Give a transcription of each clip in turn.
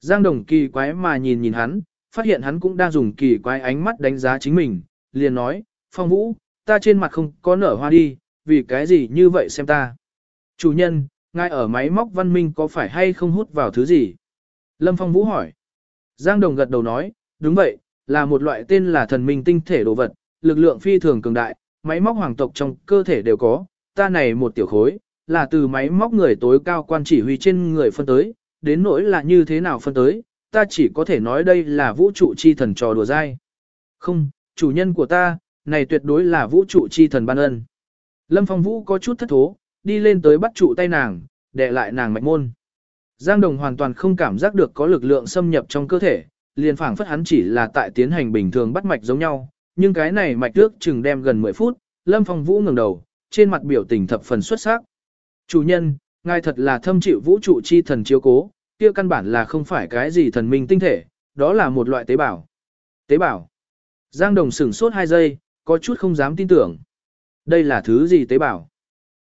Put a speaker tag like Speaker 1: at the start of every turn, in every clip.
Speaker 1: Giang Đồng kỳ quái mà nhìn nhìn hắn, phát hiện hắn cũng đang dùng kỳ quái ánh mắt đánh giá chính mình, liền nói, Phong Vũ, ta trên mặt không có nở hoa đi, vì cái gì như vậy xem ta. Chủ nhân, ngài ở máy móc văn minh có phải hay không hút vào thứ gì? Lâm Phong Vũ hỏi. Giang Đồng gật đầu nói, đúng vậy, là một loại tên là thần minh tinh thể đồ vật, lực lượng phi thường cường đại, máy móc hoàng tộc trong cơ thể đều có, ta này một tiểu khối, là từ máy móc người tối cao quan chỉ huy trên người phân tới, đến nỗi là như thế nào phân tới, ta chỉ có thể nói đây là vũ trụ chi thần trò đùa dai. Không, chủ nhân của ta, này tuyệt đối là vũ trụ chi thần ban ân. Lâm Phong Vũ có chút thất thố, đi lên tới bắt trụ tay nàng, đè lại nàng mạch môn. Giang Đồng hoàn toàn không cảm giác được có lực lượng xâm nhập trong cơ thể, liền phảng phất hắn chỉ là tại tiến hành bình thường bắt mạch giống nhau, nhưng cái này mạch trước chừng đem gần 10 phút, Lâm Phong Vũ ngẩng đầu, trên mặt biểu tình thập phần xuất sắc. Chủ nhân, ngài thật là thâm chịu vũ trụ chi thần chiếu cố, kia căn bản là không phải cái gì thần minh tinh thể, đó là một loại tế bào. Tế bào. Giang Đồng sửng sốt 2 giây, có chút không dám tin tưởng. Đây là thứ gì tế bào?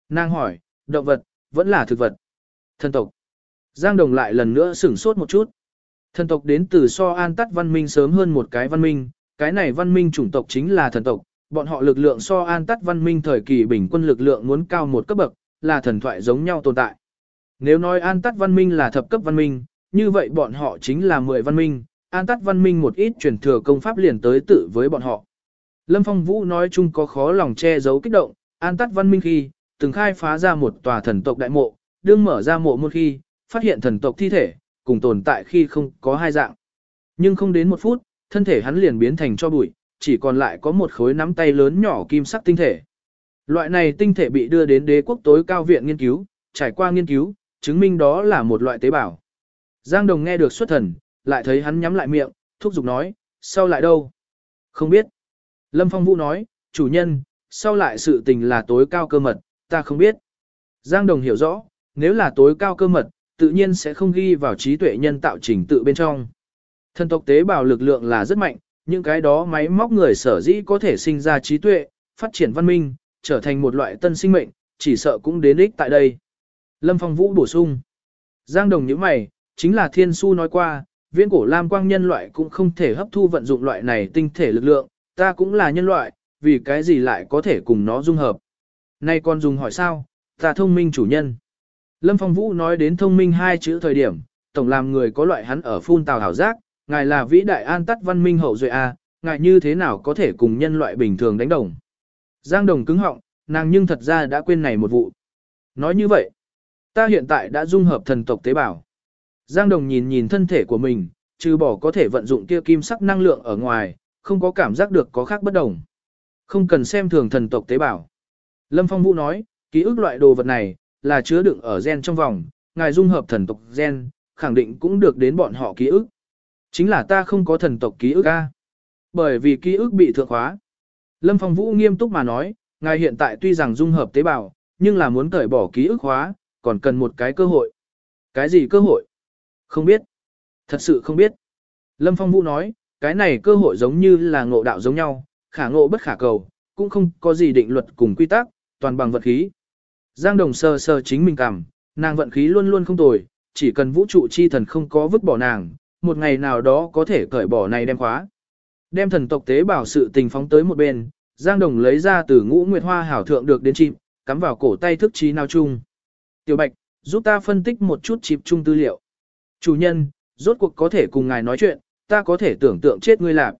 Speaker 1: Nàng hỏi, động vật, vẫn là thực vật. Thần tộc. Giang Đồng lại lần nữa sửng sốt một chút. Thần tộc đến từ so an tắt văn minh sớm hơn một cái văn minh, cái này văn minh chủng tộc chính là thần tộc, bọn họ lực lượng so an tắt văn minh thời kỳ bình quân lực lượng muốn cao một cấp bậc, là thần thoại giống nhau tồn tại. Nếu nói an tắt văn minh là thập cấp văn minh, như vậy bọn họ chính là 10 văn minh, an tắt văn minh một ít truyền thừa công pháp liền tới tự với bọn họ. Lâm Phong Vũ nói chung có khó lòng che giấu kích động, an tắt văn minh khi, từng khai phá ra một tòa thần tộc đại mộ, đương mở ra mộ một khi, phát hiện thần tộc thi thể, cùng tồn tại khi không có hai dạng. Nhưng không đến một phút, thân thể hắn liền biến thành cho bụi, chỉ còn lại có một khối nắm tay lớn nhỏ kim sắc tinh thể. Loại này tinh thể bị đưa đến đế quốc tối cao viện nghiên cứu, trải qua nghiên cứu, chứng minh đó là một loại tế bào. Giang Đồng nghe được xuất thần, lại thấy hắn nhắm lại miệng, thúc giục nói, sau lại đâu? Không biết. Lâm Phong Vũ nói, chủ nhân, sau lại sự tình là tối cao cơ mật, ta không biết. Giang Đồng hiểu rõ, nếu là tối cao cơ mật, tự nhiên sẽ không ghi vào trí tuệ nhân tạo trình tự bên trong. Thần tộc tế bào lực lượng là rất mạnh, những cái đó máy móc người sở dĩ có thể sinh ra trí tuệ, phát triển văn minh, trở thành một loại tân sinh mệnh, chỉ sợ cũng đến ích tại đây. Lâm Phong Vũ bổ sung. Giang Đồng những mày, chính là Thiên Su nói qua, viễn cổ Lam Quang nhân loại cũng không thể hấp thu vận dụng loại này tinh thể lực lượng, ta cũng là nhân loại, vì cái gì lại có thể cùng nó dung hợp. Nay con dùng hỏi sao, ta thông minh chủ nhân. Lâm Phong Vũ nói đến thông minh hai chữ thời điểm, tổng làm người có loại hắn ở phun tào hảo giác, ngài là vĩ đại an tắt văn minh hậu duệ a, ngài như thế nào có thể cùng nhân loại bình thường đánh đồng. Giang Đồng cứng họng, nàng nhưng thật ra đã quên này một vụ. Nói như vậy, ta hiện tại đã dung hợp thần tộc tế bào. Giang Đồng nhìn nhìn thân thể của mình, trừ bỏ có thể vận dụng kia kim sắc năng lượng ở ngoài, không có cảm giác được có khác bất đồng. Không cần xem thường thần tộc tế bào. Lâm Phong Vũ nói, ký ức loại đồ vật này, là chứa đựng ở gen trong vòng, ngài dung hợp thần tộc gen, khẳng định cũng được đến bọn họ ký ức. Chính là ta không có thần tộc ký ức a. Bởi vì ký ức bị thượng hóa. Lâm Phong Vũ nghiêm túc mà nói, ngài hiện tại tuy rằng dung hợp tế bào, nhưng là muốn cởi bỏ ký ức hóa, còn cần một cái cơ hội. Cái gì cơ hội? Không biết. Thật sự không biết. Lâm Phong Vũ nói, cái này cơ hội giống như là ngộ đạo giống nhau, khả ngộ bất khả cầu, cũng không có gì định luật cùng quy tắc, toàn bằng vật khí. Giang Đồng sờ sờ chính mình cảm, nàng vận khí luôn luôn không tồi, chỉ cần vũ trụ chi thần không có vứt bỏ nàng, một ngày nào đó có thể cởi bỏ này đem khóa. Đem thần tộc tế bảo sự tình phóng tới một bên, Giang Đồng lấy ra từ ngũ nguyệt hoa hảo thượng được đến chim, cắm vào cổ tay thức trí nào chung. Tiểu Bạch, giúp ta phân tích một chút chịp chung tư liệu. Chủ nhân, rốt cuộc có thể cùng ngài nói chuyện, ta có thể tưởng tượng chết ngươi lạc.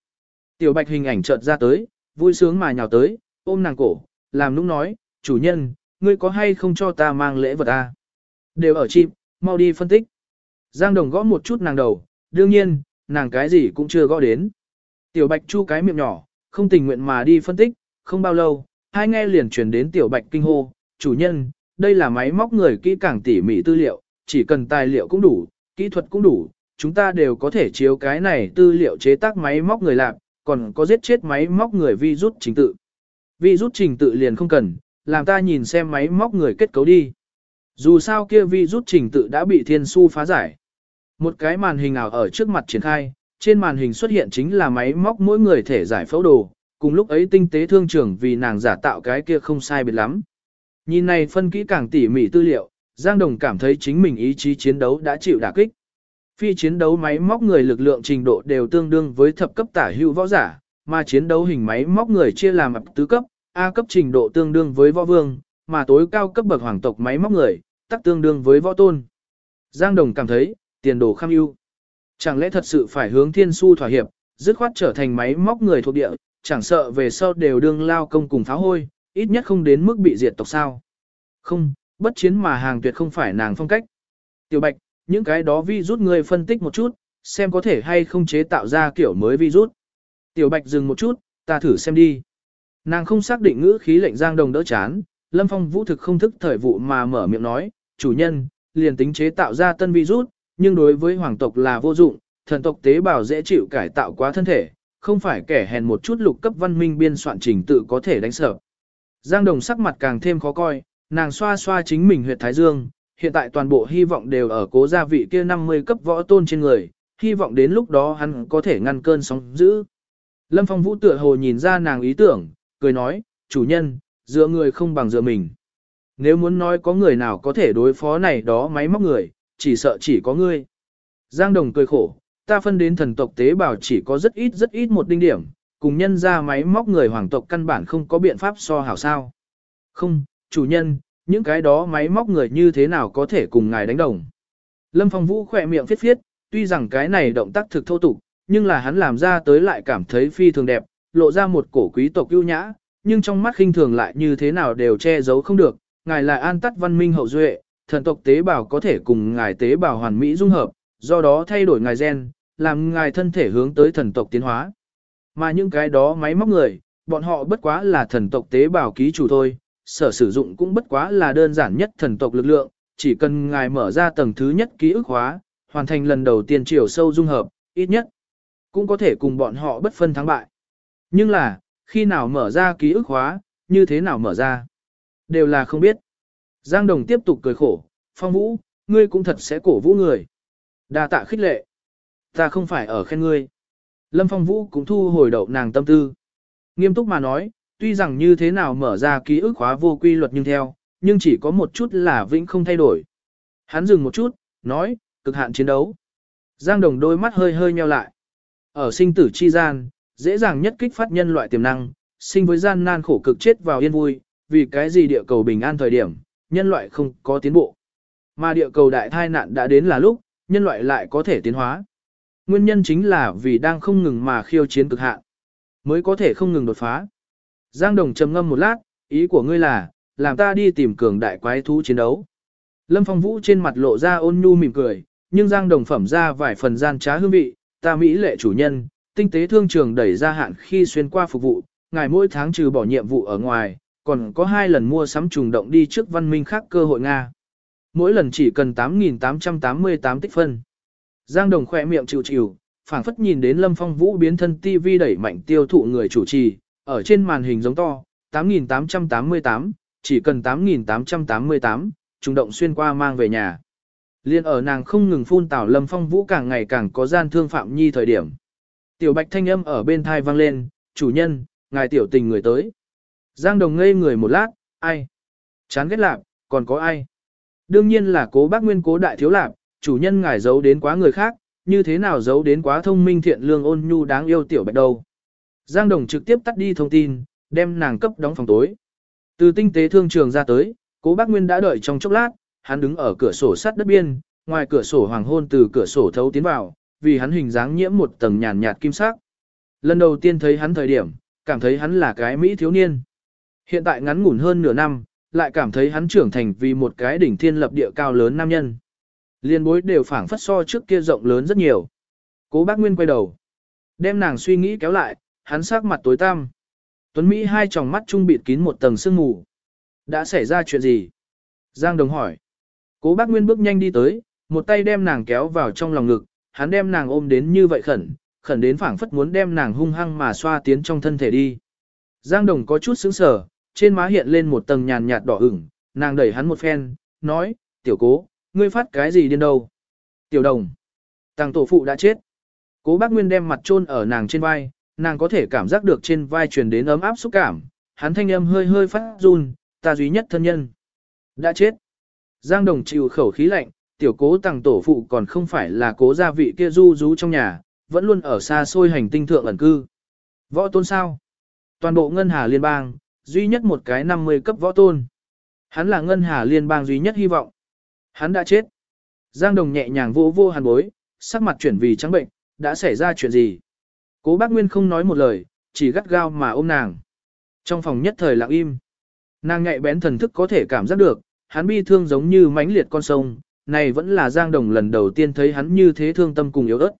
Speaker 1: Tiểu Bạch hình ảnh chợt ra tới, vui sướng mà nhào tới, ôm nàng cổ, làm nũng nói, chủ nhân, ngươi có hay không cho ta mang lễ vật à? Đều ở chim, mau đi phân tích. Giang Đồng gõ một chút nàng đầu, đương nhiên, nàng cái gì cũng chưa gõ đến. Tiểu Bạch chu cái miệng nhỏ, không tình nguyện mà đi phân tích, không bao lâu, hai nghe liền truyền đến Tiểu Bạch kinh hô, chủ nhân, đây là máy móc người kỹ càng tỉ mỉ tư liệu, chỉ cần tài liệu cũng đủ, kỹ thuật cũng đủ, chúng ta đều có thể chiếu cái này tư liệu chế tác máy móc người làm, còn có giết chết máy móc người vi rút trình tự. Vi rút trình tự liền không cần, làm ta nhìn xem máy móc người kết cấu đi. Dù sao kia vi rút trình tự đã bị thiên su phá giải. Một cái màn hình ảo ở trước mặt triển khai, trên màn hình xuất hiện chính là máy móc mỗi người thể giải phẫu đồ, cùng lúc ấy tinh tế thương trưởng vì nàng giả tạo cái kia không sai biệt lắm. Nhìn này phân kỹ càng tỉ mỉ tư liệu, Giang Đồng cảm thấy chính mình ý chí chiến đấu đã chịu đả kích. Phi chiến đấu máy móc người lực lượng trình độ đều tương đương với thập cấp tả hữu võ giả, mà chiến đấu hình máy móc người chia làm tứ cấp, A cấp trình độ tương đương với võ vương, mà tối cao cấp bậc hoàng tộc máy móc người, tắc tương đương với võ tôn. Giang Đồng cảm thấy, tiền đồ kham ưu. Chẳng lẽ thật sự phải hướng thiên su thỏa hiệp, dứt khoát trở thành máy móc người thuộc địa, chẳng sợ về sau đều đương lao công cùng pháo hôi, ít nhất không đến mức bị diệt tộc sao. Không, bất chiến mà hàng tuyệt không phải nàng phong cách. Tiểu Bạch, những cái đó vi rút người phân tích một chút, xem có thể hay không chế tạo ra kiểu mới vi rút. Tiểu Bạch dừng một chút, ta thử xem đi. Nàng không xác định ngữ khí lệnh Giang Đồng đỡ chán, Lâm Phong vũ thực không thức thời vụ mà mở miệng nói, chủ nhân, liền tính chế tạo ra tân vi rút nhưng đối với hoàng tộc là vô dụng, thần tộc tế bào dễ chịu cải tạo quá thân thể, không phải kẻ hèn một chút lục cấp văn minh biên soạn trình tự có thể đánh sợ. Giang Đồng sắc mặt càng thêm khó coi, nàng xoa xoa chính mình huyệt thái dương, hiện tại toàn bộ hy vọng đều ở cố gia vị kia 50 cấp võ tôn trên người, hy vọng đến lúc đó hắn có thể ngăn cơn sóng dữ. Lâm Phong Vũ tựa hồ nhìn ra nàng ý tưởng, cười nói, chủ nhân, dựa người không bằng dựa mình. Nếu muốn nói có người nào có thể đối phó này đó máy móc người, chỉ sợ chỉ có ngươi. Giang Đồng cười khổ, ta phân đến thần tộc tế bào chỉ có rất ít rất ít một đinh điểm, cùng nhân ra máy móc người hoàng tộc căn bản không có biện pháp so hảo sao. Không, chủ nhân, những cái đó máy móc người như thế nào có thể cùng ngài đánh đồng. Lâm Phong Vũ khỏe miệng phiết phiết, tuy rằng cái này động tác thực thô tục, nhưng là hắn làm ra tới lại cảm thấy phi thường đẹp, lộ ra một cổ quý tộc ưu nhã, nhưng trong mắt khinh thường lại như thế nào đều che giấu không được, ngài là an tắt văn minh hậu duệ, thần tộc tế bào có thể cùng ngài tế bào hoàn mỹ dung hợp, do đó thay đổi ngài gen, làm ngài thân thể hướng tới thần tộc tiến hóa. Mà những cái đó máy móc người, bọn họ bất quá là thần tộc tế bào ký chủ thôi, sở sử dụng cũng bất quá là đơn giản nhất thần tộc lực lượng, chỉ cần ngài mở ra tầng thứ nhất ký ức hóa, hoàn thành lần đầu tiên chiều sâu dung hợp, ít nhất, cũng có thể cùng bọn họ bất phân thắng bại. Nhưng là, khi nào mở ra ký ức hóa, như thế nào mở ra, đều là không biết. Giang Đồng tiếp tục cười khổ, Phong Vũ, ngươi cũng thật sẽ cổ vũ người. đa tạ khích lệ. Ta không phải ở khen ngươi. Lâm Phong Vũ cũng thu hồi đậu nàng tâm tư. Nghiêm túc mà nói, tuy rằng như thế nào mở ra ký ức khóa vô quy luật nhưng theo, nhưng chỉ có một chút là vĩnh không thay đổi. Hắn dừng một chút, nói, cực hạn chiến đấu. Giang Đồng đôi mắt hơi hơi nheo lại. Ở sinh tử chi gian, dễ dàng nhất kích phát nhân loại tiềm năng, sinh với gian nan khổ cực chết vào yên vui, vì cái gì địa cầu bình an thời điểm, nhân loại không có tiến bộ. Mà địa cầu đại thai nạn đã đến là lúc, nhân loại lại có thể tiến hóa. Nguyên nhân chính là vì đang không ngừng mà khiêu chiến cực hạn, mới có thể không ngừng đột phá. Giang Đồng trầm ngâm một lát, ý của ngươi là, làm ta đi tìm cường đại quái thú chiến đấu. Lâm Phong Vũ trên mặt lộ ra ôn nhu mỉm cười, nhưng Giang Đồng phẩm ra vài phần gian trá hương vị, ta mỹ lệ chủ nhân, tinh tế thương trường đẩy ra hạn khi xuyên qua phục vụ, ngài mỗi tháng trừ bỏ nhiệm vụ ở ngoài, còn có hai lần mua sắm trùng động đi trước văn minh khác cơ hội Nga. Mỗi lần chỉ cần 8.888 tích phân. Giang Đồng khỏe miệng chịu chịu, phảng phất nhìn đến Lâm Phong Vũ biến thân TV đẩy mạnh tiêu thụ người chủ trì, ở trên màn hình giống to, 8.888, chỉ cần 8.888, trùng động xuyên qua mang về nhà. Liên ở nàng không ngừng phun tảo Lâm Phong Vũ càng ngày càng có gian thương phạm nhi thời điểm. Tiểu bạch thanh âm ở bên thai vang lên, chủ nhân, ngài tiểu tình người tới. Giang đồng ngây người một lát, ai? Chán ghét lạc, còn có ai? Đương nhiên là cố bác nguyên cố đại thiếu lạc, chủ nhân ngài giấu đến quá người khác, như thế nào giấu đến quá thông minh thiện lương ôn nhu đáng yêu tiểu bạch đâu. Giang đồng trực tiếp tắt đi thông tin, đem nàng cấp đóng phòng tối. Từ tinh tế thương trường ra tới, cố bác nguyên đã đợi trong chốc lát, hắn đứng ở cửa sổ sắt đất biên, ngoài cửa sổ hoàng hôn từ cửa sổ thấu tiến vào, vì hắn hình dáng nhiễm một tầng nhàn nhạt kim sắc. Lần đầu tiên thấy hắn thời điểm, cảm thấy hắn là cái Mỹ thiếu niên. Hiện tại ngắn ngủn hơn nửa năm, lại cảm thấy hắn trưởng thành vì một cái đỉnh thiên lập địa cao lớn nam nhân. Liên bối đều phảng phất so trước kia rộng lớn rất nhiều. Cố bác Nguyên quay đầu. Đem nàng suy nghĩ kéo lại, hắn sắc mặt tối tăm. Tuấn Mỹ hai tròng mắt trung bịt kín một tầng sương mù. Đã xảy ra chuyện gì? Giang Đồng hỏi. Cố bác Nguyên bước nhanh đi tới, một tay đem nàng kéo vào trong lòng ngực, hắn đem nàng ôm đến như vậy khẩn, khẩn đến phảng phất muốn đem nàng hung hăng mà xoa tiến trong thân thể đi. Giang Đồng có chút sững sờ, trên má hiện lên một tầng nhàn nhạt đỏ ửng, nàng đẩy hắn một phen, nói, tiểu cố, ngươi phát cái gì điên đâu? Tiểu đồng, tàng tổ phụ đã chết. Cố bác Nguyên đem mặt chôn ở nàng trên vai, nàng có thể cảm giác được trên vai truyền đến ấm áp xúc cảm, hắn thanh âm hơi hơi phát run, ta duy nhất thân nhân. Đã chết. Giang đồng chịu khẩu khí lạnh, tiểu cố tàng tổ phụ còn không phải là cố gia vị kia du rú trong nhà, vẫn luôn ở xa xôi hành tinh thượng ẩn cư. Võ tôn sao? Toàn bộ ngân hà liên bang, duy nhất một cái 50 cấp võ tôn. Hắn là ngân hà liên bang duy nhất hy vọng. Hắn đã chết. Giang Đồng nhẹ nhàng vô vô hàn bối, sắc mặt chuyển vì trắng bệnh, đã xảy ra chuyện gì? Cố bác Nguyên không nói một lời, chỉ gắt gao mà ôm nàng. Trong phòng nhất thời lặng im. Nàng nhạy bén thần thức có thể cảm giác được, hắn bi thương giống như mãnh liệt con sông, này vẫn là Giang Đồng lần đầu tiên thấy hắn như thế thương tâm cùng yếu ớt.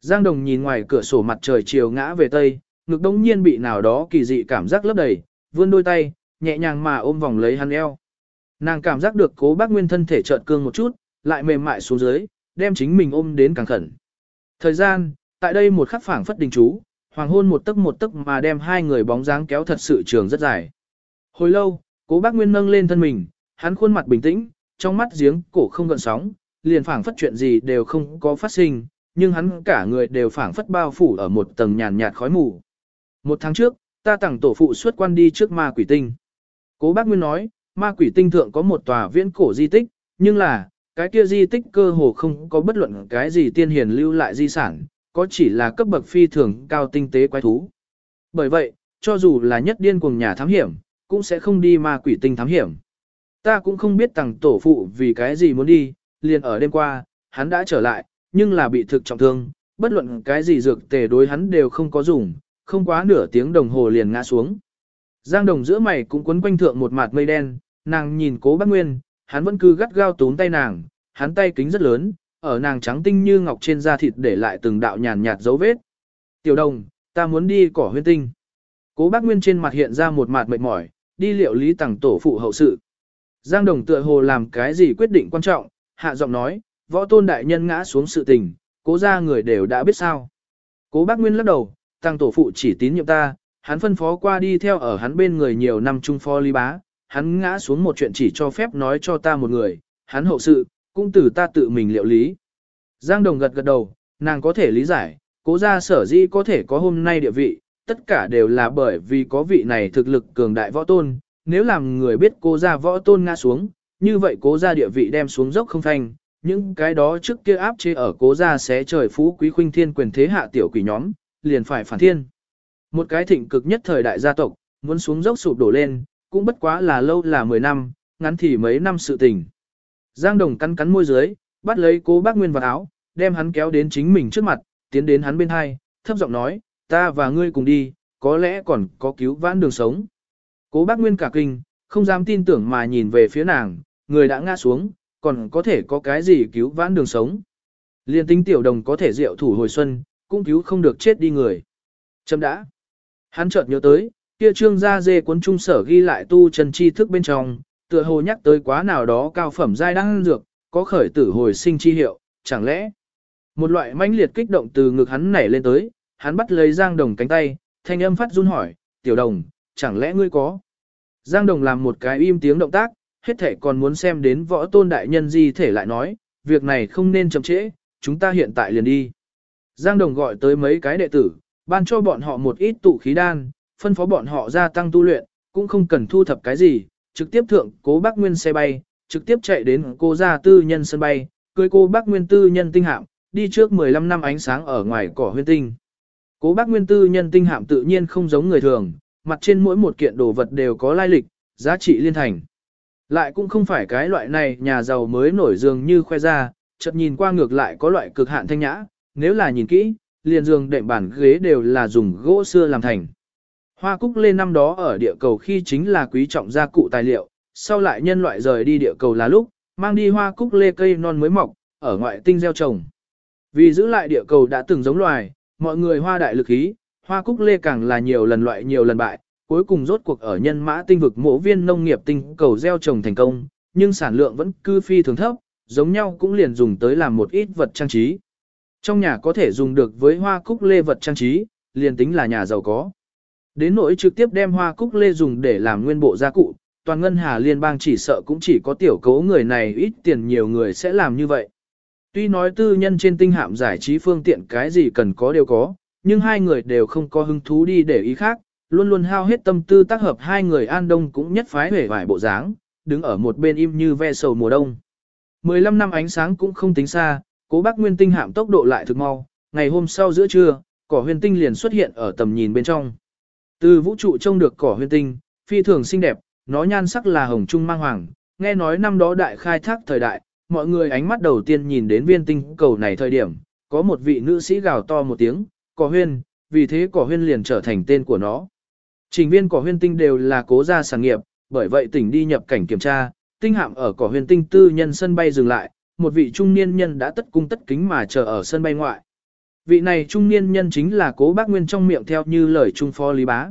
Speaker 1: Giang Đồng nhìn ngoài cửa sổ mặt trời chiều ngã về tây, ngực đống nhiên bị nào đó kỳ dị cảm giác lấp đầy, vươn đôi tay, nhẹ nhàng mà ôm vòng lấy hắn eo. Nàng cảm giác được cố bác nguyên thân thể trợn cương một chút, lại mềm mại xuống dưới, đem chính mình ôm đến càng khẩn. Thời gian, tại đây một khắc phảng phất đình chú, hoàng hôn một tấc một tấc mà đem hai người bóng dáng kéo thật sự trường rất dài. Hồi lâu, cố bác Nguyên nâng lên thân mình, hắn khuôn mặt bình tĩnh, trong mắt giếng cổ không gợn sóng, liền phảng phất chuyện gì đều không có phát sinh, nhưng hắn cả người đều phảng phất bao phủ ở một tầng nhàn nhạt khói mù. Một tháng trước, ta tặng tổ phụ xuất quan đi trước ma quỷ tinh. Cố bác Nguyên nói, ma quỷ tinh thượng có một tòa viễn cổ di tích, nhưng là, cái kia di tích cơ hồ không có bất luận cái gì tiên hiền lưu lại di sản, có chỉ là cấp bậc phi thường cao tinh tế quái thú. Bởi vậy, cho dù là nhất điên cuồng nhà thám hiểm, cũng sẽ không đi ma quỷ tinh thám hiểm. Ta cũng không biết tàng tổ phụ vì cái gì muốn đi, liền ở đêm qua, hắn đã trở lại, nhưng là bị thực trọng thương, bất luận cái gì dược tề đối hắn đều không có dùng, không quá nửa tiếng đồng hồ liền ngã xuống. Giang đồng giữa mày cũng quấn quanh thượng một mặt mây đen, nàng nhìn cố bác Nguyên, hắn vẫn cứ gắt gao tốn tay nàng, hắn tay kính rất lớn, ở nàng trắng tinh như ngọc trên da thịt để lại từng đạo nhàn nhạt dấu vết. Tiểu đồng, ta muốn đi cỏ huyên tinh. Cố bác Nguyên trên mặt hiện ra một mặt mệt mỏi, đi liệu lý tàng tổ phụ hậu sự. Giang đồng tựa hồ làm cái gì quyết định quan trọng, hạ giọng nói, võ tôn đại nhân ngã xuống sự tình, cố ra người đều đã biết sao. Cố bác Nguyên lắc đầu, Tăng tổ phụ chỉ tín nhiệm ta, hắn phân phó qua đi theo ở hắn bên người nhiều năm trung phó lý bá, hắn ngã xuống một chuyện chỉ cho phép nói cho ta một người, hắn hậu sự, cũng từ ta tự mình liệu lý. Giang Đồng gật gật đầu, nàng có thể lý giải, cố gia sở dĩ có thể có hôm nay địa vị, tất cả đều là bởi vì có vị này thực lực cường đại võ tôn, nếu làm người biết cố gia võ tôn ngã xuống, như vậy cố gia địa vị đem xuống dốc không thanh, những cái đó trước kia áp chế ở cố gia sẽ trời phú quý khuynh thiên quyền thế hạ tiểu quỷ nhóm, liền phải phản thiên. Một cái thịnh cực nhất thời đại gia tộc, muốn xuống dốc sụp đổ lên, cũng bất quá là lâu là 10 năm, ngắn thì mấy năm sự tình. Giang Đồng cắn cắn môi dưới, bắt lấy cố bác Nguyên vào áo, đem hắn kéo đến chính mình trước mặt, tiến đến hắn bên hai, thấp giọng nói, ta và ngươi cùng đi, có lẽ còn có cứu vãn đường sống. Cố bác Nguyên cả kinh, không dám tin tưởng mà nhìn về phía nàng, người đã ngã xuống, còn có thể có cái gì cứu vãn đường sống. Liên tinh tiểu đồng có thể diệu thủ hồi xuân, cũng cứu không được chết đi người. Chấm đã. Hắn chợt nhớ tới, kia trương gia dê cuốn trung sở ghi lại tu chân chi thức bên trong, tựa hồ nhắc tới quá nào đó cao phẩm giai đang dược, có khởi tử hồi sinh chi hiệu, chẳng lẽ một loại mãnh liệt kích động từ ngực hắn nảy lên tới, hắn bắt lấy Giang Đồng cánh tay, thanh âm phát run hỏi, "Tiểu Đồng, chẳng lẽ ngươi có?" Giang Đồng làm một cái im tiếng động tác, hết thể còn muốn xem đến võ tôn đại nhân di thể lại nói, việc này không nên chậm trễ, chúng ta hiện tại liền đi. Giang Đồng gọi tới mấy cái đệ tử, ban cho bọn họ một ít tụ khí đan, phân phó bọn họ gia tăng tu luyện, cũng không cần thu thập cái gì, trực tiếp thượng cố bác nguyên xe bay, trực tiếp chạy đến cô gia tư nhân sân bay, cưới cô bác nguyên tư nhân tinh hạm, đi trước 15 năm ánh sáng ở ngoài cỏ huyên tinh. Cố bác nguyên tư nhân tinh hạm tự nhiên không giống người thường, mặt trên mỗi một kiện đồ vật đều có lai lịch, giá trị liên thành. Lại cũng không phải cái loại này nhà giàu mới nổi dường như khoe ra, chợt nhìn qua ngược lại có loại cực hạn thanh nhã, nếu là nhìn kỹ, liền giường đệm bản ghế đều là dùng gỗ xưa làm thành. Hoa cúc lê năm đó ở địa cầu khi chính là quý trọng gia cụ tài liệu, sau lại nhân loại rời đi địa cầu là lúc, mang đi hoa cúc lê cây non mới mọc, ở ngoại tinh gieo trồng. Vì giữ lại địa cầu đã từng giống loài, mọi người hoa đại lực ý, hoa cúc lê càng là nhiều lần loại nhiều lần bại, cuối cùng rốt cuộc ở nhân mã tinh vực mộ viên nông nghiệp tinh cầu gieo trồng thành công, nhưng sản lượng vẫn cư phi thường thấp, giống nhau cũng liền dùng tới làm một ít vật trang trí. Trong nhà có thể dùng được với hoa cúc lê vật trang trí, liền tính là nhà giàu có. Đến nỗi trực tiếp đem hoa cúc lê dùng để làm nguyên bộ gia cụ, toàn ngân hà liên bang chỉ sợ cũng chỉ có tiểu cấu người này ít tiền nhiều người sẽ làm như vậy. Tuy nói tư nhân trên tinh hạm giải trí phương tiện cái gì cần có đều có, nhưng hai người đều không có hứng thú đi để ý khác, luôn luôn hao hết tâm tư tác hợp hai người an đông cũng nhất phái hể vải bộ dáng, đứng ở một bên im như ve sầu mùa đông. 15 năm ánh sáng cũng không tính xa, cố bác nguyên tinh hạm tốc độ lại thực mau, ngày hôm sau giữa trưa, cỏ huyền tinh liền xuất hiện ở tầm nhìn bên trong. Từ vũ trụ trông được cỏ huyền tinh, phi thường xinh đẹp, nó nhan sắc là hồng trung mang hoàng, nghe nói năm đó đại khai thác thời đại, mọi người ánh mắt đầu tiên nhìn đến viên tinh cầu này thời điểm, có một vị nữ sĩ gào to một tiếng, cỏ huyên, vì thế cỏ huyên liền trở thành tên của nó. Trình viên cỏ huyên tinh đều là cố gia sản nghiệp, bởi vậy tỉnh đi nhập cảnh kiểm tra, tinh hạm ở cỏ huyên tinh tư nhân sân bay dừng lại, một vị trung niên nhân đã tất cung tất kính mà chờ ở sân bay ngoại. Vị này trung niên nhân chính là cố bác Nguyên trong miệng theo như lời trung phó Lý Bá.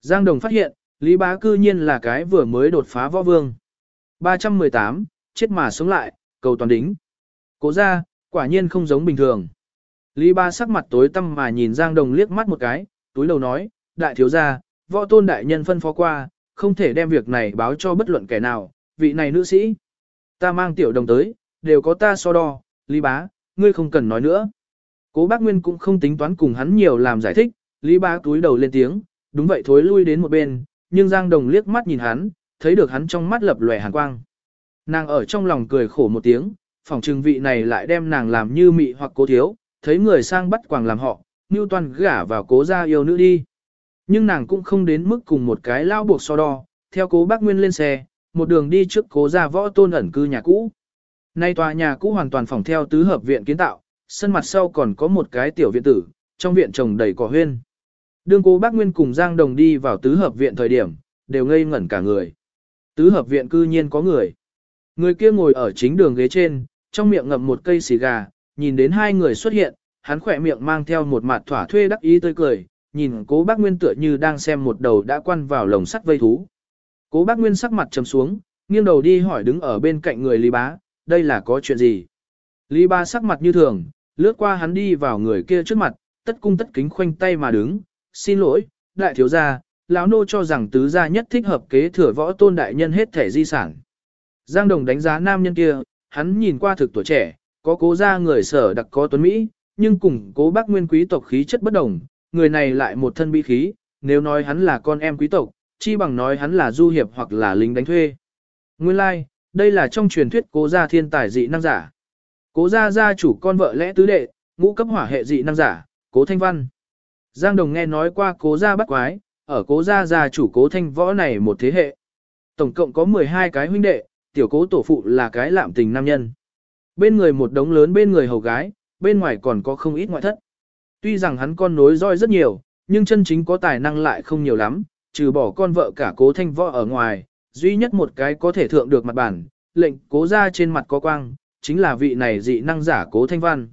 Speaker 1: Giang Đồng phát hiện, Lý Bá cư nhiên là cái vừa mới đột phá võ vương. 318, chết mà sống lại, cầu toàn đính. Cố ra, quả nhiên không giống bình thường. Lý Bá sắc mặt tối tăm mà nhìn Giang Đồng liếc mắt một cái, túi đầu nói, đại thiếu gia, võ tôn đại nhân phân phó qua, không thể đem việc này báo cho bất luận kẻ nào, vị này nữ sĩ. Ta mang tiểu đồng tới, đều có ta so đo, Lý Bá, ngươi không cần nói nữa. Cố bác Nguyên cũng không tính toán cùng hắn nhiều làm giải thích, Lý Bá túi đầu lên tiếng, đúng vậy thối lui đến một bên, nhưng Giang Đồng liếc mắt nhìn hắn, thấy được hắn trong mắt lập lòe hàn quang. Nàng ở trong lòng cười khổ một tiếng, phòng trừng vị này lại đem nàng làm như mị hoặc cố thiếu, thấy người sang bắt quàng làm họ, như toàn gả vào cố gia yêu nữ đi. Nhưng nàng cũng không đến mức cùng một cái lao buộc so đo, theo cố bác Nguyên lên xe, một đường đi trước cố gia võ tôn ẩn cư nhà cũ. Nay tòa nhà cũ hoàn toàn phòng theo tứ hợp viện kiến tạo, sân mặt sau còn có một cái tiểu viện tử, trong viện trồng đầy cỏ huyên. Đương cố bác Nguyên cùng Giang Đồng đi vào tứ hợp viện thời điểm, đều ngây ngẩn cả người. Tứ hợp viện cư nhiên có người. Người kia ngồi ở chính đường ghế trên, trong miệng ngậm một cây xì gà, nhìn đến hai người xuất hiện, hắn khỏe miệng mang theo một mặt thỏa thuê đắc ý tươi cười, nhìn cố bác Nguyên tựa như đang xem một đầu đã quăn vào lồng sắt vây thú. Cố bác Nguyên sắc mặt trầm xuống, nghiêng đầu đi hỏi đứng ở bên cạnh người Lý Bá, đây là có chuyện gì? Lý Ba sắc mặt như thường, lướt qua hắn đi vào người kia trước mặt, tất cung tất kính khoanh tay mà đứng, xin lỗi, đại thiếu gia, lão nô cho rằng tứ gia nhất thích hợp kế thừa võ tôn đại nhân hết thể di sản. Giang Đồng đánh giá nam nhân kia, hắn nhìn qua thực tuổi trẻ, có cố gia người sở đặc có tuấn Mỹ, nhưng cùng cố bác nguyên quý tộc khí chất bất đồng, người này lại một thân bí khí, nếu nói hắn là con em quý tộc, chi bằng nói hắn là du hiệp hoặc là lính đánh thuê. Nguyên lai, like, đây là trong truyền thuyết cố gia thiên tài dị năng giả. Cố gia gia chủ con vợ lẽ tứ đệ, ngũ cấp hỏa hệ dị năng giả, cố thanh văn. Giang Đồng nghe nói qua cố gia bắt quái, ở cố gia gia chủ cố thanh võ này một thế hệ. Tổng cộng có 12 cái huynh đệ, tiểu cố tổ phụ là cái lạm tình nam nhân. Bên người một đống lớn bên người hầu gái, bên ngoài còn có không ít ngoại thất. Tuy rằng hắn con nối roi rất nhiều, nhưng chân chính có tài năng lại không nhiều lắm, trừ bỏ con vợ cả cố thanh võ ở ngoài, duy nhất một cái có thể thượng được mặt bản, lệnh cố ra trên mặt có quang, chính là vị này dị năng giả cố thanh văn.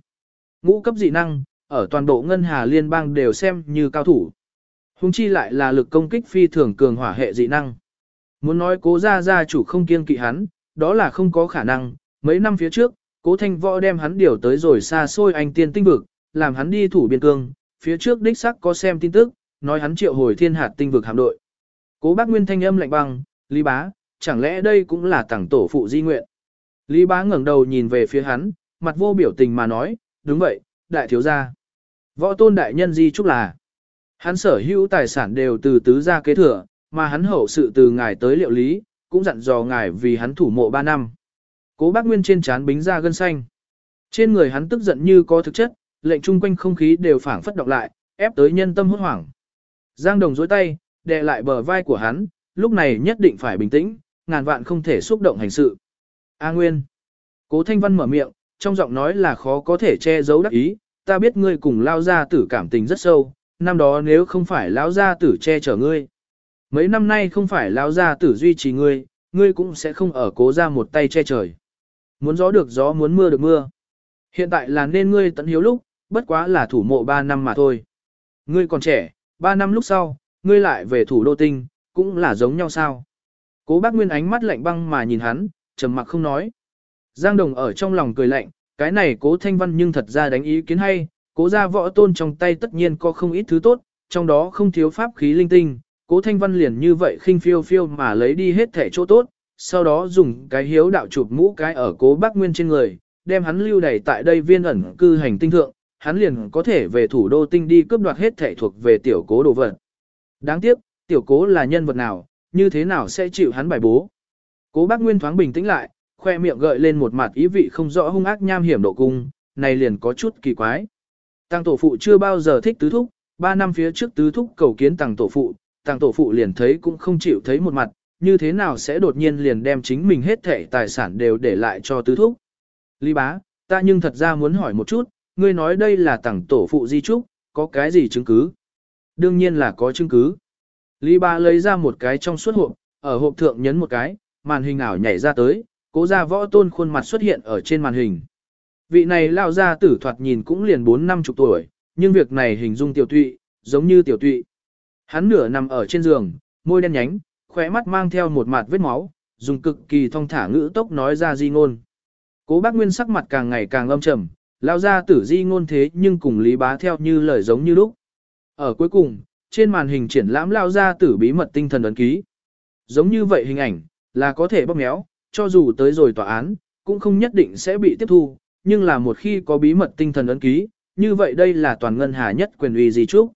Speaker 1: Ngũ cấp dị năng, ở toàn bộ ngân hà liên bang đều xem như cao thủ. Hùng chi lại là lực công kích phi thường cường hỏa hệ dị năng. Muốn nói cố gia gia chủ không kiêng kỵ hắn, đó là không có khả năng. Mấy năm phía trước, cố thanh võ đem hắn điều tới rồi xa xôi anh tiên tinh vực, làm hắn đi thủ biên cương. Phía trước đích sắc có xem tin tức, nói hắn triệu hồi thiên hạt tinh vực hạm đội. Cố bác Nguyên thanh âm lạnh băng, Lý Bá, chẳng lẽ đây cũng là tàng tổ phụ di nguyện. Lý Bá ngẩng đầu nhìn về phía hắn, mặt vô biểu tình mà nói, đúng vậy, đại thiếu gia. Võ tôn đại nhân di chúc là, hắn sở hữu tài sản đều từ tứ gia kế thừa, mà hắn hậu sự từ ngài tới liệu lý, cũng dặn dò ngài vì hắn thủ mộ 3 năm. Cố bác Nguyên trên trán bính ra gân xanh. Trên người hắn tức giận như có thực chất, lệnh chung quanh không khí đều phản phất động lại, ép tới nhân tâm hốt hoảng. Giang Đồng dối tay, đè lại bờ vai của hắn, lúc này nhất định phải bình tĩnh, ngàn vạn không thể xúc động hành sự. A Nguyên. Cố Thanh Văn mở miệng, trong giọng nói là khó có thể che giấu đắc ý, ta biết ngươi cùng lao gia tử cảm tình rất sâu, năm đó nếu không phải lao gia tử che chở ngươi. Mấy năm nay không phải lao gia tử duy trì ngươi, ngươi cũng sẽ không ở cố ra một tay che trời. Muốn gió được gió muốn mưa được mưa. Hiện tại là nên ngươi tận hiếu lúc, bất quá là thủ mộ 3 năm mà thôi. Ngươi còn trẻ, 3 năm lúc sau, ngươi lại về thủ đô tinh, cũng là giống nhau sao. Cố bác Nguyên ánh mắt lạnh băng mà nhìn hắn, trầm mặc không nói. Giang Đồng ở trong lòng cười lạnh, cái này cố thanh văn nhưng thật ra đánh ý kiến hay, cố ra võ tôn trong tay tất nhiên có không ít thứ tốt, trong đó không thiếu pháp khí linh tinh, cố thanh văn liền như vậy khinh phiêu phiêu mà lấy đi hết thể chỗ tốt, sau đó dùng cái hiếu đạo chụp mũ cái ở cố bác Nguyên trên người, đem hắn lưu đẩy tại đây viên ẩn cư hành tinh thượng, hắn liền có thể về thủ đô tinh đi cướp đoạt hết thể thuộc về tiểu cố đồ vật. Đáng tiếc, tiểu cố là nhân vật nào, như thế nào sẽ chịu hắn bài bố. Cố bác Nguyên thoáng bình tĩnh lại, khoe miệng gợi lên một mặt ý vị không rõ hung ác nham hiểm độ cung, này liền có chút kỳ quái. Tăng tổ phụ chưa bao giờ thích tứ thúc, ba năm phía trước tứ thúc cầu kiến tăng tổ phụ, tăng tổ phụ liền thấy cũng không chịu thấy một mặt, như thế nào sẽ đột nhiên liền đem chính mình hết thẻ tài sản đều để lại cho tứ thúc. Lý bá, ta nhưng thật ra muốn hỏi một chút, ngươi nói đây là tăng tổ phụ di trúc, có cái gì chứng cứ? Đương nhiên là có chứng cứ. Lý bá lấy ra một cái trong suốt hộp, ở hộp thượng nhấn một cái, màn hình ảo nhảy ra tới, cố ra võ tôn khuôn mặt xuất hiện ở trên màn hình. Vị này lao ra tử thoạt nhìn cũng liền 4 năm chục tuổi, nhưng việc này hình dung tiểu tụy, giống như tiểu tụy. Hắn nửa nằm ở trên giường, môi đen nhánh, khóe mắt mang theo một mặt vết máu, dùng cực kỳ thong thả ngữ tốc nói ra di ngôn. Cố bác Nguyên sắc mặt càng ngày càng âm trầm, lao ra tử di ngôn thế nhưng cùng Lý Bá theo như lời giống như lúc. Ở cuối cùng, trên màn hình triển lãm lao ra tử bí mật tinh thần ấn ký. Giống như vậy hình ảnh, là có thể bóp méo, cho dù tới rồi tòa án, cũng không nhất định sẽ bị tiếp thu, nhưng là một khi có bí mật tinh thần ấn ký, như vậy đây là toàn ngân hà nhất quyền uy gì chúc.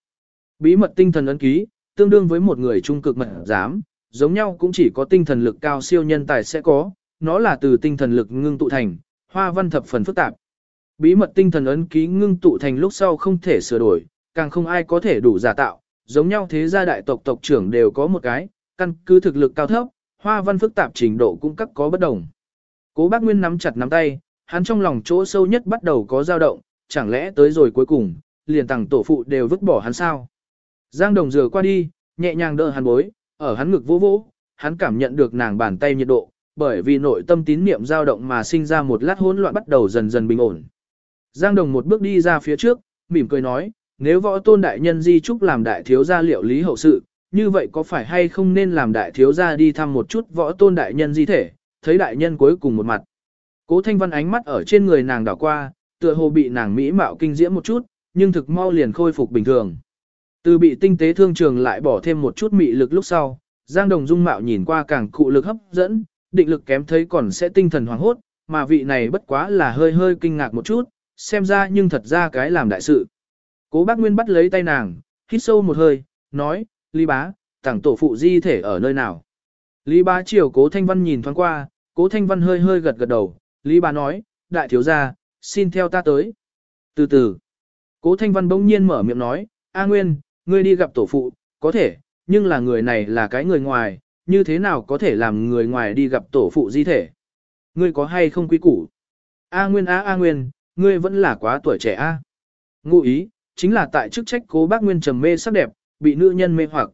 Speaker 1: Bí mật tinh thần ấn ký, tương đương với một người trung cực mật giám, giống nhau cũng chỉ có tinh thần lực cao siêu nhân tài sẽ có, nó là từ tinh thần lực ngưng tụ thành, hoa văn thập phần phức tạp. Bí mật tinh thần ấn ký ngưng tụ thành lúc sau không thể sửa đổi, càng không ai có thể đủ giả tạo, giống nhau thế gia đại tộc tộc trưởng đều có một cái, căn cứ thực lực cao thấp, hoa văn phức tạp trình độ cũng các có bất đồng. Cố bác Nguyên nắm chặt nắm tay, hắn trong lòng chỗ sâu nhất bắt đầu có dao động, chẳng lẽ tới rồi cuối cùng, liền tặng tổ phụ đều vứt bỏ hắn sao. Giang đồng rửa qua đi, nhẹ nhàng đỡ hắn bối, ở hắn ngực vỗ vỗ, hắn cảm nhận được nàng bàn tay nhiệt độ, bởi vì nội tâm tín niệm dao động mà sinh ra một lát hỗn loạn bắt đầu dần dần bình ổn. Giang đồng một bước đi ra phía trước, mỉm cười nói, nếu võ tôn đại nhân di trúc làm đại thiếu gia liệu lý hậu sự, như vậy có phải hay không nên làm đại thiếu gia đi thăm một chút võ tôn đại nhân di thể, thấy đại nhân cuối cùng một mặt. Cố thanh văn ánh mắt ở trên người nàng đảo qua, tựa hồ bị nàng mỹ mạo kinh diễm một chút, nhưng thực mau liền khôi phục bình thường. Từ bị tinh tế thương trường lại bỏ thêm một chút mị lực lúc sau, Giang Đồng Dung mạo nhìn qua càng cụ lực hấp dẫn, định lực kém thấy còn sẽ tinh thần hoàng hốt, mà vị này bất quá là hơi hơi kinh ngạc một chút, xem ra nhưng thật ra cái làm đại sự. Cố bác Nguyên bắt lấy tay nàng, hít sâu một hơi, nói, Lý bá, tảng tổ phụ di thể ở nơi nào. Lý bá chiều cố thanh văn nhìn thoáng qua, cố thanh văn hơi hơi gật gật đầu, Lý bá nói, đại thiếu gia, xin theo ta tới. Từ từ, cố thanh văn bỗng nhiên mở miệng nói, A Nguyên, ngươi đi gặp tổ phụ, có thể, nhưng là người này là cái người ngoài, như thế nào có thể làm người ngoài đi gặp tổ phụ di thể. Ngươi có hay không quý củ? A Nguyên A A Nguyên, ngươi vẫn là quá tuổi trẻ A. Ngụ ý, chính là tại chức trách cố bác Nguyên trầm mê sắc đẹp, bị nữ nhân mê hoặc.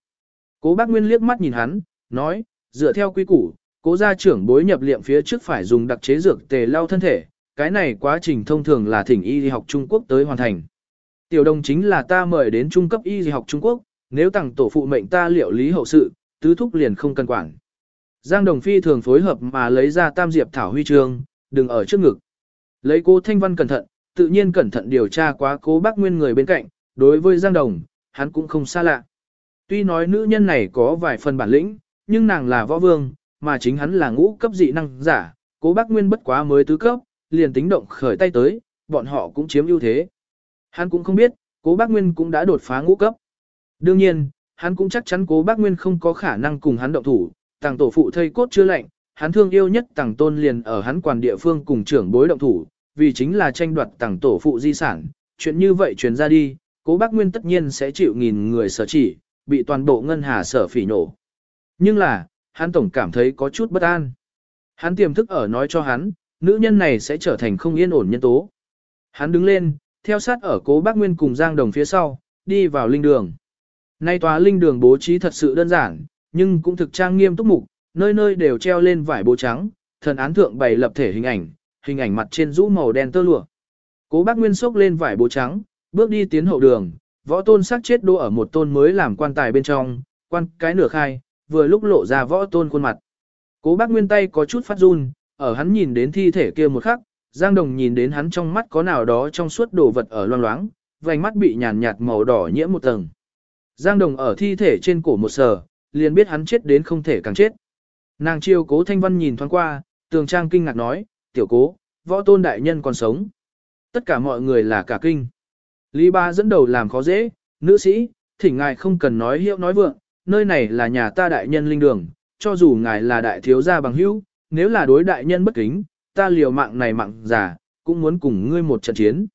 Speaker 1: Cố bác Nguyên liếc mắt nhìn hắn, nói, dựa theo quy củ, cố gia trưởng bối nhập liệm phía trước phải dùng đặc chế dược tề lau thân thể, cái này quá trình thông thường là thỉnh y học Trung Quốc tới hoàn thành. Tiểu đồng chính là ta mời đến trung cấp y học Trung Quốc, nếu tặng tổ phụ mệnh ta liệu lý hậu sự, tứ thúc liền không cần quản. Giang Đồng Phi thường phối hợp mà lấy ra tam diệp thảo huy chương, đừng ở trước ngực. Lấy cô Thanh Văn cẩn thận, tự nhiên cẩn thận điều tra quá cố bác nguyên người bên cạnh, đối với Giang Đồng, hắn cũng không xa lạ. Tuy nói nữ nhân này có vài phần bản lĩnh, nhưng nàng là võ vương, mà chính hắn là ngũ cấp dị năng giả, cố bác nguyên bất quá mới tứ cấp, liền tính động khởi tay tới, bọn họ cũng chiếm ưu thế. Hắn cũng không biết, cố bác nguyên cũng đã đột phá ngũ cấp. Đương nhiên, hắn cũng chắc chắn cố bác nguyên không có khả năng cùng hắn động thủ, tàng tổ phụ thây cốt chưa lạnh, hắn thương yêu nhất tàng tôn liền ở hắn quản địa phương cùng trưởng bối động thủ, vì chính là tranh đoạt tàng tổ phụ di sản, chuyện như vậy truyền ra đi, cố bác Nguyên tất nhiên sẽ chịu nghìn người sở chỉ, bị toàn bộ ngân hà sở phỉ nổ. Nhưng là, hắn tổng cảm thấy có chút bất an. Hắn tiềm thức ở nói cho hắn, nữ nhân này sẽ trở thành không yên ổn nhân tố. Hắn đứng lên, theo sát ở cố bác Nguyên cùng Giang Đồng phía sau, đi vào linh đường. Nay tòa linh đường bố trí thật sự đơn giản, nhưng cũng thực trang nghiêm túc mục, nơi nơi đều treo lên vải bố trắng, thần án thượng bày lập thể hình ảnh, hình ảnh mặt trên rũ màu đen tơ lụa. Cố bác Nguyên xốc lên vải bố trắng, bước đi tiến hậu đường, võ tôn xác chết đô ở một tôn mới làm quan tài bên trong, quan cái nửa khai, vừa lúc lộ ra võ tôn khuôn mặt. Cố bác Nguyên tay có chút phát run, ở hắn nhìn đến thi thể kia một khắc, Giang Đồng nhìn đến hắn trong mắt có nào đó trong suốt đồ vật ở loang loáng, vành mắt bị nhàn nhạt màu đỏ nhiễm một tầng. Giang Đồng ở thi thể trên cổ một sờ, liền biết hắn chết đến không thể càng chết. Nàng chiêu cố thanh văn nhìn thoáng qua, tường trang kinh ngạc nói, tiểu cố, võ tôn đại nhân còn sống. Tất cả mọi người là cả kinh. Lý ba dẫn đầu làm khó dễ, nữ sĩ, thỉnh ngài không cần nói hiệu nói vượng, nơi này là nhà ta đại nhân linh đường, cho dù ngài là đại thiếu gia bằng hữu, nếu là đối đại nhân bất kính, ta liều mạng này mạng giả, cũng muốn cùng ngươi một trận chiến.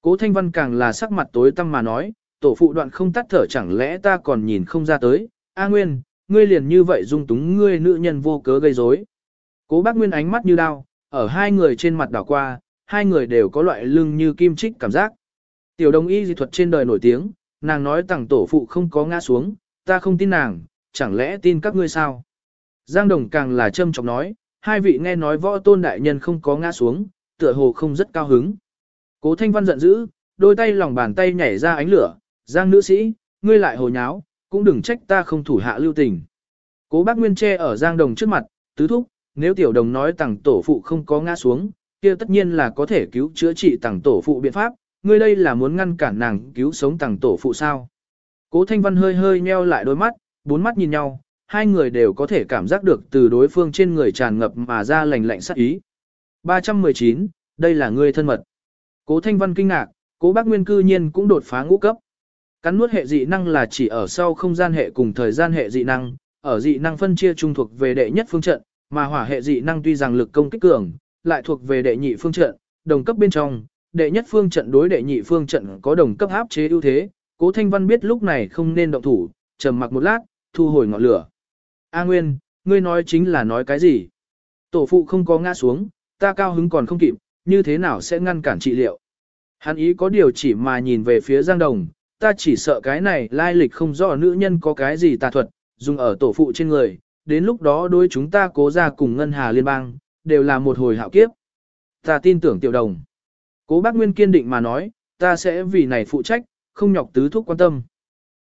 Speaker 1: Cố Thanh Văn càng là sắc mặt tối tăm mà nói, tổ phụ đoạn không tắt thở chẳng lẽ ta còn nhìn không ra tới, A Nguyên, ngươi liền như vậy dung túng ngươi nữ nhân vô cớ gây rối. Cố bác Nguyên ánh mắt như đao, ở hai người trên mặt đảo qua, hai người đều có loại lưng như kim trích cảm giác. Tiểu đồng y dị thuật trên đời nổi tiếng, nàng nói tặng tổ phụ không có ngã xuống, ta không tin nàng, chẳng lẽ tin các ngươi sao? Giang đồng càng là châm trọng nói, hai vị nghe nói võ tôn đại nhân không có ngã xuống, tựa hồ không rất cao hứng. Cố thanh văn giận dữ, đôi tay lòng bàn tay nhảy ra ánh lửa, Giang nữ sĩ, ngươi lại hồ nháo, cũng đừng trách ta không thủ hạ lưu tình. Cố bác Nguyên che ở Giang Đồng trước mặt, tứ thúc, nếu tiểu đồng nói tàng tổ phụ không có ngã xuống, kia tất nhiên là có thể cứu chữa trị tàng tổ phụ biện pháp, ngươi đây là muốn ngăn cản nàng cứu sống tàng tổ phụ sao. Cố Thanh Văn hơi hơi nheo lại đôi mắt, bốn mắt nhìn nhau, hai người đều có thể cảm giác được từ đối phương trên người tràn ngập mà ra lành lạnh sát ý. 319, đây là ngươi thân mật. Cố Thanh Văn kinh ngạc, cố bác Nguyên cư nhiên cũng đột phá ngũ cấp. Cắn nuốt hệ dị năng là chỉ ở sau không gian hệ cùng thời gian hệ dị năng, ở dị năng phân chia trung thuộc về đệ nhất phương trận, mà hỏa hệ dị năng tuy rằng lực công kích cường, lại thuộc về đệ nhị phương trận, đồng cấp bên trong, đệ nhất phương trận đối đệ nhị phương trận có đồng cấp áp chế ưu thế, Cố Thanh Văn biết lúc này không nên động thủ, trầm mặc một lát, thu hồi ngọn lửa. A Nguyên, ngươi nói chính là nói cái gì? Tổ phụ không có ngã xuống, ta cao hứng còn không kịp, như thế nào sẽ ngăn cản trị liệu? Hắn ý có điều chỉ mà nhìn về phía Giang Đồng, ta chỉ sợ cái này lai lịch không rõ nữ nhân có cái gì tà thuật, dùng ở tổ phụ trên người, đến lúc đó đôi chúng ta cố ra cùng ngân hà liên bang, đều là một hồi hạo kiếp. Ta tin tưởng tiểu đồng. Cố bác Nguyên kiên định mà nói, ta sẽ vì này phụ trách, không nhọc tứ thúc quan tâm.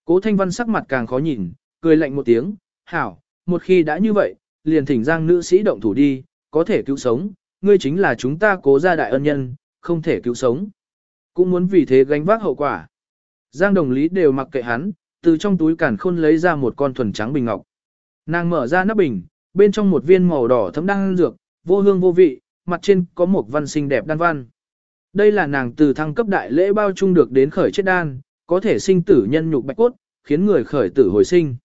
Speaker 1: Cố Thanh Văn sắc mặt càng khó nhìn, cười lạnh một tiếng, hảo, một khi đã như vậy, liền thỉnh giang nữ sĩ động thủ đi, có thể cứu sống, ngươi chính là chúng ta cố gia đại ân nhân, không thể cứu sống. Cũng muốn vì thế gánh vác hậu quả. Giang đồng lý đều mặc kệ hắn, từ trong túi cản khôn lấy ra một con thuần trắng bình ngọc. Nàng mở ra nắp bình, bên trong một viên màu đỏ thấm đan dược, vô hương vô vị, mặt trên có một văn xinh đẹp đan văn. Đây là nàng từ thăng cấp đại lễ bao trung được đến khởi chết đan, có thể sinh tử nhân nhục bạch cốt, khiến người khởi tử hồi sinh.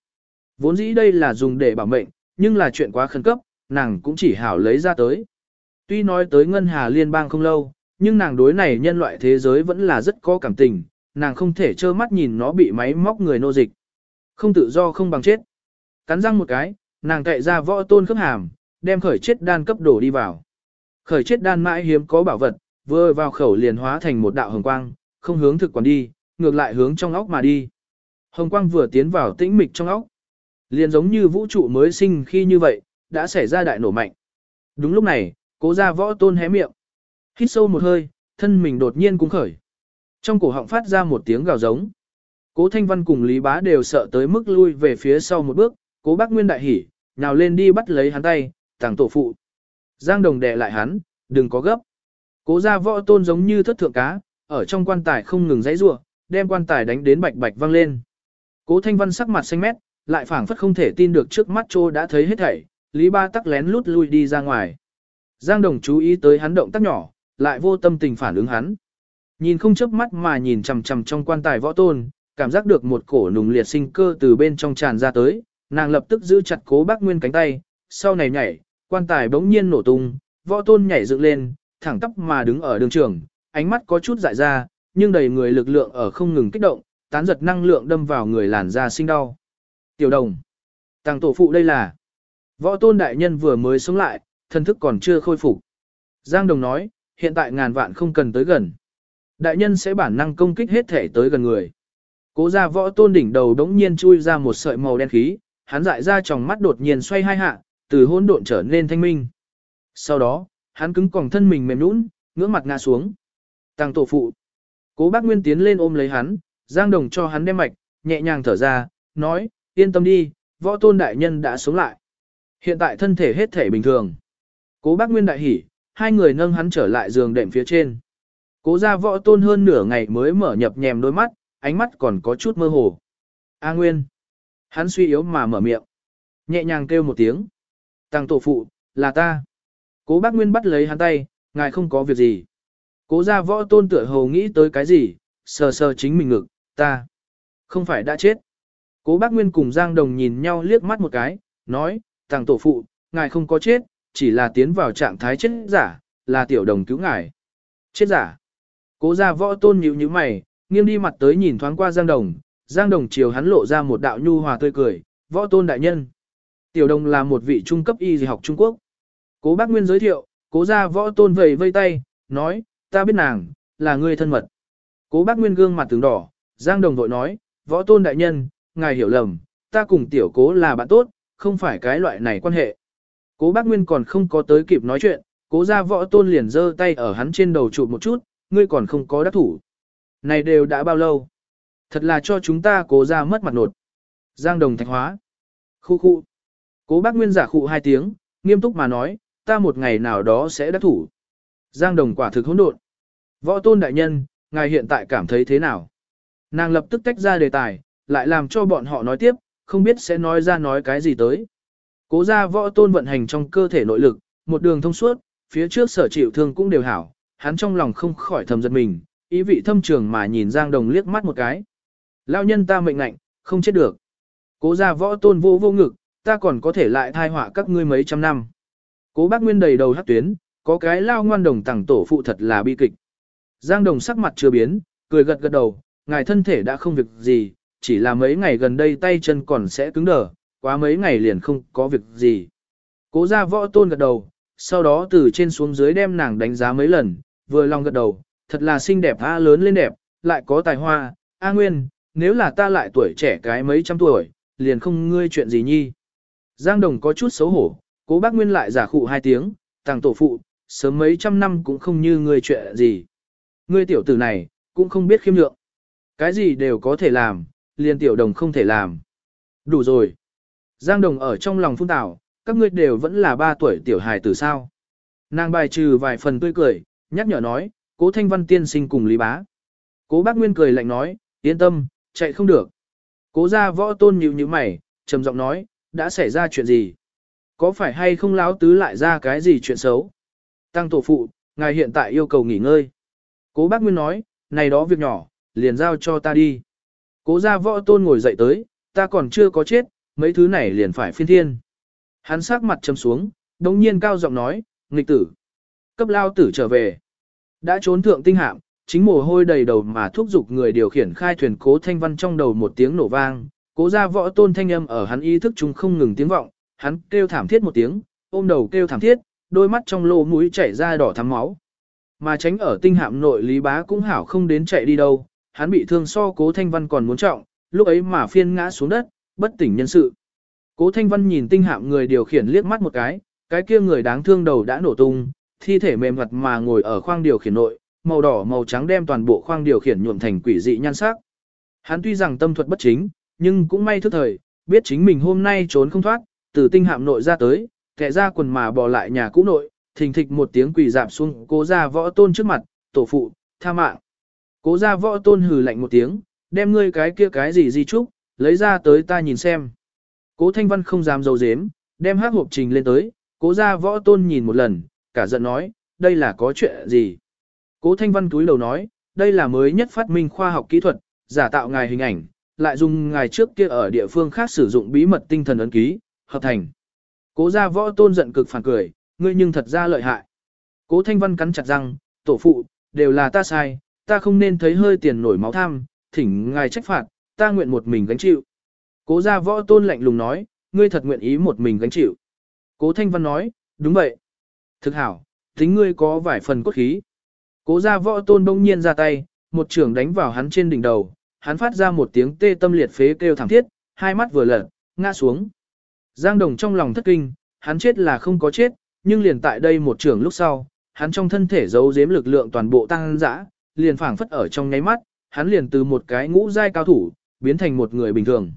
Speaker 1: Vốn dĩ đây là dùng để bảo mệnh, nhưng là chuyện quá khẩn cấp, nàng cũng chỉ hảo lấy ra tới. Tuy nói tới Ngân Hà Liên bang không lâu, nhưng nàng đối này nhân loại thế giới vẫn là rất có cảm tình, nàng không thể trơ mắt nhìn nó bị máy móc người nô dịch. Không tự do không bằng chết. Cắn răng một cái, nàng cậy ra võ tôn khớp hàm, đem khởi chết đan cấp đổ đi vào. Khởi chết đan mãi hiếm có bảo vật, vừa vào khẩu liền hóa thành một đạo hồng quang, không hướng thực quản đi, ngược lại hướng trong óc mà đi. Hồng quang vừa tiến vào tĩnh mịch trong óc. Liền giống như vũ trụ mới sinh khi như vậy, đã xảy ra đại nổ mạnh. Đúng lúc này, cố ra võ tôn hé miệng. Hít sâu một hơi, thân mình đột nhiên cũng khởi. Trong cổ họng phát ra một tiếng gào giống. Cố Thanh Văn cùng Lý Bá đều sợ tới mức lui về phía sau một bước, cố bác Nguyên đại hỉ, nào lên đi bắt lấy hắn tay, tàng tổ phụ. Giang Đồng đè lại hắn, đừng có gấp. Cố gia võ tôn giống như thất thượng cá, ở trong quan tài không ngừng dãy rủa, đem quan tài đánh đến bạch bạch văng lên. Cố Thanh Văn sắc mặt xanh mét, lại phảng phất không thể tin được trước mắt Trô đã thấy hết thảy, Lý Ba tắc lén lút lui đi ra ngoài. Giang Đồng chú ý tới hắn động tác nhỏ, lại vô tâm tình phản ứng hắn. Nhìn không chớp mắt mà nhìn chằm chằm trong quan tài võ tôn, cảm giác được một cổ nùng liệt sinh cơ từ bên trong tràn ra tới, nàng lập tức giữ chặt cố bác nguyên cánh tay, sau này nhảy, quan tài bỗng nhiên nổ tung, võ tôn nhảy dựng lên, thẳng tắp mà đứng ở đường trường, ánh mắt có chút dại ra, nhưng đầy người lực lượng ở không ngừng kích động, tán giật năng lượng đâm vào người làn da sinh đau. Tiểu đồng, tàng tổ phụ đây là, võ tôn đại nhân vừa mới sống lại, thân thức còn chưa khôi phục. Giang đồng nói, hiện tại ngàn vạn không cần tới gần. Đại nhân sẽ bản năng công kích hết thể tới gần người. Cố ra võ tôn đỉnh đầu đống nhiên chui ra một sợi màu đen khí, hắn dại ra trong mắt đột nhiên xoay hai hạ, từ hỗn độn trở nên thanh minh. Sau đó, hắn cứng còng thân mình mềm nhũn, ngưỡng mặt ngã xuống. Tăng tổ phụ. Cố bác Nguyên tiến lên ôm lấy hắn, Giang Đồng cho hắn đem mạch, nhẹ nhàng thở ra, nói, yên tâm đi, võ tôn đại nhân đã sống lại. Hiện tại thân thể hết thể bình thường. Cố bác Nguyên đại hỉ, hai người nâng hắn trở lại giường đệm phía trên. Cố ra võ tôn hơn nửa ngày mới mở nhập nhèm đôi mắt, ánh mắt còn có chút mơ hồ. A Nguyên. Hắn suy yếu mà mở miệng. Nhẹ nhàng kêu một tiếng. Tăng tổ phụ, là ta. Cố bác Nguyên bắt lấy hắn tay, ngài không có việc gì. Cố ra võ tôn tựa hồ nghĩ tới cái gì, sờ sờ chính mình ngực, ta. Không phải đã chết. Cố bác Nguyên cùng Giang Đồng nhìn nhau liếc mắt một cái, nói, Tăng tổ phụ, ngài không có chết, chỉ là tiến vào trạng thái chết giả, là tiểu đồng cứu ngài. Chết giả. Cố ra võ tôn nhíu như mày, nghiêng đi mặt tới nhìn thoáng qua Giang Đồng, Giang Đồng chiều hắn lộ ra một đạo nhu hòa tươi cười, võ tôn đại nhân. Tiểu đồng là một vị trung cấp y học Trung Quốc. Cố bác Nguyên giới thiệu, cố ra võ tôn vầy vây tay, nói, ta biết nàng, là người thân mật. Cố bác Nguyên gương mặt tướng đỏ, Giang Đồng vội nói, võ tôn đại nhân, ngài hiểu lầm, ta cùng tiểu cố là bạn tốt, không phải cái loại này quan hệ. Cố bác Nguyên còn không có tới kịp nói chuyện, cố ra võ tôn liền giơ tay ở hắn trên đầu chụp một chút, ngươi còn không có đắc thủ. Này đều đã bao lâu? Thật là cho chúng ta cố ra mất mặt nột. Giang đồng thạch hóa. Khu khu. Cố bác Nguyên giả khụ hai tiếng, nghiêm túc mà nói, ta một ngày nào đó sẽ đắc thủ. Giang đồng quả thực hỗn độn. Võ tôn đại nhân, ngài hiện tại cảm thấy thế nào? Nàng lập tức tách ra đề tài, lại làm cho bọn họ nói tiếp, không biết sẽ nói ra nói cái gì tới. Cố ra võ tôn vận hành trong cơ thể nội lực, một đường thông suốt, phía trước sở chịu thương cũng đều hảo, hắn trong lòng không khỏi thầm giật mình, ý vị thâm trường mà nhìn Giang Đồng liếc mắt một cái. Lao nhân ta mệnh lạnh, không chết được. Cố gia võ tôn vô vô ngực, ta còn có thể lại thai họa các ngươi mấy trăm năm. Cố bác Nguyên đầy đầu hát tuyến, có cái lao ngoan đồng tẳng tổ phụ thật là bi kịch. Giang Đồng sắc mặt chưa biến, cười gật gật đầu, ngài thân thể đã không việc gì, chỉ là mấy ngày gần đây tay chân còn sẽ cứng đờ, quá mấy ngày liền không có việc gì. Cố gia võ tôn gật đầu, sau đó từ trên xuống dưới đem nàng đánh giá mấy lần, vừa lòng gật đầu, thật là xinh đẹp a lớn lên đẹp, lại có tài hoa, a nguyên, nếu là ta lại tuổi trẻ cái mấy trăm tuổi, liền không ngươi chuyện gì nhi. Giang Đồng có chút xấu hổ, cố bác Nguyên lại giả khụ hai tiếng, tàng tổ phụ, sớm mấy trăm năm cũng không như ngươi chuyện gì. Ngươi tiểu tử này, cũng không biết khiêm lượng. Cái gì đều có thể làm, liền tiểu đồng không thể làm. Đủ rồi. Giang Đồng ở trong lòng phun tảo, các ngươi đều vẫn là ba tuổi tiểu hài tử sao. Nàng bài trừ vài phần tươi cười, nhắc nhở nói, cố thanh văn tiên sinh cùng Lý Bá. Cố bác Nguyên cười lạnh nói, yên tâm, chạy không được. Cố gia võ tôn nhíu nhíu mày, trầm giọng nói, đã xảy ra chuyện gì? Có phải hay không láo tứ lại ra cái gì chuyện xấu? Tăng tổ phụ, ngài hiện tại yêu cầu nghỉ ngơi. Cố bác Nguyên nói, này đó việc nhỏ, liền giao cho ta đi. Cố gia võ tôn ngồi dậy tới, ta còn chưa có chết, mấy thứ này liền phải phiên thiên. Hắn sắc mặt trầm xuống, đồng nhiên cao giọng nói, nghịch tử. Cấp lao tử trở về. Đã trốn thượng tinh hạm, chính mồ hôi đầy đầu mà thúc giục người điều khiển khai thuyền cố thanh văn trong đầu một tiếng nổ vang. Cố ra võ tôn thanh âm ở hắn ý thức chúng không ngừng tiếng vọng, hắn kêu thảm thiết một tiếng, ôm đầu kêu thảm thiết, đôi mắt trong lỗ mũi chảy ra đỏ thắm máu. Mà tránh ở tinh hạm nội lý bá cũng hảo không đến chạy đi đâu, hắn bị thương so cố thanh văn còn muốn trọng, lúc ấy mà phiên ngã xuống đất, bất tỉnh nhân sự. Cố thanh văn nhìn tinh hạm người điều khiển liếc mắt một cái, cái kia người đáng thương đầu đã nổ tung, thi thể mềm mặt mà ngồi ở khoang điều khiển nội, màu đỏ màu trắng đem toàn bộ khoang điều khiển nhuộm thành quỷ dị nhan sắc. Hắn tuy rằng tâm thuật bất chính, nhưng cũng may thức thời, biết chính mình hôm nay trốn không thoát, từ tinh hạm nội ra tới, kẻ ra quần mà bỏ lại nhà cũ nội, thình thịch một tiếng quỷ dạp xuống cố ra võ tôn trước mặt, tổ phụ, tha mạng. Cố ra võ tôn hừ lạnh một tiếng, đem ngươi cái kia cái gì di trúc, lấy ra tới ta nhìn xem. Cố thanh văn không dám dầu dếm, đem hát hộp trình lên tới, cố ra võ tôn nhìn một lần, cả giận nói, đây là có chuyện gì. Cố thanh văn túi đầu nói, đây là mới nhất phát minh khoa học kỹ thuật, giả tạo ngài hình ảnh, lại dùng ngài trước kia ở địa phương khác sử dụng bí mật tinh thần ấn ký, hợp thành. Cố Gia võ tôn giận cực phản cười, ngươi nhưng thật ra lợi hại. Cố thanh văn cắn chặt răng, tổ phụ, đều là ta sai, ta không nên thấy hơi tiền nổi máu tham, thỉnh ngài trách phạt, ta nguyện một mình gánh chịu. Cố gia võ tôn lạnh lùng nói, ngươi thật nguyện ý một mình gánh chịu. Cố thanh văn nói, đúng vậy. Thực hảo, tính ngươi có vài phần cốt khí. Cố gia võ tôn bỗng nhiên ra tay, một trường đánh vào hắn trên đỉnh đầu, hắn phát ra một tiếng tê tâm liệt phế kêu thảm thiết, hai mắt vừa lật, ngã xuống. Giang Đồng trong lòng thất kinh, hắn chết là không có chết, nhưng liền tại đây một trường lúc sau, hắn trong thân thể giấu giếm lực lượng toàn bộ tăng dã, liền phảng phất ở trong nháy mắt, hắn liền từ một cái ngũ giai cao thủ, biến thành một người bình thường.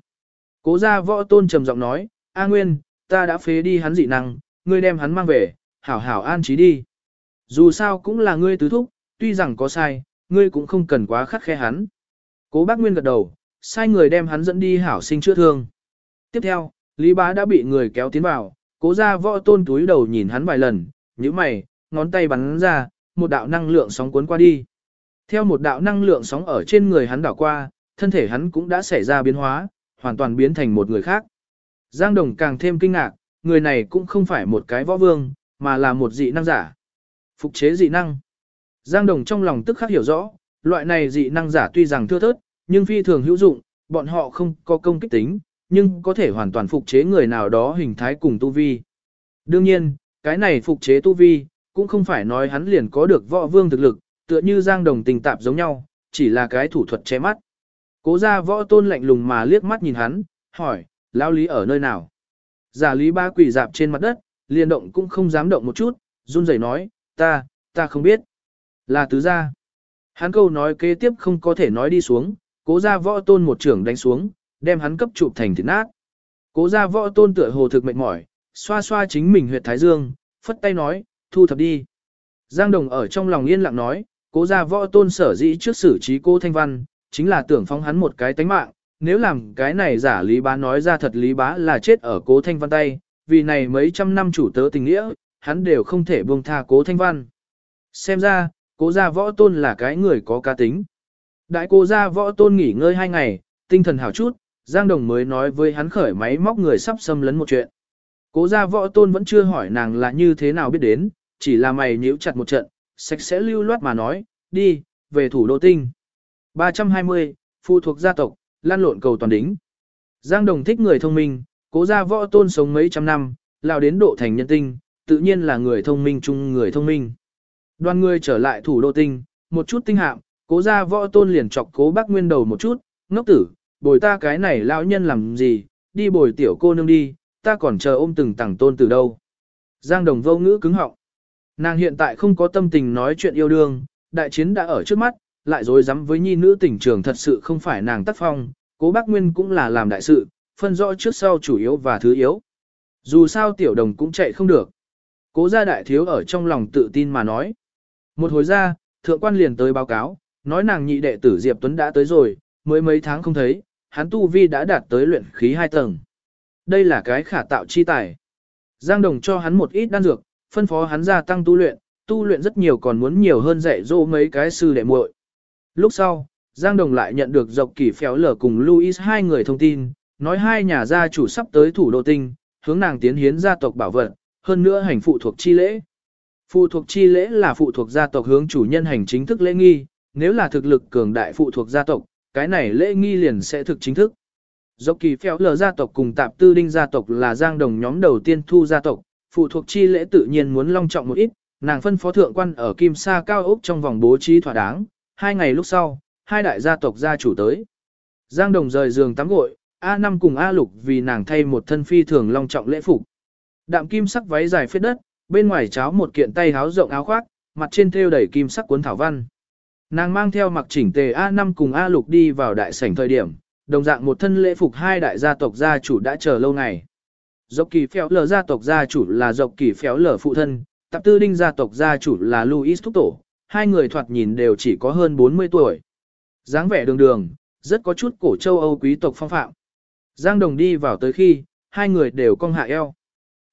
Speaker 1: Cố gia võ tôn trầm giọng nói, A Nguyên, ta đã phế đi hắn dị năng, ngươi đem hắn mang về, hảo hảo an trí đi. Dù sao cũng là ngươi tứ thúc, tuy rằng có sai, ngươi cũng không cần quá khắc khe hắn. Cố bác Nguyên gật đầu, sai người đem hắn dẫn đi hảo sinh chữa thương. Tiếp theo, Lý Bá đã bị người kéo tiến vào, cố gia võ tôn túi đầu nhìn hắn vài lần, như mày, ngón tay bắn ra, một đạo năng lượng sóng cuốn qua đi. Theo một đạo năng lượng sóng ở trên người hắn đảo qua, thân thể hắn cũng đã xảy ra biến hóa, hoàn toàn biến thành một người khác. Giang Đồng càng thêm kinh ngạc, người này cũng không phải một cái võ vương, mà là một dị năng giả. Phục chế dị năng. Giang Đồng trong lòng tức khắc hiểu rõ, loại này dị năng giả tuy rằng thưa thớt, nhưng phi thường hữu dụng, bọn họ không có công kích tính, nhưng có thể hoàn toàn phục chế người nào đó hình thái cùng tu vi. Đương nhiên, cái này phục chế tu vi, cũng không phải nói hắn liền có được võ vương thực lực, tựa như Giang Đồng tình tạp giống nhau, chỉ là cái thủ thuật che mắt. Cố ra võ tôn lạnh lùng mà liếc mắt nhìn hắn, hỏi, lão lý ở nơi nào? Giả lý ba quỷ dạp trên mặt đất, liền động cũng không dám động một chút, run rẩy nói, ta, ta không biết. Là tứ gia. Hắn câu nói kế tiếp không có thể nói đi xuống, cố gia võ tôn một trưởng đánh xuống, đem hắn cấp chụp thành thịt nát. Cố gia võ tôn tựa hồ thực mệt mỏi, xoa xoa chính mình huyệt thái dương, phất tay nói, thu thập đi. Giang Đồng ở trong lòng yên lặng nói, cố gia võ tôn sở dĩ trước xử trí cô Thanh Văn, chính là tưởng phóng hắn một cái tánh mạng, nếu làm cái này giả Lý Bá nói ra thật Lý Bá là chết ở cố Thanh Văn tay, vì này mấy trăm năm chủ tớ tình nghĩa, hắn đều không thể buông tha cố Thanh Văn. Xem ra, cố gia võ tôn là cái người có cá tính. Đại cố gia võ tôn nghỉ ngơi hai ngày, tinh thần hảo chút, Giang Đồng mới nói với hắn khởi máy móc người sắp xâm lấn một chuyện. Cố gia võ tôn vẫn chưa hỏi nàng là như thế nào biết đến, chỉ là mày nhíu chặt một trận, sạch sẽ lưu loát mà nói, đi, về thủ đô tinh. 320, phụ thuộc gia tộc, lan lộn cầu toàn đính. Giang Đồng thích người thông minh, cố gia võ tôn sống mấy trăm năm, lao đến độ thành nhân tinh, tự nhiên là người thông minh chung người thông minh. Đoàn người trở lại thủ đô tinh, một chút tinh hạm, cố gia võ tôn liền chọc cố bác nguyên đầu một chút, ngốc tử, bồi ta cái này lão nhân làm gì, đi bồi tiểu cô nương đi, ta còn chờ ôm từng tảng tôn từ đâu. Giang đồng vô ngữ cứng họng. Nàng hiện tại không có tâm tình nói chuyện yêu đương, đại chiến đã ở trước mắt, lại dối rắm với nhi nữ tỉnh trường thật sự không phải nàng tác phong, cố bác Nguyên cũng là làm đại sự, phân rõ trước sau chủ yếu và thứ yếu. Dù sao tiểu đồng cũng chạy không được. Cố gia đại thiếu ở trong lòng tự tin mà nói. Một hồi ra, thượng quan liền tới báo cáo, nói nàng nhị đệ tử Diệp Tuấn đã tới rồi, mới mấy tháng không thấy, hắn tu vi đã đạt tới luyện khí hai tầng. Đây là cái khả tạo chi tài. Giang Đồng cho hắn một ít đan dược, phân phó hắn gia tăng tu luyện, tu luyện rất nhiều còn muốn nhiều hơn dạy dỗ mấy cái sư đệ muội. Lúc sau, Giang Đồng lại nhận được dọc kỳ phéo lở cùng Louis hai người thông tin, nói hai nhà gia chủ sắp tới thủ đô tinh, hướng nàng tiến hiến gia tộc bảo vật, hơn nữa hành phụ thuộc chi lễ. Phụ thuộc chi lễ là phụ thuộc gia tộc hướng chủ nhân hành chính thức lễ nghi, nếu là thực lực cường đại phụ thuộc gia tộc, cái này lễ nghi liền sẽ thực chính thức. Dọc kỳ phèo lờ gia tộc cùng tạp tư đinh gia tộc là giang đồng nhóm đầu tiên thu gia tộc, phụ thuộc chi lễ tự nhiên muốn long trọng một ít, nàng phân phó thượng quan ở Kim Sa cao ốc trong vòng bố trí thỏa đáng, hai ngày lúc sau, hai đại gia tộc gia chủ tới. Giang đồng rời giường tắm gội, A năm cùng A lục vì nàng thay một thân phi thường long trọng lễ phục. Đạm kim sắc váy dài phết đất, bên ngoài cháo một kiện tay háo rộng áo khoác, mặt trên thêu đầy kim sắc cuốn thảo văn. Nàng mang theo mặc chỉnh tề A5 cùng A lục đi vào đại sảnh thời điểm, đồng dạng một thân lễ phục hai đại gia tộc gia chủ đã chờ lâu ngày. Dọc kỳ phéo lở gia tộc gia chủ là dọc kỳ phéo lở phụ thân, tạp tư đinh gia tộc gia chủ là Louis Thúc Tổ, hai người thoạt nhìn đều chỉ có hơn 40 tuổi. dáng vẻ đường đường, rất có chút cổ châu Âu quý tộc phong phạm. Giang Đồng đi vào tới khi, hai người đều cong hạ eo.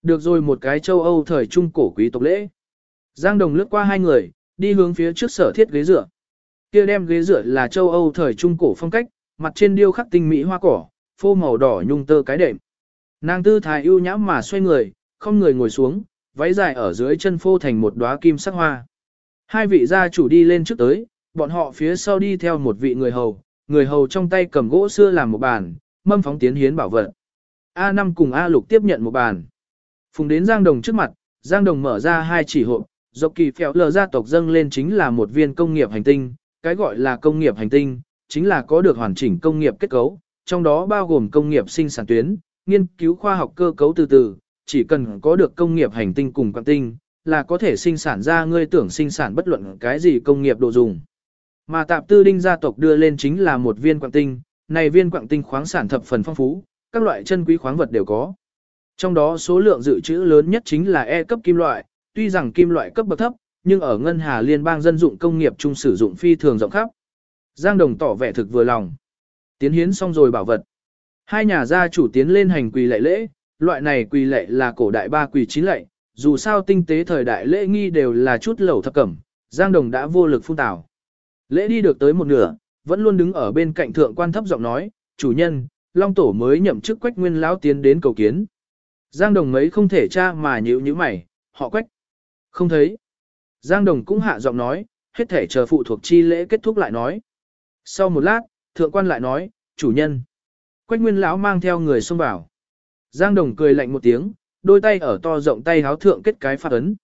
Speaker 1: Được rồi một cái châu Âu thời trung cổ quý tộc lễ. Giang Đồng lướt qua hai người, đi hướng phía trước sở thiết ghế dựa. Kia đem ghế dựa là châu Âu thời trung cổ phong cách, mặt trên điêu khắc tinh mỹ hoa cỏ, phô màu đỏ nhung tơ cái đệm. Nàng tư thái ưu nhã mà xoay người, không người ngồi xuống, váy dài ở dưới chân phô thành một đóa kim sắc hoa. Hai vị gia chủ đi lên trước tới, bọn họ phía sau đi theo một vị người hầu, người hầu trong tay cầm gỗ xưa làm một bàn, mâm phóng tiến hiến bảo vật. A5 cùng A Lục tiếp nhận một bàn. Phùng đến Giang Đồng trước mặt, Giang Đồng mở ra hai chỉ hộp, dọc kỳ phèo lờ gia tộc dâng lên chính là một viên công nghiệp hành tinh, cái gọi là công nghiệp hành tinh, chính là có được hoàn chỉnh công nghiệp kết cấu, trong đó bao gồm công nghiệp sinh sản tuyến, nghiên cứu khoa học cơ cấu từ từ, chỉ cần có được công nghiệp hành tinh cùng quan tinh, là có thể sinh sản ra ngươi tưởng sinh sản bất luận cái gì công nghiệp đồ dùng. Mà tạp tư đinh gia tộc đưa lên chính là một viên quặng tinh, này viên quặng tinh khoáng sản thập phần phong phú, các loại chân quý khoáng vật đều có. Trong đó số lượng dự trữ lớn nhất chính là E cấp kim loại, tuy rằng kim loại cấp bậc thấp, nhưng ở ngân hà liên bang dân dụng công nghiệp chung sử dụng phi thường rộng khắp. Giang Đồng tỏ vẻ thực vừa lòng. Tiến hiến xong rồi bảo vật. Hai nhà gia chủ tiến lên hành quỳ lệ lễ, loại này quỳ lệ là cổ đại ba quỳ chín lệ, dù sao tinh tế thời đại lễ nghi đều là chút lẩu thập cẩm, Giang Đồng đã vô lực phun tảo. Lễ đi được tới một nửa, vẫn luôn đứng ở bên cạnh thượng quan thấp giọng nói, chủ nhân, Long Tổ mới nhậm chức quách nguyên lão tiến đến cầu kiến. Giang Đồng mấy không thể tra mà nhíu như mày, họ quách. Không thấy. Giang Đồng cũng hạ giọng nói, hết thể chờ phụ thuộc chi lễ kết thúc lại nói. Sau một lát, thượng quan lại nói, chủ nhân. Quách nguyên lão mang theo người xông vào. Giang Đồng cười lạnh một tiếng, đôi tay ở to rộng tay háo thượng kết cái phát ấn.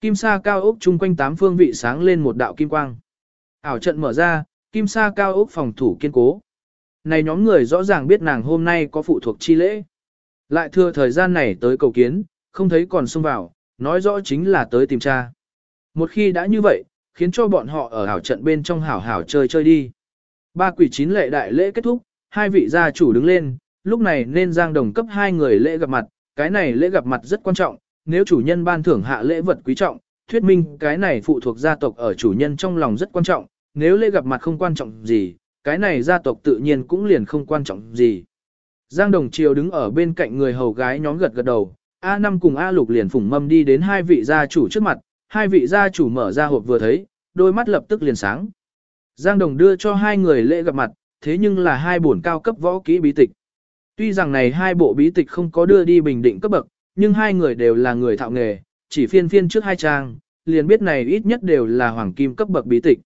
Speaker 1: Kim sa cao ốc chung quanh tám phương vị sáng lên một đạo kim quang. Ảo trận mở ra, kim sa cao ốc phòng thủ kiên cố. Này nhóm người rõ ràng biết nàng hôm nay có phụ thuộc chi lễ. Lại thừa thời gian này tới cầu kiến, không thấy còn xông vào, nói rõ chính là tới tìm cha. Một khi đã như vậy, khiến cho bọn họ ở hảo trận bên trong hảo hảo chơi chơi đi. Ba quỷ chín lệ đại lễ kết thúc, hai vị gia chủ đứng lên, lúc này nên giang đồng cấp hai người lễ gặp mặt, cái này lễ gặp mặt rất quan trọng, nếu chủ nhân ban thưởng hạ lễ vật quý trọng, thuyết minh cái này phụ thuộc gia tộc ở chủ nhân trong lòng rất quan trọng, nếu lễ gặp mặt không quan trọng gì, cái này gia tộc tự nhiên cũng liền không quan trọng gì. Giang Đồng Triều đứng ở bên cạnh người hầu gái nhóm gật gật đầu, a năm cùng A Lục liền phủng mâm đi đến hai vị gia chủ trước mặt, hai vị gia chủ mở ra hộp vừa thấy, đôi mắt lập tức liền sáng. Giang Đồng đưa cho hai người lễ gặp mặt, thế nhưng là hai bổn cao cấp võ kỹ bí tịch. Tuy rằng này hai bộ bí tịch không có đưa đi bình định cấp bậc, nhưng hai người đều là người thạo nghề, chỉ phiên phiên trước hai trang, liền biết này ít nhất đều là hoàng kim cấp bậc bí tịch.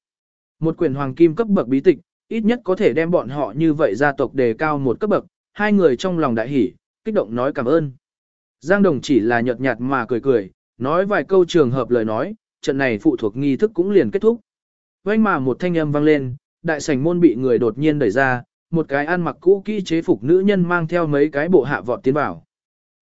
Speaker 1: Một quyển hoàng kim cấp bậc bí tịch, ít nhất có thể đem bọn họ như vậy gia tộc đề cao một cấp bậc, hai người trong lòng đại hỉ, kích động nói cảm ơn. Giang Đồng chỉ là nhợt nhạt mà cười cười, nói vài câu trường hợp lời nói, trận này phụ thuộc nghi thức cũng liền kết thúc. Quanh mà một thanh âm vang lên, đại sảnh môn bị người đột nhiên đẩy ra, một cái ăn mặc cũ kỹ chế phục nữ nhân mang theo mấy cái bộ hạ vọt tiến vào.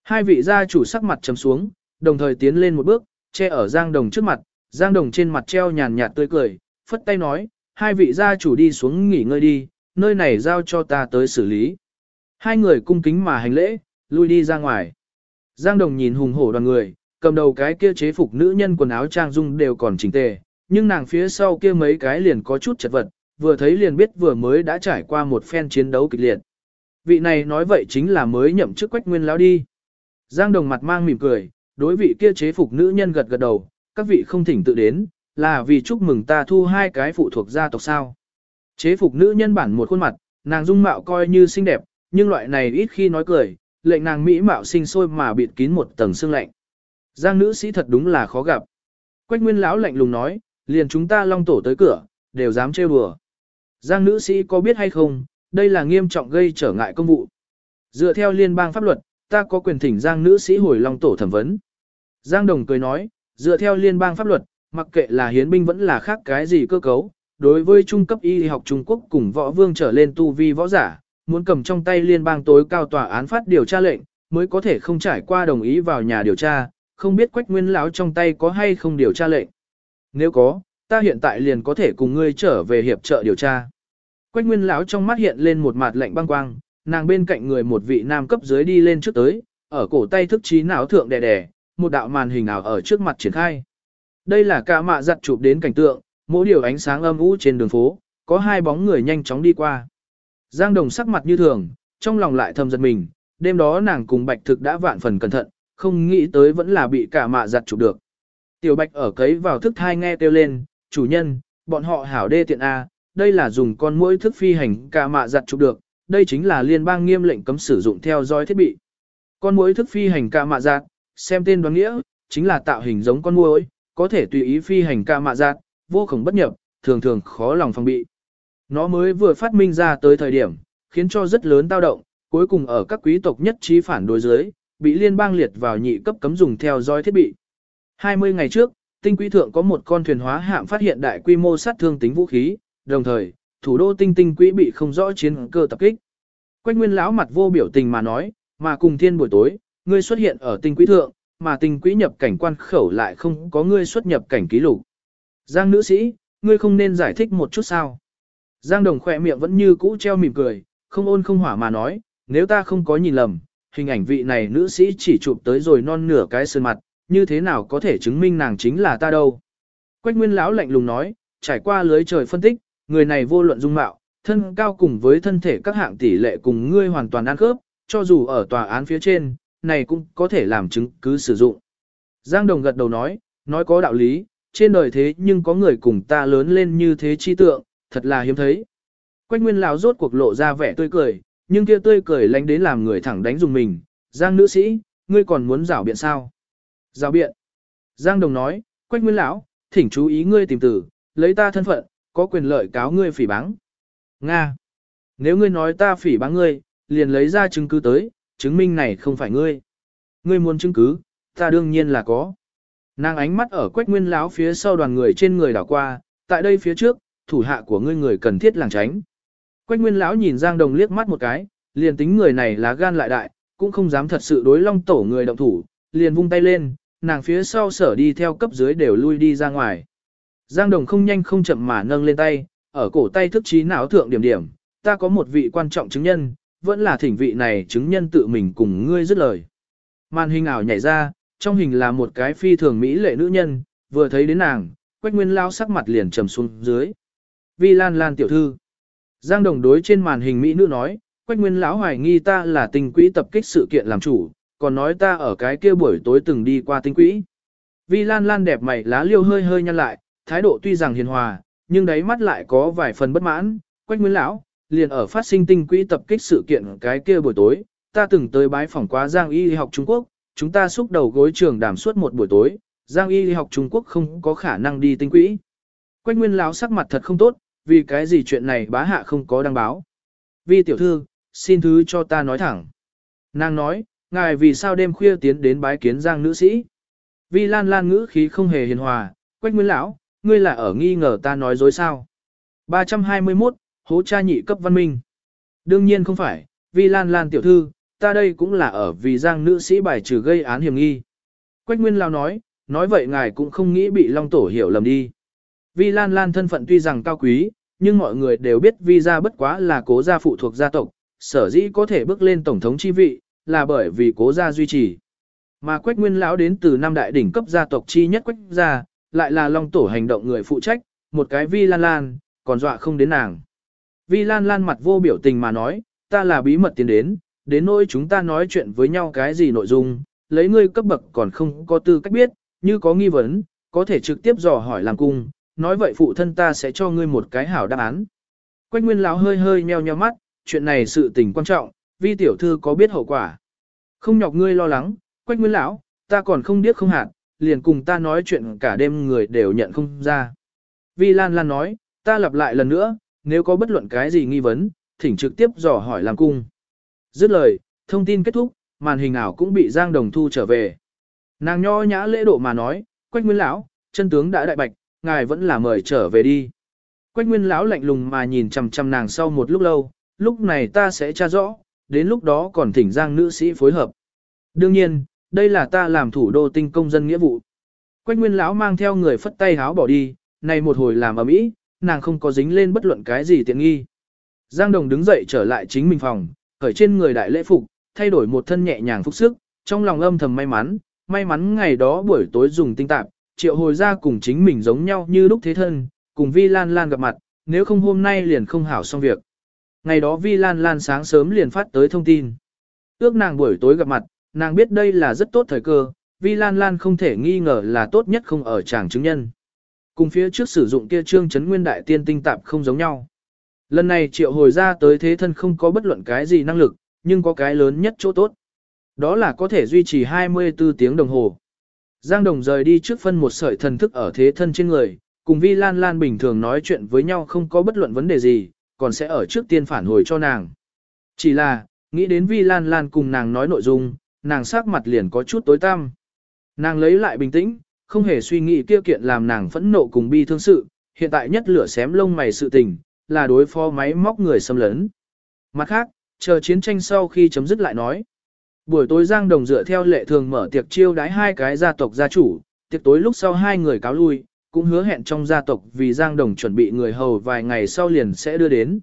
Speaker 1: Hai vị gia chủ sắc mặt trầm xuống, đồng thời tiến lên một bước, che ở Giang Đồng trước mặt, Giang Đồng trên mặt treo nhàn nhạt tươi cười, phất tay nói, hai vị gia chủ đi xuống nghỉ ngơi đi, nơi này giao cho ta tới xử lý. Hai người cung kính mà hành lễ, lui đi ra ngoài. Giang Đồng nhìn hùng hổ đoàn người, cầm đầu cái kia chế phục nữ nhân quần áo trang dung đều còn chỉnh tề, nhưng nàng phía sau kia mấy cái liền có chút chật vật, vừa thấy liền biết vừa mới đã trải qua một phen chiến đấu kịch liệt. Vị này nói vậy chính là mới nhậm chức quách nguyên lão đi. Giang Đồng mặt mang mỉm cười, đối vị kia chế phục nữ nhân gật gật đầu, các vị không thỉnh tự đến, là vì chúc mừng ta thu hai cái phụ thuộc gia tộc sao. Chế phục nữ nhân bản một khuôn mặt, nàng dung mạo coi như xinh đẹp, nhưng loại này ít khi nói cười, lệnh nàng mỹ mạo sinh sôi mà bịt kín một tầng xương lạnh. Giang nữ sĩ thật đúng là khó gặp. Quách nguyên lão lạnh lùng nói, liền chúng ta long tổ tới cửa, đều dám trêu đùa. Giang nữ sĩ có biết hay không, đây là nghiêm trọng gây trở ngại công vụ. Dựa theo liên bang pháp luật, ta có quyền thỉnh Giang nữ sĩ hồi long tổ thẩm vấn. Giang đồng cười nói, dựa theo liên bang pháp luật, mặc kệ là hiến binh vẫn là khác cái gì cơ cấu, đối với trung cấp y học Trung Quốc cùng võ vương trở lên tu vi võ giả, muốn cầm trong tay liên bang tối cao tòa án phát điều tra lệnh, mới có thể không trải qua đồng ý vào nhà điều tra, không biết quách nguyên lão trong tay có hay không điều tra lệnh. Nếu có, ta hiện tại liền có thể cùng ngươi trở về hiệp trợ điều tra. Quách nguyên lão trong mắt hiện lên một mặt lạnh băng quang, nàng bên cạnh người một vị nam cấp dưới đi lên trước tới, ở cổ tay thức trí não thượng đè đè, một đạo màn hình ảo ở trước mặt triển khai. Đây là cả mạ giặt chụp đến cảnh tượng, mỗi điều ánh sáng âm u trên đường phố, có hai bóng người nhanh chóng đi qua. Giang Đồng sắc mặt như thường, trong lòng lại thầm giật mình, đêm đó nàng cùng Bạch Thực đã vạn phần cẩn thận, không nghĩ tới vẫn là bị cả mạ giặt chụp được. Tiểu Bạch ở cấy vào thức thai nghe kêu lên, chủ nhân, bọn họ hảo đê tiện A, đây là dùng con mũi thức phi hành cả mạ giặt chụp được, đây chính là liên bang nghiêm lệnh cấm sử dụng theo dõi thiết bị. Con mũi thức phi hành cả mạ giặt, xem tên đoán nghĩa, chính là tạo hình giống con muỗi, có thể tùy ý phi hành cả mạ giặt, vô cùng bất nhập, thường thường khó lòng phòng bị. Nó mới vừa phát minh ra tới thời điểm, khiến cho rất lớn tao động, cuối cùng ở các quý tộc nhất trí phản đối dưới, bị liên bang liệt vào nhị cấp cấm dùng theo dõi thiết bị. 20 ngày trước, tinh quý thượng có một con thuyền hóa hạm phát hiện đại quy mô sát thương tính vũ khí, đồng thời, thủ đô tinh tinh quỹ bị không rõ chiến cơ tập kích. Quách nguyên lão mặt vô biểu tình mà nói, mà cùng thiên buổi tối, ngươi xuất hiện ở tinh quỹ thượng, mà tinh quỹ nhập cảnh quan khẩu lại không có ngươi xuất nhập cảnh ký lục. Giang nữ sĩ, ngươi không nên giải thích một chút sao. Giang đồng khỏe miệng vẫn như cũ treo mỉm cười, không ôn không hỏa mà nói, nếu ta không có nhìn lầm, hình ảnh vị này nữ sĩ chỉ chụp tới rồi non nửa cái sơn mặt, như thế nào có thể chứng minh nàng chính là ta đâu. Quách nguyên lão lạnh lùng nói, trải qua lưới trời phân tích, người này vô luận dung mạo, thân cao cùng với thân thể các hạng tỷ lệ cùng ngươi hoàn toàn ăn khớp, cho dù ở tòa án phía trên, này cũng có thể làm chứng cứ sử dụng. Giang Đồng gật đầu nói, nói có đạo lý, trên đời thế nhưng có người cùng ta lớn lên như thế chi tượng, thật là hiếm thấy. Quách Nguyên lão rốt cuộc lộ ra vẻ tươi cười, nhưng kia tươi cười lánh đến làm người thẳng đánh dùng mình. Giang nữ sĩ, ngươi còn muốn rảo biện sao? Rảo biện. Giang Đồng nói, Quách Nguyên lão, thỉnh chú ý ngươi tìm tử, lấy ta thân phận, có quyền lợi cáo ngươi phỉ báng. Nga. Nếu ngươi nói ta phỉ báng ngươi, liền lấy ra chứng cứ tới, chứng minh này không phải ngươi. Ngươi muốn chứng cứ, ta đương nhiên là có. Nàng ánh mắt ở Quách Nguyên lão phía sau đoàn người trên người đảo qua, tại đây phía trước, thủ hạ của ngươi người cần thiết làng tránh. Quách Nguyên lão nhìn Giang Đồng liếc mắt một cái, liền tính người này là gan lại đại, cũng không dám thật sự đối long tổ người động thủ, liền vung tay lên, nàng phía sau sở đi theo cấp dưới đều lui đi ra ngoài. Giang Đồng không nhanh không chậm mà nâng lên tay, ở cổ tay thức trí não thượng điểm điểm, ta có một vị quan trọng chứng nhân, vẫn là thỉnh vị này chứng nhân tự mình cùng ngươi dứt lời. Màn hình ảo nhảy ra, trong hình là một cái phi thường mỹ lệ nữ nhân, vừa thấy đến nàng, Quách Nguyên lao sắc mặt liền trầm xuống dưới. Vi Lan Lan tiểu thư. Giang Đồng đối trên màn hình mỹ nữ nói, Quách Nguyên lão hoài nghi ta là tình quỹ tập kích sự kiện làm chủ, còn nói ta ở cái kia buổi tối từng đi qua tinh quỹ. Vi Lan Lan đẹp mày lá liêu hơi hơi nhăn lại, thái độ tuy rằng hiền hòa, nhưng đáy mắt lại có vài phần bất mãn, quách nguyên lão, liền ở phát sinh tinh quỹ tập kích sự kiện cái kia buổi tối, ta từng tới bái phỏng quá Giang Y học Trung Quốc, chúng ta xúc đầu gối trường đàm suốt một buổi tối, Giang Y học Trung Quốc không có khả năng đi tinh quỹ. Quách nguyên lão sắc mặt thật không tốt, vì cái gì chuyện này bá hạ không có đăng báo. Vi tiểu thư, xin thứ cho ta nói thẳng. Nàng nói, ngài vì sao đêm khuya tiến đến bái kiến Giang nữ sĩ. Vi lan lan ngữ khí không hề hiền hòa, quách nguyên lão, ngươi là ở nghi ngờ ta nói dối sao. 321, hố cha nhị cấp văn minh. Đương nhiên không phải, Vi lan lan tiểu thư, ta đây cũng là ở vì Giang nữ sĩ bài trừ gây án hiểm nghi. Quách nguyên lão nói, nói vậy ngài cũng không nghĩ bị Long Tổ hiểu lầm đi. Vi Lan Lan thân phận tuy rằng cao quý, nhưng mọi người đều biết Vi gia bất quá là cố gia phụ thuộc gia tộc, sở dĩ có thể bước lên tổng thống chi vị, là bởi vì cố gia duy trì. Mà Quách Nguyên lão đến từ năm đại đỉnh cấp gia tộc chi nhất Quách gia, lại là Long tổ hành động người phụ trách, một cái Vi Lan Lan, còn dọa không đến nàng. Vi Lan Lan mặt vô biểu tình mà nói, ta là bí mật tiến đến, đến nỗi chúng ta nói chuyện với nhau cái gì nội dung, lấy ngươi cấp bậc còn không có tư cách biết, như có nghi vấn, có thể trực tiếp dò hỏi làm cung, nói vậy phụ thân ta sẽ cho ngươi một cái hảo đáp án. Quách Nguyên lão hơi hơi nheo nheo mắt, chuyện này sự tình quan trọng, vi tiểu thư có biết hậu quả. Không nhọc ngươi lo lắng, quách nguyên lão, ta còn không biết không hạn, liền cùng ta nói chuyện cả đêm người đều nhận không ra. Vi Lan Lan nói, ta lặp lại lần nữa, nếu có bất luận cái gì nghi vấn, thỉnh trực tiếp dò hỏi làm cung. Dứt lời, thông tin kết thúc, màn hình ảo cũng bị Giang Đồng Thu trở về. Nàng nho nhã lễ độ mà nói, Quách Nguyên lão, chân tướng đã đại bạch, ngài vẫn là mời trở về đi. Quách Nguyên lão lạnh lùng mà nhìn chằm chằm nàng sau một lúc lâu, lúc này ta sẽ tra rõ, đến lúc đó còn thỉnh Giang nữ sĩ phối hợp. Đương nhiên, đây là ta làm thủ đô tinh công dân nghĩa vụ. Quách Nguyên lão mang theo người phất tay háo bỏ đi, này một hồi làm ở mỹ, nàng không có dính lên bất luận cái gì tiện nghi. Giang Đồng đứng dậy trở lại chính mình phòng, khởi trên người đại lễ phục, thay đổi một thân nhẹ nhàng phúc sức, trong lòng âm thầm may mắn, may mắn ngày đó buổi tối dùng tinh tạp, triệu hồi ra cùng chính mình giống nhau như lúc thế thân, cùng Vi Lan Lan gặp mặt, nếu không hôm nay liền không hảo xong việc. Ngày đó Vi Lan Lan sáng sớm liền phát tới thông tin. Ước nàng buổi tối gặp mặt, nàng biết đây là rất tốt thời cơ, Vi Lan Lan không thể nghi ngờ là tốt nhất không ở chàng chứng nhân. Cùng phía trước sử dụng kia trương chấn nguyên đại tiên tinh tạp không giống nhau. Lần này triệu hồi ra tới thế thân không có bất luận cái gì năng lực, nhưng có cái lớn nhất chỗ tốt. Đó là có thể duy trì 24 tiếng đồng hồ. Giang Đồng rời đi trước phân một sợi thần thức ở thế thân trên người, cùng Vi Lan Lan bình thường nói chuyện với nhau không có bất luận vấn đề gì, còn sẽ ở trước tiên phản hồi cho nàng. Chỉ là, nghĩ đến Vi Lan Lan cùng nàng nói nội dung, nàng sắc mặt liền có chút tối tăm. Nàng lấy lại bình tĩnh, không hề suy nghĩ kia kiện làm nàng phẫn nộ cùng bi thương sự, hiện tại nhất lửa xém lông mày sự tình, là đối phó máy móc người xâm lấn. Mặt khác, chờ chiến tranh sau khi chấm dứt lại nói. Buổi tối Giang Đồng dựa theo lệ thường mở tiệc chiêu đái hai cái gia tộc gia chủ, tiệc tối lúc sau hai người cáo lui, cũng hứa hẹn trong gia tộc vì Giang Đồng chuẩn bị người hầu vài ngày sau liền sẽ đưa đến.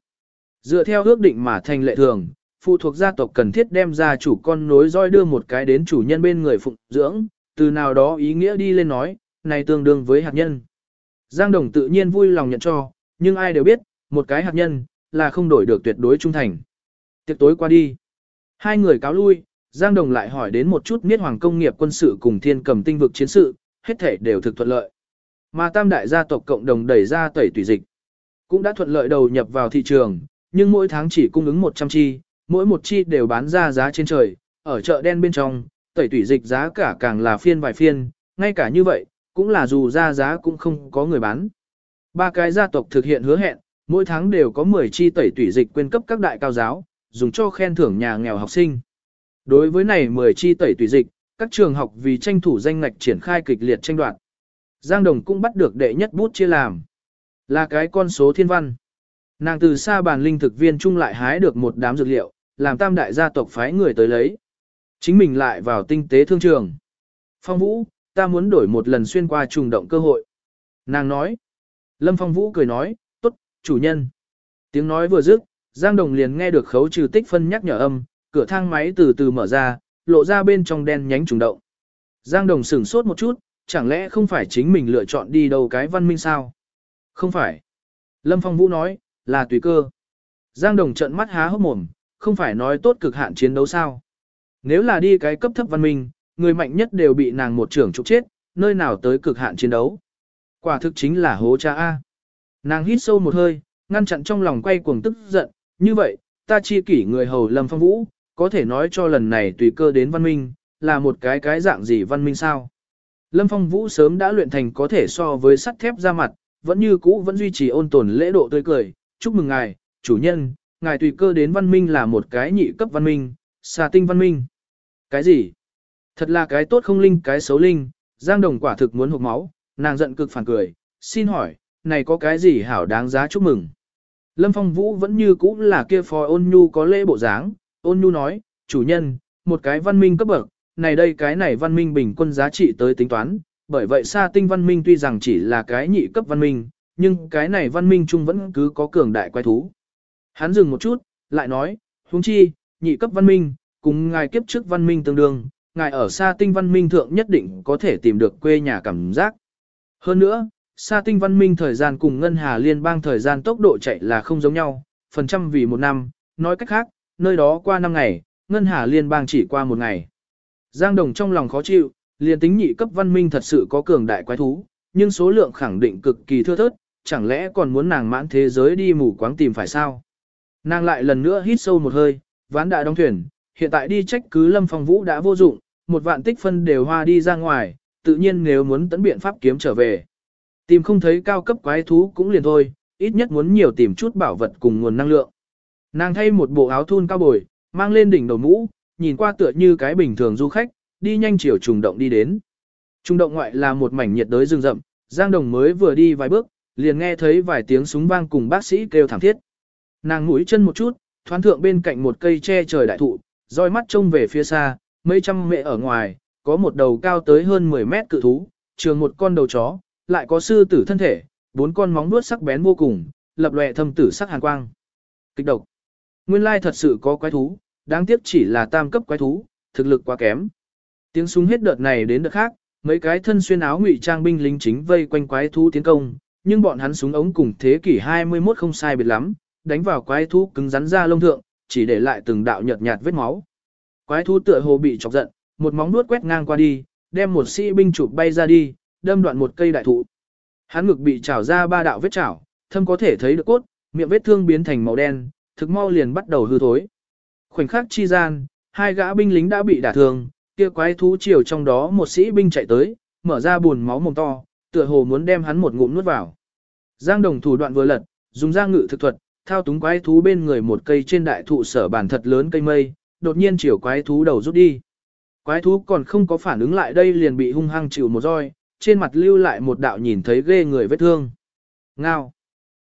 Speaker 1: Dựa theo ước định mà thành lệ thường, phụ thuộc gia tộc cần thiết đem gia chủ con nối roi đưa một cái đến chủ nhân bên người phụng dưỡng, từ nào đó ý nghĩa đi lên nói, này tương đương với hạt nhân. Giang Đồng tự nhiên vui lòng nhận cho, nhưng ai đều biết, một cái hạt nhân, là không đổi được tuyệt đối trung thành. Tiệc tối qua đi. Hai người cáo lui, Giang Đồng lại hỏi đến một chút niết hoàng công nghiệp quân sự cùng thiên cầm tinh vực chiến sự, hết thể đều thực thuận lợi. Mà tam đại gia tộc cộng đồng đẩy ra tẩy tùy dịch. Cũng đã thuận lợi đầu nhập vào thị trường, nhưng mỗi tháng chỉ cung ứng 100 chi, mỗi một chi đều bán ra giá trên trời, ở chợ đen bên trong, tẩy tủy dịch giá cả càng là phiên vài phiên, ngay cả như vậy, cũng là dù ra giá cũng không có người bán. Ba cái gia tộc thực hiện hứa hẹn, mỗi tháng đều có 10 chi tẩy tủy dịch quyên cấp các đại cao giáo, dùng cho khen thưởng nhà nghèo học sinh. Đối với này 10 chi tẩy tùy dịch, các trường học vì tranh thủ danh ngạch triển khai kịch liệt tranh đoạt. Giang Đồng cũng bắt được đệ nhất bút chia làm. Là cái con số thiên văn. Nàng từ xa bàn linh thực viên chung lại hái được một đám dược liệu, làm tam đại gia tộc phái người tới lấy. Chính mình lại vào tinh tế thương trường. Phong Vũ, ta muốn đổi một lần xuyên qua trùng động cơ hội. Nàng nói. Lâm Phong Vũ cười nói, tốt, chủ nhân. Tiếng nói vừa dứt, Giang Đồng liền nghe được khấu trừ tích phân nhắc nhở âm, cửa thang máy từ từ mở ra, lộ ra bên trong đen nhánh trùng động. Giang Đồng sửng sốt một chút, chẳng lẽ không phải chính mình lựa chọn đi đâu cái văn minh sao? Không phải. Lâm Phong Vũ nói, là tùy cơ. Giang Đồng trận mắt há hốc mồm, không phải nói tốt cực hạn chiến đấu sao? Nếu là đi cái cấp thấp văn minh, người mạnh nhất đều bị nàng một trưởng trục chết, nơi nào tới cực hạn chiến đấu. Quả thực chính là hố cha A. Nàng hít sâu một hơi, ngăn chặn trong lòng quay cuồng tức giận, như vậy, ta chi kỷ người hầu Lâm Phong Vũ, có thể nói cho lần này tùy cơ đến văn minh, là một cái cái dạng gì văn minh sao. Lâm Phong Vũ sớm đã luyện thành có thể so với sắt thép ra mặt, vẫn như cũ vẫn duy trì ôn tồn lễ độ tươi cười, chúc mừng ngài, chủ nhân, ngài tùy cơ đến văn minh là một cái nhị cấp văn minh, xà tinh văn minh. Cái gì? Thật là cái tốt không linh cái xấu linh, Giang Đồng quả thực muốn hụt máu, nàng giận cực phản cười, xin hỏi, này có cái gì hảo đáng giá chúc mừng? Lâm Phong Vũ vẫn như cũ là kia phò ôn nhu có lễ bộ dáng, ôn nhu nói, chủ nhân, một cái văn minh cấp bậc, này đây cái này văn minh bình quân giá trị tới tính toán, bởi vậy sa tinh văn minh tuy rằng chỉ là cái nhị cấp văn minh, nhưng cái này văn minh chung vẫn cứ có cường đại quái thú. Hắn dừng một chút, lại nói, huống chi, nhị cấp văn minh, cùng ngài kiếp trước văn minh tương đương, ngài ở sa tinh văn minh thượng nhất định có thể tìm được quê nhà cảm giác. Hơn nữa, sa tinh văn minh thời gian cùng ngân hà liên bang thời gian tốc độ chạy là không giống nhau, phần trăm vì một năm, nói cách khác, nơi đó qua năm ngày, ngân hà liên bang chỉ qua một ngày. Giang Đồng trong lòng khó chịu, liền tính nhị cấp văn minh thật sự có cường đại quái thú, nhưng số lượng khẳng định cực kỳ thưa thớt, chẳng lẽ còn muốn nàng mãn thế giới đi mù quáng tìm phải sao? Nàng lại lần nữa hít sâu một hơi, ván đã đóng thuyền, hiện tại đi trách cứ Lâm Phong Vũ đã vô dụng, một vạn tích phân đều hoa đi ra ngoài, tự nhiên nếu muốn tấn biện pháp kiếm trở về. Tìm không thấy cao cấp quái thú cũng liền thôi, ít nhất muốn nhiều tìm chút bảo vật cùng nguồn năng lượng. Nàng thay một bộ áo thun cao bồi, mang lên đỉnh đầu mũ, nhìn qua tựa như cái bình thường du khách, đi nhanh chiều trùng động đi đến. Trung động ngoại là một mảnh nhiệt đới rừng rậm, Giang Đồng mới vừa đi vài bước, liền nghe thấy vài tiếng súng vang cùng bác sĩ kêu thảm thiết. Nàng mũi chân một chút, thoáng thượng bên cạnh một cây che trời đại thụ, roi mắt trông về phía xa, mấy trăm mẹ ở ngoài, có một đầu cao tới hơn 10 mét cự thú, trường một con đầu chó, lại có sư tử thân thể, bốn con móng vuốt sắc bén vô cùng, lập lòe thâm tử sắc hàn quang. Kịch độc. Nguyên lai thật sự có quái thú, đáng tiếc chỉ là tam cấp quái thú, thực lực quá kém. Tiếng súng hết đợt này đến đợt khác, mấy cái thân xuyên áo ngụy trang binh lính chính vây quanh quái thú tiến công, nhưng bọn hắn súng ống cùng thế kỷ 21 không sai biệt lắm, đánh vào quái thú cứng rắn ra lông thượng, chỉ để lại từng đạo nhợt nhạt vết máu. Quái thú tựa hồ bị chọc giận, một móng vuốt quét ngang qua đi, đem một sĩ binh chụp bay ra đi, đâm đoạn một cây đại thụ. Hắn ngực bị chảo ra ba đạo vết chảo, thâm có thể thấy được cốt, miệng vết thương biến thành màu đen, thực mau liền bắt đầu hư thối. Khoảnh khắc chi gian, hai gã binh lính đã bị đả thương, kia quái thú chiều trong đó một sĩ binh chạy tới, mở ra buồn máu mồm to, tựa hồ muốn đem hắn một ngụm nuốt vào. Giang Đồng thủ đoạn vừa lật, dùng ra ngự thực thuật, thao túng quái thú bên người một cây trên đại thụ sở bản thật lớn cây mây, đột nhiên chiều quái thú đầu rút đi. Quái thú còn không có phản ứng lại đây liền bị hung hăng chịu một roi, trên mặt lưu lại một đạo nhìn thấy ghê người vết thương. Ngao.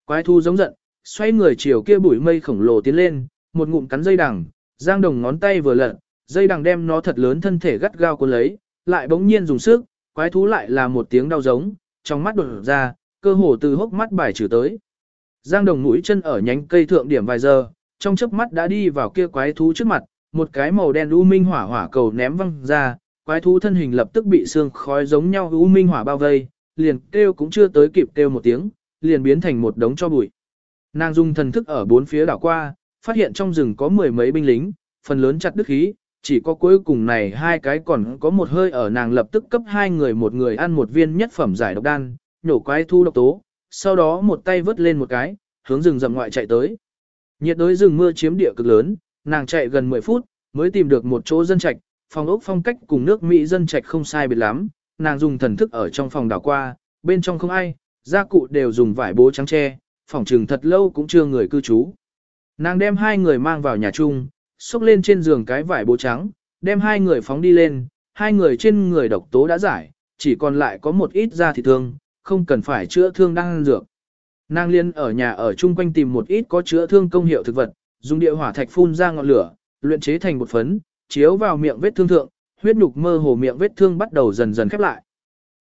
Speaker 1: Quái thú giống giận, xoay người chiều kia bụi mây khổng lồ tiến lên, một ngụm cắn dây đằng, Giang Đồng ngón tay vừa lật, dây đằng đem nó thật lớn thân thể gắt gao cuốn lấy, lại bỗng nhiên dùng sức, quái thú lại là một tiếng đau giống, trong mắt đột ra, cơ hồ từ hốc mắt bài trừ tới. Giang Đồng mũi chân ở nhánh cây thượng điểm vài giờ, trong chớp mắt đã đi vào kia quái thú trước mặt, một cái màu đen u minh hỏa hỏa cầu ném văng ra, quái thú thân hình lập tức bị xương khói giống nhau u minh hỏa bao vây, liền kêu cũng chưa tới kịp kêu một tiếng, liền biến thành một đống cho bụi. Nàng dùng thần thức ở bốn phía đảo qua, phát hiện trong rừng có mười mấy binh lính, phần lớn chặt đứt khí, chỉ có cuối cùng này hai cái còn có một hơi ở nàng lập tức cấp hai người một người ăn một viên nhất phẩm giải độc đan, nhổ quái thu độc tố, sau đó một tay vớt lên một cái, hướng rừng rậm ngoại chạy tới. Nhiệt đối rừng mưa chiếm địa cực lớn, nàng chạy gần 10 phút, mới tìm được một chỗ dân trạch, phòng ốc phong cách cùng nước Mỹ dân trạch không sai biệt lắm, nàng dùng thần thức ở trong phòng đảo qua, bên trong không ai, gia cụ đều dùng vải bố trắng che, phòng trừng thật lâu cũng chưa người cư trú. Nàng đem hai người mang vào nhà chung, xúc lên trên giường cái vải bố trắng, đem hai người phóng đi lên, hai người trên người độc tố đã giải, chỉ còn lại có một ít da thịt thương, không cần phải chữa thương đang ăn dược. Nàng liên ở nhà ở chung quanh tìm một ít có chữa thương công hiệu thực vật, dùng địa hỏa thạch phun ra ngọn lửa, luyện chế thành một phấn, chiếu vào miệng vết thương thượng, huyết nhục mơ hồ miệng vết thương bắt đầu dần dần khép lại.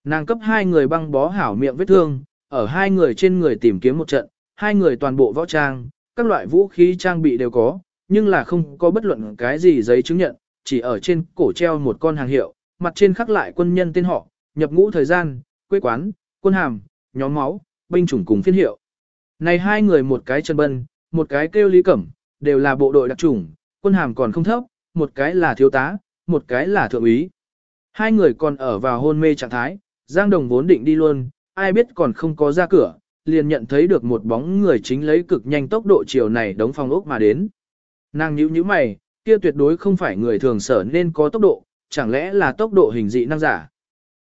Speaker 1: Nàng cấp hai người băng bó hảo miệng vết thương, ở hai người trên người tìm kiếm một trận, hai người toàn bộ võ trang, các loại vũ khí trang bị đều có, nhưng là không có bất luận cái gì giấy chứng nhận, chỉ ở trên cổ treo một con hàng hiệu, mặt trên khắc lại quân nhân tên họ, nhập ngũ thời gian, quê quán, quân hàm, nhóm máu, binh chủng cùng phiên hiệu. Này hai người một cái chân bân, một cái kêu lý cẩm, đều là bộ đội đặc chủng, quân hàm còn không thấp, một cái là thiếu tá, một cái là thượng úy. Hai người còn ở vào hôn mê trạng thái, Giang Đồng vốn định đi luôn, ai biết còn không có ra cửa, liền nhận thấy được một bóng người chính lấy cực nhanh tốc độ chiều này đóng phòng ốc mà đến. Nàng nhíu nhíu mày, kia tuyệt đối không phải người thường sở nên có tốc độ, chẳng lẽ là tốc độ hình dị năng giả.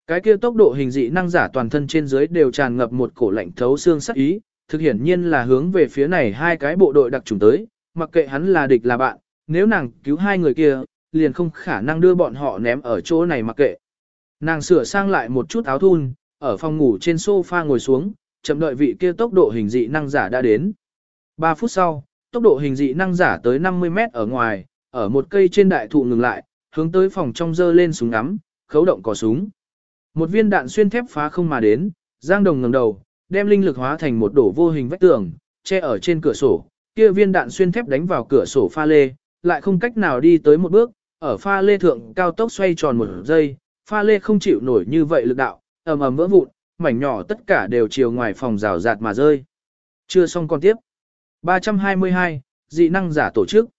Speaker 1: Cái kia tốc độ hình dị năng giả toàn thân trên dưới đều tràn ngập một cổ lạnh thấu xương sắc ý, thực hiển nhiên là hướng về phía này hai cái bộ đội đặc trùng tới, mặc kệ hắn là địch là bạn, nếu nàng cứu hai người kia, liền không khả năng đưa bọn họ ném ở chỗ này mặc kệ. Nàng sửa sang lại một chút áo thun, ở phòng ngủ trên sofa ngồi xuống, chậm đợi vị kia tốc độ hình dị năng giả đã đến. 3 phút sau, tốc độ hình dị năng giả tới 50 mét ở ngoài, ở một cây trên đại thụ ngừng lại, hướng tới phòng trong dơ lên súng ngắm, khấu động cò súng. Một viên đạn xuyên thép phá không mà đến, Giang Đồng ngẩng đầu, đem linh lực hóa thành một đổ vô hình vách tường, che ở trên cửa sổ, kia viên đạn xuyên thép đánh vào cửa sổ pha lê, lại không cách nào đi tới một bước, ở pha lê thượng cao tốc xoay tròn một giây, pha lê không chịu nổi như vậy lực đạo, ầm ầm vỡ vụn, mảnh nhỏ tất cả đều chiều ngoài phòng rào rạt mà rơi. Chưa xong con tiếp. 322, dị năng giả tổ chức.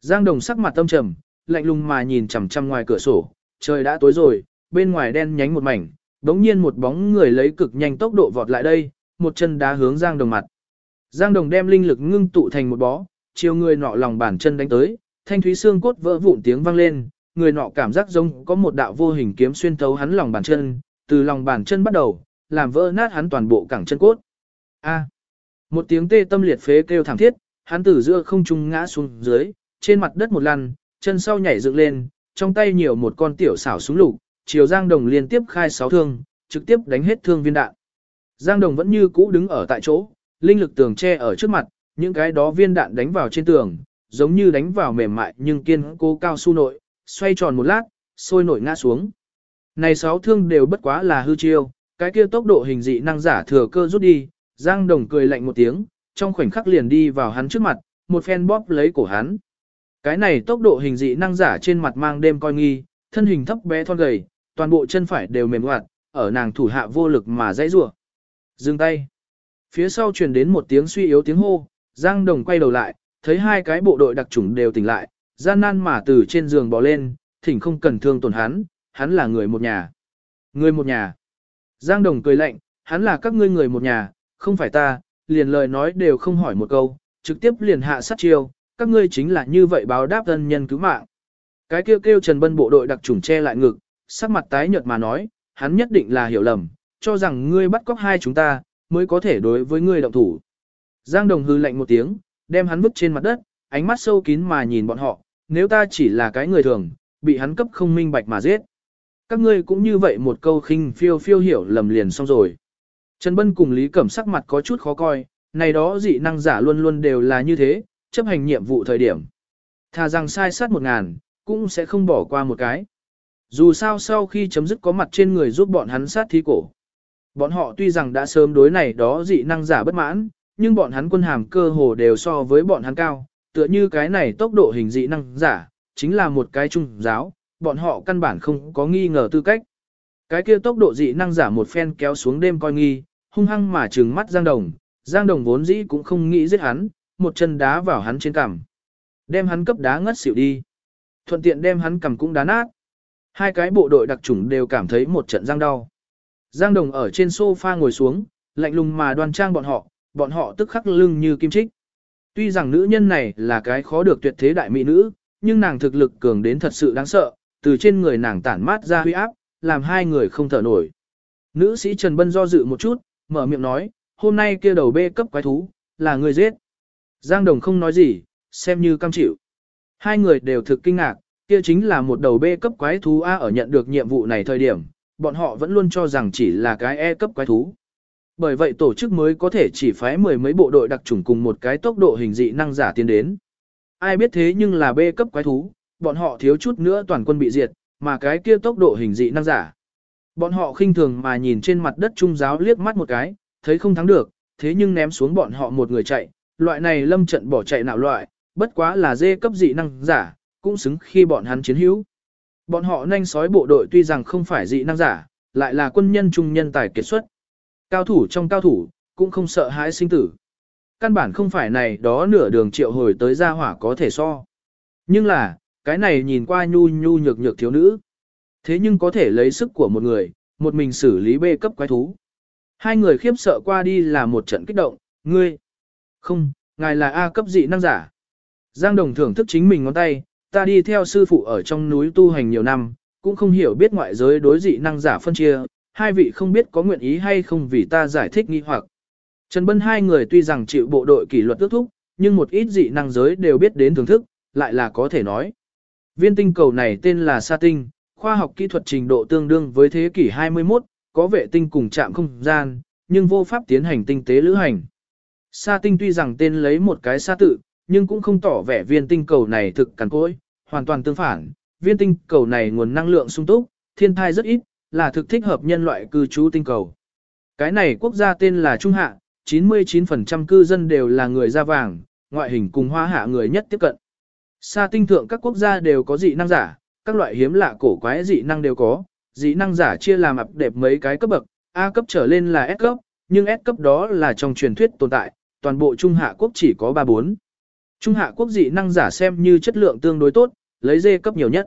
Speaker 1: Giang Đồng sắc mặt tâm trầm, lạnh lùng mà nhìn chằm chằm ngoài cửa sổ, trời đã tối rồi, bên ngoài đen nhánh một mảnh, đống nhiên một bóng người lấy cực nhanh tốc độ vọt lại đây, một chân đá hướng Giang Đồng mặt. Giang Đồng đem linh lực ngưng tụ thành một bó, chiều người nọ lòng bàn chân đánh tới, thanh thúy xương cốt vỡ vụn tiếng vang lên, người nọ cảm giác giống có một đạo vô hình kiếm xuyên thấu hắn lòng bàn chân, từ lòng bàn chân bắt đầu, làm vỡ nát hắn toàn bộ cẳng chân cốt. A. một tiếng tê tâm liệt phế kêu thảm thiết, hắn từ giữa không trung ngã xuống dưới, trên mặt đất một lần, chân sau nhảy dựng lên, trong tay nhiều một con tiểu xảo súng lục, chiều Giang Đồng liên tiếp khai sáu thương, trực tiếp đánh hết thương viên đạn. Giang Đồng vẫn như cũ đứng ở tại chỗ, linh lực tường che ở trước mặt, những cái đó viên đạn đánh vào trên tường, giống như đánh vào mềm mại nhưng kiên cố cao su nội, xoay tròn một lát, sôi nổi ngã xuống. Này sáu thương đều bất quá là hư chiêu, cái kia tốc độ hình dị năng giả thừa cơ rút đi, Giang Đồng cười lạnh một tiếng, trong khoảnh khắc liền đi vào hắn trước mặt, một phen bóp lấy cổ hắn. Cái này tốc độ hình dị năng giả trên mặt mang đêm coi nghi, thân hình thấp bé thon gầy, toàn bộ chân phải đều mềm hoạt, ở nàng thủ hạ vô lực mà dãy rủa. Dừng tay. Phía sau truyền đến một tiếng suy yếu tiếng hô, Giang Đồng quay đầu lại, thấy hai cái bộ đội đặc chủng đều tỉnh lại, gian nan mà từ trên giường bò lên, thỉnh không cần thương tổn hắn, hắn là người một nhà. Người một nhà. Giang Đồng cười lạnh, hắn là các ngươi người một nhà, không phải ta, liền lời nói đều không hỏi một câu, trực tiếp liền hạ sát chiêu, các ngươi chính là như vậy báo đáp thân nhân cứu mạng. Cái kêu kêu Trần Bân bộ đội đặc trùng che lại ngực, sắc mặt tái nhợt mà nói, hắn nhất định là hiểu lầm, cho rằng ngươi bắt cóc hai chúng ta, mới có thể đối với ngươi động thủ. Giang Đồng hư lạnh một tiếng, đem hắn vứt trên mặt đất, ánh mắt sâu kín mà nhìn bọn họ, nếu ta chỉ là cái người thường, bị hắn cấp không minh bạch mà giết. Các ngươi cũng như vậy một câu khinh phiêu phiêu hiểu lầm liền xong rồi. Trần Bân cùng Lý Cẩm sắc mặt có chút khó coi, này đó dị năng giả luôn luôn đều là như thế, chấp hành nhiệm vụ thời điểm. Thà rằng sai sát một ngàn, cũng sẽ không bỏ qua một cái. Dù sao sau khi chấm dứt có mặt trên người giúp bọn hắn sát thí cổ. Bọn họ tuy rằng đã sớm đối này đó dị năng giả bất mãn, nhưng bọn hắn quân hàm cơ hồ đều so với bọn hắn cao, tựa như cái này tốc độ hình dị năng giả, chính là một cái trung giáo, bọn họ căn bản không có nghi ngờ tư cách. Cái kia tốc độ dị năng giả một phen kéo xuống đêm coi nghi, hung hăng mà trừng mắt Giang Đồng, Giang Đồng vốn dĩ cũng không nghĩ giết hắn, một chân đá vào hắn trên cằm. Đem hắn cấp đá ngất xỉu đi. Thuận tiện đem hắn cằm cũng đá nát. Hai cái bộ đội đặc chủng đều cảm thấy một trận giang đau. Giang Đồng ở trên sofa ngồi xuống, lạnh lùng mà đoan trang bọn họ, bọn họ tức khắc lưng như kim chích Tuy rằng nữ nhân này là cái khó được tuyệt thế đại mỹ nữ, nhưng nàng thực lực cường đến thật sự đáng sợ, từ trên người nàng tản mát ra huy áp, làm hai người không thở nổi. Nữ sĩ Trần Bân do dự một chút, mở miệng nói, hôm nay kia đầu bê cấp quái thú, là người giết. Giang Đồng không nói gì, xem như cam chịu. Hai người đều thực kinh ngạc, kia chính là một đầu bê cấp quái thú A ở nhận được nhiệm vụ này thời điểm, bọn họ vẫn luôn cho rằng chỉ là cái E cấp quái thú. Bởi vậy tổ chức mới có thể chỉ phái mười mấy bộ đội đặc chủng cùng một cái tốc độ hình dị năng giả tiến đến. Ai biết thế nhưng là bê cấp quái thú, bọn họ thiếu chút nữa toàn quân bị diệt, mà cái kia tốc độ hình dị năng giả. Bọn họ khinh thường mà nhìn trên mặt đất trung giáo liếc mắt một cái, thấy không thắng được, thế nhưng ném xuống bọn họ một người chạy, loại này lâm trận bỏ chạy nào loại, bất quá là dê cấp dị năng giả, cũng xứng khi bọn hắn chiến hữu. Bọn họ nhanh sói bộ đội tuy rằng không phải dị năng giả, lại là quân nhân trung nhân tài kiệt xuất. Cao thủ trong cao thủ, cũng không sợ hãi sinh tử. Căn bản không phải này đó nửa đường triệu hồi tới gia hỏa có thể so. Nhưng là, cái này nhìn qua nhu nhu nhược nhược thiếu nữ. Thế nhưng có thể lấy sức của một người, một mình xử lý bê cấp quái thú. Hai người khiếp sợ qua đi là một trận kích động, ngươi. Không, ngài là A cấp dị năng giả. Giang Đồng thưởng thức chính mình ngón tay, ta đi theo sư phụ ở trong núi tu hành nhiều năm, cũng không hiểu biết ngoại giới đối dị năng giả phân chia, hai vị không biết có nguyện ý hay không vì ta giải thích nghi hoặc. Trần Bân hai người tuy rằng chịu bộ đội kỷ luật ước thúc, nhưng một ít dị năng giới đều biết đến thưởng thức, lại là có thể nói. Viên tinh cầu này tên là Sa Tinh, khoa học kỹ thuật trình độ tương đương với thế kỷ 21, có vệ tinh cùng chạm không gian, nhưng vô pháp tiến hành tinh tế lữ hành. Sa Tinh tuy rằng tên lấy một cái sa tự, nhưng cũng không tỏ vẻ viên tinh cầu này thực cằn cỗi, hoàn toàn tương phản, viên tinh cầu này nguồn năng lượng sung túc, thiên thai rất ít, là thực thích hợp nhân loại cư trú tinh cầu. Cái này quốc gia tên là Trung Hạ, 99% cư dân đều là người da vàng, ngoại hình cùng hoa hạ người nhất tiếp cận. Sa tinh thượng các quốc gia đều có dị năng giả, các loại hiếm lạ cổ quái dị năng đều có, dị năng giả chia làm ập đẹp mấy cái cấp bậc, A cấp trở lên là S cấp, nhưng S cấp đó là trong truyền thuyết tồn tại, toàn bộ Trung Hạ quốc chỉ có 3-4. Trung Hạ quốc dị năng giả xem như chất lượng tương đối tốt, lấy D cấp nhiều nhất.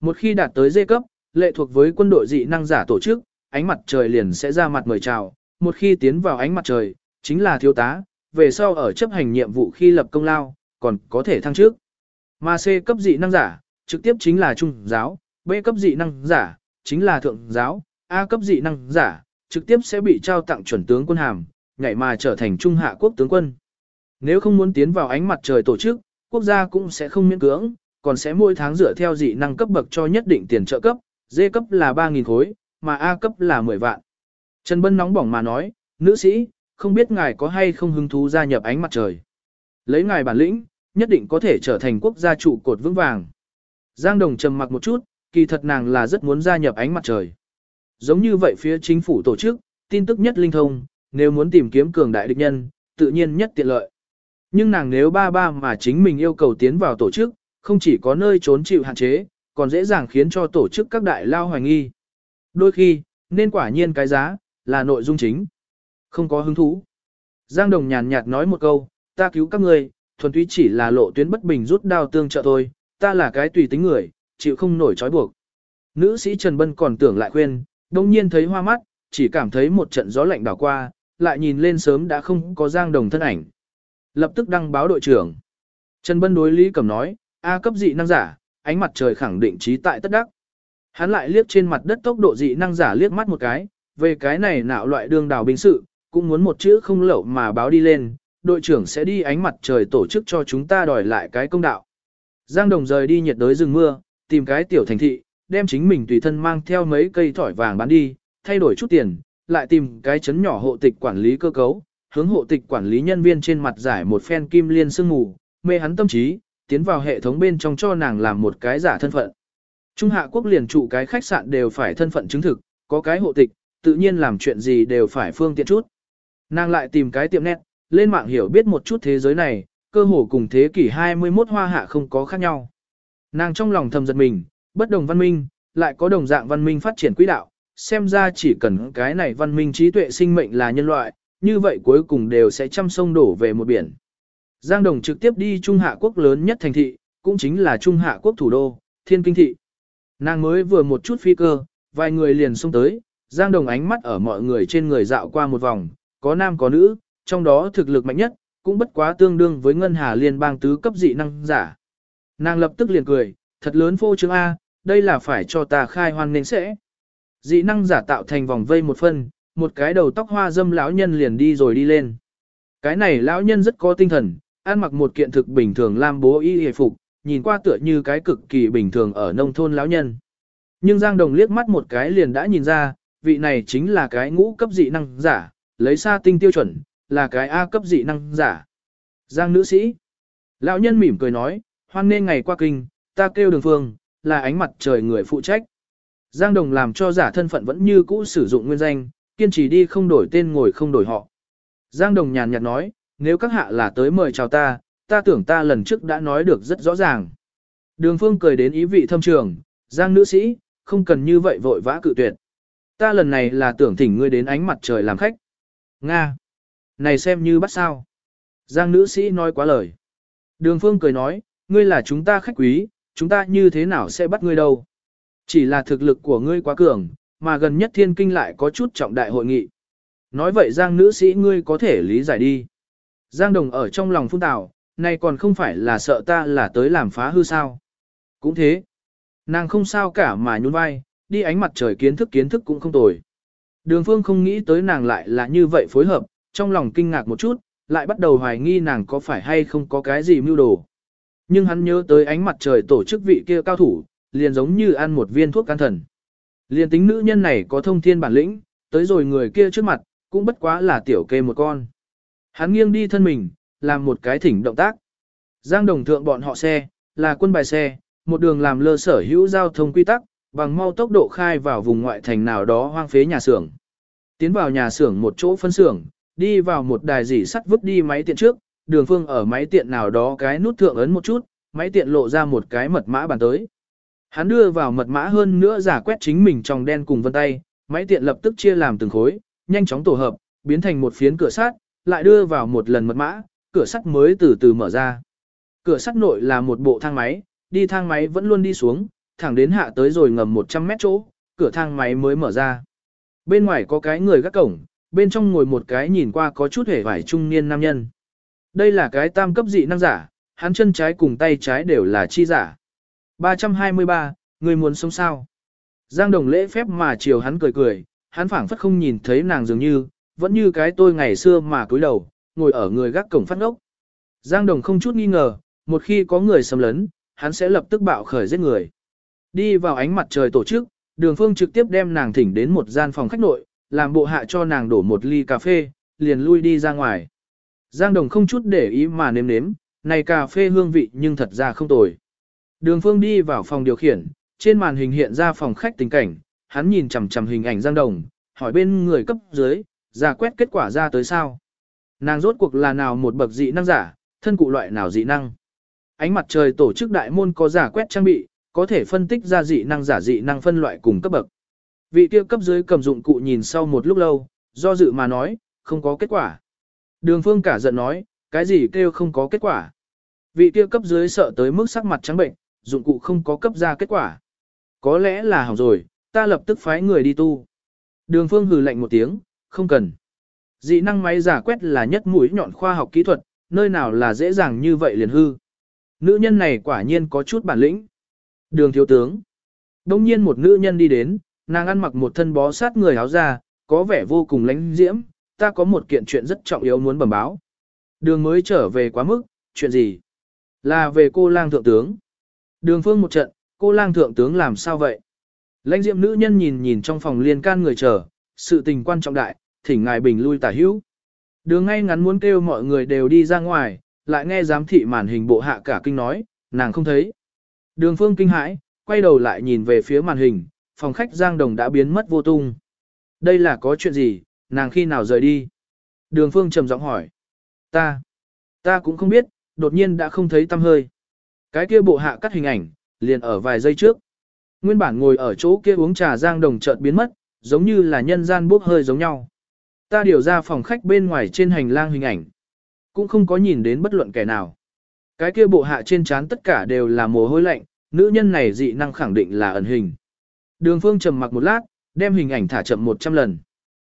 Speaker 1: Một khi đạt tới D cấp, lệ thuộc với quân đội dị năng giả tổ chức, ánh mặt trời liền sẽ ra mặt mời chào, một khi tiến vào ánh mặt trời, chính là thiếu tá, về sau ở chấp hành nhiệm vụ khi lập công lao, còn có thể thăng trước. Mà C cấp dị năng giả, trực tiếp chính là trung giáo, B cấp dị năng giả, chính là thượng giáo, A cấp dị năng giả, trực tiếp sẽ bị trao tặng chuẩn tướng quân hàm, nhảy mà trở thành trung hạ quốc tướng quân. Nếu không muốn tiến vào ánh mặt trời tổ chức, quốc gia cũng sẽ không miễn cưỡng, còn sẽ mỗi tháng dựa theo dị năng cấp bậc cho nhất định tiền trợ cấp, D cấp là 3.000 khối, mà A cấp là 10 vạn. Trần Bân nóng bỏng mà nói, nữ sĩ, không biết ngài có hay không hứng thú gia nhập ánh mặt trời. Lấy ngài bản lĩnh, nhất định có thể trở thành quốc gia trụ cột vững vàng. Giang Đồng trầm mặc một chút, kỳ thật nàng là rất muốn gia nhập ánh mặt trời. Giống như vậy phía chính phủ tổ chức, tin tức nhất linh thông, nếu muốn tìm kiếm cường đại địch nhân, tự nhiên nhất tiện lợi. Nhưng nàng nếu ba ba mà chính mình yêu cầu tiến vào tổ chức, không chỉ có nơi trốn chịu hạn chế, còn dễ dàng khiến cho tổ chức các đại lao hoài nghi. Đôi khi, nên quả nhiên cái giá, là nội dung chính. Không có hứng thú. Giang Đồng nhàn nhạt nói một câu, ta cứu các người thuần túy chỉ là lộ tuyến bất bình rút đao tương trợ thôi, ta là cái tùy tính người, chịu không nổi trói buộc. Nữ sĩ Trần Bân còn tưởng lại khuyên, đông nhiên thấy hoa mắt, chỉ cảm thấy một trận gió lạnh đảo qua, lại nhìn lên sớm đã không có Giang Đồng thân ảnh. Lập tức đăng báo đội trưởng. Trần Bân đối Lý Cẩm nói, A cấp dị năng giả, ánh mặt trời khẳng định trí tại tất đắc. Hắn lại liếc trên mặt đất tốc độ dị năng giả liếc mắt một cái, về cái này nạo loại đương đào binh sự, cũng muốn một chữ không lẩu mà báo đi lên, đội trưởng sẽ đi ánh mặt trời tổ chức cho chúng ta đòi lại cái công đạo. Giang Đồng rời đi nhiệt đới rừng mưa, tìm cái tiểu thành thị, đem chính mình tùy thân mang theo mấy cây thỏi vàng bán đi, thay đổi chút tiền, lại tìm cái chấn nhỏ hộ tịch quản lý cơ cấu, hướng hộ tịch quản lý nhân viên trên mặt giải một phen kim liên sương mù, mê hắn tâm trí, tiến vào hệ thống bên trong cho nàng làm một cái giả thân phận. Trung Hạ Quốc liền trụ cái khách sạn đều phải thân phận chứng thực, có cái hộ tịch, tự nhiên làm chuyện gì đều phải phương tiện chút. Nàng lại tìm cái tiệm nét, lên mạng hiểu biết một chút thế giới này, cơ hồ cùng thế kỷ 21 hoa hạ không có khác nhau. Nàng trong lòng thầm giật mình, bất đồng văn minh, lại có đồng dạng văn minh phát triển quỹ đạo, xem ra chỉ cần cái này văn minh trí tuệ sinh mệnh là nhân loại, như vậy cuối cùng đều sẽ chăm sông đổ về một biển. Giang Đồng trực tiếp đi Trung Hạ Quốc lớn nhất thành thị, cũng chính là Trung Hạ Quốc thủ đô, Thiên Kinh Thị. Nàng mới vừa một chút phi cơ, vài người liền xông tới, Giang Đồng ánh mắt ở mọi người trên người dạo qua một vòng, có nam có nữ, trong đó thực lực mạnh nhất, cũng bất quá tương đương với ngân hà liên bang tứ cấp dị năng giả. Nàng lập tức liền cười, thật lớn phô trương A, đây là phải cho ta khai hoan nên sẽ. Dị năng giả tạo thành vòng vây một phân, một cái đầu tóc hoa dâm lão nhân liền đi rồi đi lên. Cái này lão nhân rất có tinh thần, ăn mặc một kiện thực bình thường lam bố y hề phục, nhìn qua tựa như cái cực kỳ bình thường ở nông thôn lão nhân. Nhưng Giang Đồng liếc mắt một cái liền đã nhìn ra, vị này chính là cái ngũ cấp dị năng giả, lấy xa tinh tiêu chuẩn, là cái A cấp dị năng giả. Giang nữ sĩ. Lão nhân mỉm cười nói, hoan nên ngày qua kinh, ta kêu đường phương, là ánh mặt trời người phụ trách. Giang Đồng làm cho giả thân phận vẫn như cũ sử dụng nguyên danh, kiên trì đi không đổi tên ngồi không đổi họ. Giang Đồng nhàn nhạt nói, nếu các hạ là tới mời chào ta, ta tưởng ta lần trước đã nói được rất rõ ràng. Đường Phương cười đến ý vị thâm trường, Giang nữ sĩ, không cần như vậy vội vã cự tuyệt. Ta lần này là tưởng thỉnh ngươi đến ánh mặt trời làm khách. Nga! Này xem như bắt sao. Giang nữ sĩ nói quá lời. Đường Phương cười nói, ngươi là chúng ta khách quý, chúng ta như thế nào sẽ bắt ngươi đâu. Chỉ là thực lực của ngươi quá cường, mà gần nhất thiên kinh lại có chút trọng đại hội nghị. Nói vậy Giang nữ sĩ ngươi có thể lý giải đi. Giang Đồng ở trong lòng phun tào, này còn không phải là sợ ta là tới làm phá hư sao. Cũng thế. Nàng không sao cả mà nhún vai, đi ánh mặt trời kiến thức kiến thức cũng không tồi. Đường phương không nghĩ tới nàng lại là như vậy phối hợp, trong lòng kinh ngạc một chút, lại bắt đầu hoài nghi nàng có phải hay không có cái gì mưu đồ. Nhưng hắn nhớ tới ánh mặt trời tổ chức vị kia cao thủ, liền giống như ăn một viên thuốc can thần. Liền tính nữ nhân này có thông thiên bản lĩnh, tới rồi người kia trước mặt, cũng bất quá là tiểu kê một con. Hắn nghiêng đi thân mình, làm một cái thỉnh động tác. Giang đồng thượng bọn họ xe, là quân bài xe, một đường làm lơ sở hữu giao thông quy tắc, bằng mau tốc độ khai vào vùng ngoại thành nào đó hoang phế nhà xưởng. Tiến vào nhà xưởng một chỗ phân xưởng, đi vào một đài dỉ sắt vứt đi máy tiện trước, đường phương ở máy tiện nào đó cái nút thượng ấn một chút, máy tiện lộ ra một cái mật mã bàn tới. Hắn đưa vào mật mã hơn nữa giả quét chính mình trong đen cùng vân tay, máy tiện lập tức chia làm từng khối, nhanh chóng tổ hợp, biến thành một phiến cửa sắt, lại đưa vào một lần mật mã, cửa sắt mới từ từ mở ra. Cửa sắt nội là một bộ thang máy, đi thang máy vẫn luôn đi xuống, thẳng đến hạ tới rồi ngầm 100 mét chỗ, cửa thang máy mới mở ra. Bên ngoài có cái người gác cổng, bên trong ngồi một cái nhìn qua có chút hề vải trung niên nam nhân. Đây là cái tam cấp dị năng giả, hắn chân trái cùng tay trái đều là chi giả. 323, người muốn sống sao? Giang Đồng lễ phép mà chiều hắn cười cười, hắn phảng phất không nhìn thấy nàng dường như, vẫn như cái tôi ngày xưa mà cúi đầu, ngồi ở người gác cổng phát ngốc. Giang Đồng không chút nghi ngờ, một khi có người xâm lấn, hắn sẽ lập tức bạo khởi giết người. Đi vào ánh mặt trời tổ chức, đường phương trực tiếp đem nàng thỉnh đến một gian phòng khách nội, làm bộ hạ cho nàng đổ một ly cà phê, liền lui đi ra ngoài. Giang Đồng không chút để ý mà nếm nếm, này cà phê hương vị nhưng thật ra không tồi. Đường Phương đi vào phòng điều khiển, trên màn hình hiện ra phòng khách tình cảnh, hắn nhìn chằm chằm hình ảnh Giang Đồng, hỏi bên người cấp dưới, ra quét kết quả ra tới sao. Nàng rốt cuộc là nào một bậc dị năng giả, thân cụ loại nào dị năng. Ánh mặt trời tổ chức đại môn có giả quét trang bị, có thể phân tích ra dị năng giả dị năng phân loại cùng cấp bậc. Vị kia cấp dưới cầm dụng cụ nhìn sau một lúc lâu, do dự mà nói, không có kết quả. Đường phương cả giận nói, cái gì kêu không có kết quả. Vị kia cấp dưới sợ tới mức sắc mặt trắng bệnh, dụng cụ không có cấp ra kết quả. Có lẽ là hỏng rồi, ta lập tức phái người đi tu. Đường phương hừ lạnh một tiếng, không cần. Dị năng máy giả quét là nhất mũi nhọn khoa học kỹ thuật, nơi nào là dễ dàng như vậy liền hư. Nữ nhân này quả nhiên có chút bản lĩnh. Đường thiếu tướng. Đông nhiên một nữ nhân đi đến, nàng ăn mặc một thân bó sát người áo da, có vẻ vô cùng lánh diễm, ta có một kiện chuyện rất trọng yếu muốn bẩm báo. Đường mới trở về quá mức, chuyện gì? Là về cô lang thượng tướng. Đường phương một trận, cô lang thượng tướng làm sao vậy? Lãnh diệm nữ nhân nhìn nhìn trong phòng liên can người chờ, sự tình quan trọng đại, thỉnh ngài bình lui tả hữu. Đường ngay ngắn muốn kêu mọi người đều đi ra ngoài, lại nghe giám thị màn hình bộ hạ cả kinh nói, nàng không thấy. Đường phương kinh hãi, quay đầu lại nhìn về phía màn hình, phòng khách Giang Đồng đã biến mất vô tung. Đây là có chuyện gì, nàng khi nào rời đi? Đường phương trầm giọng hỏi. Ta, ta cũng không biết, đột nhiên đã không thấy tâm hơi. Cái kia bộ hạ cắt hình ảnh, liền ở vài giây trước. Nguyên bản ngồi ở chỗ kia uống trà Giang Đồng chợt biến mất, giống như là nhân gian bốc hơi giống nhau. Ta điều ra phòng khách bên ngoài trên hành lang hình ảnh. Cũng không có nhìn đến bất luận kẻ nào. Cái kia bộ hạ trên trán tất cả đều là mồ hôi lạnh, nữ nhân này dị năng khẳng định là ẩn hình. Đường phương trầm mặc một lát, đem hình ảnh thả chậm 100 lần.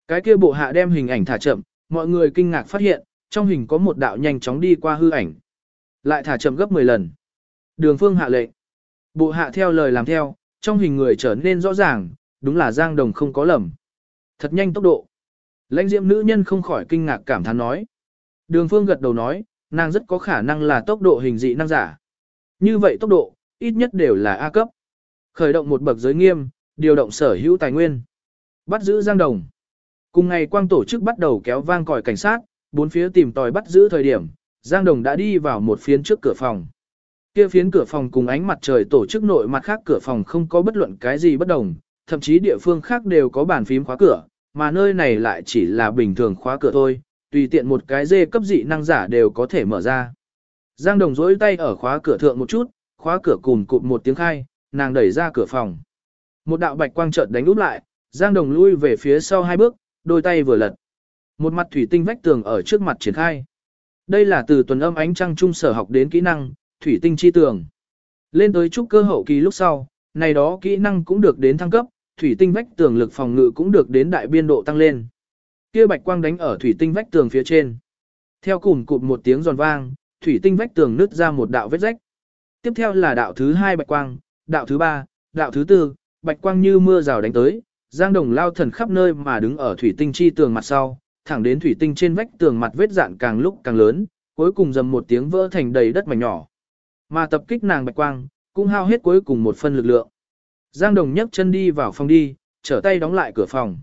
Speaker 1: Cái kia bộ hạ đem hình ảnh thả chậm, mọi người kinh ngạc phát hiện, trong hình có một đạo nhanh chóng đi qua hư ảnh. Lại thả chậm gấp 10 lần. Đường phương hạ lệnh. Bộ hạ theo lời làm theo, trong hình người trở nên rõ ràng, đúng là Giang Đồng không có lầm. Thật nhanh tốc độ. Lãnh diệm nữ nhân không khỏi kinh ngạc cảm thán nói. Đường phương gật đầu nói, nàng rất có khả năng là tốc độ hình dị năng giả. Như vậy tốc độ, ít nhất đều là A cấp. Khởi động một bậc giới nghiêm, điều động sở hữu tài nguyên. Bắt giữ Giang Đồng. Cùng ngày quang tổ chức bắt đầu kéo vang còi cảnh sát, bốn phía tìm tòi bắt giữ thời điểm, Giang Đồng đã đi vào một phiến trước cửa phòng. Kia phiến cửa phòng cùng ánh mặt trời tổ chức nội mặt khác cửa phòng không có bất luận cái gì bất đồng, thậm chí địa phương khác đều có bàn phím khóa cửa, mà nơi này lại chỉ là bình thường khóa cửa thôi, tùy tiện một cái dê cấp dị năng giả đều có thể mở ra. Giang Đồng dối tay ở khóa cửa thượng một chút, khóa cửa cùng cụt một tiếng khai, nàng đẩy ra cửa phòng. Một đạo bạch quang chợt đánh úp lại, Giang Đồng lui về phía sau hai bước, đôi tay vừa lật. Một mặt thủy tinh vách tường ở trước mặt triển khai. Đây là từ tuần âm ánh trăng trung sở học đến kỹ năng, thủy tinh chi tường. Lên tới trúc cơ hậu kỳ lúc sau, này đó kỹ năng cũng được đến thăng cấp, thủy tinh vách tường lực phòng ngự cũng được đến đại biên độ tăng lên. Kia bạch quang đánh ở thủy tinh vách tường phía trên. Theo cùng cụt một tiếng giòn vang, thủy tinh vách tường nứt ra một đạo vết rách. Tiếp theo là đạo thứ hai bạch quang, đạo thứ ba, đạo thứ tư, bạch quang như mưa rào đánh tới, Giang Đồng lao thần khắp nơi mà đứng ở thủy tinh chi tường mặt sau, thẳng đến thủy tinh trên vách tường mặt vết dạn càng lúc càng lớn, cuối cùng dầm một tiếng vỡ thành đầy đất mảnh nhỏ. Mà tập kích nàng bạch quang, cũng hao hết cuối cùng một phân lực lượng. Giang Đồng nhấc chân đi vào phòng đi, trở tay đóng lại cửa phòng.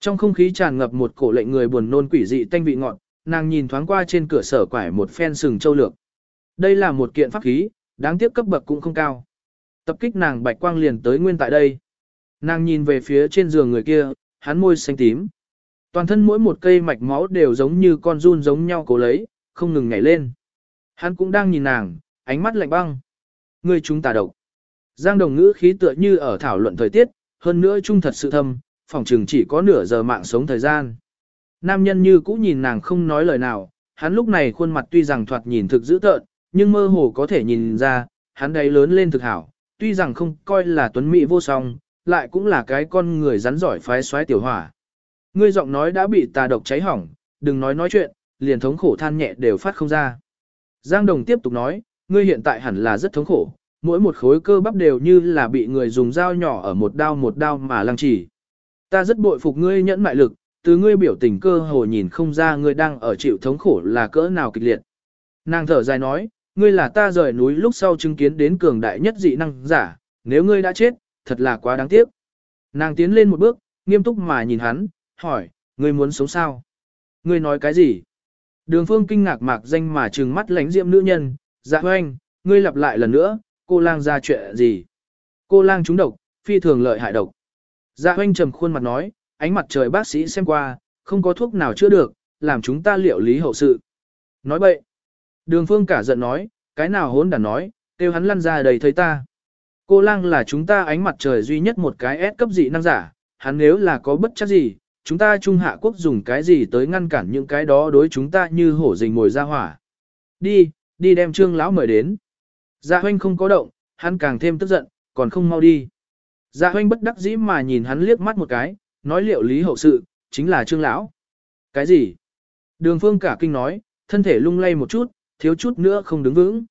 Speaker 1: Trong không khí tràn ngập một cổ lệnh người buồn nôn quỷ dị tanh vị ngọt, nàng nhìn thoáng qua trên cửa sở quải một phen sừng châu lược. Đây là một kiện pháp khí, đáng tiếc cấp bậc cũng không cao. Tập kích nàng bạch quang liền tới nguyên tại đây. Nàng nhìn về phía trên giường người kia, hắn môi xanh tím. Toàn thân mỗi một cây mạch máu đều giống như con run giống nhau cố lấy, không ngừng nhảy lên. Hắn cũng đang nhìn nàng, ánh mắt lạnh băng. Người chúng ta độc. Giang đồng ngữ khí tựa như ở thảo luận thời tiết, hơn nữa trung thật sự thâm, phòng trường chỉ có nửa giờ mạng sống thời gian. Nam nhân như cũ nhìn nàng không nói lời nào, hắn lúc này khuôn mặt tuy rằng thoạt nhìn thực dữ tợn, nhưng mơ hồ có thể nhìn ra, hắn đấy lớn lên thực hảo, tuy rằng không coi là tuấn mỹ vô song, lại cũng là cái con người rắn giỏi phái xoáy tiểu hỏa. Ngươi giọng nói đã bị tà độc cháy hỏng, đừng nói nói chuyện, liền thống khổ than nhẹ đều phát không ra. Giang Đồng tiếp tục nói, ngươi hiện tại hẳn là rất thống khổ, mỗi một khối cơ bắp đều như là bị người dùng dao nhỏ ở một đao một đao mà lăng chỉ. Ta rất bội phục ngươi nhẫn mại lực, từ ngươi biểu tình cơ hồ nhìn không ra ngươi đang ở chịu thống khổ là cỡ nào kịch liệt. Nàng thở dài nói, ngươi là ta rời núi lúc sau chứng kiến đến cường đại nhất dị năng giả, nếu ngươi đã chết, thật là quá đáng tiếc. Nàng tiến lên một bước, nghiêm túc mà nhìn hắn, hỏi, ngươi muốn sống sao? Ngươi nói cái gì? Đường phương kinh ngạc mạc danh mà trừng mắt lánh diệm nữ nhân, dạ hoanh, ngươi lặp lại lần nữa, cô lang ra chuyện gì? Cô lang trúng độc, phi thường lợi hại độc. Dạ hoanh trầm khuôn mặt nói, ánh mặt trời bác sĩ xem qua, không có thuốc nào chữa được, làm chúng ta liệu lý hậu sự. Nói bậy. Đường phương cả giận nói, cái nào hốn đàn nói, kêu hắn lăn ra đầy thấy ta. Cô lang là chúng ta ánh mặt trời duy nhất một cái S cấp dị năng giả, hắn nếu là có bất chắc gì, chúng ta trung hạ quốc dùng cái gì tới ngăn cản những cái đó đối chúng ta như hổ rình ngồi ra hỏa. Đi, đi đem trương lão mời đến. Dạ hoanh không có động, hắn càng thêm tức giận, còn không mau đi. Dạ hoanh bất đắc dĩ mà nhìn hắn liếc mắt một cái, nói liệu lý hậu sự, chính là trương lão. Cái gì? Đường phương cả kinh nói, thân thể lung lay một chút, thiếu chút nữa không đứng vững.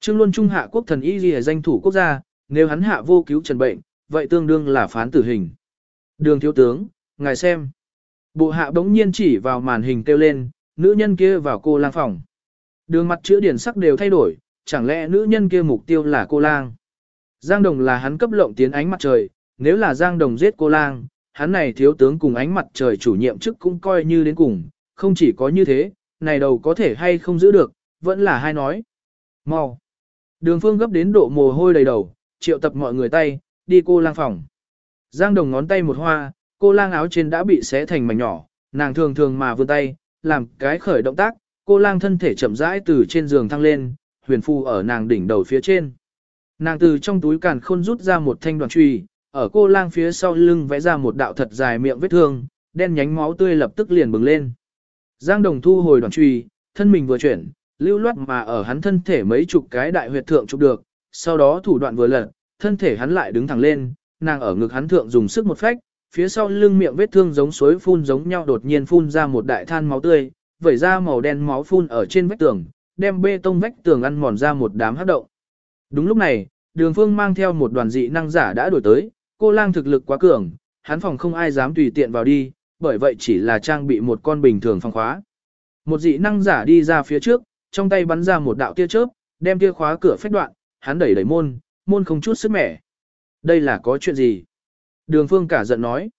Speaker 1: Trương Luân Trung hạ quốc thần y lìa danh thủ quốc gia, nếu hắn hạ vô cứu trần bệnh, vậy tương đương là phán tử hình. Đường thiếu tướng, ngài xem. Bộ hạ bỗng nhiên chỉ vào màn hình kêu lên, nữ nhân kia vào cô lang phòng. Đường mặt chữa điển sắc đều thay đổi, chẳng lẽ nữ nhân kia mục tiêu là cô lang. Giang Đồng là hắn cấp lộng tiến ánh mặt trời, nếu là Giang Đồng giết cô lang, hắn này thiếu tướng cùng ánh mặt trời chủ nhiệm chức cũng coi như đến cùng, không chỉ có như thế, này đầu có thể hay không giữ được, vẫn là hai nói. Mau. Đường phương gấp đến độ mồ hôi đầy đầu, triệu tập mọi người tay, đi cô lang phòng. Giang đồng ngón tay một hoa, cô lang áo trên đã bị xé thành mảnh nhỏ, nàng thường thường mà vươn tay, làm cái khởi động tác, cô lang thân thể chậm rãi từ trên giường thăng lên, huyền phu ở nàng đỉnh đầu phía trên. Nàng từ trong túi càn khôn rút ra một thanh đoàn truy, ở cô lang phía sau lưng vẽ ra một đạo thật dài miệng vết thương, đen nhánh máu tươi lập tức liền bừng lên. Giang đồng thu hồi đoàn truy, thân mình vừa chuyển, lưu loát mà ở hắn thân thể mấy chục cái đại huyệt thượng chụp được, sau đó thủ đoạn vừa lật, thân thể hắn lại đứng thẳng lên, nàng ở ngực hắn thượng dùng sức một phách, phía sau lưng miệng vết thương giống suối phun giống nhau đột nhiên phun ra một đại than máu tươi, vẩy ra màu đen máu phun ở trên vách tường, đem bê tông vách tường ăn mòn ra một đám hắc động. Đúng lúc này, Đường Phương mang theo một đoàn dị năng giả đã đuổi tới, cô lang thực lực quá cường, hắn phòng không ai dám tùy tiện vào đi, bởi vậy chỉ là trang bị một con bình thường phòng khóa. Một dị năng giả đi ra phía trước, trong tay bắn ra một đạo tia chớp, đem tia khóa cửa phách đoạn, hắn đẩy đẩy môn, môn không chút sức mẻ. Đây là có chuyện gì? Đường phương cả giận nói.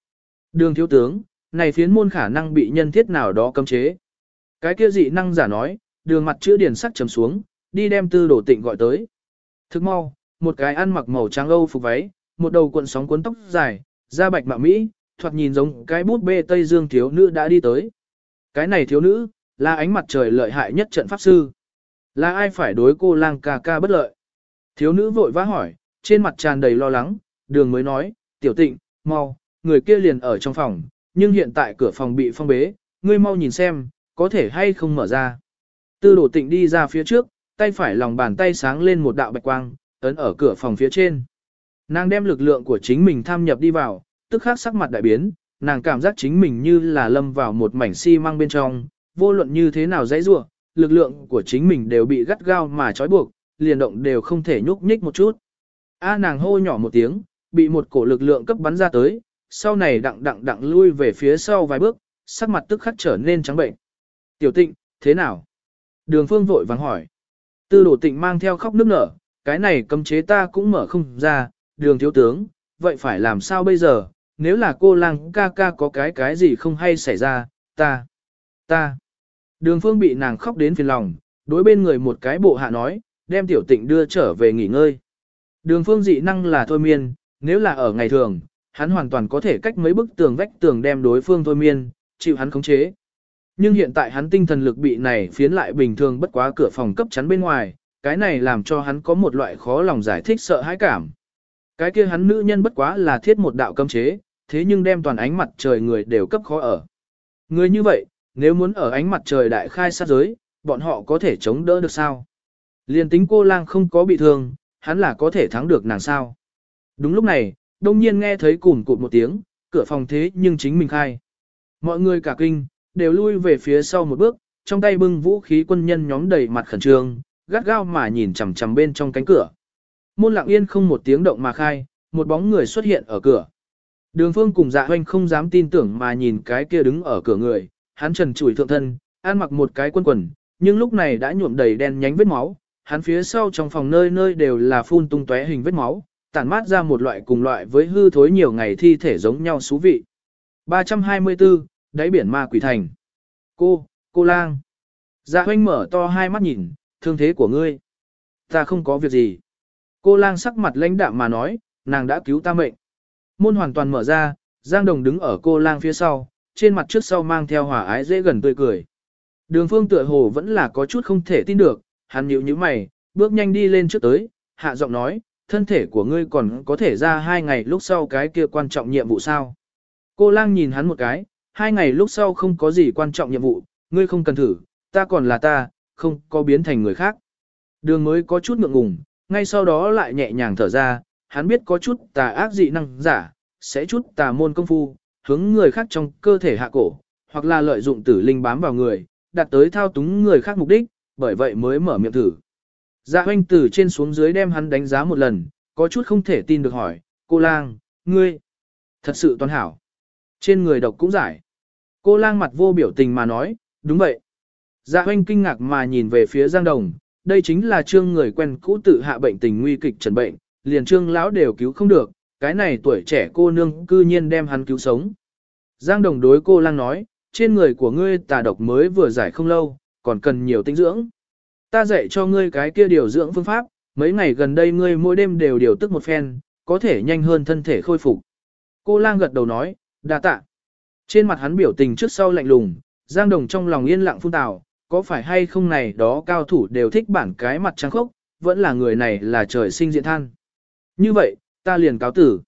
Speaker 1: Đường thiếu tướng, này phiến môn khả năng bị nhân thiết nào đó cấm chế. Cái kia dị năng giả nói, đường mặt chữa điển sắc trầm xuống, đi đem tư đổ tịnh gọi tới. Thức mau, một cái ăn mặc màu trắng âu phục váy, một đầu cuộn sóng cuốn tóc dài, da bạch mạ mỹ, thoạt nhìn giống cái bút bê Tây Dương thiếu nữ đã đi tới. Cái này thiếu nữ, là ánh mặt trời lợi hại nhất trận pháp sư. Là ai phải đối cô lang ca ca bất lợi? Thiếu nữ vội vã hỏi, trên mặt tràn đầy lo lắng, đường mới nói, tiểu tịnh, mau, người kia liền ở trong phòng, nhưng hiện tại cửa phòng bị phong bế, ngươi mau nhìn xem, có thể hay không mở ra. Tư đổ tịnh đi ra phía trước, tay phải lòng bàn tay sáng lên một đạo bạch quang, ấn ở cửa phòng phía trên. Nàng đem lực lượng của chính mình tham nhập đi vào, tức khắc sắc mặt đại biến, nàng cảm giác chính mình như là lâm vào một mảnh xi si măng bên trong, vô luận như thế nào dãy rủa, lực lượng của chính mình đều bị gắt gao mà trói buộc, liền động đều không thể nhúc nhích một chút. A nàng hô nhỏ một tiếng, bị một cổ lực lượng cấp bắn ra tới, sau này đặng đặng đặng lui về phía sau vài bước, sắc mặt tức khắc trở nên trắng bệnh. Tiểu tịnh, thế nào? Đường phương vội vàng hỏi. Tư đổ tịnh mang theo khóc nước nở, cái này cấm chế ta cũng mở không ra, đường thiếu tướng, vậy phải làm sao bây giờ, nếu là cô lang ca ca có cái cái gì không hay xảy ra, ta, ta. Đường phương bị nàng khóc đến phiền lòng, đối bên người một cái bộ hạ nói, đem tiểu tịnh đưa trở về nghỉ ngơi. Đường phương dị năng là thôi miên, nếu là ở ngày thường, hắn hoàn toàn có thể cách mấy bức tường vách tường đem đối phương thôi miên, chịu hắn khống chế. Nhưng hiện tại hắn tinh thần lực bị này phiến lại bình thường bất quá cửa phòng cấp chắn bên ngoài, cái này làm cho hắn có một loại khó lòng giải thích sợ hãi cảm. Cái kia hắn nữ nhân bất quá là thiết một đạo cấm chế, thế nhưng đem toàn ánh mặt trời người đều cấp khó ở. Người như vậy, nếu muốn ở ánh mặt trời đại khai sát giới, bọn họ có thể chống đỡ được sao? Liên tính cô lang không có bị thương, hắn là có thể thắng được nàng sao? Đúng lúc này, đông nhiên nghe thấy cùn cụt một tiếng, cửa phòng thế nhưng chính mình khai. Mọi người cả kinh, đều lui về phía sau một bước, trong tay bưng vũ khí quân nhân nhóm đầy mặt khẩn trương, gắt gao mà nhìn chằm chằm bên trong cánh cửa. Môn lặng yên không một tiếng động mà khai, một bóng người xuất hiện ở cửa. Đường phương cùng dạ hoanh không dám tin tưởng mà nhìn cái kia đứng ở cửa người, hắn trần trụi thượng thân, ăn mặc một cái quân quần, nhưng lúc này đã nhuộm đầy đen nhánh vết máu, hắn phía sau trong phòng nơi nơi đều là phun tung tóe hình vết máu, tản mát ra một loại cùng loại với hư thối nhiều ngày thi thể giống nhau xú vị. 324, đáy biển ma quỷ thành. Cô, cô lang. Dạ hoanh mở to hai mắt nhìn, thương thế của ngươi. Ta không có việc gì. Cô lang sắc mặt lãnh đạm mà nói, nàng đã cứu ta mệnh. Môn hoàn toàn mở ra, Giang Đồng đứng ở cô lang phía sau, trên mặt trước sau mang theo hòa ái dễ gần tươi cười. Đường phương tựa hồ vẫn là có chút không thể tin được, hắn nhíu như mày, bước nhanh đi lên trước tới, hạ giọng nói, thân thể của ngươi còn có thể ra hai ngày lúc sau cái kia quan trọng nhiệm vụ sao. Cô lang nhìn hắn một cái, hai ngày lúc sau không có gì quan trọng nhiệm vụ, ngươi không cần thử, ta còn là ta, không có biến thành người khác. Đường mới có chút ngượng ngùng, ngay sau đó lại nhẹ nhàng thở ra, hắn biết có chút tà ác dị năng giả, sẽ chút tà môn công phu, hướng người khác trong cơ thể hạ cổ, hoặc là lợi dụng tử linh bám vào người, đặt tới thao túng người khác mục đích, bởi vậy mới mở miệng thử. Dạ hoanh từ trên xuống dưới đem hắn đánh giá một lần, có chút không thể tin được hỏi, cô lang, ngươi, thật sự toàn hảo. Trên người độc cũng giải. Cô lang mặt vô biểu tình mà nói, đúng vậy. Dạ hoanh kinh ngạc mà nhìn về phía Giang Đồng, đây chính là trương người quen cũ tự hạ bệnh tình nguy kịch trần bệnh, liền trương lão đều cứu không được, cái này tuổi trẻ cô nương cư nhiên đem hắn cứu sống. Giang Đồng đối cô lang nói, trên người của ngươi tà độc mới vừa giải không lâu, còn cần nhiều tinh dưỡng. Ta dạy cho ngươi cái kia điều dưỡng phương pháp, mấy ngày gần đây ngươi mỗi đêm đều điều tức một phen, có thể nhanh hơn thân thể khôi phục. Cô lang gật đầu nói, đa tạ. Trên mặt hắn biểu tình trước sau lạnh lùng, Giang Đồng trong lòng yên lặng phun tào, có phải hay không này đó cao thủ đều thích bản cái mặt trắng khốc, vẫn là người này là trời sinh diện than. Như vậy, ta liền cáo tử.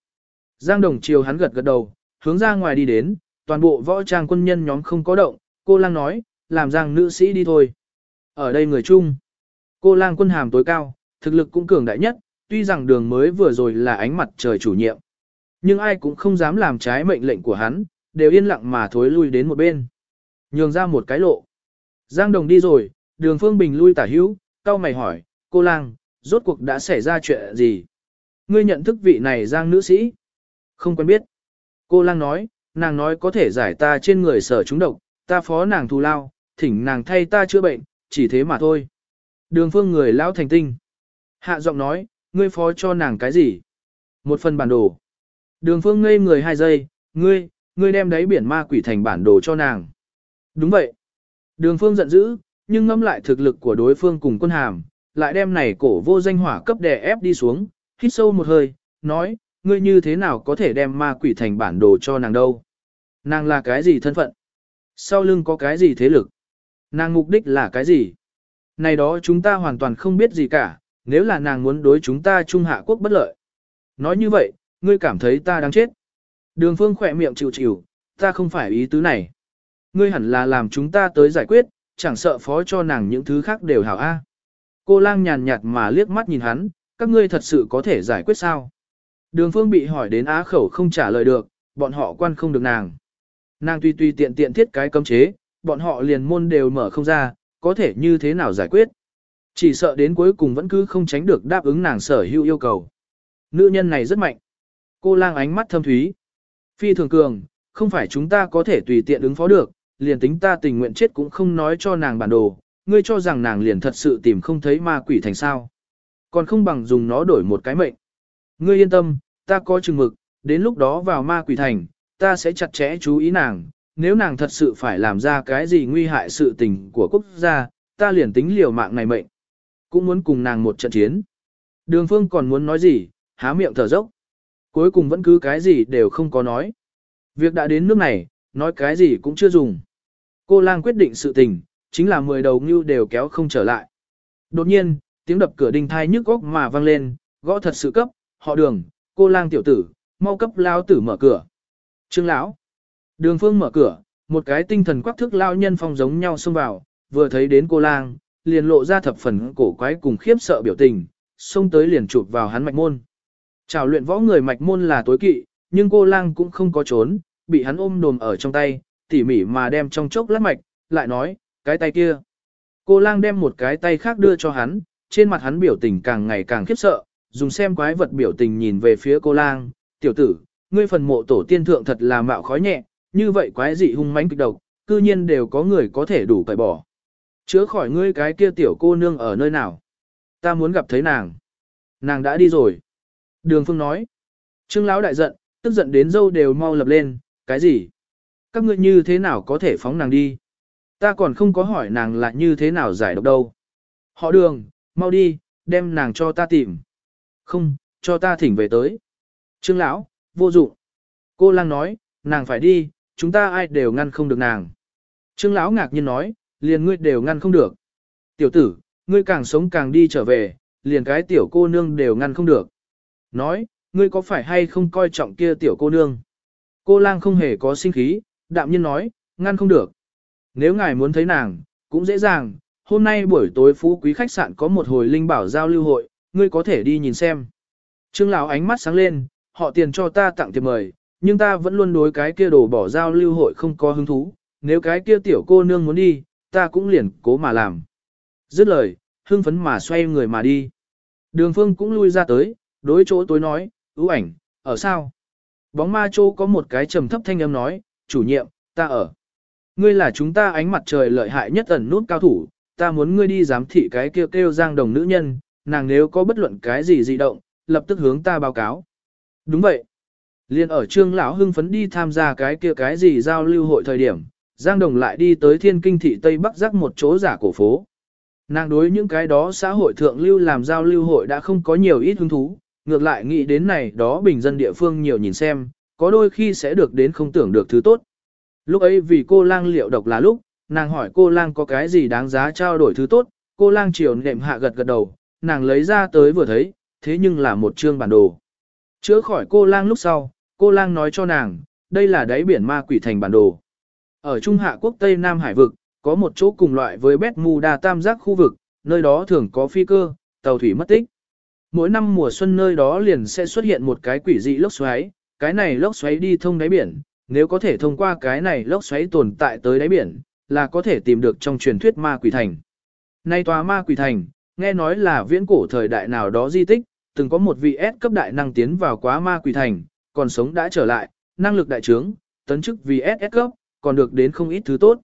Speaker 1: Giang Đồng chiều hắn gật gật đầu, hướng ra ngoài đi đến, toàn bộ võ trang quân nhân nhóm không có động, cô lang nói, làm Giang nữ sĩ đi thôi. Ở đây người chung, cô lang quân hàm tối cao, thực lực cũng cường đại nhất, tuy rằng đường mới vừa rồi là ánh mặt trời chủ nhiệm. Nhưng ai cũng không dám làm trái mệnh lệnh của hắn, đều yên lặng mà thối lui đến một bên. Nhường ra một cái lộ. Giang Đồng đi rồi, đường Phương Bình lui tả hữu, cao mày hỏi, cô lang, rốt cuộc đã xảy ra chuyện gì? Ngươi nhận thức vị này Giang nữ sĩ? Không quen biết. Cô lang nói, nàng nói có thể giải ta trên người sở chúng độc, ta phó nàng thù lao, thỉnh nàng thay ta chữa bệnh, chỉ thế mà thôi. Đường phương người lão thành tinh. Hạ giọng nói, ngươi phó cho nàng cái gì? Một phần bản đồ. Đường phương ngây người hai giây, ngươi, ngươi đem đáy biển ma quỷ thành bản đồ cho nàng. Đúng vậy. Đường phương giận dữ, nhưng ngâm lại thực lực của đối phương cùng quân hàm, lại đem này cổ vô danh hỏa cấp đè ép đi xuống, hít sâu một hơi, nói, ngươi như thế nào có thể đem ma quỷ thành bản đồ cho nàng đâu? Nàng là cái gì thân phận? Sau lưng có cái gì thế lực? Nàng mục đích là cái gì? Này đó chúng ta hoàn toàn không biết gì cả, nếu là nàng muốn đối chúng ta trung hạ quốc bất lợi. Nói như vậy, ngươi cảm thấy ta đang chết. Đường phương khỏe miệng chịu chịu, ta không phải ý tứ này. Ngươi hẳn là làm chúng ta tới giải quyết, chẳng sợ phó cho nàng những thứ khác đều hảo a. Cô lang nhàn nhạt mà liếc mắt nhìn hắn, các ngươi thật sự có thể giải quyết sao? Đường phương bị hỏi đến á khẩu không trả lời được, bọn họ quan không được nàng. Nàng tuy tuy tiện tiện thiết cái cấm chế, bọn họ liền môn đều mở không ra, có thể như thế nào giải quyết. Chỉ sợ đến cuối cùng vẫn cứ không tránh được đáp ứng nàng sở hữu yêu cầu. Nữ nhân này rất mạnh. Cô lang ánh mắt thâm thúy. Phi thường cường, không phải chúng ta có thể tùy tiện ứng phó được, liền tính ta tình nguyện chết cũng không nói cho nàng bản đồ, ngươi cho rằng nàng liền thật sự tìm không thấy ma quỷ thành sao. Còn không bằng dùng nó đổi một cái mệnh. Ngươi yên tâm, ta có chừng mực, đến lúc đó vào ma quỷ thành, ta sẽ chặt chẽ chú ý nàng, nếu nàng thật sự phải làm ra cái gì nguy hại sự tình của quốc gia, ta liền tính liều mạng này mệnh. Cũng muốn cùng nàng một trận chiến. Đường phương còn muốn nói gì, há miệng thở dốc. Cuối cùng vẫn cứ cái gì đều không có nói. Việc đã đến nước này, nói cái gì cũng chưa dùng. Cô lang quyết định sự tình, chính là mười đầu ngưu đều kéo không trở lại. Đột nhiên, tiếng đập cửa đinh thai nhức góc mà vang lên, gõ thật sự cấp, họ đường, cô lang tiểu tử, mau cấp lao tử mở cửa. Trương lão, đường phương mở cửa, một cái tinh thần quắc thức lao nhân phong giống nhau xông vào, vừa thấy đến cô lang, liền lộ ra thập phần cổ quái cùng khiếp sợ biểu tình, xông tới liền chụp vào hắn mạch môn. Chào luyện võ người mạch môn là tối kỵ, nhưng cô lang cũng không có trốn, bị hắn ôm đồm ở trong tay, tỉ mỉ mà đem trong chốc lát mạch, lại nói, cái tay kia. Cô lang đem một cái tay khác đưa cho hắn, trên mặt hắn biểu tình càng ngày càng khiếp sợ, dùng xem quái vật biểu tình nhìn về phía cô lang, tiểu tử, ngươi phần mộ tổ tiên thượng thật là mạo khói nhẹ, như vậy quái dị hung mãnh kịch độc, cư nhiên đều có người có thể đủ cải bỏ. Chữa khỏi ngươi cái kia tiểu cô nương ở nơi nào? Ta muốn gặp thấy nàng. Nàng đã đi rồi. Đường Phương nói. Trương Lão đại giận, tức giận đến dâu đều mau lập lên, cái gì? Các ngươi như thế nào có thể phóng nàng đi? Ta còn không có hỏi nàng là như thế nào giải độc đâu. Họ đường, mau đi, đem nàng cho ta tìm. Không, cho ta thỉnh về tới. Trương Lão, vô dụng. Cô lang nói, nàng phải đi, chúng ta ai đều ngăn không được nàng. Trương Lão ngạc nhiên nói, liền ngươi đều ngăn không được. Tiểu tử, ngươi càng sống càng đi trở về, liền cái tiểu cô nương đều ngăn không được. Nói, ngươi có phải hay không coi trọng kia tiểu cô nương? Cô lang không hề có sinh khí, đạm nhiên nói, ngăn không được. Nếu ngài muốn thấy nàng, cũng dễ dàng, hôm nay buổi tối phú quý khách sạn có một hồi linh bảo giao lưu hội, ngươi có thể đi nhìn xem. Trương lão ánh mắt sáng lên, họ tiền cho ta tặng tiệc mời, nhưng ta vẫn luôn đối cái kia đồ bỏ giao lưu hội không có hứng thú, nếu cái kia tiểu cô nương muốn đi, ta cũng liền cố mà làm. Dứt lời, hưng phấn mà xoay người mà đi. Đường phương cũng lui ra tới, đối chỗ tối nói, ưu ảnh, ở sao? Bóng ma chỗ có một cái trầm thấp thanh âm nói, chủ nhiệm, ta ở. Ngươi là chúng ta ánh mặt trời lợi hại nhất ẩn nút cao thủ, ta muốn ngươi đi giám thị cái kêu kêu giang đồng nữ nhân, nàng nếu có bất luận cái gì dị động, lập tức hướng ta báo cáo. Đúng vậy. Liên ở trương lão hưng phấn đi tham gia cái kia cái gì giao lưu hội thời điểm, Giang Đồng lại đi tới thiên kinh thị Tây Bắc giác một chỗ giả cổ phố. Nàng đối những cái đó xã hội thượng lưu làm giao lưu hội đã không có nhiều ít hứng thú, ngược lại nghĩ đến này đó bình dân địa phương nhiều nhìn xem, có đôi khi sẽ được đến không tưởng được thứ tốt. Lúc ấy vì cô lang liệu độc là lúc, nàng hỏi cô lang có cái gì đáng giá trao đổi thứ tốt, cô lang chiều nệm hạ gật gật đầu, nàng lấy ra tới vừa thấy, thế nhưng là một chương bản đồ. Chữa khỏi cô lang lúc sau, cô lang nói cho nàng, đây là đáy biển ma quỷ thành bản đồ. Ở Trung Hạ Quốc Tây Nam Hải vực, có một chỗ cùng loại với Bermuda tam giác khu vực, nơi đó thường có phi cơ, tàu thủy mất tích. Mỗi năm mùa xuân nơi đó liền sẽ xuất hiện một cái quỷ dị lốc xoáy, cái này lốc xoáy đi thông đáy biển, nếu có thể thông qua cái này lốc xoáy tồn tại tới đáy biển, là có thể tìm được trong truyền thuyết ma quỷ thành. Nay tòa ma quỷ thành, nghe nói là viễn cổ thời đại nào đó di tích, từng có một vị S cấp đại năng tiến vào quá ma quỷ thành, còn sống đã trở lại, năng lực đại trướng, tấn chức vì SS cấp, còn được đến không ít thứ tốt.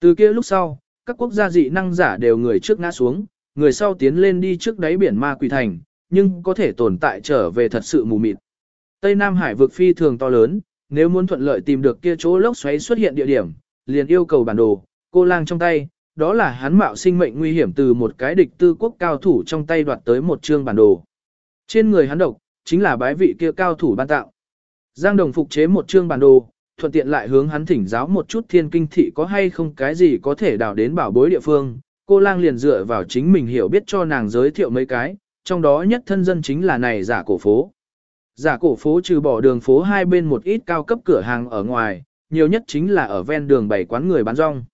Speaker 1: Từ kia lúc sau, các quốc gia dị năng giả đều người trước ngã xuống, người sau tiến lên đi trước đáy biển ma quỷ thành, nhưng có thể tồn tại trở về thật sự mù mịt. Tây Nam Hải vực phi thường to lớn, nếu muốn thuận lợi tìm được kia chỗ lốc xoáy xuất hiện địa điểm, liền yêu cầu bản đồ, cô lang trong tay, đó là hắn mạo sinh mệnh nguy hiểm từ một cái địch tư quốc cao thủ trong tay đoạt tới một chương bản đồ. Trên người hắn độc, chính là bái vị kia cao thủ ban tạo. Giang Đồng phục chế một chương bản đồ, thuận tiện lại hướng hắn thỉnh giáo một chút thiên kinh thị có hay không cái gì có thể đào đến bảo bối địa phương. Cô lang liền dựa vào chính mình hiểu biết cho nàng giới thiệu mấy cái, trong đó nhất thân dân chính là này giả cổ phố. Giả cổ phố trừ bỏ đường phố hai bên một ít cao cấp cửa hàng ở ngoài, nhiều nhất chính là ở ven đường bảy quán người bán rong.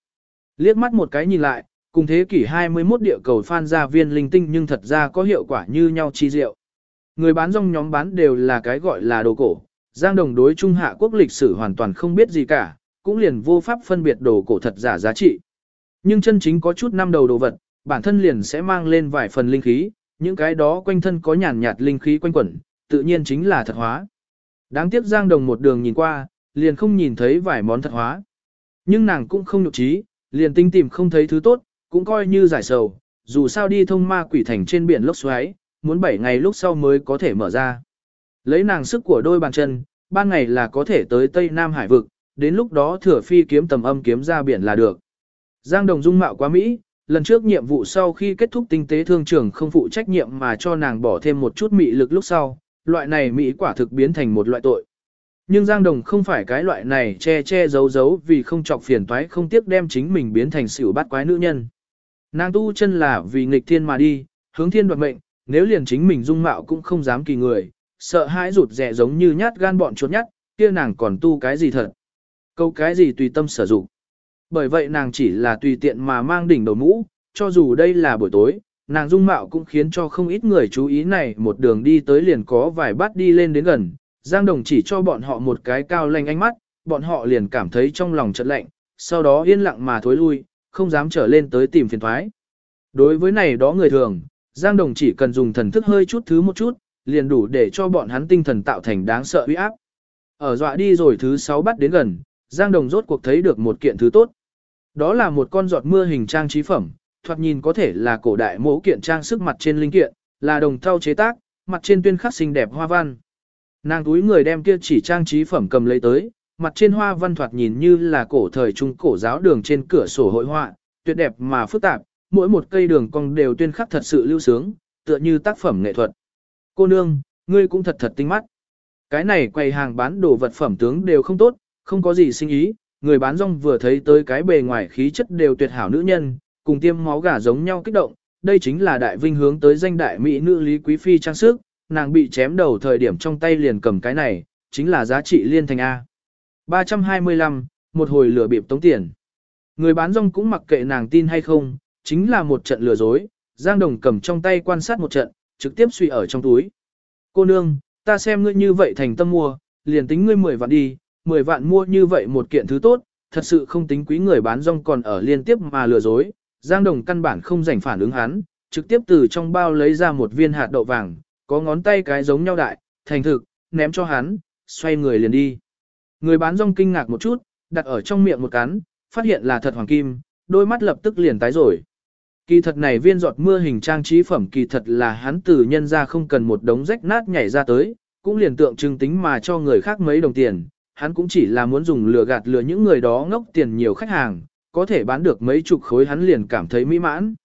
Speaker 1: Liếc mắt một cái nhìn lại, cùng thế kỷ 21 địa cầu phan gia viên linh tinh nhưng thật ra có hiệu quả như nhau chi diệu. Người bán rong nhóm bán đều là cái gọi là đồ cổ, Giang Đồng đối Trung Hạ quốc lịch sử hoàn toàn không biết gì cả, cũng liền vô pháp phân biệt đồ cổ thật giả giá trị. Nhưng chân chính có chút năm đầu đồ vật, bản thân liền sẽ mang lên vài phần linh khí, những cái đó quanh thân có nhàn nhạt linh khí quanh quẩn, tự nhiên chính là thật hóa. Đáng tiếc Giang Đồng một đường nhìn qua, liền không nhìn thấy vài món thật hóa. Nhưng nàng cũng không nhục trí, liền tinh tìm không thấy thứ tốt, cũng coi như giải sầu, dù sao đi thông ma quỷ thành trên biển lốc xoáy, muốn 7 ngày lúc sau mới có thể mở ra. Lấy nàng sức của đôi bàn chân, ban ngày là có thể tới Tây Nam Hải vực, đến lúc đó thừa phi kiếm tầm âm kiếm ra biển là được. Giang Đồng dung mạo quá Mỹ, lần trước nhiệm vụ sau khi kết thúc tinh tế thương trưởng không phụ trách nhiệm mà cho nàng bỏ thêm một chút mị lực lúc sau, loại này Mỹ quả thực biến thành một loại tội. Nhưng Giang Đồng không phải cái loại này che che giấu giấu vì không chọc phiền toái không tiếc đem chính mình biến thành xỉu bát quái nữ nhân. Nàng tu chân là vì nghịch thiên mà đi, hướng thiên đoạt mệnh, nếu liền chính mình dung mạo cũng không dám kỳ người, sợ hãi rụt rẻ giống như nhát gan bọn chuột nhát, kia nàng còn tu cái gì thật. Câu cái gì tùy tâm sử dụng. Bởi vậy nàng chỉ là tùy tiện mà mang đỉnh đầu mũ, cho dù đây là buổi tối, nàng dung mạo cũng khiến cho không ít người chú ý này một đường đi tới liền có vài bát đi lên đến gần, Giang Đồng chỉ cho bọn họ một cái cao lanh ánh mắt, bọn họ liền cảm thấy trong lòng chợt lạnh, sau đó yên lặng mà thối lui, không dám trở lên tới tìm phiền thoái. Đối với này đó người thường, Giang Đồng chỉ cần dùng thần thức hơi chút thứ một chút, liền đủ để cho bọn hắn tinh thần tạo thành đáng sợ uy áp. Ở dọa đi rồi thứ sáu bắt đến gần, Giang Đồng rốt cuộc thấy được một kiện thứ tốt. Đó là một con giọt mưa hình trang trí phẩm, thoạt nhìn có thể là cổ đại mẫu kiện trang sức mặt trên linh kiện, là đồng thau chế tác, mặt trên tuyên khắc xinh đẹp hoa văn. Nàng túi người đem kia chỉ trang trí phẩm cầm lấy tới, mặt trên hoa văn thoạt nhìn như là cổ thời trung cổ giáo đường trên cửa sổ hội họa, tuyệt đẹp mà phức tạp, mỗi một cây đường cong đều tuyên khắc thật sự lưu sướng, tựa như tác phẩm nghệ thuật. Cô nương, ngươi cũng thật thật tinh mắt. Cái này quầy hàng bán đồ vật phẩm tướng đều không tốt, không có gì sinh ý, người bán rong vừa thấy tới cái bề ngoài khí chất đều tuyệt hảo nữ nhân, cùng tiêm máu gà giống nhau kích động, đây chính là đại vinh hướng tới danh đại mỹ nữ Lý Quý Phi trang sức, nàng bị chém đầu thời điểm trong tay liền cầm cái này, chính là giá trị liên thành A. 325, một hồi lừa bịp tống tiền. Người bán rong cũng mặc kệ nàng tin hay không, chính là một trận lừa dối, Giang Đồng cầm trong tay quan sát một trận, trực tiếp suy ở trong túi. Cô nương, ta xem ngươi như vậy thành tâm mua, liền tính ngươi 10 vạn đi, 10 vạn mua như vậy một kiện thứ tốt, thật sự không tính quý người bán rong còn ở liên tiếp mà lừa dối. Giang Đồng căn bản không rảnh phản ứng hắn, trực tiếp từ trong bao lấy ra một viên hạt đậu vàng, có ngón tay cái giống nhau đại, thành thực, ném cho hắn, xoay người liền đi. Người bán rong kinh ngạc một chút, đặt ở trong miệng một cắn, phát hiện là thật hoàng kim, đôi mắt lập tức liền tái rồi. Kỳ thật này viên giọt mưa hình trang trí phẩm kỳ thật là hắn từ nhân ra không cần một đống rách nát nhảy ra tới, cũng liền tượng trưng tính mà cho người khác mấy đồng tiền, hắn cũng chỉ là muốn dùng lừa gạt lừa những người đó ngốc tiền nhiều khách hàng, có thể bán được mấy chục khối hắn liền cảm thấy mỹ mãn.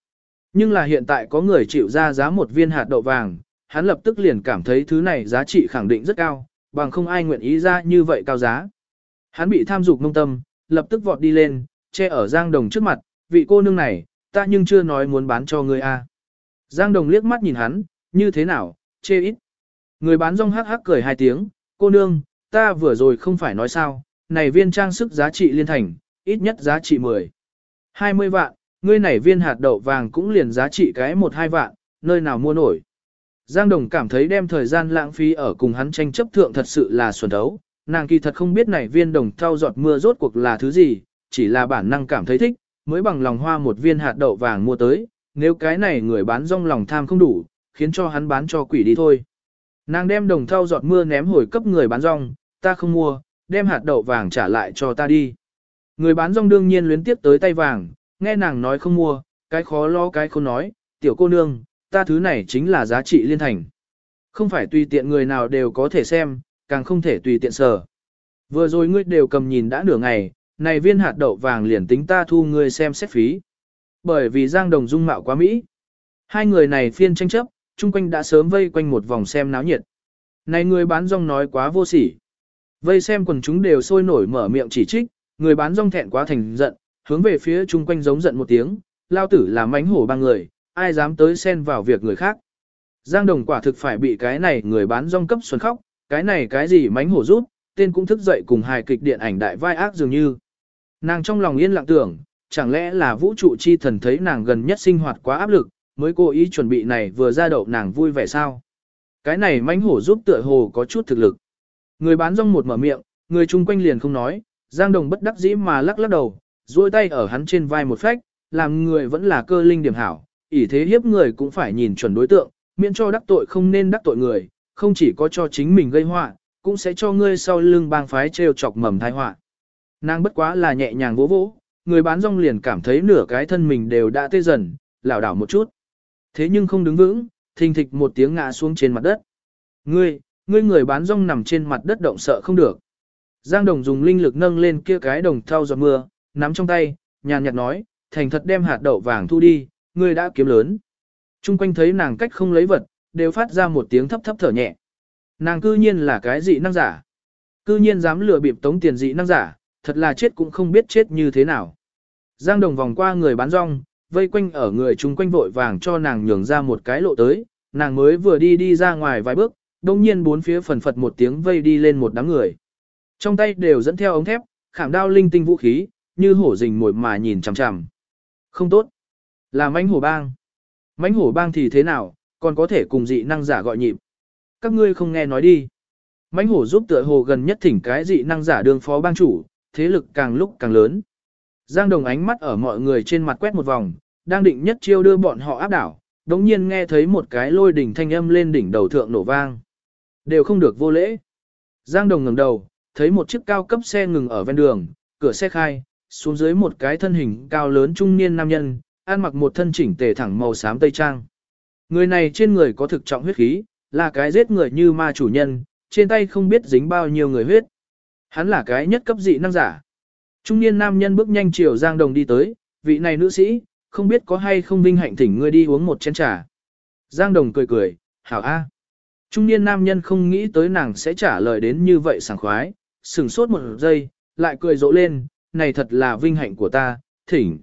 Speaker 1: Nhưng là hiện tại có người chịu ra giá một viên hạt đậu vàng, hắn lập tức liền cảm thấy thứ này giá trị khẳng định rất cao, bằng không ai nguyện ý ra như vậy cao giá. Hắn bị tham dục nông tâm, lập tức vọt đi lên, che ở Giang Đồng trước mặt, vị cô nương này, ta nhưng chưa nói muốn bán cho ngươi a. Giang Đồng liếc mắt nhìn hắn, như thế nào, chê ít. Người bán rong hắc hắc cười hai tiếng, cô nương, ta vừa rồi không phải nói sao, này viên trang sức giá trị liên thành, ít nhất giá trị 10. 20 vạn, ngươi này viên hạt đậu vàng cũng liền giá trị cái 1-2 vạn, nơi nào mua nổi. Giang Đồng cảm thấy đem thời gian lãng phí ở cùng hắn tranh chấp thượng thật sự là xuẩn đấu, nàng kỳ thật không biết này viên đồng thau giọt mưa rốt cuộc là thứ gì, chỉ là bản năng cảm thấy thích, mới bằng lòng hoa một viên hạt đậu vàng mua tới, nếu cái này người bán rong lòng tham không đủ, khiến cho hắn bán cho quỷ đi thôi. Nàng đem đồng thau giọt mưa ném hồi cấp người bán rong, ta không mua, đem hạt đậu vàng trả lại cho ta đi. Người bán rong đương nhiên luyến tiếp tới tay vàng, nghe nàng nói không mua, cái khó lo cái không nói, tiểu cô nương, ta thứ này chính là giá trị liên thành. Không phải tùy tiện người nào đều có thể xem, càng không thể tùy tiện sở. Vừa rồi ngươi đều cầm nhìn đã nửa ngày, này viên hạt đậu vàng liền tính ta thu ngươi xem xét phí. Bởi vì Giang Đồng dung mạo quá Mỹ. Hai người này phiên tranh chấp, chung quanh đã sớm vây quanh một vòng xem náo nhiệt. Này người bán rong nói quá vô sỉ. Vây xem quần chúng đều sôi nổi mở miệng chỉ trích, người bán rong thẹn quá thành giận, hướng về phía chung quanh giống giận một tiếng, lao tử là mánh hổ ba người, ai dám tới xen vào việc người khác. Giang Đồng quả thực phải bị cái này người bán rong cấp xuân khóc, cái này cái gì mánh hổ rút, tên cũng thức dậy cùng hài kịch điện ảnh đại vai ác dường như. Nàng trong lòng yên lặng tưởng, chẳng lẽ là vũ trụ chi thần thấy nàng gần nhất sinh hoạt quá áp lực, mới cố ý chuẩn bị này vừa ra đậu nàng vui vẻ sao. Cái này mánh hổ giúp tựa hồ có chút thực lực. Người bán rong một mở miệng, người chung quanh liền không nói, Giang Đồng bất đắc dĩ mà lắc lắc đầu, duỗi tay ở hắn trên vai một phách, làm người vẫn là cơ linh điểm hảo, ỷ thế hiếp người cũng phải nhìn chuẩn đối tượng, miễn cho đắc tội không nên đắc tội người, không chỉ có cho chính mình gây họa, cũng sẽ cho ngươi sau lưng bang phái trêu chọc mầm tai họa. Nàng bất quá là nhẹ nhàng vỗ vỗ, người bán rong liền cảm thấy nửa cái thân mình đều đã tê dần, lảo đảo một chút. Thế nhưng không đứng vững, thình thịch một tiếng ngã xuống trên mặt đất. Ngươi, ngươi người bán rong nằm trên mặt đất động sợ không được. Giang Đồng dùng linh lực nâng lên kia cái đồng thau giọt mưa, nắm trong tay, nhàn nhạt nói, thành thật đem hạt đậu vàng thu đi, ngươi đã kiếm lớn. Trung quanh thấy nàng cách không lấy vật, đều phát ra một tiếng thấp thấp thở nhẹ. Nàng cư nhiên là cái dị năng giả. Cư nhiên dám lừa bịp tống tiền dị năng giả, thật là chết cũng không biết chết như thế nào. Giang Đồng vòng qua người bán rong, vây quanh ở người chung quanh vội vàng cho nàng nhường ra một cái lộ tới, nàng mới vừa đi đi ra ngoài vài bước, đông nhiên bốn phía phần phật một tiếng vây đi lên một đám người. Trong tay đều dẫn theo ống thép, khảm đao linh tinh vũ khí, như hổ rình mồi mà nhìn chằm chằm. Không tốt. Là mãnh hổ bang. Mãnh hổ bang thì thế nào, còn có thể cùng dị năng giả gọi nhịp. Các ngươi không nghe nói đi. Mãnh hổ giúp tựa hồ gần nhất thỉnh cái dị năng giả đương phó bang chủ, thế lực càng lúc càng lớn. Giang Đồng ánh mắt ở mọi người trên mặt quét một vòng, đang định nhất chiêu đưa bọn họ áp đảo, đống nhiên nghe thấy một cái lôi đỉnh thanh âm lên đỉnh đầu thượng nổ vang. Đều không được vô lễ. Giang Đồng ngẩng đầu, thấy một chiếc cao cấp xe ngừng ở ven đường, cửa xe khai, xuống dưới một cái thân hình cao lớn trung niên nam nhân, ăn mặc một thân chỉnh tề thẳng màu xám tây trang. Người này trên người có thực trọng huyết khí, là cái giết người như ma chủ nhân, trên tay không biết dính bao nhiêu người huyết. Hắn là cái nhất cấp dị năng giả. Trung niên nam nhân bước nhanh chiều Giang Đồng đi tới, vị này nữ sĩ, không biết có hay không vinh hạnh thỉnh ngươi đi uống một chén trà. Giang Đồng cười cười, hảo a. Trung niên nam nhân không nghĩ tới nàng sẽ trả lời đến như vậy sảng khoái, sừng sốt một giây, lại cười rộ lên, này thật là vinh hạnh của ta, thỉnh.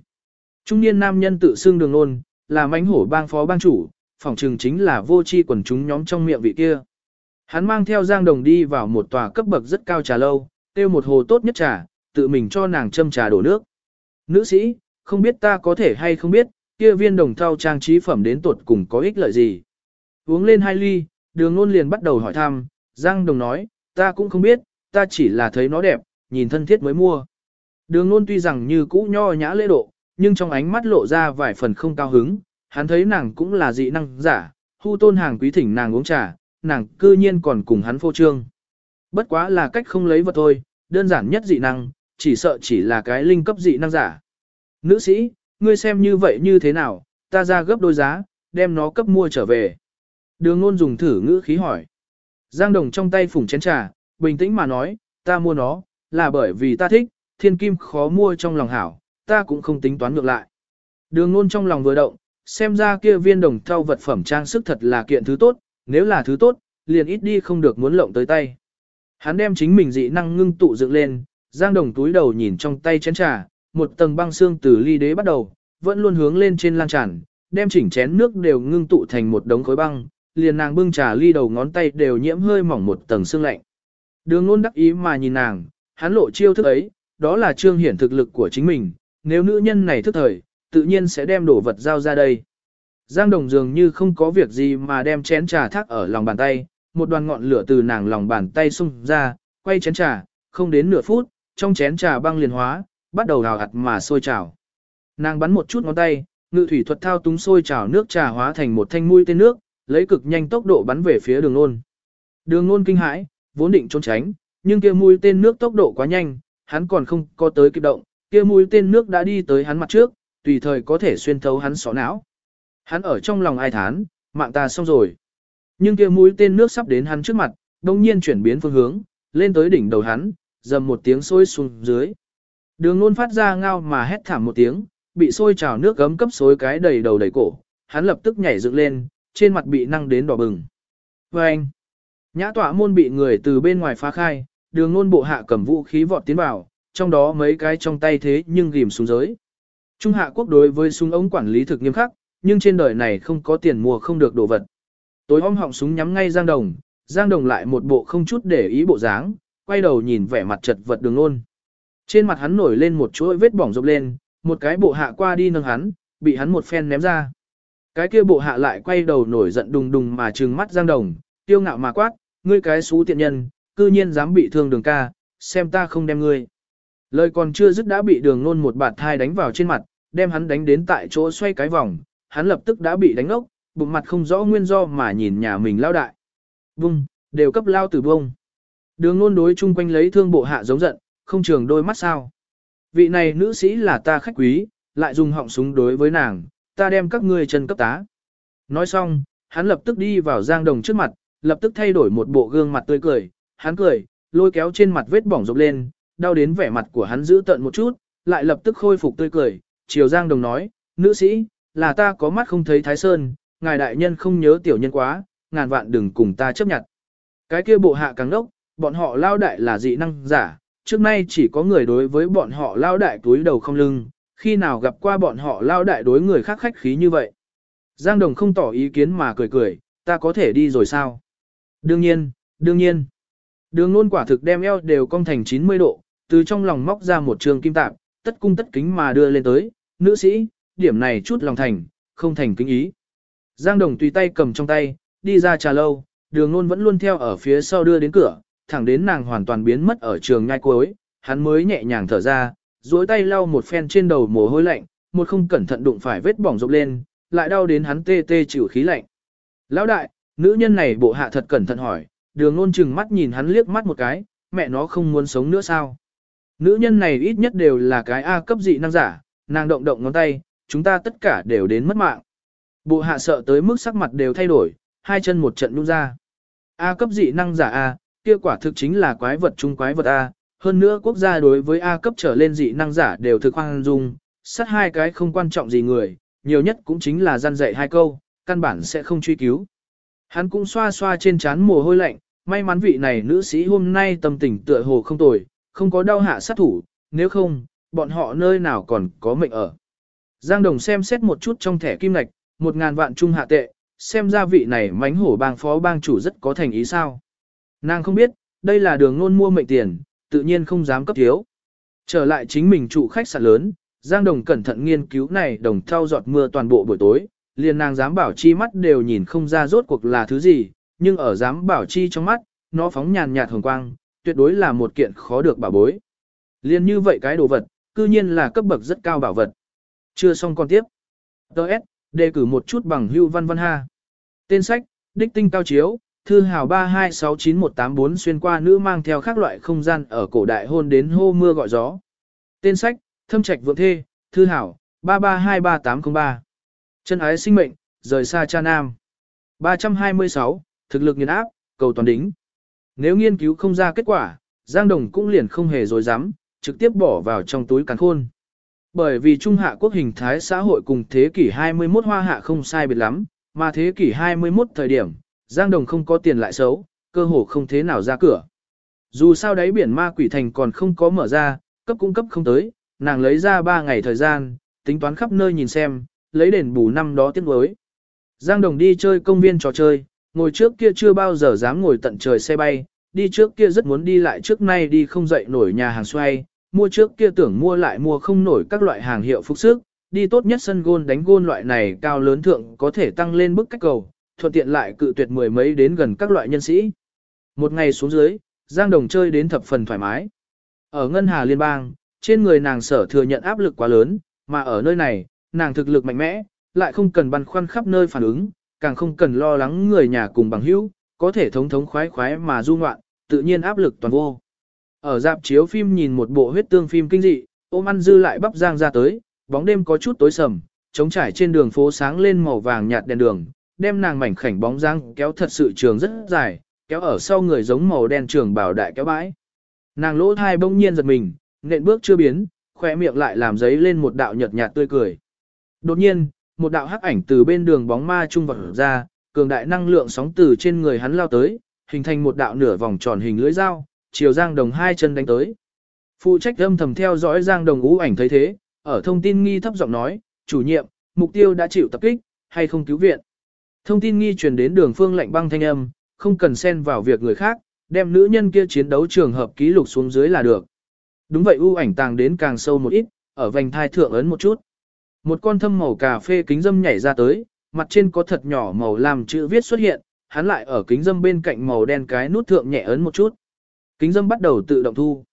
Speaker 1: Trung niên nam nhân tự xưng đường nôn, là mánh hổ bang phó bang chủ, phỏng trừng chính là vô chi quần chúng nhóm trong miệng vị kia. Hắn mang theo Giang Đồng đi vào một tòa cấp bậc rất cao trà lâu, tiêu một hồ tốt nhất trà, tự mình cho nàng châm trà đổ nước. Nữ sĩ, không biết ta có thể hay không biết, kia viên đồng thau trang trí phẩm đến tuột cùng có ích lợi gì. Uống lên hai ly, đường nôn liền bắt đầu hỏi thăm, Giang Đồng nói, ta cũng không biết, ta chỉ là thấy nó đẹp, nhìn thân thiết mới mua. Đường nôn tuy rằng như cũ nho nhã lễ độ, nhưng trong ánh mắt lộ ra vài phần không cao hứng, hắn thấy nàng cũng là dị năng giả, hưu tôn hàng quý thỉnh nàng uống trà, nàng cư nhiên còn cùng hắn phô trương. Bất quá là cách không lấy vật thôi, đơn giản nhất dị năng, chỉ sợ chỉ là cái linh cấp dị năng giả. Nữ sĩ, ngươi xem như vậy như thế nào, ta ra gấp đôi giá, đem nó cấp mua trở về. Đường ngôn dùng thử ngữ khí hỏi. Giang đồng trong tay phủng chén trà, bình tĩnh mà nói, ta mua nó, là bởi vì ta thích, thiên kim khó mua trong lòng hảo, ta cũng không tính toán ngược lại. Đường ngôn trong lòng vừa động, xem ra kia viên đồng thau vật phẩm trang sức thật là kiện thứ tốt, nếu là thứ tốt, liền ít đi không được muốn lộng tới tay. Hắn đem chính mình dị năng ngưng tụ dựng lên, giang đồng túi đầu nhìn trong tay chén trà, một tầng băng xương từ ly đế bắt đầu, vẫn luôn hướng lên trên lan tràn, đem chỉnh chén nước đều ngưng tụ thành một đống khối băng, liền nàng bưng trà ly đầu ngón tay đều nhiễm hơi mỏng một tầng xương lạnh. Đường luôn đắc ý mà nhìn nàng, hắn lộ chiêu thức ấy, đó là trương hiển thực lực của chính mình, nếu nữ nhân này thức thời, tự nhiên sẽ đem đồ vật giao ra đây. Giang Đồng dường như không có việc gì mà đem chén trà thác ở lòng bàn tay, một đoàn ngọn lửa từ nàng lòng bàn tay xung ra, quay chén trà, không đến nửa phút, trong chén trà băng liền hóa, bắt đầu hào hạt mà sôi trào. Nàng bắn một chút ngón tay, ngự thủy thuật thao túng sôi trào nước trà hóa thành một thanh mũi tên nước, lấy cực nhanh tốc độ bắn về phía đường nôn. Đường nôn kinh hãi, vốn định trốn tránh, nhưng kia mũi tên nước tốc độ quá nhanh, hắn còn không có tới kịp động, kia mũi tên nước đã đi tới hắn mặt trước, tùy thời có thể xuyên thấu hắn sọ não. Hắn ở trong lòng ai thán, mạng ta xong rồi. Nhưng kia mũi tên nước sắp đến hắn trước mặt, đồng nhiên chuyển biến phương hướng, lên tới đỉnh đầu hắn, dầm một tiếng sôi xuống dưới. Đường luôn phát ra ngao mà hét thảm một tiếng, bị sôi trào nước gấm cấp xối cái đầy đầu đầy cổ, hắn lập tức nhảy dựng lên, trên mặt bị năng đến đỏ bừng. Và anh, nhã tọa môn bị người từ bên ngoài phá khai, đường luôn bộ hạ cầm vũ khí vọt tiến vào, trong đó mấy cái trong tay thế nhưng ghim xuống giới. Trung hạ quốc đối với súng ống quản lý thực nghiêm khắc, nhưng trên đời này không có tiền mua không được đồ vật. Tối hôm họng súng nhắm ngay Giang Đồng, Giang Đồng lại một bộ không chút để ý bộ dáng, quay đầu nhìn vẻ mặt chật vật đường luôn. Trên mặt hắn nổi lên một chuỗi vết bỏng rộp lên, một cái bộ hạ qua đi nâng hắn, bị hắn một phen ném ra. Cái kia bộ hạ lại quay đầu nổi giận đùng đùng mà trừng mắt Giang Đồng, tiêu ngạo mà quát, ngươi cái xú tiện nhân, cư nhiên dám bị thương đường ca, xem ta không đem ngươi. Lời còn chưa dứt đã bị đường nôn một bạt thai đánh vào trên mặt, đem hắn đánh đến tại chỗ xoay cái vòng, hắn lập tức đã bị đánh ốc, bụng mặt không rõ nguyên do mà nhìn nhà mình lao đại. vung đều cấp lao tử vung. Đường nôn đối chung quanh lấy thương bộ hạ giống giận, không trường đôi mắt sao. Vị này nữ sĩ là ta khách quý, lại dùng họng súng đối với nàng, ta đem các ngươi chân cấp tá. Nói xong, hắn lập tức đi vào Giang Đồng trước mặt, lập tức thay đổi một bộ gương mặt tươi cười, hắn cười, lôi kéo trên mặt vết bỏng rộp lên, đau đến vẻ mặt của hắn giữ tận một chút, lại lập tức khôi phục tươi cười, chiều Giang Đồng nói, nữ sĩ, là ta có mắt không thấy Thái Sơn, ngài đại nhân không nhớ tiểu nhân quá, ngàn vạn đừng cùng ta chấp nhận. Cái kia bộ hạ càng đốc, bọn họ lao đại là dị năng giả, trước nay chỉ có người đối với bọn họ lao đại túi đầu không lưng, khi nào gặp qua bọn họ lao đại đối người khác khách khí như vậy. Giang Đồng không tỏ ý kiến mà cười cười, ta có thể đi rồi sao? Đương nhiên, đương nhiên. Đường luôn quả thực đem eo đều cong thành 90 độ, từ trong lòng móc ra một trường kim tạm, tất cung tất kính mà đưa lên tới, nữ sĩ, điểm này chút lòng thành, không thành kính ý. Giang Đồng tùy tay cầm trong tay, đi ra trà lâu, đường Nôn vẫn luôn theo ở phía sau đưa đến cửa, thẳng đến nàng hoàn toàn biến mất ở trường nhai cuối, hắn mới nhẹ nhàng thở ra, duỗi tay lau một phen trên đầu mồ hôi lạnh, một không cẩn thận đụng phải vết bỏng rộp lên, lại đau đến hắn tê tê chịu khí lạnh. Lão đại, nữ nhân này bộ hạ thật cẩn thận hỏi, đường nôn chừng mắt nhìn hắn liếc mắt một cái, mẹ nó không muốn sống nữa sao? Nữ nhân này ít nhất đều là cái A cấp dị năng giả, nàng động động ngón tay, chúng ta tất cả đều đến mất mạng. Bộ hạ sợ tới mức sắc mặt đều thay đổi, hai chân một trận nhung ra. A cấp dị năng giả A, kia quả thực chính là quái vật chung quái vật A, hơn nữa quốc gia đối với A cấp trở lên dị năng giả đều thực hoang dung, sát hai cái không quan trọng gì người, nhiều nhất cũng chính là gian dạy hai câu, căn bản sẽ không truy cứu. Hắn cũng xoa xoa trên trán mồ hôi lạnh, may mắn vị này nữ sĩ hôm nay tâm tình tựa hồ không tồi, không có đau hạ sát thủ, nếu không, bọn họ nơi nào còn có mệnh ở. Giang Đồng xem xét một chút trong thẻ kim lạch, một ngàn vạn trung hạ tệ, xem ra vị này mánh hổ bang phó bang chủ rất có thành ý sao. Nàng không biết, đây là đường ngôn mua mệnh tiền, tự nhiên không dám cấp thiếu. Trở lại chính mình trụ khách sạn lớn, Giang Đồng cẩn thận nghiên cứu này đồng thao giọt mưa toàn bộ buổi tối, liền nàng dám bảo chi mắt đều nhìn không ra rốt cuộc là thứ gì, nhưng ở dám bảo chi trong mắt, nó phóng nhàn nhạt hồng quang, tuyệt đối là một kiện khó được bảo bối. Liên như vậy cái đồ vật, cư nhiên là cấp bậc rất cao bảo vật. Chưa xong con tiếp. Đợt, đề cử một chút bằng hưu văn văn ha. Tên sách, đích tinh cao chiếu, thư hào 3269184 xuyên qua nữ mang theo các loại không gian ở cổ đại hôn đến hô mưa gọi gió. Tên sách, thâm trạch vượng thê, thư hảo, 3323803. Chân ái sinh mệnh, rời xa cha nam. 326, thực lực nghiền áp, cầu toàn đính. Nếu nghiên cứu không ra kết quả, Giang Đồng cũng liền không hề dối dám, trực tiếp bỏ vào trong túi càn khôn. Bởi vì Trung Hạ quốc hình thái xã hội cùng thế kỷ 21 hoa hạ không sai biệt lắm, mà thế kỷ 21 thời điểm, Giang Đồng không có tiền lại xấu, cơ hồ không thế nào ra cửa. Dù sao đáy biển ma quỷ thành còn không có mở ra, cấp cung cấp không tới, nàng lấy ra 3 ngày thời gian, tính toán khắp nơi nhìn xem, lấy đền bù năm đó tiết đối. Giang Đồng đi chơi công viên trò chơi, ngồi trước kia chưa bao giờ dám ngồi tận trời xe bay, đi trước kia rất muốn đi lại trước nay đi không dậy nổi nhà hàng xoay, mua trước kia tưởng mua lại mua không nổi các loại hàng hiệu phục sức, đi tốt nhất sân gôn đánh gôn loại này cao lớn thượng có thể tăng lên bức cách cầu, thuận tiện lại cự tuyệt mười mấy đến gần các loại nhân sĩ. Một ngày xuống dưới, Giang Đồng chơi đến thập phần thoải mái. Ở Ngân Hà Liên bang, trên người nàng sở thừa nhận áp lực quá lớn, mà ở nơi này, nàng thực lực mạnh mẽ, lại không cần băn khoăn khắp nơi phản ứng, càng không cần lo lắng người nhà cùng bằng hữu, có thể thống thống khoái khoái mà du ngoạn, tự nhiên áp lực toàn vô. Ở dạp chiếu phim nhìn một bộ huyết tương phim kinh dị, ôm ăn dư lại bắp giang ra tới, bóng đêm có chút tối sầm, trống trải trên đường phố sáng lên màu vàng nhạt đèn đường, đem nàng mảnh khảnh bóng giang kéo thật sự trường rất dài, kéo ở sau người giống màu đen trường bảo đại kéo bãi. Nàng lỗ thai bỗng nhiên giật mình, nện bước chưa biến, khỏe miệng lại làm giấy lên một đạo nhợt nhạt tươi cười. Đột nhiên, một đạo hắc ảnh từ bên đường bóng ma trung vật ra, cường đại năng lượng sóng từ trên người hắn lao tới, hình thành một đạo nửa vòng tròn hình lưỡi dao, chiều Giang Đồng hai chân đánh tới. Phụ trách âm thầm theo dõi Giang Đồng ú ảnh thấy thế, ở thông tin nghi thấp giọng nói, chủ nhiệm, mục tiêu đã chịu tập kích, hay không cứu viện. Thông tin nghi truyền đến đường phương lệnh băng thanh âm, không cần xen vào việc người khác, đem nữ nhân kia chiến đấu trường hợp ký lục xuống dưới là được. Đúng vậy ưu ảnh tàng đến càng sâu một ít, ở vành thai thượng ấn một chút. Một con thâm màu cà phê kính dâm nhảy ra tới, mặt trên có thật nhỏ màu làm chữ viết xuất hiện, hắn lại ở kính dâm bên cạnh màu đen cái nút thượng nhẹ ấn một chút. Kính dâm bắt đầu tự động thu.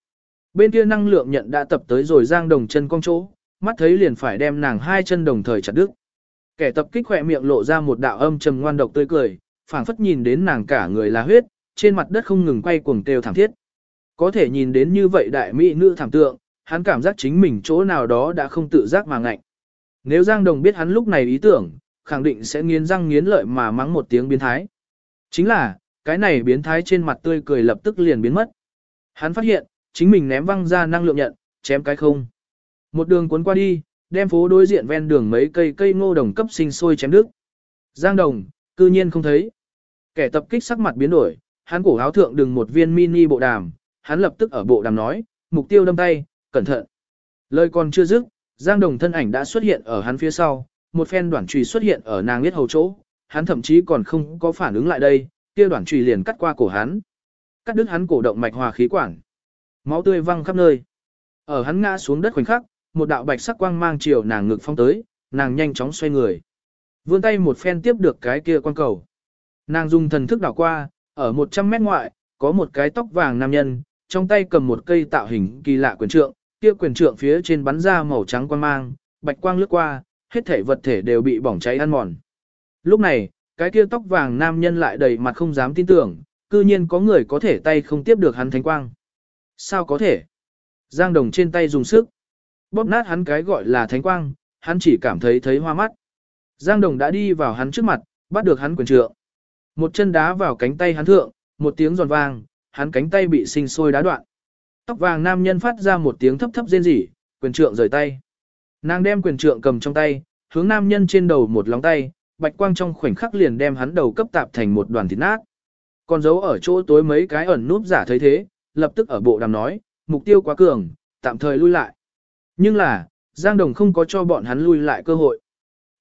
Speaker 1: Bên kia năng lượng nhận đã tập tới rồi giang đồng chân cong chỗ, mắt thấy liền phải đem nàng hai chân đồng thời chặt đứt. Kẻ tập kích khỏe miệng lộ ra một đạo âm trầm ngoan độc tươi cười, phảng phất nhìn đến nàng cả người là huyết, trên mặt đất không ngừng quay cuồng kêu thảm thiết. Có thể nhìn đến như vậy đại mỹ nữ thảm tượng, hắn cảm giác chính mình chỗ nào đó đã không tự giác mà ngạnh. Nếu Giang Đồng biết hắn lúc này ý tưởng, khẳng định sẽ nghiến răng nghiến lợi mà mắng một tiếng biến thái. Chính là, cái này biến thái trên mặt tươi cười lập tức liền biến mất. Hắn phát hiện, chính mình ném văng ra năng lượng nhận, chém cái không. Một đường cuốn qua đi, đem phố đối diện ven đường mấy cây cây ngô đồng cấp sinh sôi chém đứt. Giang Đồng, cư nhiên không thấy. Kẻ tập kích sắc mặt biến đổi, hắn cổ áo thượng đừng một viên mini bộ đàm, hắn lập tức ở bộ đàm nói, mục tiêu đâm tay, cẩn thận. Lời còn chưa dứt, Giang Đồng thân ảnh đã xuất hiện ở hắn phía sau, một phen đoạn chùy xuất hiện ở nàng biết hầu chỗ, hắn thậm chí còn không có phản ứng lại đây, kia đoạn chùy liền cắt qua cổ hắn. Cắt đứt hắn cổ động mạch hòa khí quản. Máu tươi văng khắp nơi. Ở hắn ngã xuống đất khoảnh khắc, một đạo bạch sắc quang mang chiều nàng ngực phong tới, nàng nhanh chóng xoay người. Vươn tay một phen tiếp được cái kia quan cầu. Nàng dùng thần thức đảo qua, ở 100 mét ngoại, có một cái tóc vàng nam nhân, trong tay cầm một cây tạo hình kỳ lạ quyền trượng, kia quyền trượng phía trên bắn ra màu trắng quang mang, bạch quang lướt qua, hết thể vật thể đều bị bỏng cháy ăn mòn. Lúc này, cái kia tóc vàng nam nhân lại đầy mặt không dám tin tưởng, cư nhiên có người có thể tay không tiếp được hắn thánh quang. Sao có thể? Giang Đồng trên tay dùng sức. Bóp nát hắn cái gọi là thánh quang, hắn chỉ cảm thấy thấy hoa mắt. Giang Đồng đã đi vào hắn trước mặt, bắt được hắn quyền trượng. Một chân đá vào cánh tay hắn thượng, một tiếng giòn vang, hắn cánh tay bị sinh sôi đá đoạn. Tóc vàng nam nhân phát ra một tiếng thấp thấp rên rỉ, quyền trượng rời tay. Nàng đem quyền trượng cầm trong tay, hướng nam nhân trên đầu một lóng tay, bạch quang trong khoảnh khắc liền đem hắn đầu cấp tạp thành một đoàn thịt nát. Còn giấu ở chỗ tối mấy cái ẩn núp giả thấy thế, lập tức ở bộ đàm nói, mục tiêu quá cường, tạm thời lui lại. Nhưng là, Giang Đồng không có cho bọn hắn lui lại cơ hội.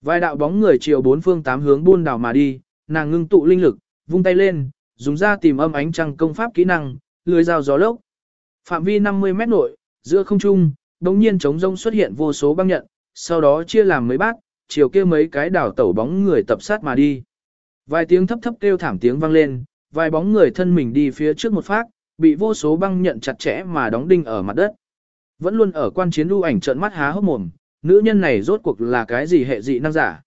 Speaker 1: Vài đạo bóng người chiều bốn phương tám hướng buôn đảo mà đi, nàng ngưng tụ linh lực, vung tay lên, dùng ra tìm âm ánh trăng công pháp kỹ năng, lưới dao gió lốc. Phạm vi 50 mét nội, giữa không trung, Đồng nhiên trống rông xuất hiện vô số băng nhận, sau đó chia làm mấy bát, chiều kia mấy cái đảo tẩu bóng người tập sát mà đi. Vài tiếng thấp thấp kêu thảm tiếng vang lên, vài bóng người thân mình đi phía trước một phát, bị vô số băng nhận chặt chẽ mà đóng đinh ở mặt đất. Vẫn luôn ở quan chiến đu ảnh trợn mắt há hốc mồm, nữ nhân này rốt cuộc là cái gì hệ dị năng giả.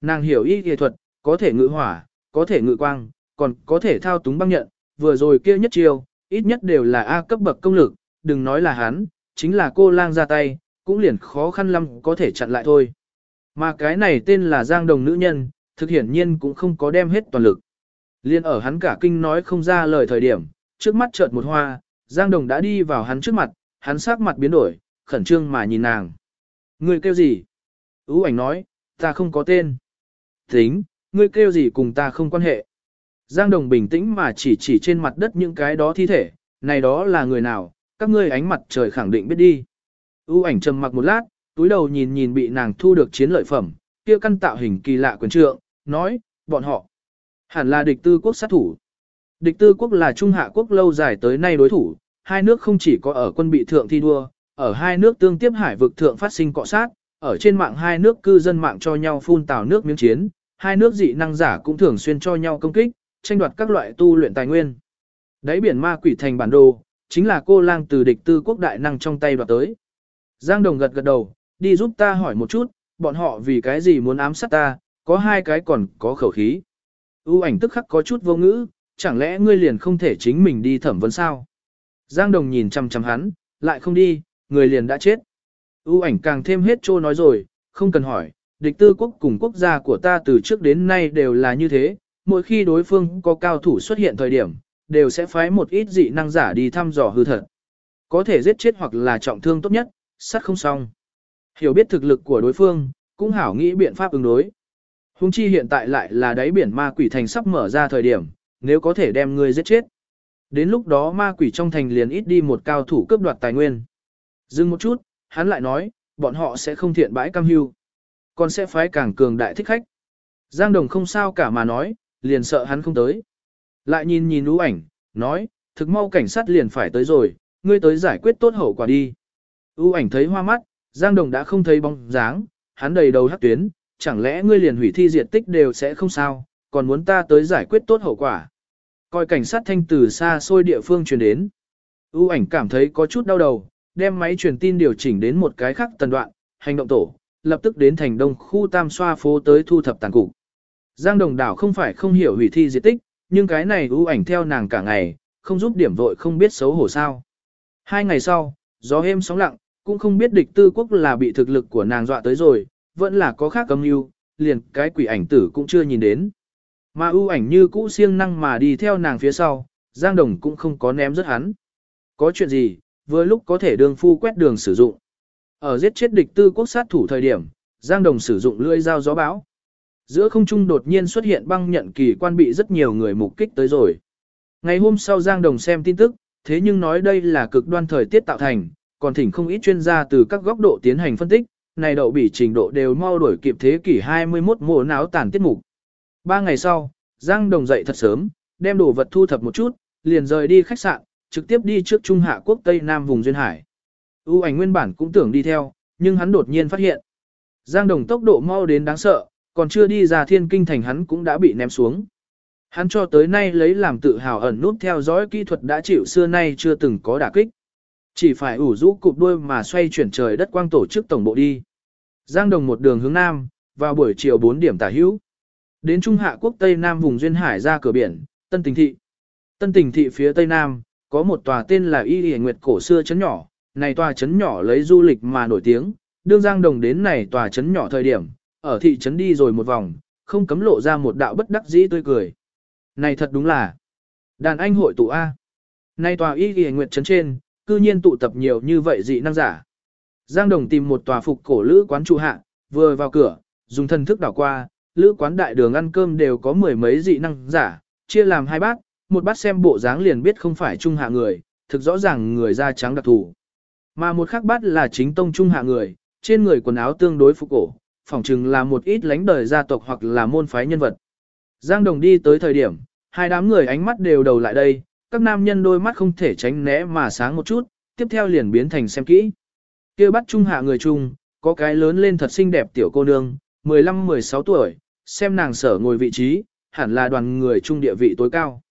Speaker 1: Nàng hiểu y y thuật, có thể ngự hỏa, có thể ngự quang, còn có thể thao túng băng nhận, vừa rồi kia nhất chiêu, ít nhất đều là A cấp bậc công lực, đừng nói là hắn, chính là cô lang ra tay, cũng liền khó khăn lắm có thể chặn lại thôi. Mà cái này tên là Giang Đồng nữ nhân, thực hiển nhiên cũng không có đem hết toàn lực. Liên ở hắn cả kinh nói không ra lời thời điểm, trước mắt chợt một hoa, Giang Đồng đã đi vào hắn trước mặt, hắn sắc mặt biến đổi, khẩn trương mà nhìn nàng. Ngươi kêu gì? Ú ảnh nói, ta không có tên. Tính, ngươi kêu gì cùng ta không quan hệ. Giang Đồng bình tĩnh mà chỉ chỉ trên mặt đất những cái đó thi thể, này đó là người nào, các ngươi ánh mặt trời khẳng định biết đi. U ảnh trầm mặc một lát, túi đầu nhìn nhìn bị nàng thu được chiến lợi phẩm, kia căn tạo hình kỳ lạ quyền trượng, nói, bọn họ hẳn là địch tư quốc sát thủ. Địch tư quốc là trung hạ quốc lâu dài tới nay đối thủ, hai nước không chỉ có ở quân bị thượng thi đua, ở hai nước tương tiếp hải vực thượng phát sinh cọ sát, ở trên mạng hai nước cư dân mạng cho nhau phun tào nước miếng chiến, hai nước dị năng giả cũng thường xuyên cho nhau công kích, tranh đoạt các loại tu luyện tài nguyên. Đáy biển ma quỷ thành bản đồ, chính là cô lang từ địch tư quốc đại năng trong tay đoạt tới. Giang Đồng gật gật đầu, đi giúp ta hỏi một chút, bọn họ vì cái gì muốn ám sát ta, có hai cái còn có khẩu khí. ưu ảnh tức khắc có chút vô ngữ, chẳng lẽ ngươi liền không thể chính mình đi thẩm vấn sao? Giang Đồng nhìn chăm chăm hắn, lại không đi, người liền đã chết. ưu ảnh càng thêm hết trô nói rồi, không cần hỏi, địch tư quốc cùng quốc gia của ta từ trước đến nay đều là như thế, mỗi khi đối phương có cao thủ xuất hiện thời điểm, đều sẽ phái một ít dị năng giả đi thăm dò hư thật. Có thể giết chết hoặc là trọng thương tốt nhất, sát không xong. Hiểu biết thực lực của đối phương, cũng hảo nghĩ biện pháp ứng đối. Hùng chi hiện tại lại là đáy biển ma quỷ thành sắp mở ra thời điểm, nếu có thể đem người giết chết. Đến lúc đó ma quỷ trong thành liền ít đi một cao thủ cướp đoạt tài nguyên. Dừng một chút, hắn lại nói, bọn họ sẽ không thiện bãi cam hưu. Còn sẽ phái càng cường đại thích khách. Giang Đồng không sao cả mà nói, liền sợ hắn không tới. Lại nhìn nhìn ú ảnh, nói, thực mau cảnh sát liền phải tới rồi, ngươi tới giải quyết tốt hậu quả đi. ưu ảnh thấy hoa mắt, Giang Đồng đã không thấy bóng dáng, hắn đầy đầu hắc tuyến, chẳng lẽ ngươi liền hủy thi diệt tích đều sẽ không sao, còn muốn ta tới giải quyết tốt hậu quả. Coi cảnh sát thanh từ xa xôi địa phương truyền đến. ưu ảnh cảm thấy có chút đau đầu, đem máy truyền tin điều chỉnh đến một cái khác tần đoạn, hành động tổ, lập tức đến thành đông khu tam xoa phố tới thu thập tàn cục. Giang Đồng Đảo không phải không hiểu hủy thi diệt tích, nhưng cái này ưu ảnh theo nàng cả ngày, không giúp điểm vội không biết xấu hổ sao. Hai ngày sau, gió êm sóng lặng, cũng không biết địch tư quốc là bị thực lực của nàng dọa tới rồi, vẫn là có khác âm mưu, liền cái quỷ ảnh tử cũng chưa nhìn đến. Mà ưu ảnh như cũ siêng năng mà đi theo nàng phía sau, Giang Đồng cũng không có ném rất hắn. Có chuyện gì, vừa lúc có thể đường phu quét đường sử dụng. Ở giết chết địch tư quốc sát thủ thời điểm, Giang Đồng sử dụng lưỡi dao gió bão. Giữa không trung đột nhiên xuất hiện băng nhận kỳ quan bị rất nhiều người mục kích tới rồi. Ngày hôm sau Giang Đồng xem tin tức, thế nhưng nói đây là cực đoan thời tiết tạo thành, còn thỉnh không ít chuyên gia từ các góc độ tiến hành phân tích, này đậu bị trình độ đều mau đổi kịp thế kỷ 21 mùa náo tàn tiết mục. Ba ngày sau, Giang Đồng dậy thật sớm, đem đồ vật thu thập một chút, liền rời đi khách sạn, trực tiếp đi trước Trung Hạ Quốc Tây Nam vùng Duyên Hải. U ảnh nguyên bản cũng tưởng đi theo, nhưng hắn đột nhiên phát hiện. Giang Đồng tốc độ mau đến đáng sợ, còn chưa đi ra thiên kinh thành hắn cũng đã bị ném xuống. Hắn cho tới nay lấy làm tự hào ẩn nút theo dõi kỹ thuật đã chịu xưa nay chưa từng có đả kích. Chỉ phải ủ rũ cụp đuôi mà xoay chuyển trời đất quang tổ chức tổng bộ đi. Giang Đồng một đường hướng Nam, vào buổi chiều 4 điểm tả hữu. Đến Trung Hạ Quốc Tây Nam vùng Duyên Hải ra cửa biển, Tân Tình Thị. Tân Tình Thị phía Tây Nam, có một tòa tên là Y Y Nguyệt cổ xưa chấn nhỏ, này tòa chấn nhỏ lấy du lịch mà nổi tiếng, đương Giang Đồng đến này tòa chấn nhỏ thời điểm, ở thị trấn đi rồi một vòng, không cấm lộ ra một đạo bất đắc dĩ tươi cười. Này thật đúng là đàn anh hội tụ A. Nay tòa y ghi nguyệt trấn trên, cư nhiên tụ tập nhiều như vậy dị năng giả. Giang Đồng tìm một tòa phục cổ lữ quán trụ hạ, vừa vào cửa, dùng thân thức đảo qua, lữ quán đại đường ăn cơm đều có mười mấy dị năng giả, chia làm hai bát, một bát xem bộ dáng liền biết không phải trung hạ người, thực rõ ràng người da trắng đặc thù. Mà một khác bát là chính tông trung hạ người, trên người quần áo tương đối phục cổ, phỏng chừng là một ít lánh đời gia tộc hoặc là môn phái nhân vật. Giang Đồng đi tới thời điểm, hai đám người ánh mắt đều đầu lại đây, các nam nhân đôi mắt không thể tránh né mà sáng một chút, tiếp theo liền biến thành xem kỹ. kia bắt trung hạ người trung, có cái lớn lên thật xinh đẹp tiểu cô nương, 15-16 tuổi, xem nàng sở ngồi vị trí, hẳn là đoàn người trung địa vị tối cao.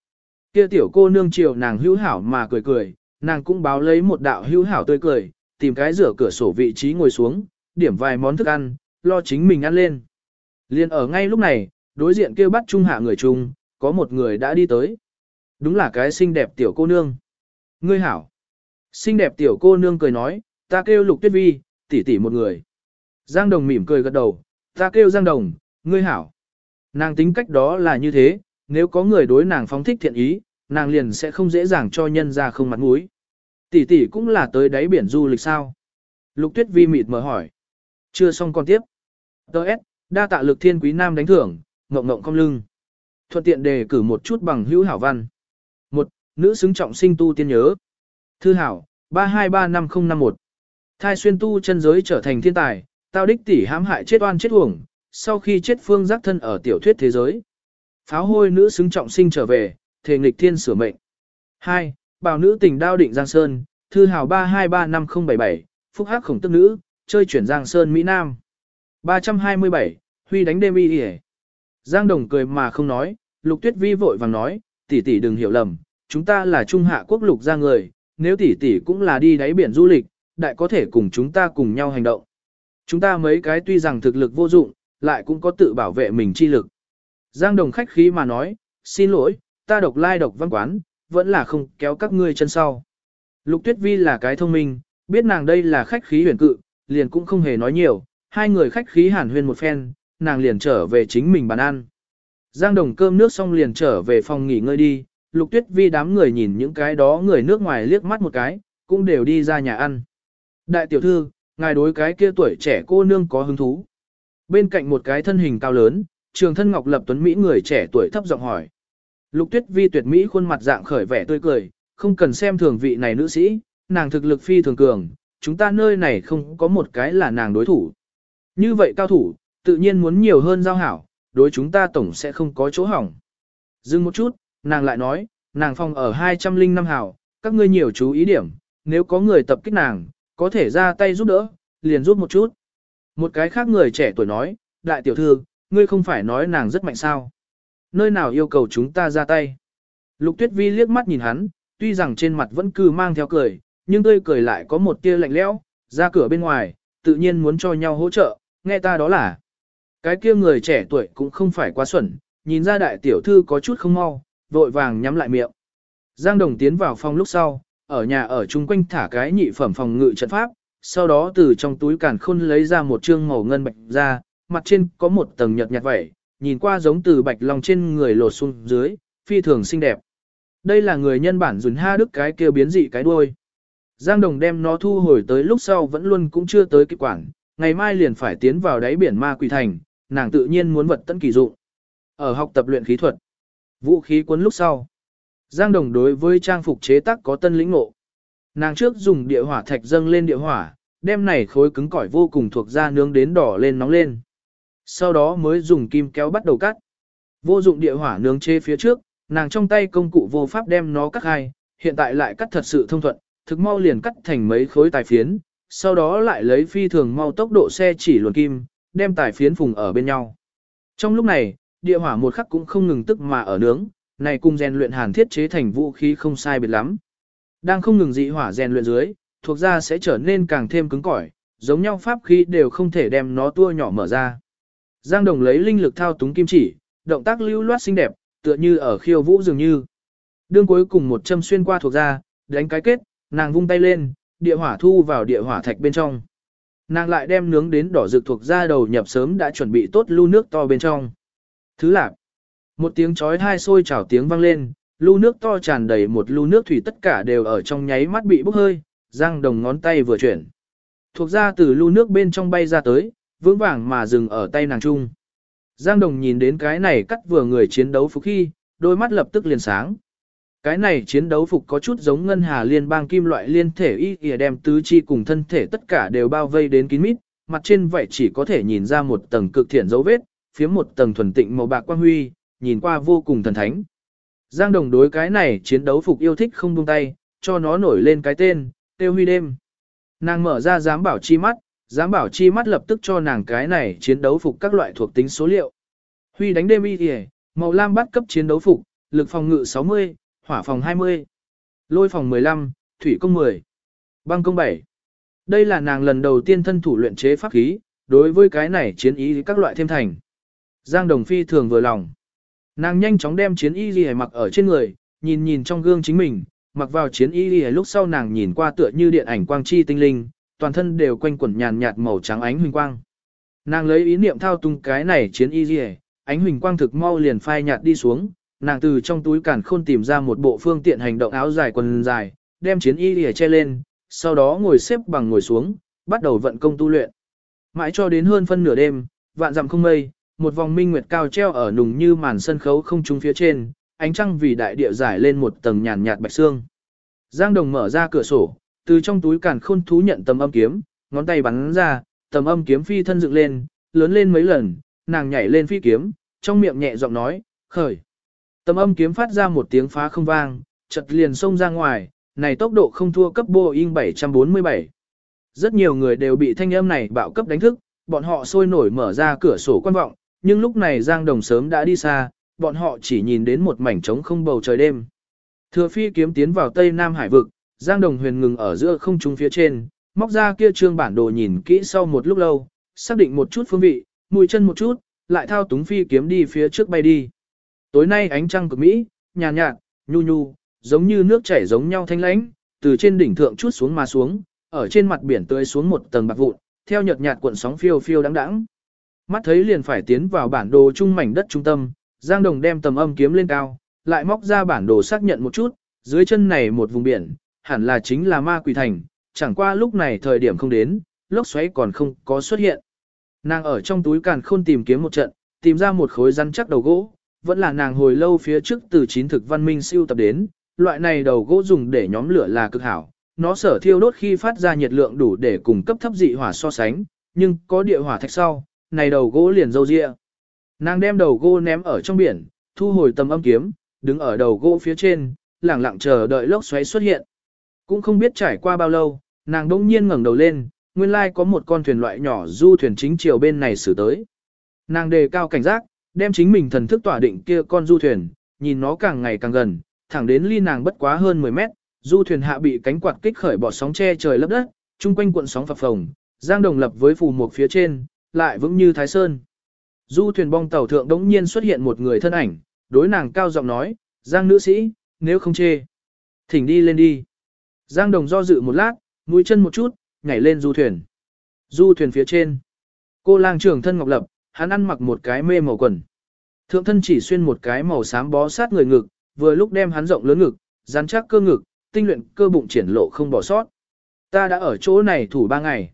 Speaker 1: Kia tiểu cô nương chiều nàng hữu hảo mà cười cười, nàng cũng báo lấy một đạo hữu hảo tươi cười, tìm cái rửa cửa sổ vị trí ngồi xuống, điểm vài món thức ăn, lo chính mình ăn lên. Liên ở ngay lúc này, đối diện kêu bắt trung hạ người trung, có một người đã đi tới. Đúng là cái xinh đẹp tiểu cô nương. Ngươi hảo. Xinh đẹp tiểu cô nương cười nói, ta kêu lục tuyết vi, tỷ tỷ một người. Giang đồng mỉm cười gật đầu, ta kêu Giang đồng, ngươi hảo. Nàng tính cách đó là như thế, nếu có người đối nàng phóng thích thiện ý, nàng liền sẽ không dễ dàng cho nhân ra không mặt mũi. Tỷ tỷ cũng là tới đáy biển du lịch sao? Lục tuyết vi mịt mở hỏi. Chưa xong còn tiếp. Đợt, đa tạ lực thiên quý nam đánh thưởng, ngộng ngộng không lưng. Thuận tiện đề cử một chút bằng hữu hảo văn. một Nữ xứng trọng sinh tu tiên nhớ. Thư hảo, 3235051. Thai xuyên tu chân giới trở thành thiên tài, tao đích tỷ hãm hại chết oan chết uổng, sau khi chết phương giác thân ở tiểu thuyết thế giới. Pháo hôi nữ xứng trọng sinh trở về, thề nghịch thiên sửa mệnh. 2. Bảo nữ tình đao định Giang Sơn, thư hào 3235077, phúc hắc khổng tức nữ, chơi chuyển Giang Sơn Mỹ Nam. 327, Huy đánh đêm y đi Giang Đồng cười mà không nói, Lục Tuyết Vi vội vàng nói, tỷ tỷ đừng hiểu lầm, chúng ta là trung hạ quốc lục ra người, nếu tỷ tỷ cũng là đi đáy biển du lịch, đại có thể cùng chúng ta cùng nhau hành động. Chúng ta mấy cái tuy rằng thực lực vô dụng, lại cũng có tự bảo vệ mình chi lực. Giang Đồng khách khí mà nói, xin lỗi, ta độc lai độc văn quán, vẫn là không kéo các ngươi chân sau. Lục Tuyết Vi là cái thông minh, biết nàng đây là khách khí huyền cự, liền cũng không hề nói nhiều, hai người khách khí hàn huyên một phen, nàng liền trở về chính mình bàn ăn. Giang Đồng cơm nước xong liền trở về phòng nghỉ ngơi đi, Lục Tuyết Vi đám người nhìn những cái đó người nước ngoài liếc mắt một cái, cũng đều đi ra nhà ăn. Đại tiểu thư, ngài đối cái kia tuổi trẻ cô nương có hứng thú. Bên cạnh một cái thân hình cao lớn, trường thân ngọc lập tuấn Mỹ người trẻ tuổi thấp giọng hỏi. Lục tuyết vi tuyệt Mỹ khuôn mặt dạng khởi vẻ tươi cười, không cần xem thường vị này nữ sĩ, nàng thực lực phi thường cường, chúng ta nơi này không có một cái là nàng đối thủ. Như vậy cao thủ, tự nhiên muốn nhiều hơn giao hảo, đối chúng ta tổng sẽ không có chỗ hỏng. Dừng một chút, nàng lại nói, nàng phòng ở 205 hảo, các ngươi nhiều chú ý điểm, nếu có người tập kích nàng, có thể ra tay giúp đỡ, liền giúp một chút. Một cái khác người trẻ tuổi nói, đại tiểu thư, ngươi không phải nói nàng rất mạnh sao. Nơi nào yêu cầu chúng ta ra tay. Lục tuyết vi liếc mắt nhìn hắn, tuy rằng trên mặt vẫn cứ mang theo cười, nhưng tươi cười lại có một tia lạnh lẽo, ra cửa bên ngoài, tự nhiên muốn cho nhau hỗ trợ, nghe ta đó là. Cái kia người trẻ tuổi cũng không phải quá xuẩn, nhìn ra đại tiểu thư có chút không mau, vội vàng nhắm lại miệng. Giang Đồng tiến vào phòng lúc sau, ở nhà ở chung quanh thả cái nhị phẩm phòng ngự trận pháp, sau đó từ trong túi càn khôn lấy ra một trương màu ngân bạch ra, mặt trên có một tầng nhợt nhạt vẩy, nhìn qua giống từ bạch lòng trên người lột xuống dưới, phi thường xinh đẹp. Đây là người nhân bản dùn ha đức cái kia biến dị cái đuôi. Giang Đồng đem nó thu hồi tới lúc sau vẫn luôn cũng chưa tới kịp quản, ngày mai liền phải tiến vào đáy biển ma quỷ thành, nàng tự nhiên muốn vật tận kỳ dụng. Ở học tập luyện khí thuật, vũ khí cuốn lúc sau. Giang Đồng đối với trang phục chế tác có tân lĩnh ngộ. Nàng trước dùng địa hỏa thạch dâng lên địa hỏa, đem này khối cứng cỏi vô cùng thuộc da nướng đến đỏ lên nóng lên. Sau đó mới dùng kim kéo bắt đầu cắt. Vô dụng địa hỏa nướng chê phía trước, nàng trong tay công cụ vô pháp đem nó cắt hai, hiện tại lại cắt thật sự thông thuận, thực mau liền cắt thành mấy khối tài phiến, sau đó lại lấy phi thường mau tốc độ xe chỉ luồn kim, đem tài phiến phùng ở bên nhau. Trong lúc này, địa hỏa một khắc cũng không ngừng tức mà ở nướng, này cùng rèn luyện hàn thiết chế thành vũ khí không sai biệt lắm. Đang không ngừng dị hỏa rèn luyện dưới, thuộc ra sẽ trở nên càng thêm cứng cỏi, giống nhau pháp khí đều không thể đem nó tua nhỏ mở ra. Giang Đồng lấy linh lực thao túng kim chỉ, động tác lưu loát xinh đẹp, tựa như ở khiêu vũ dường như. Đương cuối cùng một châm xuyên qua thuộc ra, đánh cái kết, nàng vung tay lên, địa hỏa thu vào địa hỏa thạch bên trong. Nàng lại đem nướng đến đỏ rực thuộc ra đầu nhập sớm đã chuẩn bị tốt lưu nước to bên trong. Thứ lạc. Một tiếng chói hai sôi trào tiếng vang lên, lưu nước to tràn đầy một lưu nước thủy tất cả đều ở trong nháy mắt bị bốc hơi, Giang Đồng ngón tay vừa chuyển. Thuộc ra từ lưu nước bên trong bay ra tới, vững vàng mà dừng ở tay nàng trung. Giang Đồng nhìn đến cái này cắt vừa người chiến đấu phục khi, đôi mắt lập tức liền sáng. Cái này chiến đấu phục có chút giống ngân hà liên bang kim loại liên thể y ỉa đem tứ chi cùng thân thể tất cả đều bao vây đến kín mít, mặt trên vậy chỉ có thể nhìn ra một tầng cực thiện dấu vết, phía một tầng thuần tịnh màu bạc quang huy, nhìn qua vô cùng thần thánh. Giang Đồng đối cái này chiến đấu phục yêu thích không buông tay, cho nó nổi lên cái tên, tiêu huy đêm. Nàng mở ra giám bảo chi mắt, giám bảo chi mắt lập tức cho nàng cái này chiến đấu phục các loại thuộc tính số liệu. Huy đánh đêm y kìa, màu lam bắt cấp chiến đấu phục, lực phòng ngự 60, hỏa phòng 20, lôi phòng 15, thủy công 10, băng công 7. Đây là nàng lần đầu tiên thân thủ luyện chế pháp khí, đối với cái này chiến ý các loại thêm thành. Giang Đồng Phi thường vừa lòng. Nàng nhanh chóng đem chiến y gì mặc ở trên người, nhìn nhìn trong gương chính mình, mặc vào chiến y gì lúc sau nàng nhìn qua tựa như điện ảnh quang chi tinh linh, toàn thân đều quanh quẩn nhàn nhạt màu trắng ánh huỳnh quang. Nàng lấy ý niệm thao tung cái này chiến y gì, ánh huỳnh quang thực mau liền phai nhạt đi xuống, nàng từ trong túi cản khôn tìm ra một bộ phương tiện hành động áo dài quần dài, đem chiến y lìa che lên, sau đó ngồi xếp bằng ngồi xuống, bắt đầu vận công tu luyện. Mãi cho đến hơn phân nửa đêm, vạn dặm không mây, một vòng minh nguyệt cao treo ở nùng như màn sân khấu không trung phía trên, ánh trăng vì đại địa giải lên một tầng nhàn nhạt bạch xương. Giang Đồng mở ra cửa sổ, từ trong túi càn khôn thú nhận tầm âm kiếm, ngón tay bắn ra, tầm âm kiếm phi thân dựng lên, lớn lên mấy lần, nàng nhảy lên phi kiếm, trong miệng nhẹ giọng nói, khởi. Tầm âm kiếm phát ra một tiếng phá không vang, chật liền xông ra ngoài, này tốc độ không thua cấp Boeing 747. Rất nhiều người đều bị thanh âm này bạo cấp đánh thức, bọn họ sôi nổi mở ra cửa sổ quan vọng, nhưng lúc này Giang Đồng sớm đã đi xa, bọn họ chỉ nhìn đến một mảnh trống không bầu trời đêm. Thừa phi kiếm tiến vào Tây Nam Hải vực, Giang Đồng huyền ngừng ở giữa không trung phía trên, móc ra kia trương bản đồ nhìn kỹ sau một lúc lâu, xác định một chút phương vị, mùi chân một chút, lại thao túng phi kiếm đi phía trước bay đi. Tối nay ánh trăng cực mỹ, nhàn nhạt, nhu nhu, giống như nước chảy giống nhau thanh lãnh, từ trên đỉnh thượng chút xuống mà xuống, ở trên mặt biển tươi xuống một tầng bạc vụn, theo nhợt nhạt cuộn sóng phiêu phiêu đáng đáng. Mắt thấy liền phải tiến vào bản đồ trung mảnh đất trung tâm, Giang Đồng đem tầm âm kiếm lên cao, lại móc ra bản đồ xác nhận một chút, dưới chân này một vùng biển, hẳn là chính là ma quỷ thành, chẳng qua lúc này thời điểm không đến, lốc xoáy còn không có xuất hiện. Nàng ở trong túi càn khôn tìm kiếm một trận, tìm ra một khối rắn chắc đầu gỗ, vẫn là nàng hồi lâu phía trước từ chín thực văn minh siêu tập đến, loại này đầu gỗ dùng để nhóm lửa là cực hảo, nó sở thiêu đốt khi phát ra nhiệt lượng đủ để cùng cấp thấp dị hỏa so sánh, nhưng có địa hỏa thạch sau, này đầu gỗ liền dâu dịa. Nàng đem đầu gỗ ném ở trong biển, thu hồi tầm âm kiếm, đứng ở đầu gỗ phía trên, lặng lặng chờ đợi lốc xoáy xuất hiện. Cũng không biết trải qua bao lâu, nàng đông nhiên ngẩng đầu lên, nguyên lai có một con thuyền loại nhỏ du thuyền chính chiều bên này xử tới. Nàng đề cao cảnh giác, đem chính mình thần thức tỏa định kia con du thuyền, nhìn nó càng ngày càng gần, thẳng đến ly nàng bất quá hơn 10 mét, du thuyền hạ bị cánh quạt kích khởi bọt sóng che trời lấp đất, chung quanh cuộn sóng phập phồng, giang đồng lập với phù một phía trên, lại vững như thái sơn. Du thuyền bong tàu thượng đống nhiên xuất hiện một người thân ảnh, đối nàng cao giọng nói, giang nữ sĩ, nếu không chê, thỉnh đi lên đi. Giang đồng do dự một lát, mũi chân một chút, nhảy lên du thuyền. Du thuyền phía trên. Cô lang trưởng thân ngọc lập, hắn ăn mặc một cái mê màu quần. Thượng thân chỉ xuyên một cái màu xám bó sát người ngực, vừa lúc đem hắn rộng lớn ngực, rắn chắc cơ ngực, tinh luyện cơ bụng triển lộ không bỏ sót. Ta đã ở chỗ này thủ ba ngày.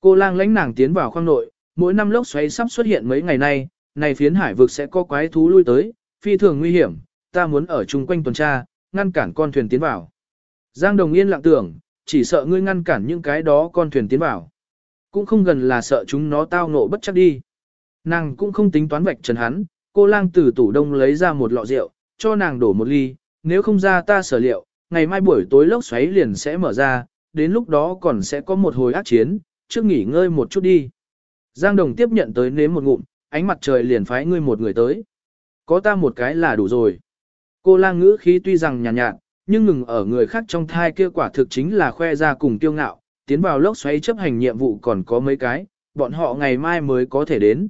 Speaker 1: Cô lang lãnh nàng tiến vào khoang nội, mỗi năm lốc xoáy sắp xuất hiện mấy ngày nay, này phiến hải vực sẽ có quái thú lui tới, phi thường nguy hiểm, ta muốn ở chung quanh tuần tra, ngăn cản con thuyền tiến vào. Giang Đồng Yên lặng tưởng, chỉ sợ ngươi ngăn cản những cái đó con thuyền tiến vào. Cũng không gần là sợ chúng nó tao ngộ bất chắc đi. Nàng cũng không tính toán vạch trần hắn, cô lang từ tủ đông lấy ra một lọ rượu, cho nàng đổ một ly, nếu không ra ta sở liệu, ngày mai buổi tối lốc xoáy liền sẽ mở ra, đến lúc đó còn sẽ có một hồi ác chiến, trước nghỉ ngơi một chút đi. Giang Đồng tiếp nhận tới nếm một ngụm, ánh mặt trời liền phái ngươi một người tới. Có ta một cái là đủ rồi. Cô lang ngữ khí tuy rằng nhàn nhạt, nhạt, nhưng ngừng ở người khác trong thai kia quả thực chính là khoe ra cùng kiêu ngạo, tiến vào lốc xoáy chấp hành nhiệm vụ còn có mấy cái, bọn họ ngày mai mới có thể đến.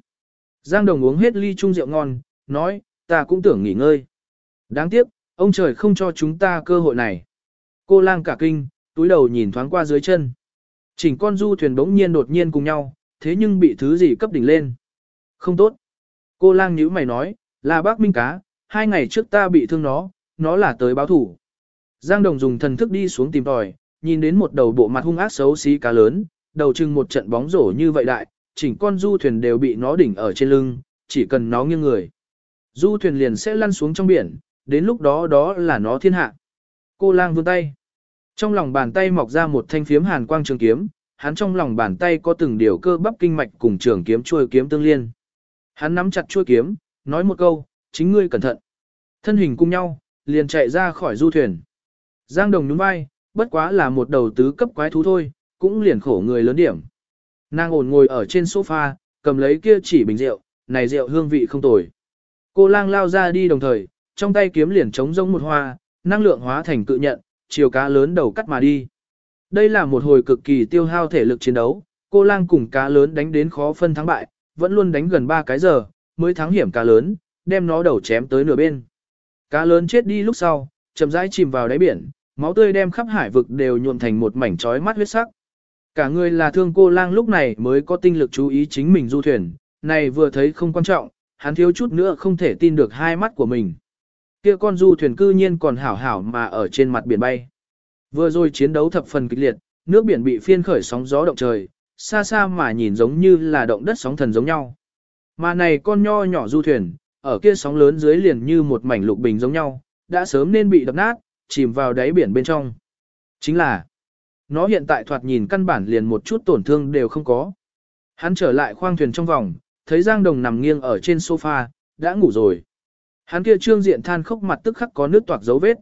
Speaker 1: Giang Đồng uống hết ly chung rượu ngon, nói, ta cũng tưởng nghỉ ngơi. Đáng tiếc, ông trời không cho chúng ta cơ hội này. Cô lang cả kinh, túi đầu nhìn thoáng qua dưới chân. Chỉnh con du thuyền bỗng nhiên đột nhiên cùng nhau, thế nhưng bị thứ gì cấp đỉnh lên. Không tốt. Cô lang nhíu mày nói, là bác Minh Cá, hai ngày trước ta bị thương nó, nó là tới báo thủ. Giang Đồng dùng thần thức đi xuống tìm tòi, nhìn đến một đầu bộ mặt hung ác xấu xí cá lớn, đầu trưng một trận bóng rổ như vậy đại, chỉnh con du thuyền đều bị nó đỉnh ở trên lưng, chỉ cần nó nghiêng người. Du thuyền liền sẽ lăn xuống trong biển, đến lúc đó đó là nó thiên hạ. Cô lang vươn tay. Trong lòng bàn tay mọc ra một thanh phiếm hàn quang trường kiếm, hắn trong lòng bàn tay có từng điều cơ bắp kinh mạch cùng trường kiếm chuôi kiếm tương liên. Hắn nắm chặt chuôi kiếm, nói một câu, chính ngươi cẩn thận. Thân hình cùng nhau, liền chạy ra khỏi du thuyền. Giang Đồng nhún vai, bất quá là một đầu tứ cấp quái thú thôi, cũng liền khổ người lớn điểm. Nàng ổn ngồi ở trên sofa, cầm lấy kia chỉ bình rượu, này rượu hương vị không tồi. Cô lang lao ra đi đồng thời, trong tay kiếm liền chống giống một hoa, năng lượng hóa thành cự nhận, chiều cá lớn đầu cắt mà đi. Đây là một hồi cực kỳ tiêu hao thể lực chiến đấu, cô lang cùng cá lớn đánh đến khó phân thắng bại, vẫn luôn đánh gần 3 cái giờ, mới thắng hiểm cá lớn, đem nó đầu chém tới nửa bên. Cá lớn chết đi lúc sau, chậm rãi chìm vào đáy biển, máu tươi đem khắp hải vực đều nhuộm thành một mảnh trói mắt huyết sắc. Cả người là thương cô lang lúc này mới có tinh lực chú ý chính mình du thuyền, này vừa thấy không quan trọng, hắn thiếu chút nữa không thể tin được hai mắt của mình. Kia con du thuyền cư nhiên còn hảo hảo mà ở trên mặt biển bay. Vừa rồi chiến đấu thập phần kịch liệt, nước biển bị phiên khởi sóng gió động trời, xa xa mà nhìn giống như là động đất sóng thần giống nhau. Mà này con nho nhỏ du thuyền, ở kia sóng lớn dưới liền như một mảnh lục bình giống nhau, đã sớm nên bị đập nát, chìm vào đáy biển bên trong. Chính là, nó hiện tại thoạt nhìn căn bản liền một chút tổn thương đều không có. Hắn trở lại khoang thuyền trong vòng, thấy Giang Đồng nằm nghiêng ở trên sofa, đã ngủ rồi. Hắn kia trương diện than khốc mặt tức khắc có nước toạc dấu vết.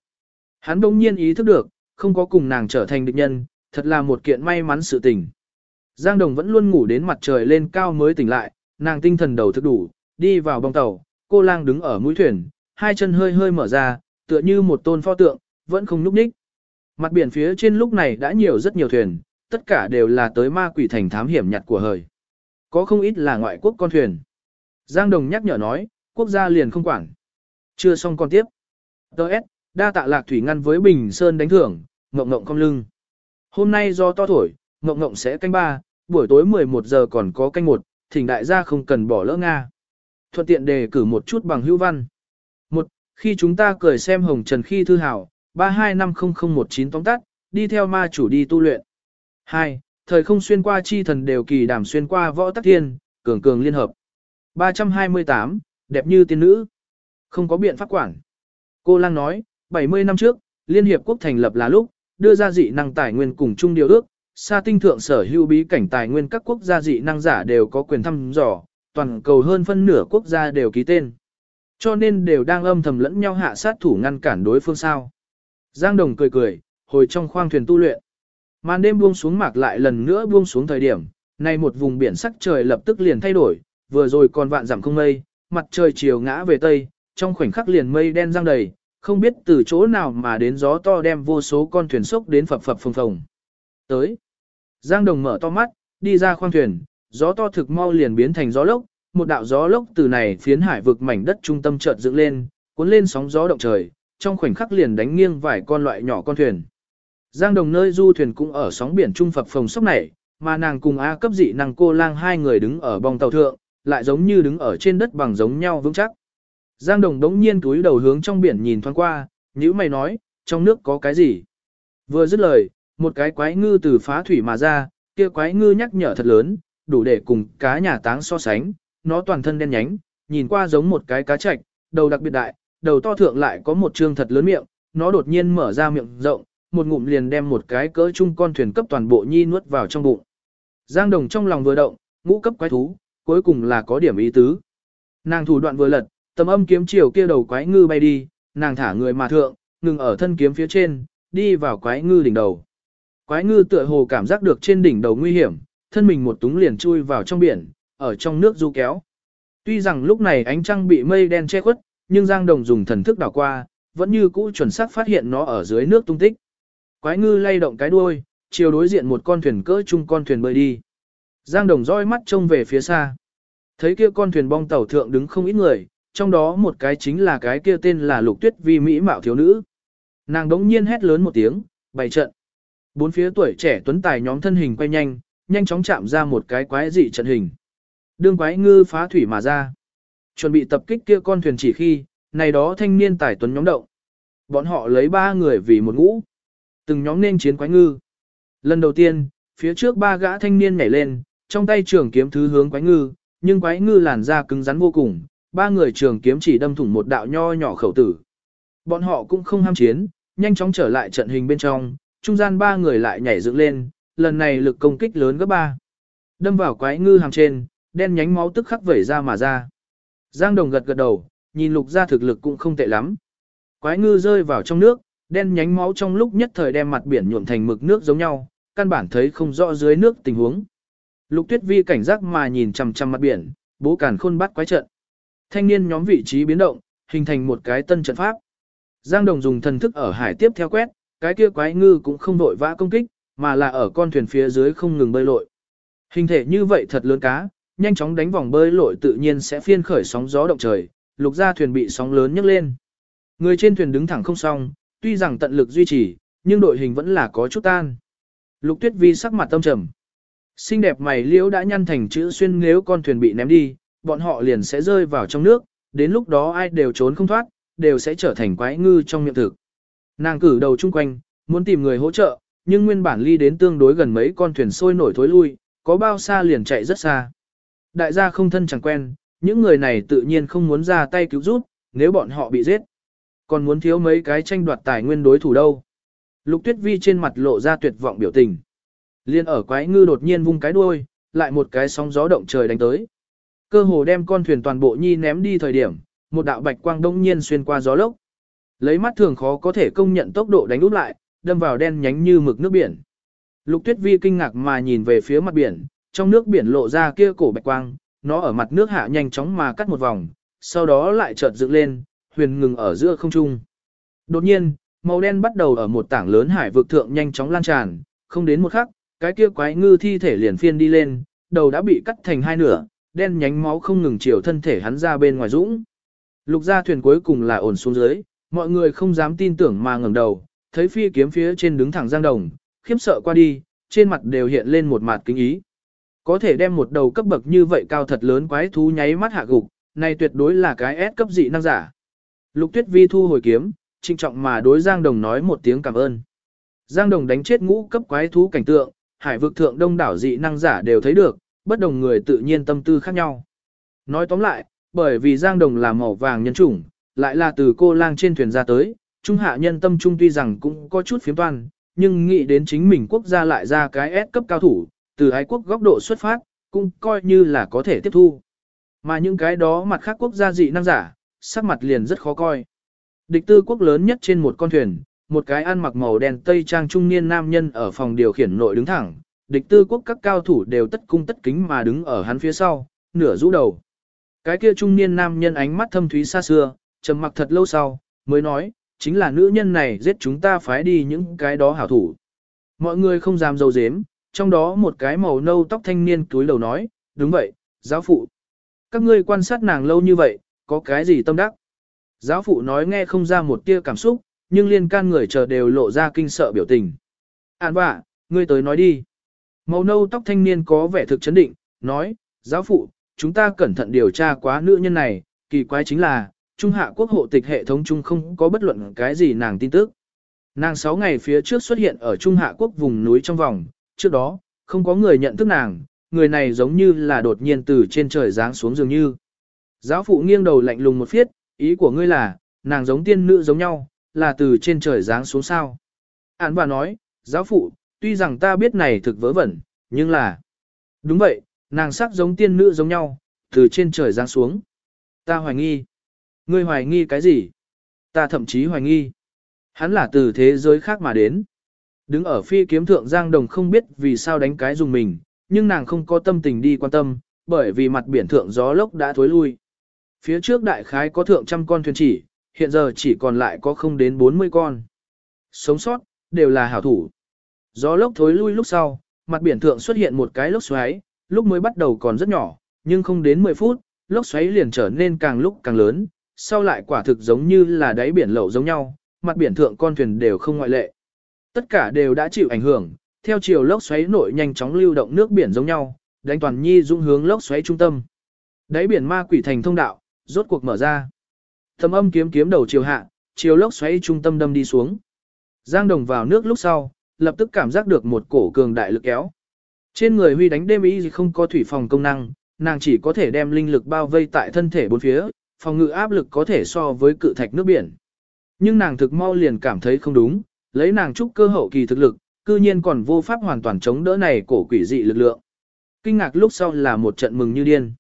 Speaker 1: Hắn đông nhiên ý thức được, không có cùng nàng trở thành địch nhân, thật là một kiện may mắn sự tình. Giang Đồng vẫn luôn ngủ đến mặt trời lên cao mới tỉnh lại, nàng tinh thần đầu thức đủ, đi vào bong tàu, cô lang đứng ở mũi thuyền, hai chân hơi hơi mở ra, tựa như một tôn pho tượng, vẫn không núp ních. Mặt biển phía trên lúc này đã nhiều rất nhiều thuyền, tất cả đều là tới ma quỷ thành thám hiểm nhặt của hời. Có không ít là ngoại quốc con thuyền. Giang Đồng nhắc nhở nói, quốc gia liền không quản. Chưa xong con tiếp. Đợt, đa tạ lạc thủy ngăn với Bình Sơn đánh thưởng, ngộng ngộng cong lưng. Hôm nay do to thổi, ngộng ngộng sẽ canh ba, buổi tối 11 giờ còn có canh một, thỉnh đại gia không cần bỏ lỡ Nga. Thuận tiện đề cử một chút bằng hữu văn. Một, khi chúng ta cười xem hồng trần khi thư hảo, 325019 tóm tắt, đi theo ma chủ đi tu luyện. 2. Thời không xuyên qua chi thần đều kỳ đảm xuyên qua võ tắc thiên, cường cường liên hợp. 328, đẹp như tiên nữ. Không có biện pháp quản. Cô Lang nói, 70 năm trước, Liên Hiệp Quốc thành lập là lúc, đưa ra dị năng tài nguyên cùng chung điều ước, xa tinh thượng sở hữu bí cảnh tài nguyên các quốc gia dị năng giả đều có quyền thăm dò, toàn cầu hơn phân nửa quốc gia đều ký tên. Cho nên đều đang âm thầm lẫn nhau hạ sát thủ ngăn cản đối phương sao. Giang Đồng cười cười, hồi trong khoang thuyền tu luyện. Màn đêm buông xuống mạc lại lần nữa buông xuống thời điểm, nay một vùng biển sắc trời lập tức liền thay đổi, vừa rồi còn vạn giảm không mây, mặt trời chiều ngã về tây, trong khoảnh khắc liền mây đen giăng đầy, không biết từ chỗ nào mà đến gió to đem vô số con thuyền sốc đến phập phập phồng phồng. Tới. Giang Đồng mở to mắt, đi ra khoang thuyền, gió to thực mau liền biến thành gió lốc, một đạo gió lốc từ này phiến hải vực mảnh đất trung tâm chợt dựng lên, cuốn lên sóng gió động trời, trong khoảnh khắc liền đánh nghiêng vài con loại nhỏ con thuyền. Giang Đồng nơi du thuyền cũng ở sóng biển trung phập phồng sốc này, mà nàng cùng A cấp dị năng cô lang hai người đứng ở bong tàu thượng, lại giống như đứng ở trên đất bằng giống nhau vững chắc. Giang Đồng đống nhiên túi đầu hướng trong biển nhìn thoáng qua, nhữ mày nói, trong nước có cái gì? Vừa dứt lời, một cái quái ngư từ phá thủy mà ra, kia quái ngư nhắc nhở thật lớn, đủ để cùng cá nhà táng so sánh, nó toàn thân đen nhánh, nhìn qua giống một cái cá trạch, đầu đặc biệt đại, đầu to thượng lại có một trương thật lớn miệng, nó đột nhiên mở ra miệng rộng, một ngụm liền đem một cái cỡ chung con thuyền cấp toàn bộ nhi nuốt vào trong bụng. Giang Đồng trong lòng vừa động, ngũ cấp quái thú, cuối cùng là có điểm ý tứ. Nàng thủ đoạn vừa lật, tầm âm kiếm chiều kia đầu quái ngư bay đi, nàng thả người mà thượng, ngừng ở thân kiếm phía trên, đi vào quái ngư đỉnh đầu. Quái ngư tựa hồ cảm giác được trên đỉnh đầu nguy hiểm, thân mình một túng liền chui vào trong biển, ở trong nước du kéo. Tuy rằng lúc này ánh trăng bị mây đen che khuất, nhưng Giang Đồng dùng thần thức đảo qua, vẫn như cũ chuẩn xác phát hiện nó ở dưới nước tung tích. Quái ngư lay động cái đuôi, chiều đối diện một con thuyền cỡ chung con thuyền bơi đi. Giang Đồng roi mắt trông về phía xa. Thấy kia con thuyền bong tàu thượng đứng không ít người, trong đó một cái chính là cái kia tên là Lục Tuyết Vi Mỹ mạo thiếu nữ. Nàng đống nhiên hét lớn một tiếng, bày trận. Bốn phía tuổi trẻ tuấn tài nhóm thân hình quay nhanh, nhanh chóng chạm ra một cái quái dị trận hình. Đương quái ngư phá thủy mà ra. Chuẩn bị tập kích kia con thuyền chỉ khi, này đó thanh niên tài tuấn nhóm động. Bọn họ lấy ba người vì một ngũ. Từng nhóm nên chiến quái ngư. Lần đầu tiên, phía trước ba gã thanh niên nhảy lên, trong tay trường kiếm thứ hướng quái ngư, nhưng quái ngư làn da cứng rắn vô cùng, ba người trường kiếm chỉ đâm thủng một đạo nho nhỏ khẩu tử. Bọn họ cũng không ham chiến, nhanh chóng trở lại trận hình bên trong, trung gian ba người lại nhảy dựng lên, lần này lực công kích lớn gấp ba. Đâm vào quái ngư hàng trên, đen nhánh máu tức khắc vẩy ra mà ra. Giang Đồng gật gật đầu, nhìn lục ra thực lực cũng không tệ lắm. Quái ngư rơi vào trong nước, đen nhánh máu trong lúc nhất thời đem mặt biển nhuộm thành mực nước giống nhau, căn bản thấy không rõ dưới nước tình huống. Lục Tuyết Vi cảnh giác mà nhìn chằm chằm mặt biển, bố càn khôn bắt quái trận. Thanh niên nhóm vị trí biến động, hình thành một cái tân trận pháp. Giang Đồng dùng thần thức ở hải tiếp theo quét, cái kia quái ngư cũng không vội vã công kích, mà là ở con thuyền phía dưới không ngừng bơi lội. Hình thể như vậy thật lớn cá, nhanh chóng đánh vòng bơi lội tự nhiên sẽ phiên khởi sóng gió động trời, lục ra thuyền bị sóng lớn nhấc lên. Người trên thuyền đứng thẳng không xong, tuy rằng tận lực duy trì, nhưng đội hình vẫn là có chút tan. Lục Tuyết Vi sắc mặt tâm trầm. Xinh đẹp mày liễu đã nhăn thành chữ xuyên nếu con thuyền bị ném đi, bọn họ liền sẽ rơi vào trong nước, đến lúc đó ai đều trốn không thoát, đều sẽ trở thành quái ngư trong miệng thực. Nàng cử đầu chung quanh, muốn tìm người hỗ trợ, nhưng nguyên bản ly đến tương đối gần mấy con thuyền sôi nổi thối lui, có bao xa liền chạy rất xa. Đại gia không thân chẳng quen, những người này tự nhiên không muốn ra tay cứu giúp, nếu bọn họ bị giết. Còn muốn thiếu mấy cái tranh đoạt tài nguyên đối thủ đâu. Lục tuyết vi trên mặt lộ ra tuyệt vọng biểu tình. Liên ở quái ngư đột nhiên vung cái đuôi, lại một cái sóng gió động trời đánh tới. Cơ hồ đem con thuyền toàn bộ nhi ném đi thời điểm, một đạo bạch quang đông nhiên xuyên qua gió lốc. Lấy mắt thường khó có thể công nhận tốc độ đánh úp lại, đâm vào đen nhánh như mực nước biển. Lục Tuyết Vi kinh ngạc mà nhìn về phía mặt biển, trong nước biển lộ ra kia cổ bạch quang, nó ở mặt nước hạ nhanh chóng mà cắt một vòng, sau đó lại chợt dựng lên, huyền ngừng ở giữa không trung. Đột nhiên, màu đen bắt đầu ở một tảng lớn hải vực thượng nhanh chóng lan tràn, không đến một khắc, cái kia quái ngư thi thể liền phiên đi lên, đầu đã bị cắt thành hai nửa, đen nhánh máu không ngừng chiều thân thể hắn ra bên ngoài dũng. Lục gia thuyền cuối cùng là ổn xuống dưới, mọi người không dám tin tưởng mà ngẩng đầu, thấy phi kiếm phía trên đứng thẳng Giang Đồng, khiếp sợ qua đi, trên mặt đều hiện lên một mặt kính ý. Có thể đem một đầu cấp bậc như vậy cao thật lớn quái thú nháy mắt hạ gục, này tuyệt đối là cái S cấp dị năng giả. Lục Tuyết Vi thu hồi kiếm, trinh trọng mà đối Giang Đồng nói một tiếng cảm ơn. Giang Đồng đánh chết ngũ cấp quái thú cảnh tượng, hải vực thượng đông đảo dị năng giả đều thấy được, bất đồng người tự nhiên tâm tư khác nhau. Nói tóm lại, bởi vì Giang Đồng là màu vàng nhân chủng, lại là từ cô lang trên thuyền ra tới, trung hạ nhân tâm trung tuy rằng cũng có chút phiếm toan, nhưng nghĩ đến chính mình quốc gia lại ra cái S cấp cao thủ, từ ái quốc góc độ xuất phát, cũng coi như là có thể tiếp thu. Mà những cái đó mặt khác quốc gia dị năng giả, sắc mặt liền rất khó coi. Địch tư quốc lớn nhất trên một con thuyền, một cái ăn mặc màu đen tây trang trung niên nam nhân ở phòng điều khiển nội đứng thẳng, địch tư quốc các cao thủ đều tất cung tất kính mà đứng ở hắn phía sau, nửa rũ đầu. Cái kia trung niên nam nhân ánh mắt thâm thúy xa xưa, trầm mặc thật lâu sau, mới nói, chính là nữ nhân này giết chúng ta phái đi những cái đó hảo thủ. Mọi người không dám dâu dếm, trong đó một cái màu nâu tóc thanh niên túi đầu nói, đúng vậy, giáo phụ. Các ngươi quan sát nàng lâu như vậy, có cái gì tâm đắc? Giáo phụ nói nghe không ra một tia cảm xúc, nhưng liên can người chờ đều lộ ra kinh sợ biểu tình. Ản bạ, ngươi tới nói đi. Màu nâu tóc thanh niên có vẻ thực chấn định, nói, giáo phụ, chúng ta cẩn thận điều tra quá nữ nhân này, kỳ quái chính là, Trung Hạ Quốc hộ tịch hệ thống chung không có bất luận cái gì nàng tin tức. Nàng 6 ngày phía trước xuất hiện ở Trung Hạ Quốc vùng núi trong vòng, trước đó, không có người nhận thức nàng, người này giống như là đột nhiên từ trên trời giáng xuống dường như. Giáo phụ nghiêng đầu lạnh lùng một phiết, ý của ngươi là, nàng giống tiên nữ giống nhau, là từ trên trời giáng xuống sao. Án bà nói, giáo phụ, tuy rằng ta biết này thực vớ vẩn, nhưng là... Đúng vậy, nàng sắc giống tiên nữ giống nhau, từ trên trời giáng xuống. Ta hoài nghi. Ngươi hoài nghi cái gì? Ta thậm chí hoài nghi. Hắn là từ thế giới khác mà đến. Đứng ở phi kiếm thượng Giang Đồng không biết vì sao đánh cái dùng mình, nhưng nàng không có tâm tình đi quan tâm, bởi vì mặt biển thượng gió lốc đã thối lui. Phía trước đại khái có thượng trăm con thuyền chỉ, hiện giờ chỉ còn lại có không đến 40 con. Sống sót, đều là hảo thủ. Gió lốc thối lui lúc sau, mặt biển thượng xuất hiện một cái lốc xoáy, lúc mới bắt đầu còn rất nhỏ, nhưng không đến 10 phút, lốc xoáy liền trở nên càng lúc càng lớn, sau lại quả thực giống như là đáy biển lậu giống nhau, mặt biển thượng con thuyền đều không ngoại lệ. Tất cả đều đã chịu ảnh hưởng, theo chiều lốc xoáy nội nhanh chóng lưu động nước biển giống nhau, đánh toàn nhi dung hướng lốc xoáy trung tâm. Đáy biển ma quỷ thành thông đạo, rốt cuộc mở ra. Thầm âm kiếm kiếm đầu chiều hạ, chiều lốc xoáy trung tâm đâm đi xuống. Giang đồng vào nước lúc sau, lập tức cảm giác được một cổ cường đại lực kéo. Trên người huy đánh đêm ý không có thủy phòng công năng, nàng chỉ có thể đem linh lực bao vây tại thân thể bốn phía, phòng ngự áp lực có thể so với cự thạch nước biển. Nhưng nàng thực mau liền cảm thấy không đúng, lấy nàng trúc cơ hậu kỳ thực lực, cư nhiên còn vô pháp hoàn toàn chống đỡ này cổ quỷ dị lực lượng. Kinh ngạc lúc sau là một trận mừng như điên.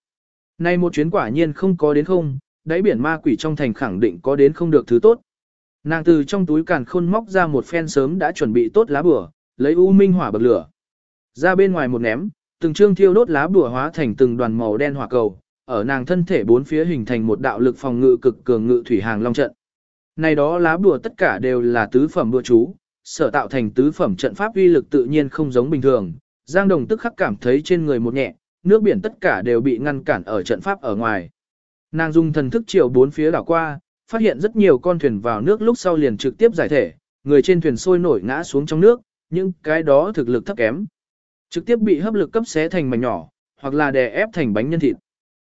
Speaker 1: Nay một chuyến quả nhiên không có đến không, đáy biển ma quỷ trong thành khẳng định có đến không được thứ tốt. Nàng từ trong túi càn khôn móc ra một phen sớm đã chuẩn bị tốt lá bùa, lấy u minh hỏa bậc lửa. Ra bên ngoài một ném, từng trương thiêu đốt lá bùa hóa thành từng đoàn màu đen hỏa cầu, ở nàng thân thể bốn phía hình thành một đạo lực phòng ngự cực cường ngự thủy hàng long trận. Này đó lá bùa tất cả đều là tứ phẩm bùa chú, sở tạo thành tứ phẩm trận pháp uy lực tự nhiên không giống bình thường. Giang Đồng tức khắc cảm thấy trên người một nhẹ, nước biển tất cả đều bị ngăn cản ở trận pháp ở ngoài. Nàng dùng thần thức chiều bốn phía đảo qua, phát hiện rất nhiều con thuyền vào nước lúc sau liền trực tiếp giải thể, người trên thuyền sôi nổi ngã xuống trong nước, nhưng cái đó thực lực thấp kém. Trực tiếp bị hấp lực cấp xé thành mảnh nhỏ, hoặc là đè ép thành bánh nhân thịt.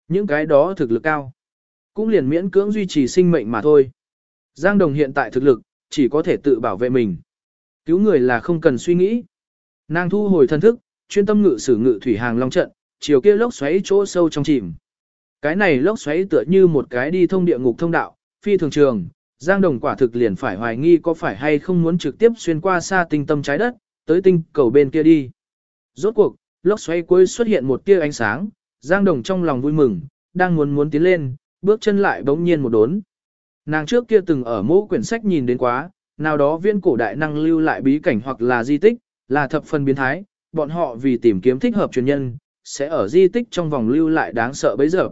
Speaker 1: Những cái đó thực lực cao, cũng liền miễn cưỡng duy trì sinh mệnh mà thôi. Giang Đồng hiện tại thực lực, chỉ có thể tự bảo vệ mình. Cứu người là không cần suy nghĩ. Nàng thu hồi thân thức, chuyên tâm ngự sử ngự thủy hàng long trận, chiều kia lốc xoáy chỗ sâu trong chìm. Cái này lốc xoáy tựa như một cái đi thông địa ngục thông đạo, phi thường trường, Giang Đồng quả thực liền phải hoài nghi có phải hay không muốn trực tiếp xuyên qua xa tinh tâm trái đất, tới tinh cầu bên kia đi. Rốt cuộc, lốc xoáy cuối xuất hiện một tia ánh sáng, Giang Đồng trong lòng vui mừng, đang muốn muốn tiến lên, bước chân lại bỗng nhiên một đốn. Nàng trước kia từng ở mỗi quyển sách nhìn đến quá, nào đó viên cổ đại năng lưu lại bí cảnh hoặc là di tích, là thập phần biến thái, bọn họ vì tìm kiếm thích hợp truyền nhân, sẽ ở di tích trong vòng lưu lại đáng sợ bấy giờ.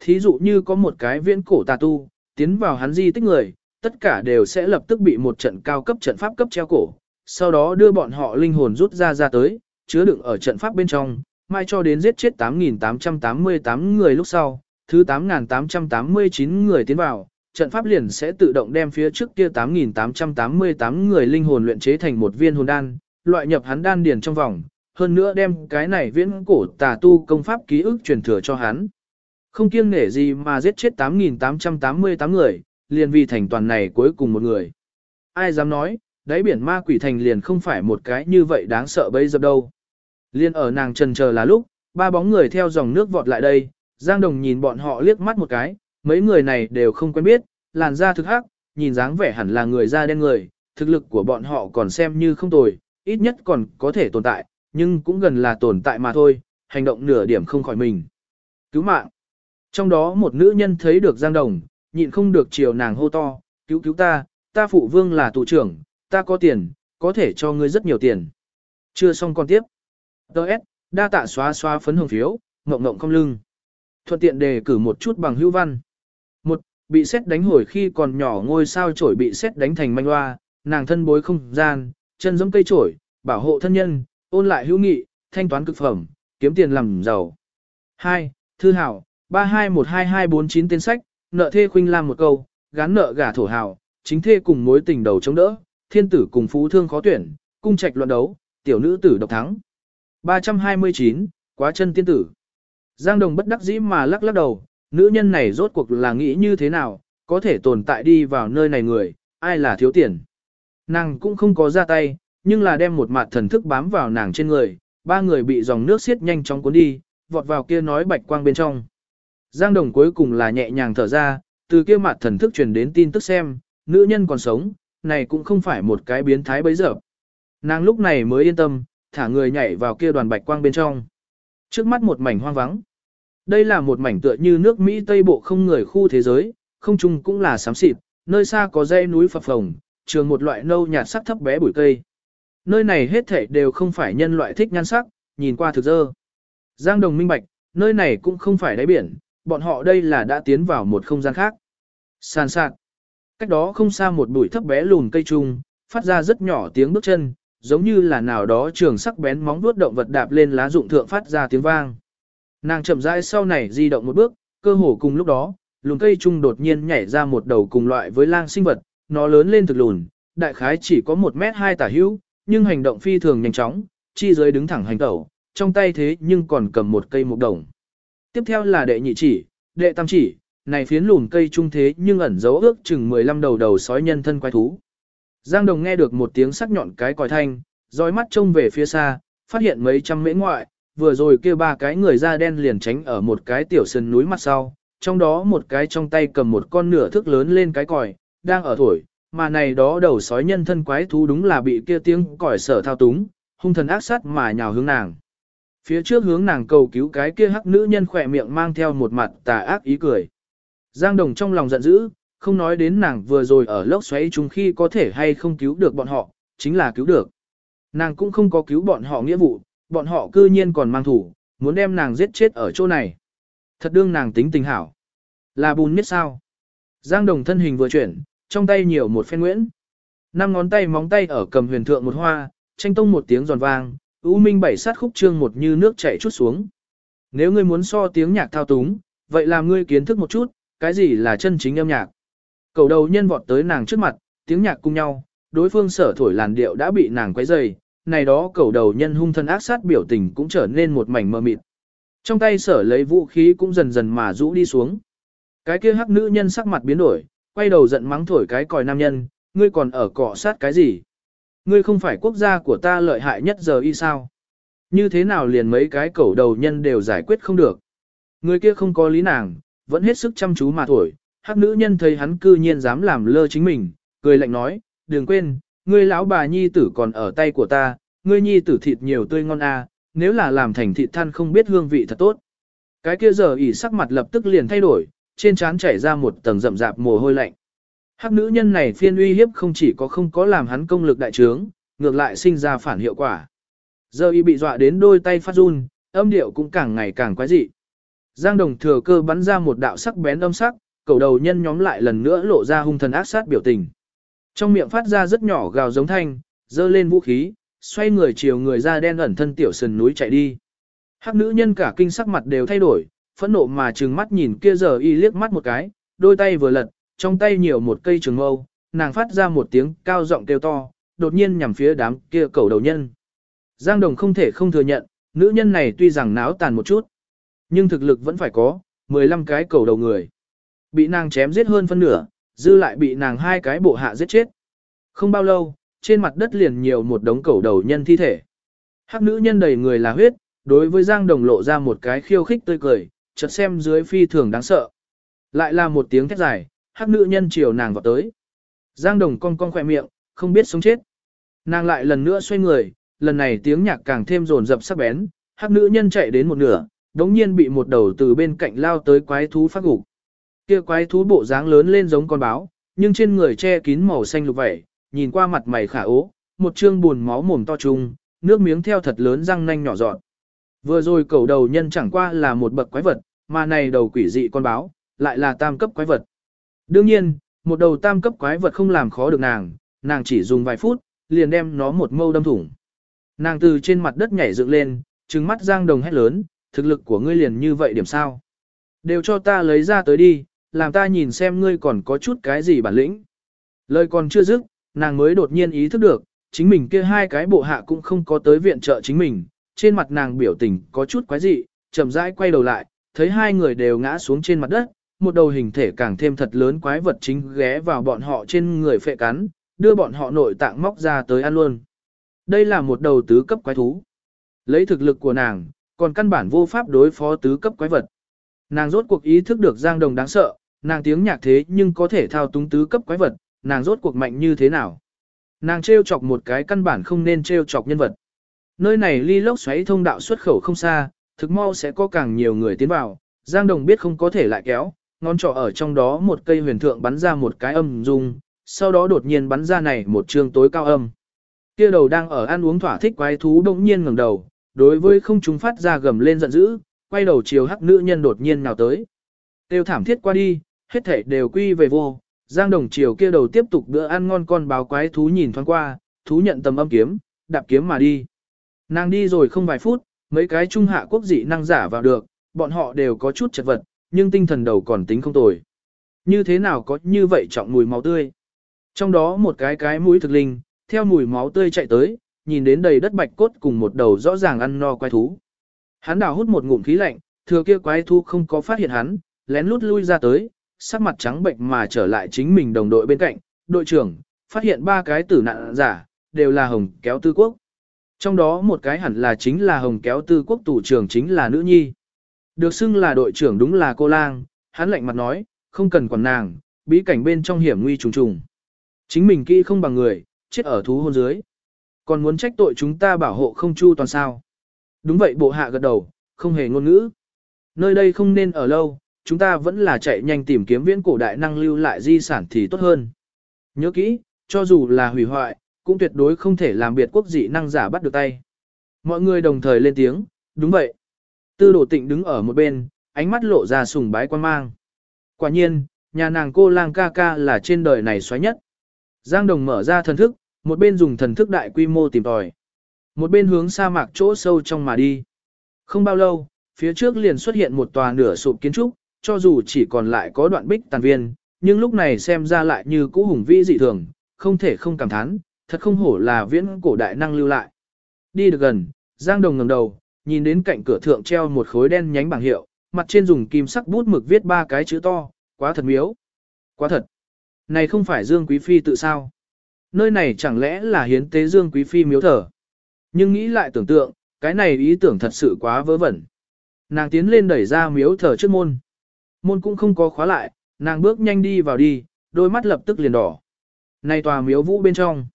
Speaker 1: Thí dụ như có một cái viễn cổ tà tu, tiến vào hắn di tích người, tất cả đều sẽ lập tức bị một trận cao cấp trận pháp cấp treo cổ, sau đó đưa bọn họ linh hồn rút ra ra tới, chứa đựng ở trận pháp bên trong, mai cho đến giết chết 8.888 người lúc sau, thứ 8.889 người tiến vào, trận pháp liền sẽ tự động đem phía trước kia 8888 người linh hồn luyện chế thành một viên hồn đan, loại nhập hắn đan điền trong vòng, hơn nữa đem cái này viễn cổ tà tu công pháp ký ức truyền thừa cho hắn. Không kiêng nể gì mà giết chết 8888 người, liền vì thành toàn này cuối cùng một người. Ai dám nói, đáy biển ma quỷ thành liền không phải một cái như vậy đáng sợ bây giờ đâu. Liên ở nàng trần chờ là lúc, ba bóng người theo dòng nước vọt lại đây, Giang Đồng nhìn bọn họ liếc mắt một cái, mấy người này đều không quen biết, làn da thực hắc, nhìn dáng vẻ hẳn là người da đen người, thực lực của bọn họ còn xem như không tồi, ít nhất còn có thể tồn tại, nhưng cũng gần là tồn tại mà thôi, hành động nửa điểm không khỏi mình. Cứu mạng. Trong đó một nữ nhân thấy được Giang Đồng, nhịn không được chiều nàng hô to, cứu cứu ta, ta phụ vương là tù trưởng, ta có tiền, có thể cho ngươi rất nhiều tiền. Chưa xong còn tiếp. Đợt, đa tạ xóa xóa phấn hồng phiếu, ngộng ngộng không lưng. Thuận tiện đề cử một chút bằng hữu văn. Bị xét đánh hồi khi còn nhỏ ngôi sao trổi bị xét đánh thành manh hoa, nàng thân bối không gian, chân giống cây trổi, bảo hộ thân nhân, ôn lại hữu nghị, thanh toán cực phẩm, kiếm tiền làm giàu. 2. Thư hảo, 321224 tên sách, nợ thê khuynh lam một câu, gán nợ gả thổ hảo, chính thê cùng mối tình đầu chống đỡ, thiên tử cùng phú thương khó tuyển, cung trạch luận đấu, tiểu nữ tử độc thắng. 329, quá chân tiên tử. Giang Đồng bất đắc dĩ mà lắc lắc đầu, nữ nhân này rốt cuộc là nghĩ như thế nào, có thể tồn tại đi vào nơi này người, ai là thiếu tiền. Nàng cũng không có ra tay, nhưng là đem một mặt thần thức bám vào nàng trên người, ba người bị dòng nước xiết nhanh chóng cuốn đi, vọt vào kia nói bạch quang bên trong. Giang Đồng cuối cùng là nhẹ nhàng thở ra, từ kia mặt thần thức truyền đến tin tức xem, nữ nhân còn sống, này cũng không phải một cái biến thái bấy giờ. Nàng lúc này mới yên tâm, thả người nhảy vào kia đoàn bạch quang bên trong. Trước mắt một mảnh hoang vắng. Đây là một mảnh tựa như nước Mỹ Tây Bộ không người khu thế giới, không trung cũng là xám xịt, nơi xa có dãy núi phập phồng, trường một loại nâu nhạt sắc thấp bé bụi cây. Nơi này hết thảy đều không phải nhân loại thích nhan sắc, nhìn qua thực dơ. Giang Đồng minh bạch, nơi này cũng không phải đáy biển, bọn họ đây là đã tiến vào một không gian khác. Sàn sạt. Cách đó không xa một bụi thấp bé lùn cây trung, phát ra rất nhỏ tiếng bước chân, giống như là nào đó trường sắc bén móng vuốt động vật đạp lên lá dụng thượng phát ra tiếng vang. Nàng chậm rãi sau này di động một bước, cơ hồ cùng lúc đó, lùn cây trung đột nhiên nhảy ra một đầu cùng loại với lang sinh vật, nó lớn lên thực lùn, đại khái chỉ có một mét hai tả hữu, nhưng hành động phi thường nhanh chóng, chi dưới đứng thẳng hành tẩu, trong tay thế nhưng còn cầm một cây mục đồng. Tiếp theo là đệ nhị chỉ, đệ tam chỉ, này phiến lùn cây trung thế nhưng ẩn dấu ước chừng 15 đầu đầu sói nhân thân quái thú. Giang Đồng nghe được một tiếng sắc nhọn cái còi thanh, dõi mắt trông về phía xa, phát hiện mấy trăm mễ ngoại, vừa rồi kia ba cái người da đen liền tránh ở một cái tiểu sân núi mặt sau, trong đó một cái trong tay cầm một con nửa thước lớn lên cái còi, đang ở thổi, mà này đó đầu sói nhân thân quái thú đúng là bị kia tiếng còi sở thao túng, hung thần ác sát mà nhào hướng nàng. Phía trước hướng nàng cầu cứu cái kia hắc nữ nhân khỏe miệng mang theo một mặt tà ác ý cười. Giang Đồng trong lòng giận dữ, không nói đến nàng vừa rồi ở lốc xoáy chung khi có thể hay không cứu được bọn họ, chính là cứu được. Nàng cũng không có cứu bọn họ nghĩa vụ, bọn họ cư nhiên còn mang thủ, muốn đem nàng giết chết ở chỗ này. Thật đương nàng tính tình hảo. Là bùn biết sao. Giang Đồng thân hình vừa chuyển, trong tay nhiều một phen nguyễn. Năm ngón tay móng tay ở cầm huyền thượng một hoa, tranh tông một tiếng giòn vang, U Minh bảy sát khúc trương một như nước chảy chút xuống. Nếu ngươi muốn so tiếng nhạc thao túng, vậy làm ngươi kiến thức một chút, cái gì là chân chính âm nhạc. Cầu đầu nhân vọt tới nàng trước mặt, tiếng nhạc cùng nhau, đối phương sở thổi làn điệu đã bị nàng quấy dày, này đó cầu đầu nhân hung thân ác sát biểu tình cũng trở nên một mảnh mơ mịt. Trong tay sở lấy vũ khí cũng dần dần mà rũ đi xuống. Cái kia hắc nữ nhân sắc mặt biến đổi, quay đầu giận mắng thổi cái còi nam nhân, ngươi còn ở cọ sát cái gì? Ngươi không phải quốc gia của ta lợi hại nhất giờ y sao? Như thế nào liền mấy cái cẩu đầu nhân đều giải quyết không được? Người kia không có lý nàng, vẫn hết sức chăm chú mà thổi. Hắc nữ nhân thấy hắn cư nhiên dám làm lơ chính mình, cười lạnh nói, đừng quên, ngươi lão bà nhi tử còn ở tay của ta, ngươi nhi tử thịt nhiều tươi ngon a, à, nếu là làm thành thịt than không biết hương vị thật tốt. Cái kia giờ ỉ sắc mặt lập tức liền thay đổi, trên trán chảy ra một tầng rậm rạp mồ hôi lạnh. Hắc nữ nhân này phiên uy hiếp không chỉ có không có làm hắn công lực đại trướng, ngược lại sinh ra phản hiệu quả. Giờ y bị dọa đến đôi tay phát run, âm điệu cũng càng ngày càng quái dị. Giang đồng thừa cơ bắn ra một đạo sắc bén âm sắc, cầu đầu nhân nhóm lại lần nữa lộ ra hung thần ác sát biểu tình. Trong miệng phát ra rất nhỏ gào giống thanh, dơ lên vũ khí, xoay người chiều người da đen ẩn thân tiểu sườn núi chạy đi. Hắc nữ nhân cả kinh sắc mặt đều thay đổi, phẫn nộ mà trừng mắt nhìn kia giờ y liếc mắt một cái, đôi tay vừa lật, trong tay nhiều một cây trường mâu, nàng phát ra một tiếng cao giọng kêu to, đột nhiên nhằm phía đám kia cầu đầu nhân. Giang Đồng không thể không thừa nhận, nữ nhân này tuy rằng náo tàn một chút, nhưng thực lực vẫn phải có, 15 cái cầu đầu người. Bị nàng chém giết hơn phân nửa, dư lại bị nàng hai cái bộ hạ giết chết. Không bao lâu, trên mặt đất liền nhiều một đống cẩu đầu nhân thi thể. Hắc nữ nhân đầy người là huyết, đối với Giang Đồng lộ ra một cái khiêu khích tươi cười, chợt xem dưới phi thường đáng sợ. Lại là một tiếng thét dài, hắc nữ nhân chiều nàng vào tới. Giang Đồng cong cong khỏe miệng, không biết sống chết. Nàng lại lần nữa xoay người, lần này tiếng nhạc càng thêm rồn rập sắc bén, hắc nữ nhân chạy đến một nửa, đống nhiên bị một đầu từ bên cạnh lao tới quái thú phát gục. Kia quái thú bộ dáng lớn lên giống con báo, nhưng trên người che kín màu xanh lục vẻ, nhìn qua mặt mày khả ố, một trương buồn máu mồm to trùng, nước miếng theo thật lớn răng nanh nhỏ dọn. Vừa rồi cầu đầu nhân chẳng qua là một bậc quái vật, mà này đầu quỷ dị con báo, lại là tam cấp quái vật. Đương nhiên, một đầu tam cấp quái vật không làm khó được nàng, nàng chỉ dùng vài phút, liền đem nó một mâu đâm thủng. Nàng từ trên mặt đất nhảy dựng lên, trừng mắt Giang Đồng hét lớn, thực lực của ngươi liền như vậy điểm sao? Đều cho ta lấy ra tới đi, làm ta nhìn xem ngươi còn có chút cái gì bản lĩnh. Lời còn chưa dứt, nàng mới đột nhiên ý thức được, chính mình kia hai cái bộ hạ cũng không có tới viện trợ chính mình, trên mặt nàng biểu tình có chút quái dị, chậm rãi quay đầu lại, thấy hai người đều ngã xuống trên mặt đất, một đầu hình thể càng thêm thật lớn quái vật chính ghé vào bọn họ trên người phệ cắn, đưa bọn họ nội tạng móc ra tới ăn luôn. Đây là một đầu tứ cấp quái thú. Lấy thực lực của nàng, còn căn bản vô pháp đối phó tứ cấp quái vật. Nàng rốt cuộc ý thức được Giang Đồng đáng sợ, nàng tiếng nhạc thế nhưng có thể thao túng tứ cấp quái vật, nàng rốt cuộc mạnh như thế nào. Nàng trêu chọc một cái căn bản không nên trêu chọc nhân vật. Nơi này ly lốc xoáy thông đạo xuất khẩu không xa, thực mau sẽ có càng nhiều người tiến vào, Giang Đồng biết không có thể lại kéo, ngón trỏ ở trong đó một cây huyền thượng bắn ra một cái âm dung, sau đó đột nhiên bắn ra này một trường tối cao âm. Kia đầu đang ở ăn uống thỏa thích quái thú đột nhiên ngẩng đầu, đối với không trung phát ra gầm lên giận dữ, quay đầu chiều hắc nữ nhân đột nhiên nào tới. Tiêu thảm thiết qua đi, hết thảy đều quy về vô, Giang Đồng chiều kia đầu tiếp tục bữa ăn ngon con báo quái thú nhìn thoáng qua, thú nhận tầm âm kiếm, đạp kiếm mà đi. Nàng đi rồi không vài phút, mấy cái trung hạ quốc dị năng giả vào được, bọn họ đều có chút chật vật, nhưng tinh thần đầu còn tính không tồi. Như thế nào có như vậy trọng mùi máu tươi? Trong đó một cái cái mũi thực linh, theo mùi máu tươi chạy tới, nhìn đến đầy đất bạch cốt cùng một đầu rõ ràng ăn no quái thú. Hắn đào hút một ngụm khí lạnh, thừa kia quái thú không có phát hiện hắn, lén lút lui ra tới, sắc mặt trắng bệnh mà trở lại chính mình đồng đội bên cạnh, đội trưởng, phát hiện ba cái tử nạn giả, đều là hồng kéo tư quốc. Trong đó một cái hẳn là chính là hồng kéo tư quốc tủ trưởng chính là nữ nhi. Được xưng là đội trưởng đúng là cô lang, hắn lạnh mặt nói, không cần quản nàng, bí cảnh bên trong hiểm nguy trùng trùng. Chính mình kỹ không bằng người, chết ở thú hôn dưới. Còn muốn trách tội chúng ta bảo hộ không chu toàn sao. Đúng vậy bộ hạ gật đầu, không hề ngôn ngữ. Nơi đây không nên ở lâu, chúng ta vẫn là chạy nhanh tìm kiếm viễn cổ đại năng lưu lại di sản thì tốt hơn. Nhớ kỹ, cho dù là hủy hoại, cũng tuyệt đối không thể làm biệt quốc dị năng giả bắt được tay. Mọi người đồng thời lên tiếng, đúng vậy. Tư đổ tịnh đứng ở một bên, ánh mắt lộ ra sùng bái quan mang. Quả nhiên, nhà nàng cô lang ca ca là trên đời này xoáy nhất. Giang Đồng mở ra thần thức, một bên dùng thần thức đại quy mô tìm tòi. Một bên hướng sa mạc chỗ sâu trong mà đi. Không bao lâu, phía trước liền xuất hiện một tòa nửa sụp kiến trúc, cho dù chỉ còn lại có đoạn bích tàn viên, nhưng lúc này xem ra lại như cũ hùng vĩ dị thường, không thể không cảm thán, thật không hổ là viễn cổ đại năng lưu lại. Đi được gần, Giang Đồng ngẩng đầu, nhìn đến cạnh cửa thượng treo một khối đen nhánh bảng hiệu, mặt trên dùng kim sắc bút mực viết ba cái chữ to, quá thật miếu. Quá thật. Này không phải Dương Quý Phi tự sao? Nơi này chẳng lẽ là hiến tế Dương Quý Phi miếu thờ? Nhưng nghĩ lại tưởng tượng, cái này ý tưởng thật sự quá vớ vẩn. Nàng tiến lên đẩy ra miếu thờ trước môn. Môn cũng không có khóa lại, nàng bước nhanh đi vào đi, đôi mắt lập tức liền đỏ. Này tòa miếu vũ bên trong.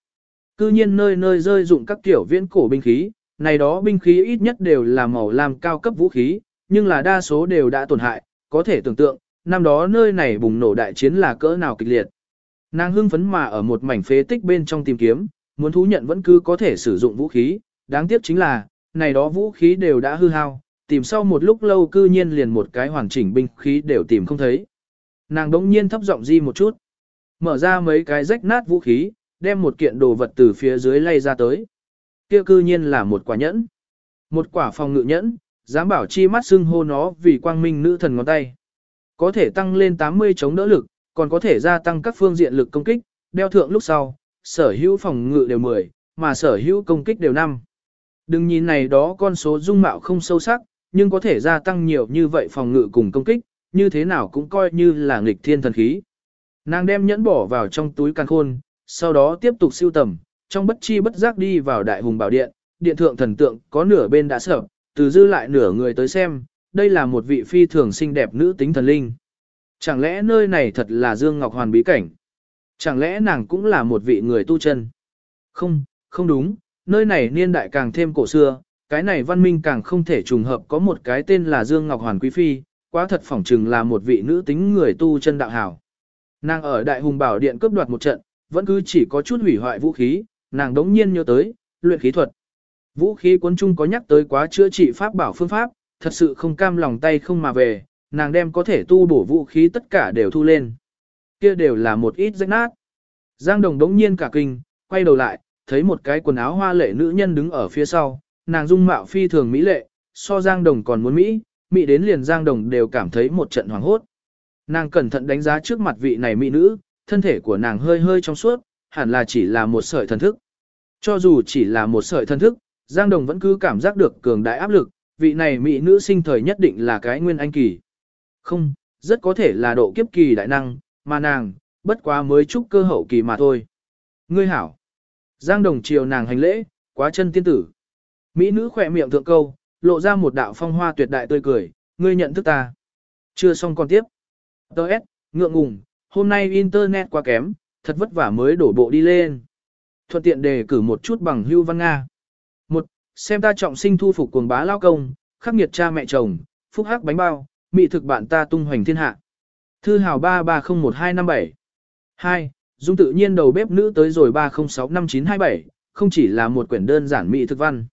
Speaker 1: Cư nhiên nơi nơi rơi dụng các kiểu viễn cổ binh khí, này đó binh khí ít nhất đều là màu làm cao cấp vũ khí, nhưng là đa số đều đã tổn hại, có thể tưởng tượng, năm đó nơi này bùng nổ đại chiến là cỡ nào kịch liệt. Nàng hưng phấn mà ở một mảnh phế tích bên trong tìm kiếm, muốn thú nhận vẫn cứ có thể sử dụng vũ khí, đáng tiếc chính là, này đó vũ khí đều đã hư hao, tìm sau một lúc lâu cư nhiên liền một cái hoàn chỉnh binh khí đều tìm không thấy. Nàng đống nhiên thấp giọng di một chút, mở ra mấy cái rách nát vũ khí, đem một kiện đồ vật từ phía dưới lay ra tới. Kia cư nhiên là một quả nhẫn. Một quả phòng ngự nhẫn, dám bảo chi mắt xưng hô nó vì quang minh nữ thần ngón tay. Có thể tăng lên 80 chống đỡ lực, còn có thể gia tăng các phương diện lực công kích, đeo thượng lúc sau, sở hữu phòng ngự đều 10, mà sở hữu công kích đều 5. Đừng nhìn này đó con số dung mạo không sâu sắc, nhưng có thể gia tăng nhiều như vậy phòng ngự cùng công kích, như thế nào cũng coi như là nghịch thiên thần khí. Nàng đem nhẫn bỏ vào trong túi căn khôn, sau đó tiếp tục siêu tầm, trong bất chi bất giác đi vào đại hùng bảo điện, điện thượng thần tượng có nửa bên đã sợ, từ dư lại nửa người tới xem, đây là một vị phi thường xinh đẹp nữ tính thần linh. Chẳng lẽ nơi này thật là Dương Ngọc Hoàn bí cảnh? Chẳng lẽ nàng cũng là một vị người tu chân? Không, không đúng, nơi này niên đại càng thêm cổ xưa, cái này văn minh càng không thể trùng hợp có một cái tên là Dương Ngọc Hoàn Quý Phi, quá thật phỏng chừng là một vị nữ tính người tu chân đạo hảo. Nàng ở Đại Hùng Bảo Điện cướp đoạt một trận, vẫn cứ chỉ có chút hủy hoại vũ khí, nàng đống nhiên nhớ tới, luyện khí thuật. Vũ khí cuốn chung có nhắc tới quá chữa trị pháp bảo phương pháp, thật sự không cam lòng tay không mà về, nàng đem có thể tu bổ vũ khí tất cả đều thu lên. Kia đều là một ít rách nát. Giang Đồng đống nhiên cả kinh, quay đầu lại, thấy một cái quần áo hoa lệ nữ nhân đứng ở phía sau, nàng dung mạo phi thường mỹ lệ, so Giang Đồng còn muốn mỹ, mỹ đến liền Giang Đồng đều cảm thấy một trận hoàng hốt. Nàng cẩn thận đánh giá trước mặt vị này mỹ nữ, thân thể của nàng hơi hơi trong suốt, hẳn là chỉ là một sợi thần thức. Cho dù chỉ là một sợi thần thức, Giang Đồng vẫn cứ cảm giác được cường đại áp lực, vị này mỹ nữ sinh thời nhất định là cái nguyên anh kỳ. Không, rất có thể là độ kiếp kỳ đại năng, mà nàng, bất quá mới chúc cơ hậu kỳ mà thôi. Ngươi hảo. Giang Đồng chiều nàng hành lễ, quá chân tiên tử. Mỹ nữ khỏe miệng thượng câu, lộ ra một đạo phong hoa tuyệt đại tươi cười, ngươi nhận thức ta. Chưa xong còn tiếp. Đợt, ngượng ngùng, hôm nay internet quá kém, thật vất vả mới đổ bộ đi lên. Thuận tiện đề cử một chút bằng hưu văn Nga. Một, xem ta trọng sinh thu phục cuồng bá lao công, khắc nghiệt cha mẹ chồng, phúc hắc bánh bao, mị thực bạn ta tung hoành thiên hạ. Thư hào 33012257. 2. Dung tự nhiên đầu bếp nữ tới rồi 306597, không chỉ là một quyển đơn giản mỹ thực văn.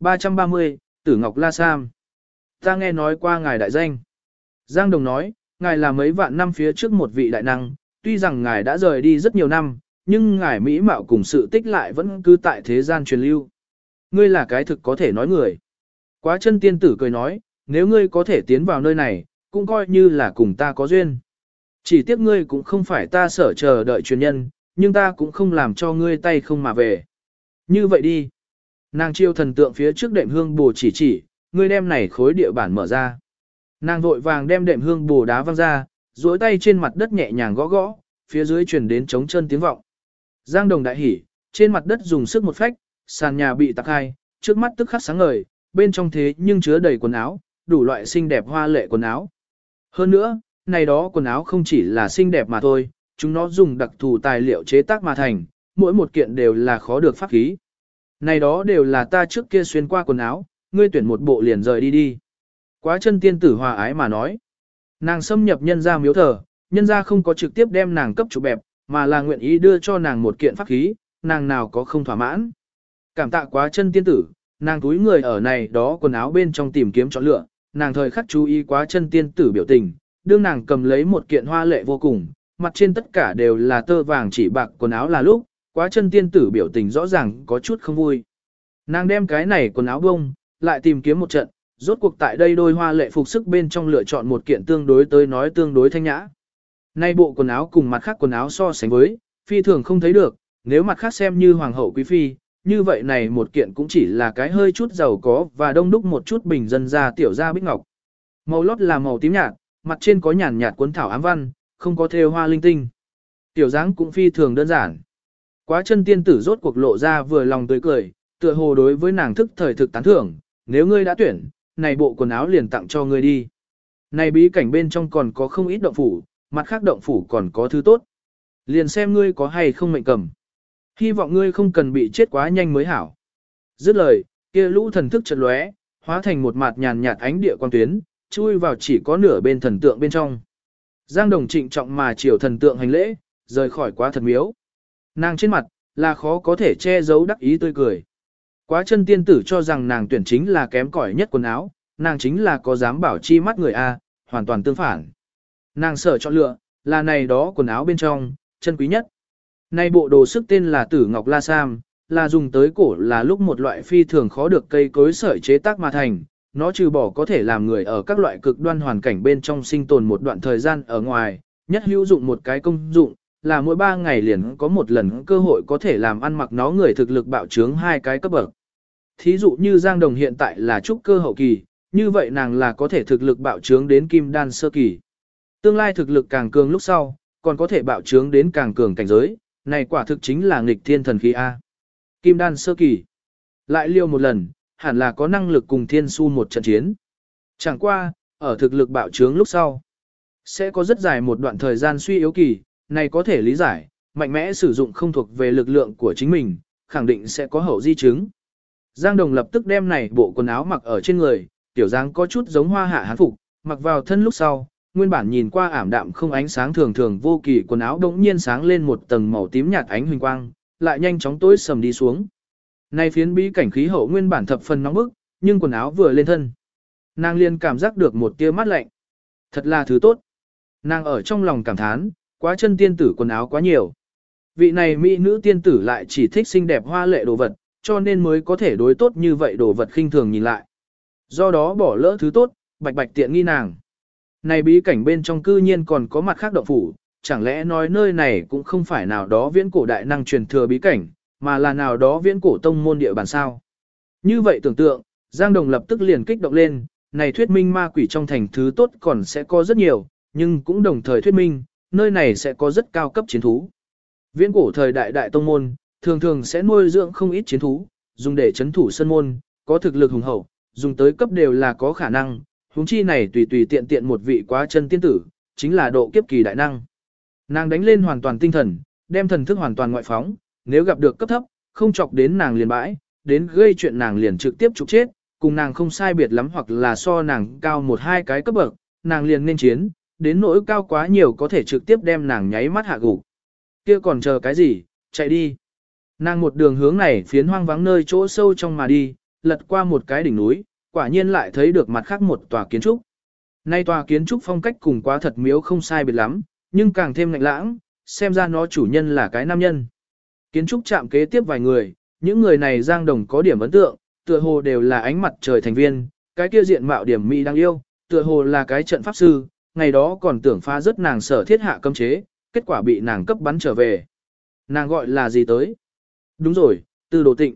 Speaker 1: 330, Tử Ngọc La Sam. Ta nghe nói qua ngài đại danh. Giang Đồng nói, ngài là mấy vạn năm phía trước một vị đại năng, tuy rằng ngài đã rời đi rất nhiều năm, nhưng ngài mỹ mạo cùng sự tích lại vẫn cứ tại thế gian truyền lưu. Ngươi là cái thực có thể nói người. Quá chân tiên tử cười nói, nếu ngươi có thể tiến vào nơi này, cũng coi như là cùng ta có duyên. Chỉ tiếc ngươi cũng không phải ta sở chờ đợi truyền nhân, nhưng ta cũng không làm cho ngươi tay không mà về. Như vậy đi. Nàng chiêu thần tượng phía trước đệm hương bù chỉ chỉ, ngươi đem này khối địa bản mở ra. Nàng vội vàng đem đệm hương bù đá văng ra, duỗi tay trên mặt đất nhẹ nhàng gõ gõ, phía dưới truyền đến trống chân tiếng vọng. Giang đồng đại hỉ, trên mặt đất dùng sức một phách, sàn nhà bị tạc hai, trước mắt tức khắc sáng ngời, bên trong thế nhưng chứa đầy quần áo, đủ loại xinh đẹp hoa lệ quần áo. Hơn nữa, này đó quần áo không chỉ là xinh đẹp mà thôi, chúng nó dùng đặc thù tài liệu chế tác mà thành, mỗi một kiện đều là khó được pháp khí. Này đó đều là ta trước kia xuyên qua quần áo, ngươi tuyển một bộ liền rời đi đi. Quá chân tiên tử hòa ái mà nói. Nàng xâm nhập nhân ra miếu thờ, nhân ra không có trực tiếp đem nàng cấp chủ bẹp, mà là nguyện ý đưa cho nàng một kiện pháp khí, nàng nào có không thỏa mãn. Cảm tạ quá chân tiên tử, nàng túi người ở này đó quần áo bên trong tìm kiếm chọn lựa, nàng thời khắc chú ý quá chân tiên tử biểu tình, đương nàng cầm lấy một kiện hoa lệ vô cùng, mặt trên tất cả đều là tơ vàng chỉ bạc quần áo là lúc, quá chân tiên tử biểu tình rõ ràng có chút không vui. Nàng đem cái này quần áo bông, lại tìm kiếm một trận, rốt cuộc tại đây đôi hoa lệ phục sức bên trong lựa chọn một kiện tương đối tới nói tương đối thanh nhã. Nay bộ quần áo cùng mặt khác quần áo so sánh với, phi thường không thấy được, nếu mặt khác xem như hoàng hậu quý phi, như vậy này một kiện cũng chỉ là cái hơi chút giàu có và đông đúc một chút bình dân ra tiểu ra bích ngọc. Màu lót là màu tím nhạt, mặt trên có nhàn nhạt cuốn thảo ám văn, không có thêu hoa linh tinh. Tiểu dáng cũng phi thường đơn giản. Quá chân tiên tử rốt cuộc lộ ra vừa lòng tươi cười, tựa hồ đối với nàng thức thời thực tán thưởng, nếu ngươi đã tuyển, này bộ quần áo liền tặng cho ngươi đi. Này bí cảnh bên trong còn có không ít động phủ, mặt khác động phủ còn có thứ tốt. Liền xem ngươi có hay không mệnh cầm. Hy vọng ngươi không cần bị chết quá nhanh mới hảo. Dứt lời, kia lũ thần thức chợt lóe, hóa thành một mặt nhàn nhạt ánh địa quang tuyến, chui vào chỉ có nửa bên thần tượng bên trong. Giang Đồng trịnh trọng mà chiều thần tượng hành lễ, rời khỏi quá thần miếu. Nàng trên mặt, là khó có thể che giấu đắc ý tươi cười. Quá chân tiên tử cho rằng nàng tuyển chính là kém cỏi nhất quần áo, nàng chính là có dám bảo chi mắt người A, hoàn toàn tương phản. Nàng sở chọn lựa, là này đó quần áo bên trong, chân quý nhất. Này bộ đồ sức tên là tử ngọc la sam, là dùng tới cổ là lúc một loại phi thường khó được cây cối sợi chế tác mà thành, nó trừ bỏ có thể làm người ở các loại cực đoan hoàn cảnh bên trong sinh tồn một đoạn thời gian ở ngoài, Nhất hữu dụng một cái công dụng, là mỗi 3 ngày liền có một lần cơ hội có thể làm ăn mặc nó người thực lực bạo trướng hai cái cấp bậc. Thí dụ như Giang Đồng hiện tại là trúc cơ hậu kỳ, như vậy nàng là có thể thực lực bạo trướng đến kim đan sơ kỳ. Tương lai thực lực càng cường lúc sau, còn có thể bạo trướng đến càng cường cảnh giới, này quả thực chính là nghịch thiên thần khí A. Kim đan sơ kỳ. Lại liêu một lần, hẳn là có năng lực cùng thiên su một trận chiến. Chẳng qua, ở thực lực bạo trướng lúc sau, sẽ có rất dài một đoạn thời gian suy yếu kỳ, này có thể lý giải, mạnh mẽ sử dụng không thuộc về lực lượng của chính mình, khẳng định sẽ có hậu di chứng. Giang Đồng lập tức đem này bộ quần áo mặc ở trên người, tiểu dáng có chút giống hoa hạ hán phục, mặc vào thân lúc sau, nguyên bản nhìn qua ảm đạm không ánh sáng thường thường vô kỳ quần áo đống nhiên sáng lên một tầng màu tím nhạt ánh huỳnh quang, lại nhanh chóng tối sầm đi xuống. Này phiến bí cảnh khí hậu nguyên bản thập phần nóng bức, nhưng quần áo vừa lên thân. Nàng liền cảm giác được một tia mát lạnh. Thật là thứ tốt. Nàng ở trong lòng cảm thán, quá chân tiên tử quần áo quá nhiều. Vị này mỹ nữ tiên tử lại chỉ thích xinh đẹp hoa lệ đồ vật, cho nên mới có thể đối tốt như vậy đồ vật khinh thường nhìn lại. Do đó bỏ lỡ thứ tốt, bạch bạch tiện nghi nàng. Này bí cảnh bên trong cư nhiên còn có mặt khác động phủ, chẳng lẽ nói nơi này cũng không phải nào đó viễn cổ đại năng truyền thừa bí cảnh, mà là nào đó viễn cổ tông môn địa bàn sao. Như vậy tưởng tượng, Giang Đồng lập tức liền kích động lên, này thuyết minh ma quỷ trong thành thứ tốt còn sẽ có rất nhiều, nhưng cũng đồng thời thuyết minh, nơi này sẽ có rất cao cấp chiến thú. Viễn cổ thời đại đại tông môn, thường thường sẽ nuôi dưỡng không ít chiến thú, dùng để chấn thủ sân môn, có thực lực hùng hậu, dùng tới cấp đều là có khả năng, huống chi này tùy tùy tiện tiện một vị quá chân tiên tử, chính là độ kiếp kỳ đại năng. Nàng đánh lên hoàn toàn tinh thần, đem thần thức hoàn toàn ngoại phóng, nếu gặp được cấp thấp, không chọc đến nàng liền bãi, đến gây chuyện nàng liền trực tiếp trục chết, cùng nàng không sai biệt lắm hoặc là so nàng cao một hai cái cấp bậc, nàng liền nên chiến, đến nỗi cao quá nhiều có thể trực tiếp đem nàng nháy mắt hạ gục. Kia còn chờ cái gì, chạy đi. Nàng một đường hướng này phiến hoang vắng nơi chỗ sâu trong mà đi, lật qua một cái đỉnh núi, quả nhiên lại thấy được mặt khác một tòa kiến trúc. Nay tòa kiến trúc phong cách cùng quá thật miếu không sai biệt lắm, nhưng càng thêm lạnh lãng, xem ra nó chủ nhân là cái nam nhân. Kiến trúc chạm kế tiếp vài người, những người này giang đồng có điểm ấn tượng, tựa hồ đều là ánh mặt trời thành viên, cái kia diện mạo điểm mỹ đang yêu, tựa hồ là cái trận pháp sư, ngày đó còn tưởng phá rất nàng sở thiết hạ cấm chế, kết quả bị nàng cấp bắn trở về. Nàng gọi là gì tới? Đúng rồi, tư đồ tịnh.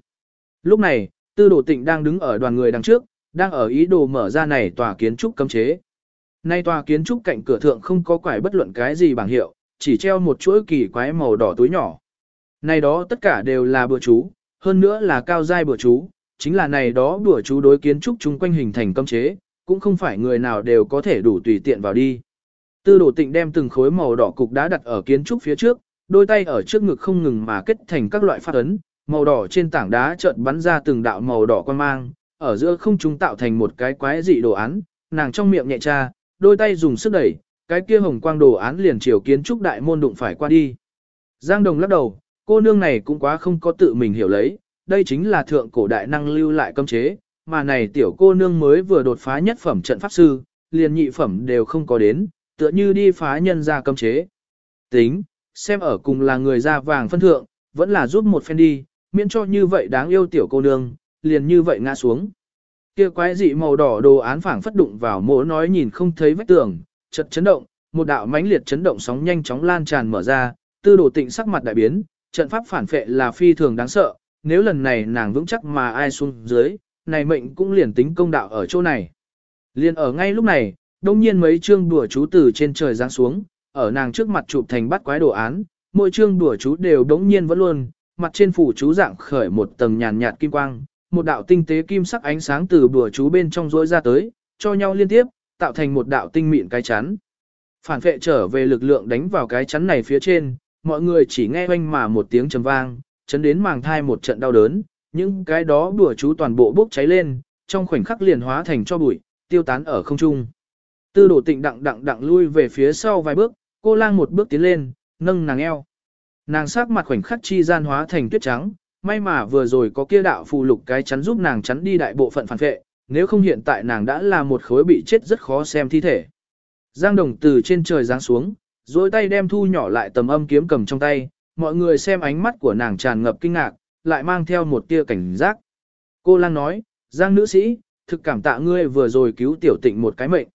Speaker 1: Lúc này, tư đồ tịnh đang đứng ở đoàn người đằng trước, đang ở ý đồ mở ra này tòa kiến trúc cấm chế. Nay tòa kiến trúc cạnh cửa thượng không có quải bất luận cái gì bảng hiệu, chỉ treo một chuỗi kỳ quái màu đỏ túi nhỏ. Này đó tất cả đều là bữa chú, hơn nữa là cao giai bữa chú, chính là này đó bữa chú đối kiến trúc chung quanh hình thành cấm chế, cũng không phải người nào đều có thể đủ tùy tiện vào đi. Tư đồ tịnh đem từng khối màu đỏ cục đá đặt ở kiến trúc phía trước, đôi tay ở trước ngực không ngừng mà kết thành các loại phát ấn, màu đỏ trên tảng đá chợt bắn ra từng đạo màu đỏ quan mang, ở giữa không trung tạo thành một cái quái dị đồ án, nàng trong miệng nhẹ tra, đôi tay dùng sức đẩy, cái kia hồng quang đồ án liền chiều kiến trúc đại môn đụng phải qua đi. Giang Đồng lắc đầu, cô nương này cũng quá không có tự mình hiểu lấy, đây chính là thượng cổ đại năng lưu lại cấm chế, mà này tiểu cô nương mới vừa đột phá nhất phẩm trận pháp sư, liền nhị phẩm đều không có đến, tựa như đi phá nhân ra cấm chế. Tính, xem ở cùng là người da vàng phân thượng, vẫn là giúp một phen đi, miễn cho như vậy đáng yêu tiểu cô nương, liền như vậy ngã xuống. Kia quái dị màu đỏ đồ án phảng phất đụng vào mỗ nói nhìn không thấy vách tường, chật chấn động, một đạo mãnh liệt chấn động sóng nhanh chóng lan tràn mở ra, tư đồ tịnh sắc mặt đại biến, trận pháp phản phệ là phi thường đáng sợ, nếu lần này nàng vững chắc mà ai xuống dưới, này mệnh cũng liền tính công đạo ở chỗ này. Liền ở ngay lúc này, đông nhiên mấy chương đùa chú từ trên trời giáng xuống, ở nàng trước mặt chụp thành bắt quái đồ án, mỗi chương đùa chú đều đống nhiên vẫn luôn, mặt trên phủ chú dạng khởi một tầng nhàn nhạt kim quang, một đạo tinh tế kim sắc ánh sáng từ đùa chú bên trong rỗi ra tới, cho nhau liên tiếp, tạo thành một đạo tinh mịn cái chắn. Phản vệ trở về lực lượng đánh vào cái chắn này phía trên, mọi người chỉ nghe oanh mà một tiếng trầm vang, chấn đến màng thai một trận đau đớn, những cái đó bùa chú toàn bộ bốc cháy lên, trong khoảnh khắc liền hóa thành cho bụi, tiêu tán ở không trung. Tư đổ tịnh đặng đặng đặng lui về phía sau vài bước, cô lang một bước tiến lên, nâng nàng eo. Nàng sắc mặt khoảnh khắc chi gian hóa thành tuyết trắng, may mà vừa rồi có kia đạo phù lục cái chắn giúp nàng chắn đi đại bộ phận phản vệ, nếu không hiện tại nàng đã là một khối bị chết rất khó xem thi thể. Giang đồng từ trên trời giáng xuống, rồi tay đem thu nhỏ lại tầm âm kiếm cầm trong tay, mọi người xem ánh mắt của nàng tràn ngập kinh ngạc, lại mang theo một tia cảnh giác. Cô lang nói, Giang nữ sĩ, thực cảm tạ ngươi vừa rồi cứu tiểu tịnh một cái mệnh.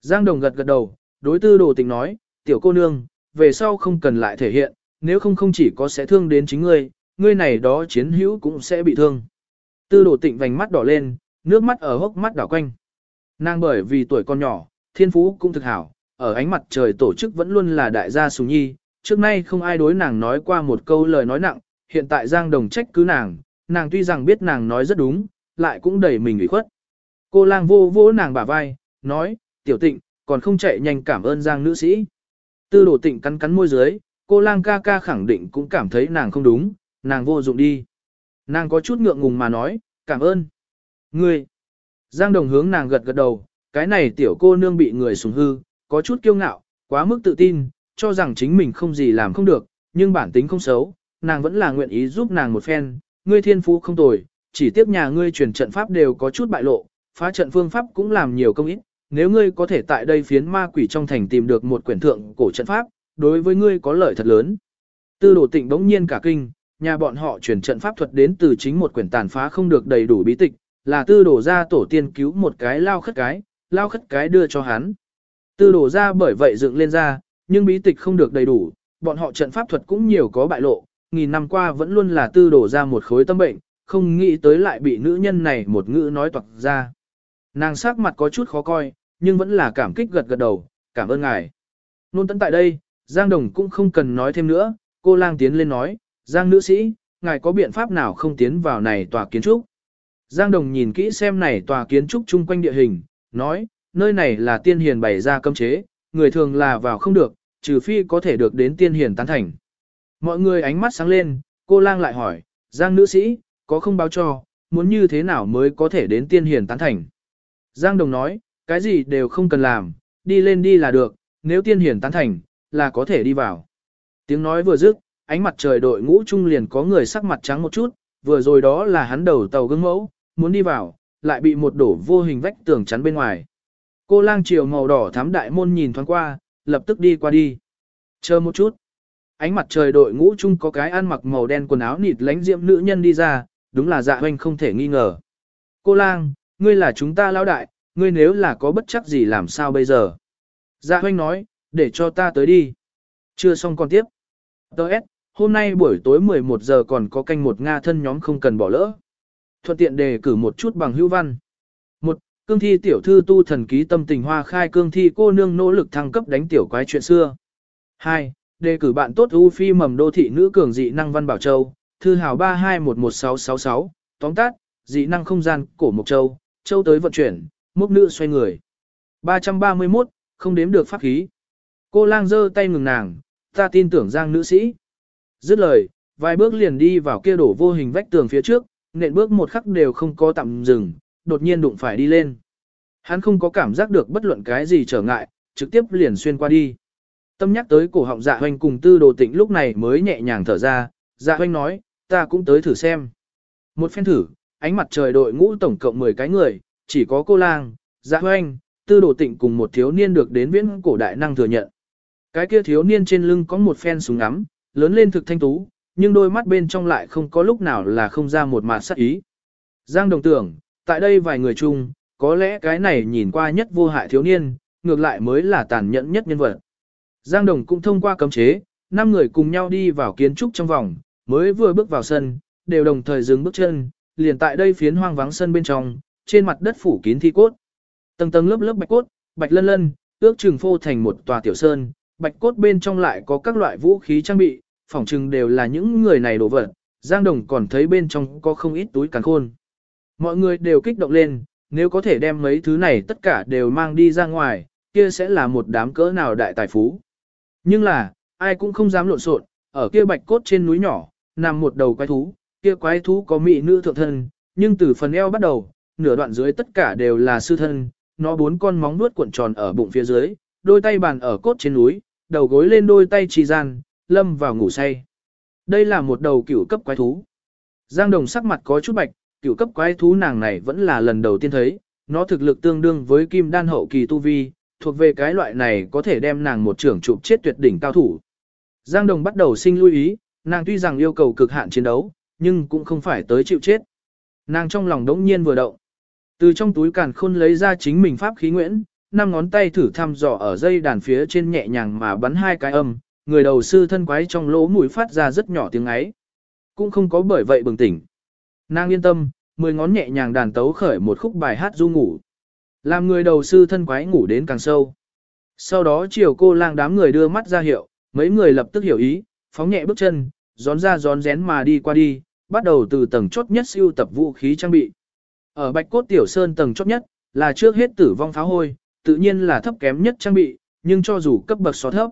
Speaker 1: Giang đồng gật gật đầu, đối tư đồ tịnh nói, tiểu cô nương, về sau không cần lại thể hiện, nếu không không chỉ có sẽ thương đến chính ngươi, ngươi này đó chiến hữu cũng sẽ bị thương. Tư đồ tịnh vành mắt đỏ lên, nước mắt ở hốc mắt đỏ quanh. Nàng bởi vì tuổi con nhỏ, thiên phú cũng thực hảo, ở ánh mặt trời tổ chức vẫn luôn là đại gia sùng nhi, trước nay không ai đối nàng nói qua một câu lời nói nặng, hiện tại Giang Đồng trách cứ nàng, nàng tuy rằng biết nàng nói rất đúng, lại cũng đẩy mình ủy khuất. Cô lang vô vô nàng bả vai, nói, tiểu tịnh, còn không chạy nhanh cảm ơn Giang nữ sĩ. Tư đổ tịnh cắn cắn môi dưới, cô lang ca ca khẳng định cũng cảm thấy nàng không đúng, nàng vô dụng đi. Nàng có chút ngượng ngùng mà nói, cảm ơn. Ngươi. Giang đồng hướng nàng gật gật đầu, cái này tiểu cô nương bị người sùng hư, có chút kiêu ngạo, quá mức tự tin, cho rằng chính mình không gì làm không được, nhưng bản tính không xấu, nàng vẫn là nguyện ý giúp nàng một phen, ngươi thiên phú không tồi, chỉ tiếp nhà ngươi truyền trận pháp đều có chút bại lộ, phá trận phương pháp cũng làm nhiều công ít, nếu ngươi có thể tại đây phiến ma quỷ trong thành tìm được một quyển thượng cổ trận pháp, đối với ngươi có lợi thật lớn. Tư đồ tịnh bỗng nhiên cả kinh, nhà bọn họ truyền trận pháp thuật đến từ chính một quyển tàn phá không được đầy đủ bí tịch, là tư đổ ra tổ tiên cứu một cái lao khất cái, lao khất cái đưa cho hắn. Tư đổ ra bởi vậy dựng lên ra, nhưng bí tịch không được đầy đủ, bọn họ trận pháp thuật cũng nhiều có bại lộ, nghìn năm qua vẫn luôn là tư đổ ra một khối tâm bệnh, không nghĩ tới lại bị nữ nhân này một ngữ nói toạc ra. Nàng sắc mặt có chút khó coi, nhưng vẫn là cảm kích gật gật đầu, cảm ơn ngài. Nôn tấn tại đây, Giang Đồng cũng không cần nói thêm nữa, cô lang tiến lên nói, Giang nữ sĩ, ngài có biện pháp nào không tiến vào này tòa kiến trúc? Giang Đồng nhìn kỹ xem này tòa kiến trúc chung quanh địa hình, nói, nơi này là tiên hiền bày ra cấm chế, người thường là vào không được, trừ phi có thể được đến tiên hiền tán thành. Mọi người ánh mắt sáng lên, cô lang lại hỏi, Giang nữ sĩ, có không báo cho, muốn như thế nào mới có thể đến tiên hiền tán thành? Giang Đồng nói, cái gì đều không cần làm, đi lên đi là được, nếu tiên hiền tán thành, là có thể đi vào. Tiếng nói vừa dứt, ánh mặt trời đội ngũ trung liền có người sắc mặt trắng một chút, vừa rồi đó là hắn đầu tàu gương mẫu, muốn đi vào, lại bị một đổ vô hình vách tường chắn bên ngoài. Cô lang chiều màu đỏ thắm đại môn nhìn thoáng qua, lập tức đi qua đi. Chờ một chút. Ánh mặt trời đội ngũ chung có cái ăn mặc màu đen quần áo nịt lánh diễm nữ nhân đi ra, đúng là dạ hoanh không thể nghi ngờ. Cô lang, ngươi là chúng ta lão đại, ngươi nếu là có bất chắc gì làm sao bây giờ? Dạ hoanh nói, để cho ta tới đi. Chưa xong còn tiếp. Đợt, hôm nay buổi tối 11 giờ còn có canh một Nga thân nhóm không cần bỏ lỡ. Thuận tiện đề cử một chút bằng hữu văn. Một, Cương thi tiểu thư tu thần ký tâm tình hoa khai cương thi cô nương nỗ lực thăng cấp đánh tiểu quái chuyện xưa. 2. Đề cử bạn tốt U Phi mầm đô thị nữ cường dị năng văn bảo châu, thư hào 32111666, tóm tắt, dị năng không gian, cổ mộc châu, châu tới vận chuyển, mốc nữ xoay người. 331, không đếm được pháp khí. Cô lang giơ tay ngừng nàng, ta tin tưởng giang nữ sĩ. Dứt lời, vài bước liền đi vào kia đổ vô hình vách tường phía trước, nện bước một khắc đều không có tạm dừng, đột nhiên đụng phải đi lên. Hắn không có cảm giác được bất luận cái gì trở ngại, trực tiếp liền xuyên qua đi. Tâm nhắc tới cổ họng dạ hoanh cùng tư đồ tịnh lúc này mới nhẹ nhàng thở ra, dạ hoanh nói, ta cũng tới thử xem. Một phen thử, ánh mặt trời đội ngũ tổng cộng 10 cái người, chỉ có cô lang, dạ hoanh, tư đồ tịnh cùng một thiếu niên được đến viễn cổ đại năng thừa nhận. Cái kia thiếu niên trên lưng có một phen súng ngắm, lớn lên thực thanh tú, nhưng đôi mắt bên trong lại không có lúc nào là không ra một mạt sắc ý. Giang đồng tưởng, tại đây vài người chung, có lẽ cái này nhìn qua nhất vô hại thiếu niên, ngược lại mới là tàn nhẫn nhất nhân vật. Giang đồng cũng thông qua cấm chế, năm người cùng nhau đi vào kiến trúc trong vòng, mới vừa bước vào sân, đều đồng thời dừng bước chân, liền tại đây phiến hoang vắng sân bên trong, trên mặt đất phủ kín thi cốt. Tầng tầng lớp lớp bạch cốt, bạch lân lân, ước chừng phô thành một tòa tiểu sơn, bạch cốt bên trong lại có các loại vũ khí trang bị, phỏng chừng đều là những người này đổ vật, Giang Đồng còn thấy bên trong có không ít túi càn khôn. Mọi người đều kích động lên, nếu có thể đem mấy thứ này tất cả đều mang đi ra ngoài, kia sẽ là một đám cỡ nào đại tài phú. Nhưng là, ai cũng không dám lộn xộn, ở kia bạch cốt trên núi nhỏ, nằm một đầu quái thú, kia quái thú có mỹ nữ thượng thân, nhưng từ phần eo bắt đầu, nửa đoạn dưới tất cả đều là sư thân, nó bốn con móng nuốt cuộn tròn ở bụng phía dưới, đôi tay bàn ở cốt trên núi, đầu gối lên đôi tay trì gian, lâm vào ngủ say. Đây là một đầu cửu cấp quái thú. Giang Đồng sắc mặt có chút bạch, cửu cấp quái thú nàng này vẫn là lần đầu tiên thấy, nó thực lực tương đương với kim đan hậu kỳ tu vi, thuộc về cái loại này có thể đem nàng một trưởng chụp chết tuyệt đỉnh cao thủ. Giang Đồng bắt đầu sinh lưu ý, nàng tuy rằng yêu cầu cực hạn chiến đấu, nhưng cũng không phải tới chịu chết. Nàng trong lòng đống nhiên vừa động. Từ trong túi càn khôn lấy ra chính mình pháp khí nguyễn, năm ngón tay thử thăm dò ở dây đàn phía trên nhẹ nhàng mà bắn hai cái âm, người đầu sư thân quái trong lỗ mũi phát ra rất nhỏ tiếng ấy. Cũng không có bởi vậy bừng tỉnh. Nàng yên tâm, mười ngón nhẹ nhàng đàn tấu khởi một khúc bài hát du ngủ. Làm người đầu sư thân quái ngủ đến càng sâu. Sau đó chiều cô lang đám người đưa mắt ra hiệu, mấy người lập tức hiểu ý, phóng nhẹ bước chân, gión ra gión rén mà đi qua đi, bắt đầu từ tầng chốt nhất siêu tập vũ khí trang bị. Ở Bạch Cốt Tiểu Sơn tầng chốt nhất, là trước hết tử vong pháo hôi, tự nhiên là thấp kém nhất trang bị, nhưng cho dù cấp bậc so thấp.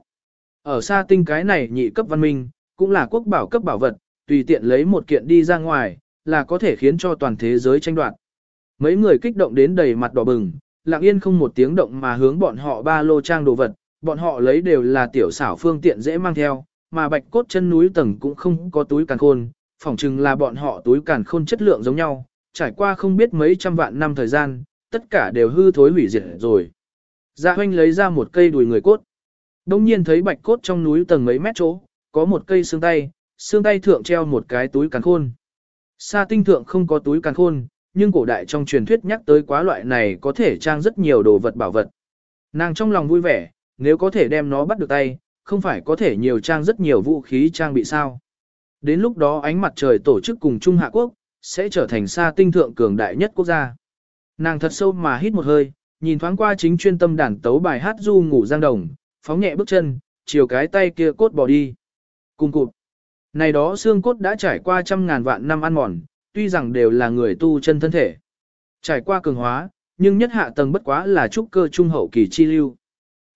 Speaker 1: Ở xa tinh cái này nhị cấp văn minh, cũng là quốc bảo cấp bảo vật, tùy tiện lấy một kiện đi ra ngoài, là có thể khiến cho toàn thế giới tranh đoạt. Mấy người kích động đến đầy mặt đỏ bừng, lặng yên không một tiếng động mà hướng bọn họ ba lô trang đồ vật, bọn họ lấy đều là tiểu xảo phương tiện dễ mang theo, mà bạch cốt chân núi tầng cũng không có túi càn khôn, phỏng chừng là bọn họ túi càn khôn chất lượng giống nhau, trải qua không biết mấy trăm vạn năm thời gian, tất cả đều hư thối hủy diệt rồi. Dạ hoanh lấy ra một cây đùi người cốt. Đông nhiên thấy bạch cốt trong núi tầng mấy mét chỗ, có một cây xương tay, xương tay thượng treo một cái túi càn khôn. Sa tinh thượng không có túi càn khôn, nhưng cổ đại trong truyền thuyết nhắc tới quá loại này có thể trang rất nhiều đồ vật bảo vật. Nàng trong lòng vui vẻ, nếu có thể đem nó bắt được tay, không phải có thể nhiều trang rất nhiều vũ khí trang bị sao. Đến lúc đó ánh mặt trời tổ chức cùng Trung Hạ Quốc, sẽ trở thành sa tinh thượng cường đại nhất quốc gia. Nàng thật sâu mà hít một hơi, nhìn thoáng qua chính chuyên tâm đàn tấu bài hát du ngủ giang đồng, phóng nhẹ bước chân, chiều cái tay kia cốt bỏ đi. Cùng cụt. Này đó xương cốt đã trải qua trăm ngàn vạn năm ăn mòn, tuy rằng đều là người tu chân thân thể. Trải qua cường hóa, nhưng nhất hạ tầng bất quá là trúc cơ trung hậu kỳ chi lưu.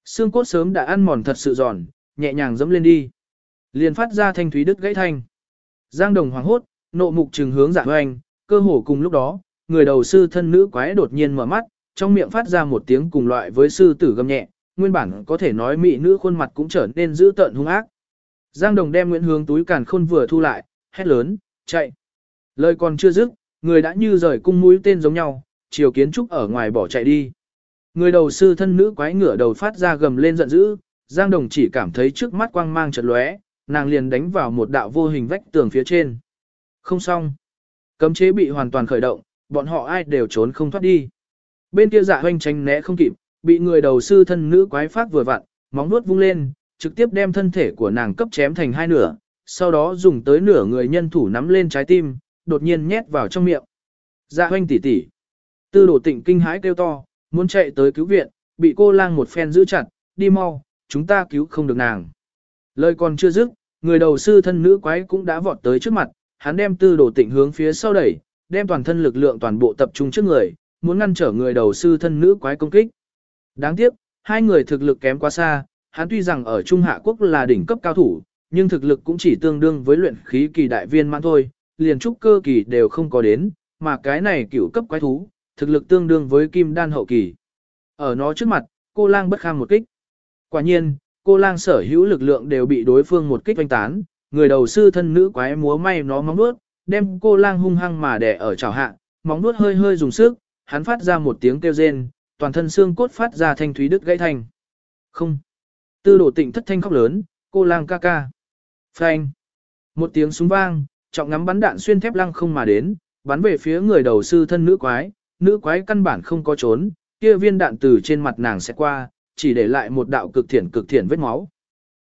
Speaker 1: Xương cốt sớm đã ăn mòn thật sự giòn, nhẹ nhàng dẫm lên đi. Liền phát ra thanh thúy đứt gãy thanh. Giang đồng hoàng hốt, nộ mục trừng hướng dạ hoành, cơ hồ cùng lúc đó, người đầu sư thân nữ quái đột nhiên mở mắt, trong miệng phát ra một tiếng cùng loại với sư tử gầm nhẹ, nguyên bản có thể nói mỹ nữ khuôn mặt cũng trở nên dữ tợn hung ác. Giang đồng đem Nguyễn Hướng túi càn khôn vừa thu lại, hét lớn, chạy. Lời còn chưa dứt, người đã như rời cung mũi tên giống nhau, chiều kiến trúc ở ngoài bỏ chạy đi. Người đầu sư thân nữ quái ngửa đầu phát ra gầm lên giận dữ, Giang Đồng chỉ cảm thấy trước mắt quang mang chợt lóe, nàng liền đánh vào một đạo vô hình vách tường phía trên. Không xong. Cấm chế bị hoàn toàn khởi động, bọn họ ai đều trốn không thoát đi. Bên kia dạ hoanh tránh né không kịp, bị người đầu sư thân nữ quái phát vừa vặn, móng nuốt vung lên, trực tiếp đem thân thể của nàng cấp chém thành hai nửa, sau đó dùng tới nửa người nhân thủ nắm lên trái tim, đột nhiên nhét vào trong miệng. Dạ hoanh tỉ tỉ. Tư đổ tịnh kinh hãi kêu to, muốn chạy tới cứu viện, bị cô lang một phen giữ chặt, đi mau, chúng ta cứu không được nàng. Lời còn chưa dứt, người đầu sư thân nữ quái cũng đã vọt tới trước mặt, hắn đem tư đổ tịnh hướng phía sau đẩy, đem toàn thân lực lượng toàn bộ tập trung trước người, muốn ngăn trở người đầu sư thân nữ quái công kích. Đáng tiếc, hai người thực lực kém quá xa, hắn tuy rằng ở Trung Hạ Quốc là đỉnh cấp cao thủ, nhưng thực lực cũng chỉ tương đương với luyện khí kỳ đại viên mãn thôi, liền trúc cơ kỳ đều không có đến, mà cái này cựu cấp quái thú, thực lực tương đương với kim đan hậu kỳ. Ở nó trước mặt, cô lang bất kham một kích. Quả nhiên, cô lang sở hữu lực lượng đều bị đối phương một kích oanh tán, người đầu sư thân nữ quái múa may nó móng nuốt, đem cô lang hung hăng mà đè ở chảo hạ, móng nuốt hơi hơi dùng sức, hắn phát ra một tiếng kêu rên, toàn thân xương cốt phát ra thanh thúy đứt gãy thành. Không. Tư đổ tịnh thất thanh khóc lớn, cô lang ca ca. Phanh. Một tiếng súng vang, trọng ngắm bắn đạn xuyên thép lăng không mà đến, bắn về phía người đầu sư thân nữ quái, nữ quái căn bản không có trốn, kia viên đạn từ trên mặt nàng sẽ qua, chỉ để lại một đạo cực thiển cực thiển vết máu.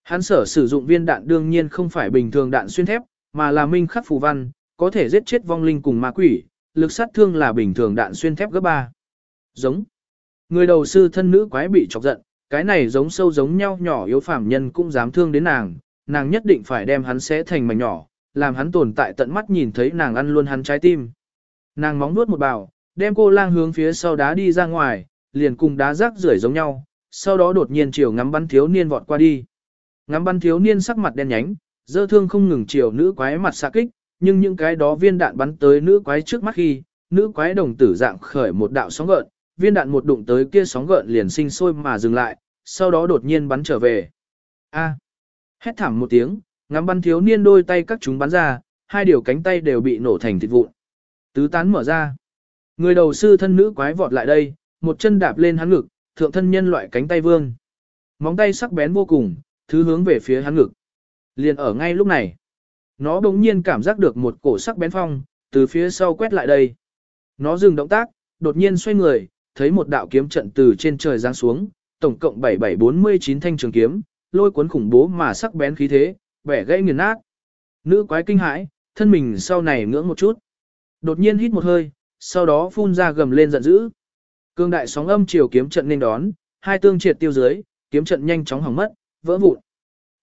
Speaker 1: Hắn sở sử dụng viên đạn đương nhiên không phải bình thường đạn xuyên thép, mà là minh khắc phù văn, có thể giết chết vong linh cùng ma quỷ, lực sát thương là bình thường đạn xuyên thép gấp 3. Giống. Người đầu sư thân nữ quái bị chọc giận, cái này giống sâu giống nhau nhỏ yếu phàm nhân cũng dám thương đến nàng, nàng nhất định phải đem hắn xé thành mảnh nhỏ, làm hắn tồn tại tận mắt nhìn thấy nàng ăn luôn hắn trái tim. Nàng móng nuốt một bào, đem cô lang hướng phía sau đá đi ra ngoài, liền cùng đá rác rưởi giống nhau, sau đó đột nhiên chiều ngắm bắn thiếu niên vọt qua đi. Ngắm bắn thiếu niên sắc mặt đen nhánh, dơ thương không ngừng chiều nữ quái mặt xạ kích, nhưng những cái đó viên đạn bắn tới nữ quái trước mắt khi, nữ quái đồng tử dạng khởi một đạo sóng gợn, viên đạn một đụng tới kia sóng gợn liền sinh sôi mà dừng lại, sau đó đột nhiên bắn trở về. A. Hét thảm một tiếng, ngắm bắn thiếu niên đôi tay các chúng bắn ra, hai điều cánh tay đều bị nổ thành thịt vụn. Tứ tán mở ra. Người đầu sư thân nữ quái vọt lại đây, một chân đạp lên hắn ngực, thượng thân nhân loại cánh tay vương. Móng tay sắc bén vô cùng, thứ hướng về phía hắn ngực. Liền ở ngay lúc này, nó đống nhiên cảm giác được một cổ sắc bén phong, từ phía sau quét lại đây. Nó dừng động tác, đột nhiên xoay người, thấy một đạo kiếm trận từ trên trời giáng xuống, tổng cộng 7749 thanh trường kiếm, lôi cuốn khủng bố mà sắc bén khí thế, bẻ gãy nghiền nát. Nữ quái kinh hãi, thân mình sau này ngưỡng một chút. Đột nhiên hít một hơi, sau đó phun ra gầm lên giận dữ. Cương đại sóng âm chiều kiếm trận nên đón, hai tương triệt tiêu dưới, kiếm trận nhanh chóng hỏng mất, vỡ vụn.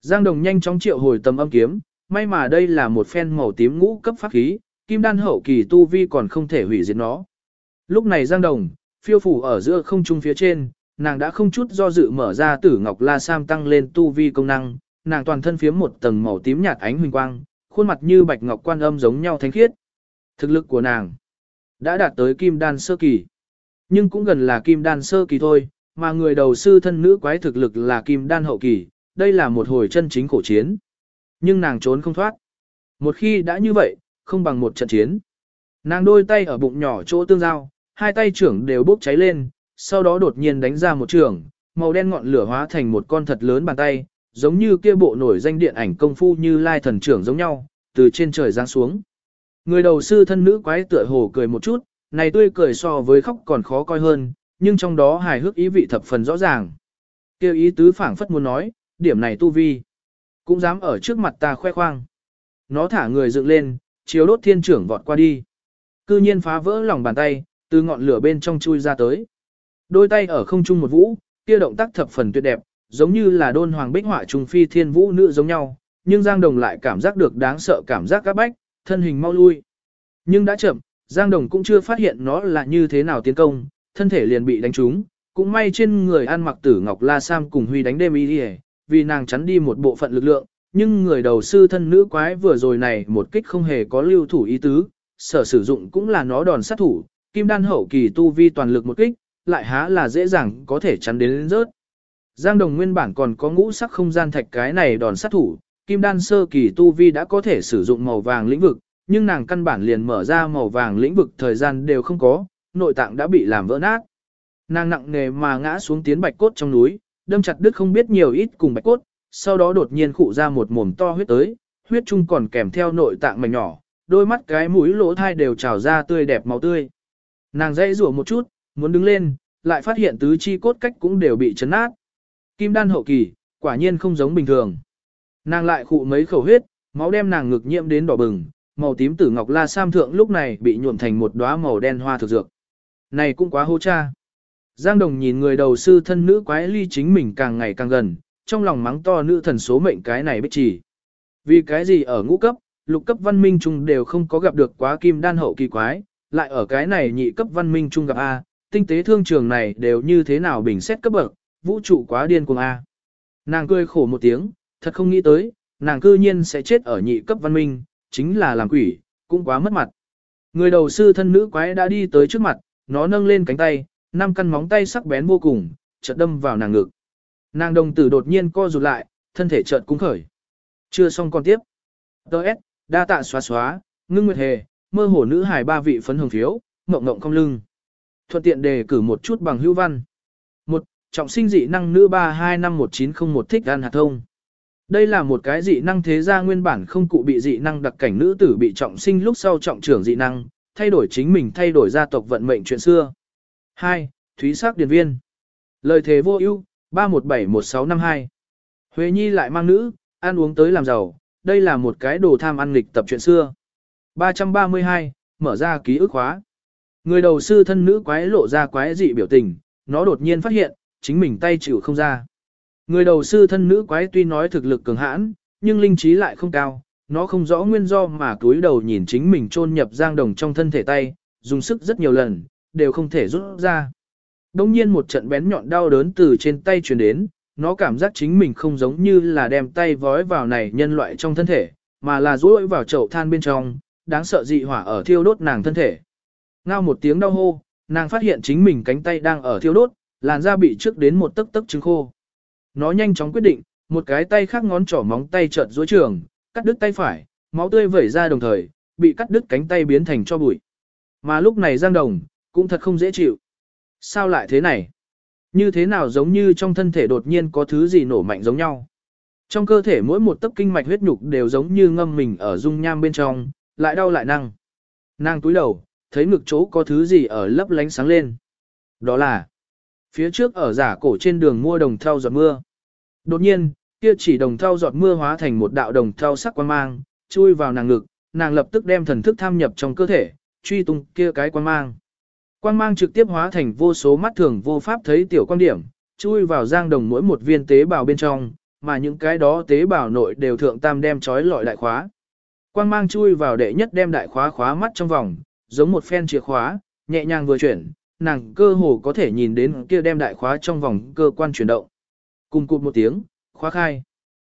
Speaker 1: Giang Đồng nhanh chóng triệu hồi tầm âm kiếm, may mà đây là một phen màu tím ngũ cấp pháp khí, kim đan hậu kỳ tu vi còn không thể hủy diệt nó. Lúc này Giang Đồng, phiêu phủ ở giữa không trung phía trên, nàng đã không chút do dự mở ra tử ngọc la sam tăng lên tu vi công năng, nàng toàn thân phiếm một tầng màu tím nhạt ánh huỳnh quang, khuôn mặt như bạch ngọc quan âm giống nhau thánh khiết. Thực lực của nàng đã đạt tới kim đan sơ kỳ, nhưng cũng gần là kim đan sơ kỳ thôi, mà người đầu sư thân nữ quái thực lực là kim đan hậu kỳ, đây là một hồi chân chính khổ chiến. Nhưng nàng trốn không thoát. Một khi đã như vậy, không bằng một trận chiến. Nàng đôi tay ở bụng nhỏ chỗ tương giao, hai tay trưởng đều bốc cháy lên, sau đó đột nhiên đánh ra một trường, màu đen ngọn lửa hóa thành một con thật lớn bàn tay, giống như kia bộ nổi danh điện ảnh công phu như lai thần trưởng giống nhau, từ trên trời giáng xuống. Người đầu sư thân nữ quái tựa hồ cười một chút, này tươi cười so với khóc còn khó coi hơn, nhưng trong đó hài hước ý vị thập phần rõ ràng. Kêu ý tứ phảng phất muốn nói, điểm này tu vi. Cũng dám ở trước mặt ta khoe khoang. Nó thả người dựng lên, chiếu đốt thiên trưởng vọt qua đi. Cư nhiên phá vỡ lòng bàn tay, từ ngọn lửa bên trong chui ra tới. Đôi tay ở không trung một vũ, kia động tác thập phần tuyệt đẹp, giống như là đôn hoàng bích họa trung phi thiên vũ nữ giống nhau, nhưng Giang Đồng lại cảm giác được đáng sợ cảm giác các bách, thân hình mau lui. Nhưng đã chậm, Giang Đồng cũng chưa phát hiện nó là như thế nào tiến công, thân thể liền bị đánh trúng, cũng may trên người ăn mặc tử Ngọc La Sam cùng Huy đánh đêm y đi vì nàng chắn đi một bộ phận lực lượng, nhưng người đầu sư thân nữ quái vừa rồi này một kích không hề có lưu thủ ý tứ, sở sử dụng cũng là nó đòn sát thủ, kim đan hậu kỳ tu vi toàn lực một kích, lại há là dễ dàng có thể chắn đến rớt. Giang Đồng nguyên bản còn có ngũ sắc không gian thạch cái này đòn sát thủ, kim đan sơ kỳ tu vi đã có thể sử dụng màu vàng lĩnh vực, nhưng nàng căn bản liền mở ra màu vàng lĩnh vực thời gian đều không có, nội tạng đã bị làm vỡ nát. Nàng nặng nề mà ngã xuống tiến bạch cốt trong núi, đâm chặt đứt không biết nhiều ít cùng bạch cốt, sau đó đột nhiên khụ ra một mồm to huyết tới, huyết chung còn kèm theo nội tạng mảnh nhỏ, đôi mắt cái mũi lỗ thai đều trào ra tươi đẹp máu tươi. Nàng dãy rủa một chút, muốn đứng lên, lại phát hiện tứ chi cốt cách cũng đều bị chấn nát. Kim đan hậu kỳ, quả nhiên không giống bình thường. Nàng lại khụ mấy khẩu huyết, máu đem nàng ngực nhiễm đến đỏ bừng, màu tím tử ngọc la sam thượng lúc này bị nhuộm thành một đóa màu đen hoa thực dược. Này cũng quá hô cha. Giang Đồng nhìn người đầu sư thân nữ quái ly chính mình càng ngày càng gần, trong lòng mắng to nữ thần số mệnh cái này bích chỉ. Vì cái gì ở ngũ cấp, lục cấp văn minh chung đều không có gặp được quá kim đan hậu kỳ quái, lại ở cái này nhị cấp văn minh chung gặp A, tinh tế thương trường này đều như thế nào bình xét cấp bậc, vũ trụ quá điên cuồng A. Nàng cười khổ một tiếng, thật không nghĩ tới, nàng cư nhiên sẽ chết ở nhị cấp văn minh, chính là làm quỷ, cũng quá mất mặt. Người đầu sư thân nữ quái đã đi tới trước mặt, nó nâng lên cánh tay, năm căn móng tay sắc bén vô cùng, chợt đâm vào nàng ngực. Nàng đồng tử đột nhiên co rụt lại, thân thể chợt cúng khởi. Chưa xong con tiếp. Đợt, đa tạ xóa xóa, ngưng nguyệt hề, mơ hồ nữ hài ba vị phấn hồng phiếu, ngộng ngộng không lưng. Thuận tiện đề cử một chút bằng hữu văn. Trọng sinh dị năng nữ 325191 thích ăn hạt thông. Đây là một cái dị năng thế gia nguyên bản không cụ bị dị năng đặc cảnh nữ tử bị trọng sinh lúc sau trọng trưởng dị năng, thay đổi chính mình thay đổi gia tộc vận mệnh chuyện xưa. 2. Thúy sắc điền viên. Lời thế vô ưu 3171652. Huệ Nhi lại mang nữ, ăn uống tới làm giàu, đây là một cái đồ tham ăn lịch tập chuyện xưa. 332, mở ra ký ức khóa. Người đầu sư thân nữ quái lộ ra quái dị biểu tình, nó đột nhiên phát hiện, chính mình tay chịu không ra. Người đầu sư thân nữ quái tuy nói thực lực cường hãn, nhưng linh trí lại không cao, nó không rõ nguyên do mà túi đầu nhìn chính mình chôn nhập giang đồng trong thân thể tay, dùng sức rất nhiều lần, đều không thể rút ra. Đông nhiên một trận bén nhọn đau đớn từ trên tay truyền đến, nó cảm giác chính mình không giống như là đem tay vói vào này nhân loại trong thân thể, mà là rối vào chậu than bên trong, đáng sợ dị hỏa ở thiêu đốt nàng thân thể. Ngao một tiếng đau hô, nàng phát hiện chính mình cánh tay đang ở thiêu đốt, làn da bị trước đến một tấc tấc trứng khô. Nó nhanh chóng quyết định, một cái tay khác ngón trỏ móng tay chợt duỗi trường, cắt đứt tay phải, máu tươi vẩy ra đồng thời, bị cắt đứt cánh tay biến thành cho bụi. Mà lúc này Giang Đồng, cũng thật không dễ chịu. Sao lại thế này? Như thế nào giống như trong thân thể đột nhiên có thứ gì nổ mạnh giống nhau? Trong cơ thể mỗi một tấc kinh mạch huyết nhục đều giống như ngâm mình ở dung nham bên trong, lại đau lại năng. Nàng túi đầu, thấy ngực chỗ có thứ gì ở lấp lánh sáng lên. Đó là phía trước ở giả cổ trên đường mua đồng thau giọt mưa. Đột nhiên, kia chỉ đồng thau giọt mưa hóa thành một đạo đồng thau sắc quang mang, chui vào nàng ngực, nàng lập tức đem thần thức tham nhập trong cơ thể, truy tung kia cái quang mang. Quang mang trực tiếp hóa thành vô số mắt thường vô pháp thấy tiểu quan điểm, chui vào giang đồng mỗi một viên tế bào bên trong, mà những cái đó tế bào nội đều thượng tam đem trói lọi đại khóa. Quang mang chui vào đệ nhất đem đại khóa khóa mắt trong vòng, giống một phen chìa khóa, nhẹ nhàng vừa chuyển, nàng cơ hồ có thể nhìn đến kia đem đại khóa trong vòng cơ quan chuyển động. Cùng cụt một tiếng, khóa khai.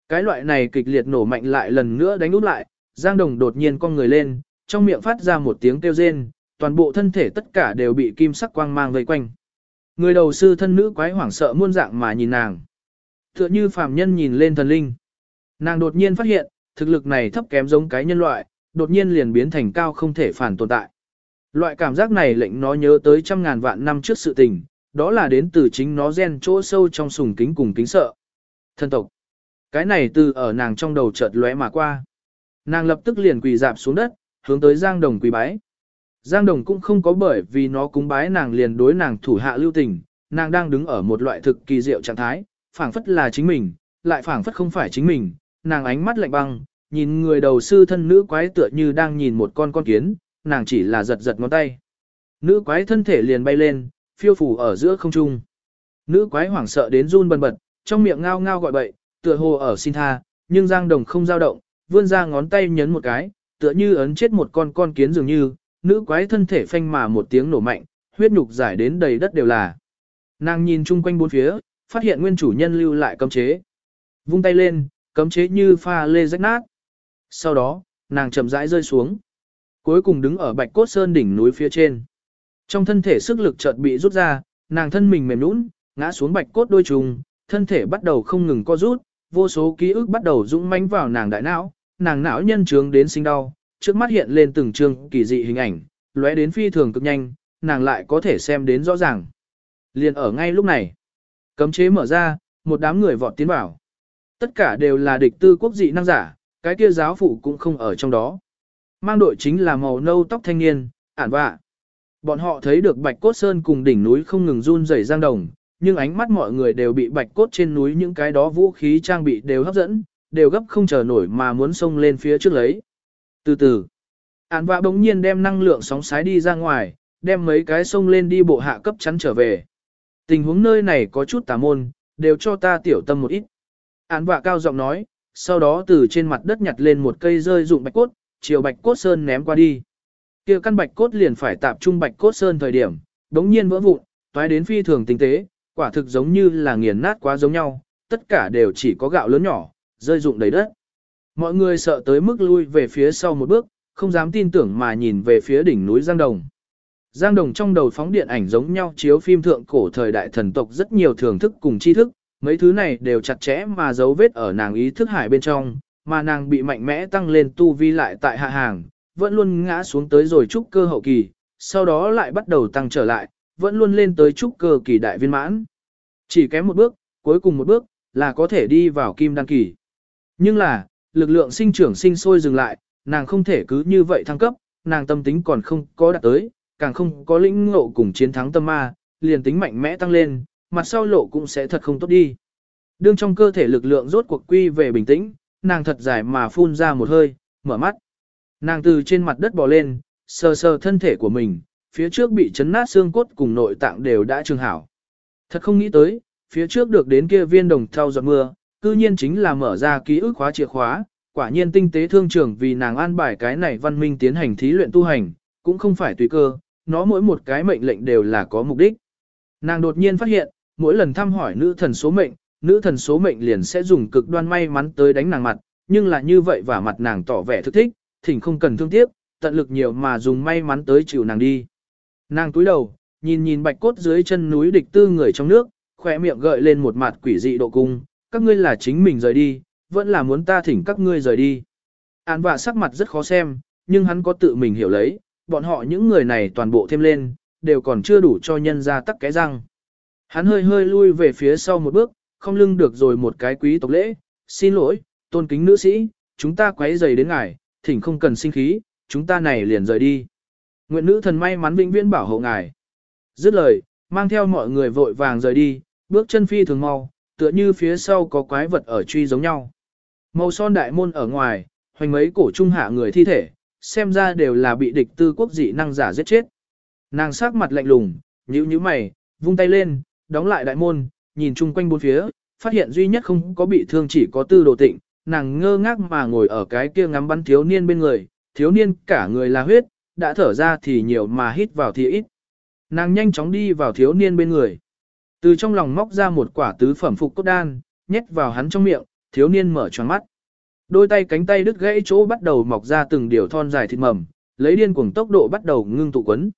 Speaker 1: Cái loại này kịch liệt nổ mạnh lại lần nữa đánh út lại, Giang Đồng đột nhiên con người lên, trong miệng phát ra một tiếng kêu rên, toàn bộ thân thể tất cả đều bị kim sắc quang mang vây quanh. Người đầu sư thân nữ quái hoảng sợ muôn dạng mà nhìn nàng. Tựa như phàm nhân nhìn lên thần linh. Nàng đột nhiên phát hiện, thực lực này thấp kém giống cái nhân loại, đột nhiên liền biến thành cao không thể phản tồn tại. Loại cảm giác này lệnh nó nhớ tới trăm ngàn vạn năm trước sự tình, đó là đến từ chính nó gen chỗ sâu trong sùng kính cùng kính sợ. Thân tộc. Cái này từ ở nàng trong đầu chợt lóe mà qua. Nàng lập tức liền quỳ dạp xuống đất, hướng tới Giang Đồng quỳ bái. Giang Đồng cũng không có bởi vì nó cúng bái nàng liền đối nàng thủ hạ lưu tình, nàng đang đứng ở một loại thực kỳ diệu trạng thái, phảng phất là chính mình, lại phảng phất không phải chính mình, nàng ánh mắt lạnh băng, nhìn người đầu sư thân nữ quái tựa như đang nhìn một con con kiến, nàng chỉ là giật giật ngón tay. Nữ quái thân thể liền bay lên, phiêu phủ ở giữa không trung. Nữ quái hoảng sợ đến run bần bật, trong miệng ngao ngao gọi bậy, tựa hồ ở xin tha, nhưng Giang Đồng không dao động, vươn ra ngón tay nhấn một cái, tựa như ấn chết một con con kiến dường như, nữ quái thân thể phanh mà một tiếng nổ mạnh, huyết nhục giải đến đầy đất đều là. Nàng nhìn chung quanh bốn phía, phát hiện nguyên chủ nhân lưu lại cấm chế. Vung tay lên, cấm chế như pha lê rách nát. Sau đó, nàng chậm rãi rơi xuống. Cuối cùng đứng ở bạch cốt sơn đỉnh núi phía trên. Trong thân thể sức lực chợt bị rút ra, nàng thân mình mềm nũng, ngã xuống bạch cốt đôi trùng, thân thể bắt đầu không ngừng co rút, vô số ký ức bắt đầu dũng mãnh vào nàng đại não, nàng não nhân trướng đến sinh đau, trước mắt hiện lên từng trường kỳ dị hình ảnh, lóe đến phi thường cực nhanh, nàng lại có thể xem đến rõ ràng. Liền ở ngay lúc này, cấm chế mở ra, một đám người vọt tiến vào. Tất cả đều là địch tư quốc dị năng giả, cái kia giáo phụ cũng không ở trong đó. Mang đội chính là màu nâu tóc thanh niên, ản vạ. Bọn họ thấy được bạch cốt sơn cùng đỉnh núi không ngừng run rẩy giang đồng, nhưng ánh mắt mọi người đều bị bạch cốt trên núi những cái đó vũ khí trang bị đều hấp dẫn, đều gấp không chờ nổi mà muốn xông lên phía trước lấy. Từ từ, ản vạ bỗng nhiên đem năng lượng sóng sái đi ra ngoài, đem mấy cái xông lên đi bộ hạ cấp chắn trở về. Tình huống nơi này có chút tà môn, đều cho ta tiểu tâm một ít. Án vạ cao giọng nói, sau đó từ trên mặt đất nhặt lên một cây rơi dụng bạch cốt, chiều bạch cốt sơn ném qua đi. kia căn bạch cốt liền phải tạp trung bạch cốt sơn thời điểm, đống nhiên vỡ vụn, toái đến phi thường tinh tế, quả thực giống như là nghiền nát quá giống nhau, tất cả đều chỉ có gạo lớn nhỏ, rơi dụng đầy đất. Mọi người sợ tới mức lui về phía sau một bước, không dám tin tưởng mà nhìn về phía đỉnh núi Giang Đồng. Giang Đồng trong đầu phóng điện ảnh giống nhau chiếu phim thượng cổ thời đại thần tộc rất nhiều thưởng thức cùng tri thức, mấy thứ này đều chặt chẽ mà dấu vết ở nàng ý thức hải bên trong, mà nàng bị mạnh mẽ tăng lên tu vi lại tại hạ hàng, vẫn luôn ngã xuống tới rồi trúc cơ hậu kỳ, sau đó lại bắt đầu tăng trở lại, vẫn luôn lên tới trúc cơ kỳ đại viên mãn. Chỉ kém một bước, cuối cùng một bước, là có thể đi vào kim đăng kỳ. Nhưng là, lực lượng sinh trưởng sinh sôi dừng lại, nàng không thể cứ như vậy thăng cấp, nàng tâm tính còn không có đạt tới, càng không có lĩnh ngộ cùng chiến thắng tâm ma, liền tính mạnh mẽ tăng lên, mặt sau lộ cũng sẽ thật không tốt đi. Đương trong cơ thể lực lượng rốt cuộc quy về bình tĩnh, nàng thật dài mà phun ra một hơi, mở mắt. Nàng từ trên mặt đất bò lên, sờ sờ thân thể của mình, phía trước bị chấn nát xương cốt cùng nội tạng đều đã trường hảo. Thật không nghĩ tới, phía trước được đến kia viên đồng thau giọt mưa, cư nhiên chính là mở ra ký ức khóa chìa khóa, quả nhiên tinh tế thương trưởng vì nàng an bài cái này văn minh tiến hành thí luyện tu hành, cũng không phải tùy cơ, nó mỗi một cái mệnh lệnh đều là có mục đích. Nàng đột nhiên phát hiện, mỗi lần thăm hỏi nữ thần số mệnh, nữ thần số mệnh liền sẽ dùng cực đoan may mắn tới đánh nàng mặt, nhưng là như vậy và mặt nàng tỏ vẻ thức thích, thỉnh không cần thương tiếc, tận lực nhiều mà dùng may mắn tới chịu nàng đi. Nàng túi đầu, nhìn nhìn bạch cốt dưới chân núi địch tư người trong nước, khỏe miệng gợi lên một mặt quỷ dị độ cung, các ngươi là chính mình rời đi, vẫn là muốn ta thỉnh các ngươi rời đi. Án vạ sắc mặt rất khó xem, nhưng hắn có tự mình hiểu lấy, bọn họ những người này toàn bộ thêm lên, đều còn chưa đủ cho nhân ra tắc cái răng. Hắn hơi hơi lui về phía sau một bước, không lưng được rồi một cái quý tộc lễ, xin lỗi, tôn kính nữ sĩ, chúng ta quấy rầy đến ngài, thỉnh không cần sinh khí, chúng ta này liền rời đi. Nguyện nữ thần may mắn vĩnh viễn bảo hộ ngài. Dứt lời, mang theo mọi người vội vàng rời đi, bước chân phi thường mau, tựa như phía sau có quái vật ở truy giống nhau. Màu son đại môn ở ngoài, hoành mấy cổ trung hạ người thi thể, xem ra đều là bị địch tư quốc dị năng giả giết chết. Nàng sắc mặt lạnh lùng, nhíu nhíu mày, vung tay lên, đóng lại đại môn, nhìn chung quanh bốn phía, phát hiện duy nhất không có bị thương chỉ có tư đồ tịnh, nàng ngơ ngác mà ngồi ở cái kia ngắm bắn thiếu niên bên người, thiếu niên cả người là huyết, đã thở ra thì nhiều mà hít vào thì ít. Nàng nhanh chóng đi vào thiếu niên bên người. Từ trong lòng móc ra một quả tứ phẩm phục cốt đan, nhét vào hắn trong miệng, thiếu niên mở tròn mắt. Đôi tay cánh tay đứt gãy chỗ bắt đầu mọc ra từng điều thon dài thịt mầm, lấy điên cuồng tốc độ bắt đầu ngưng tụ quấn.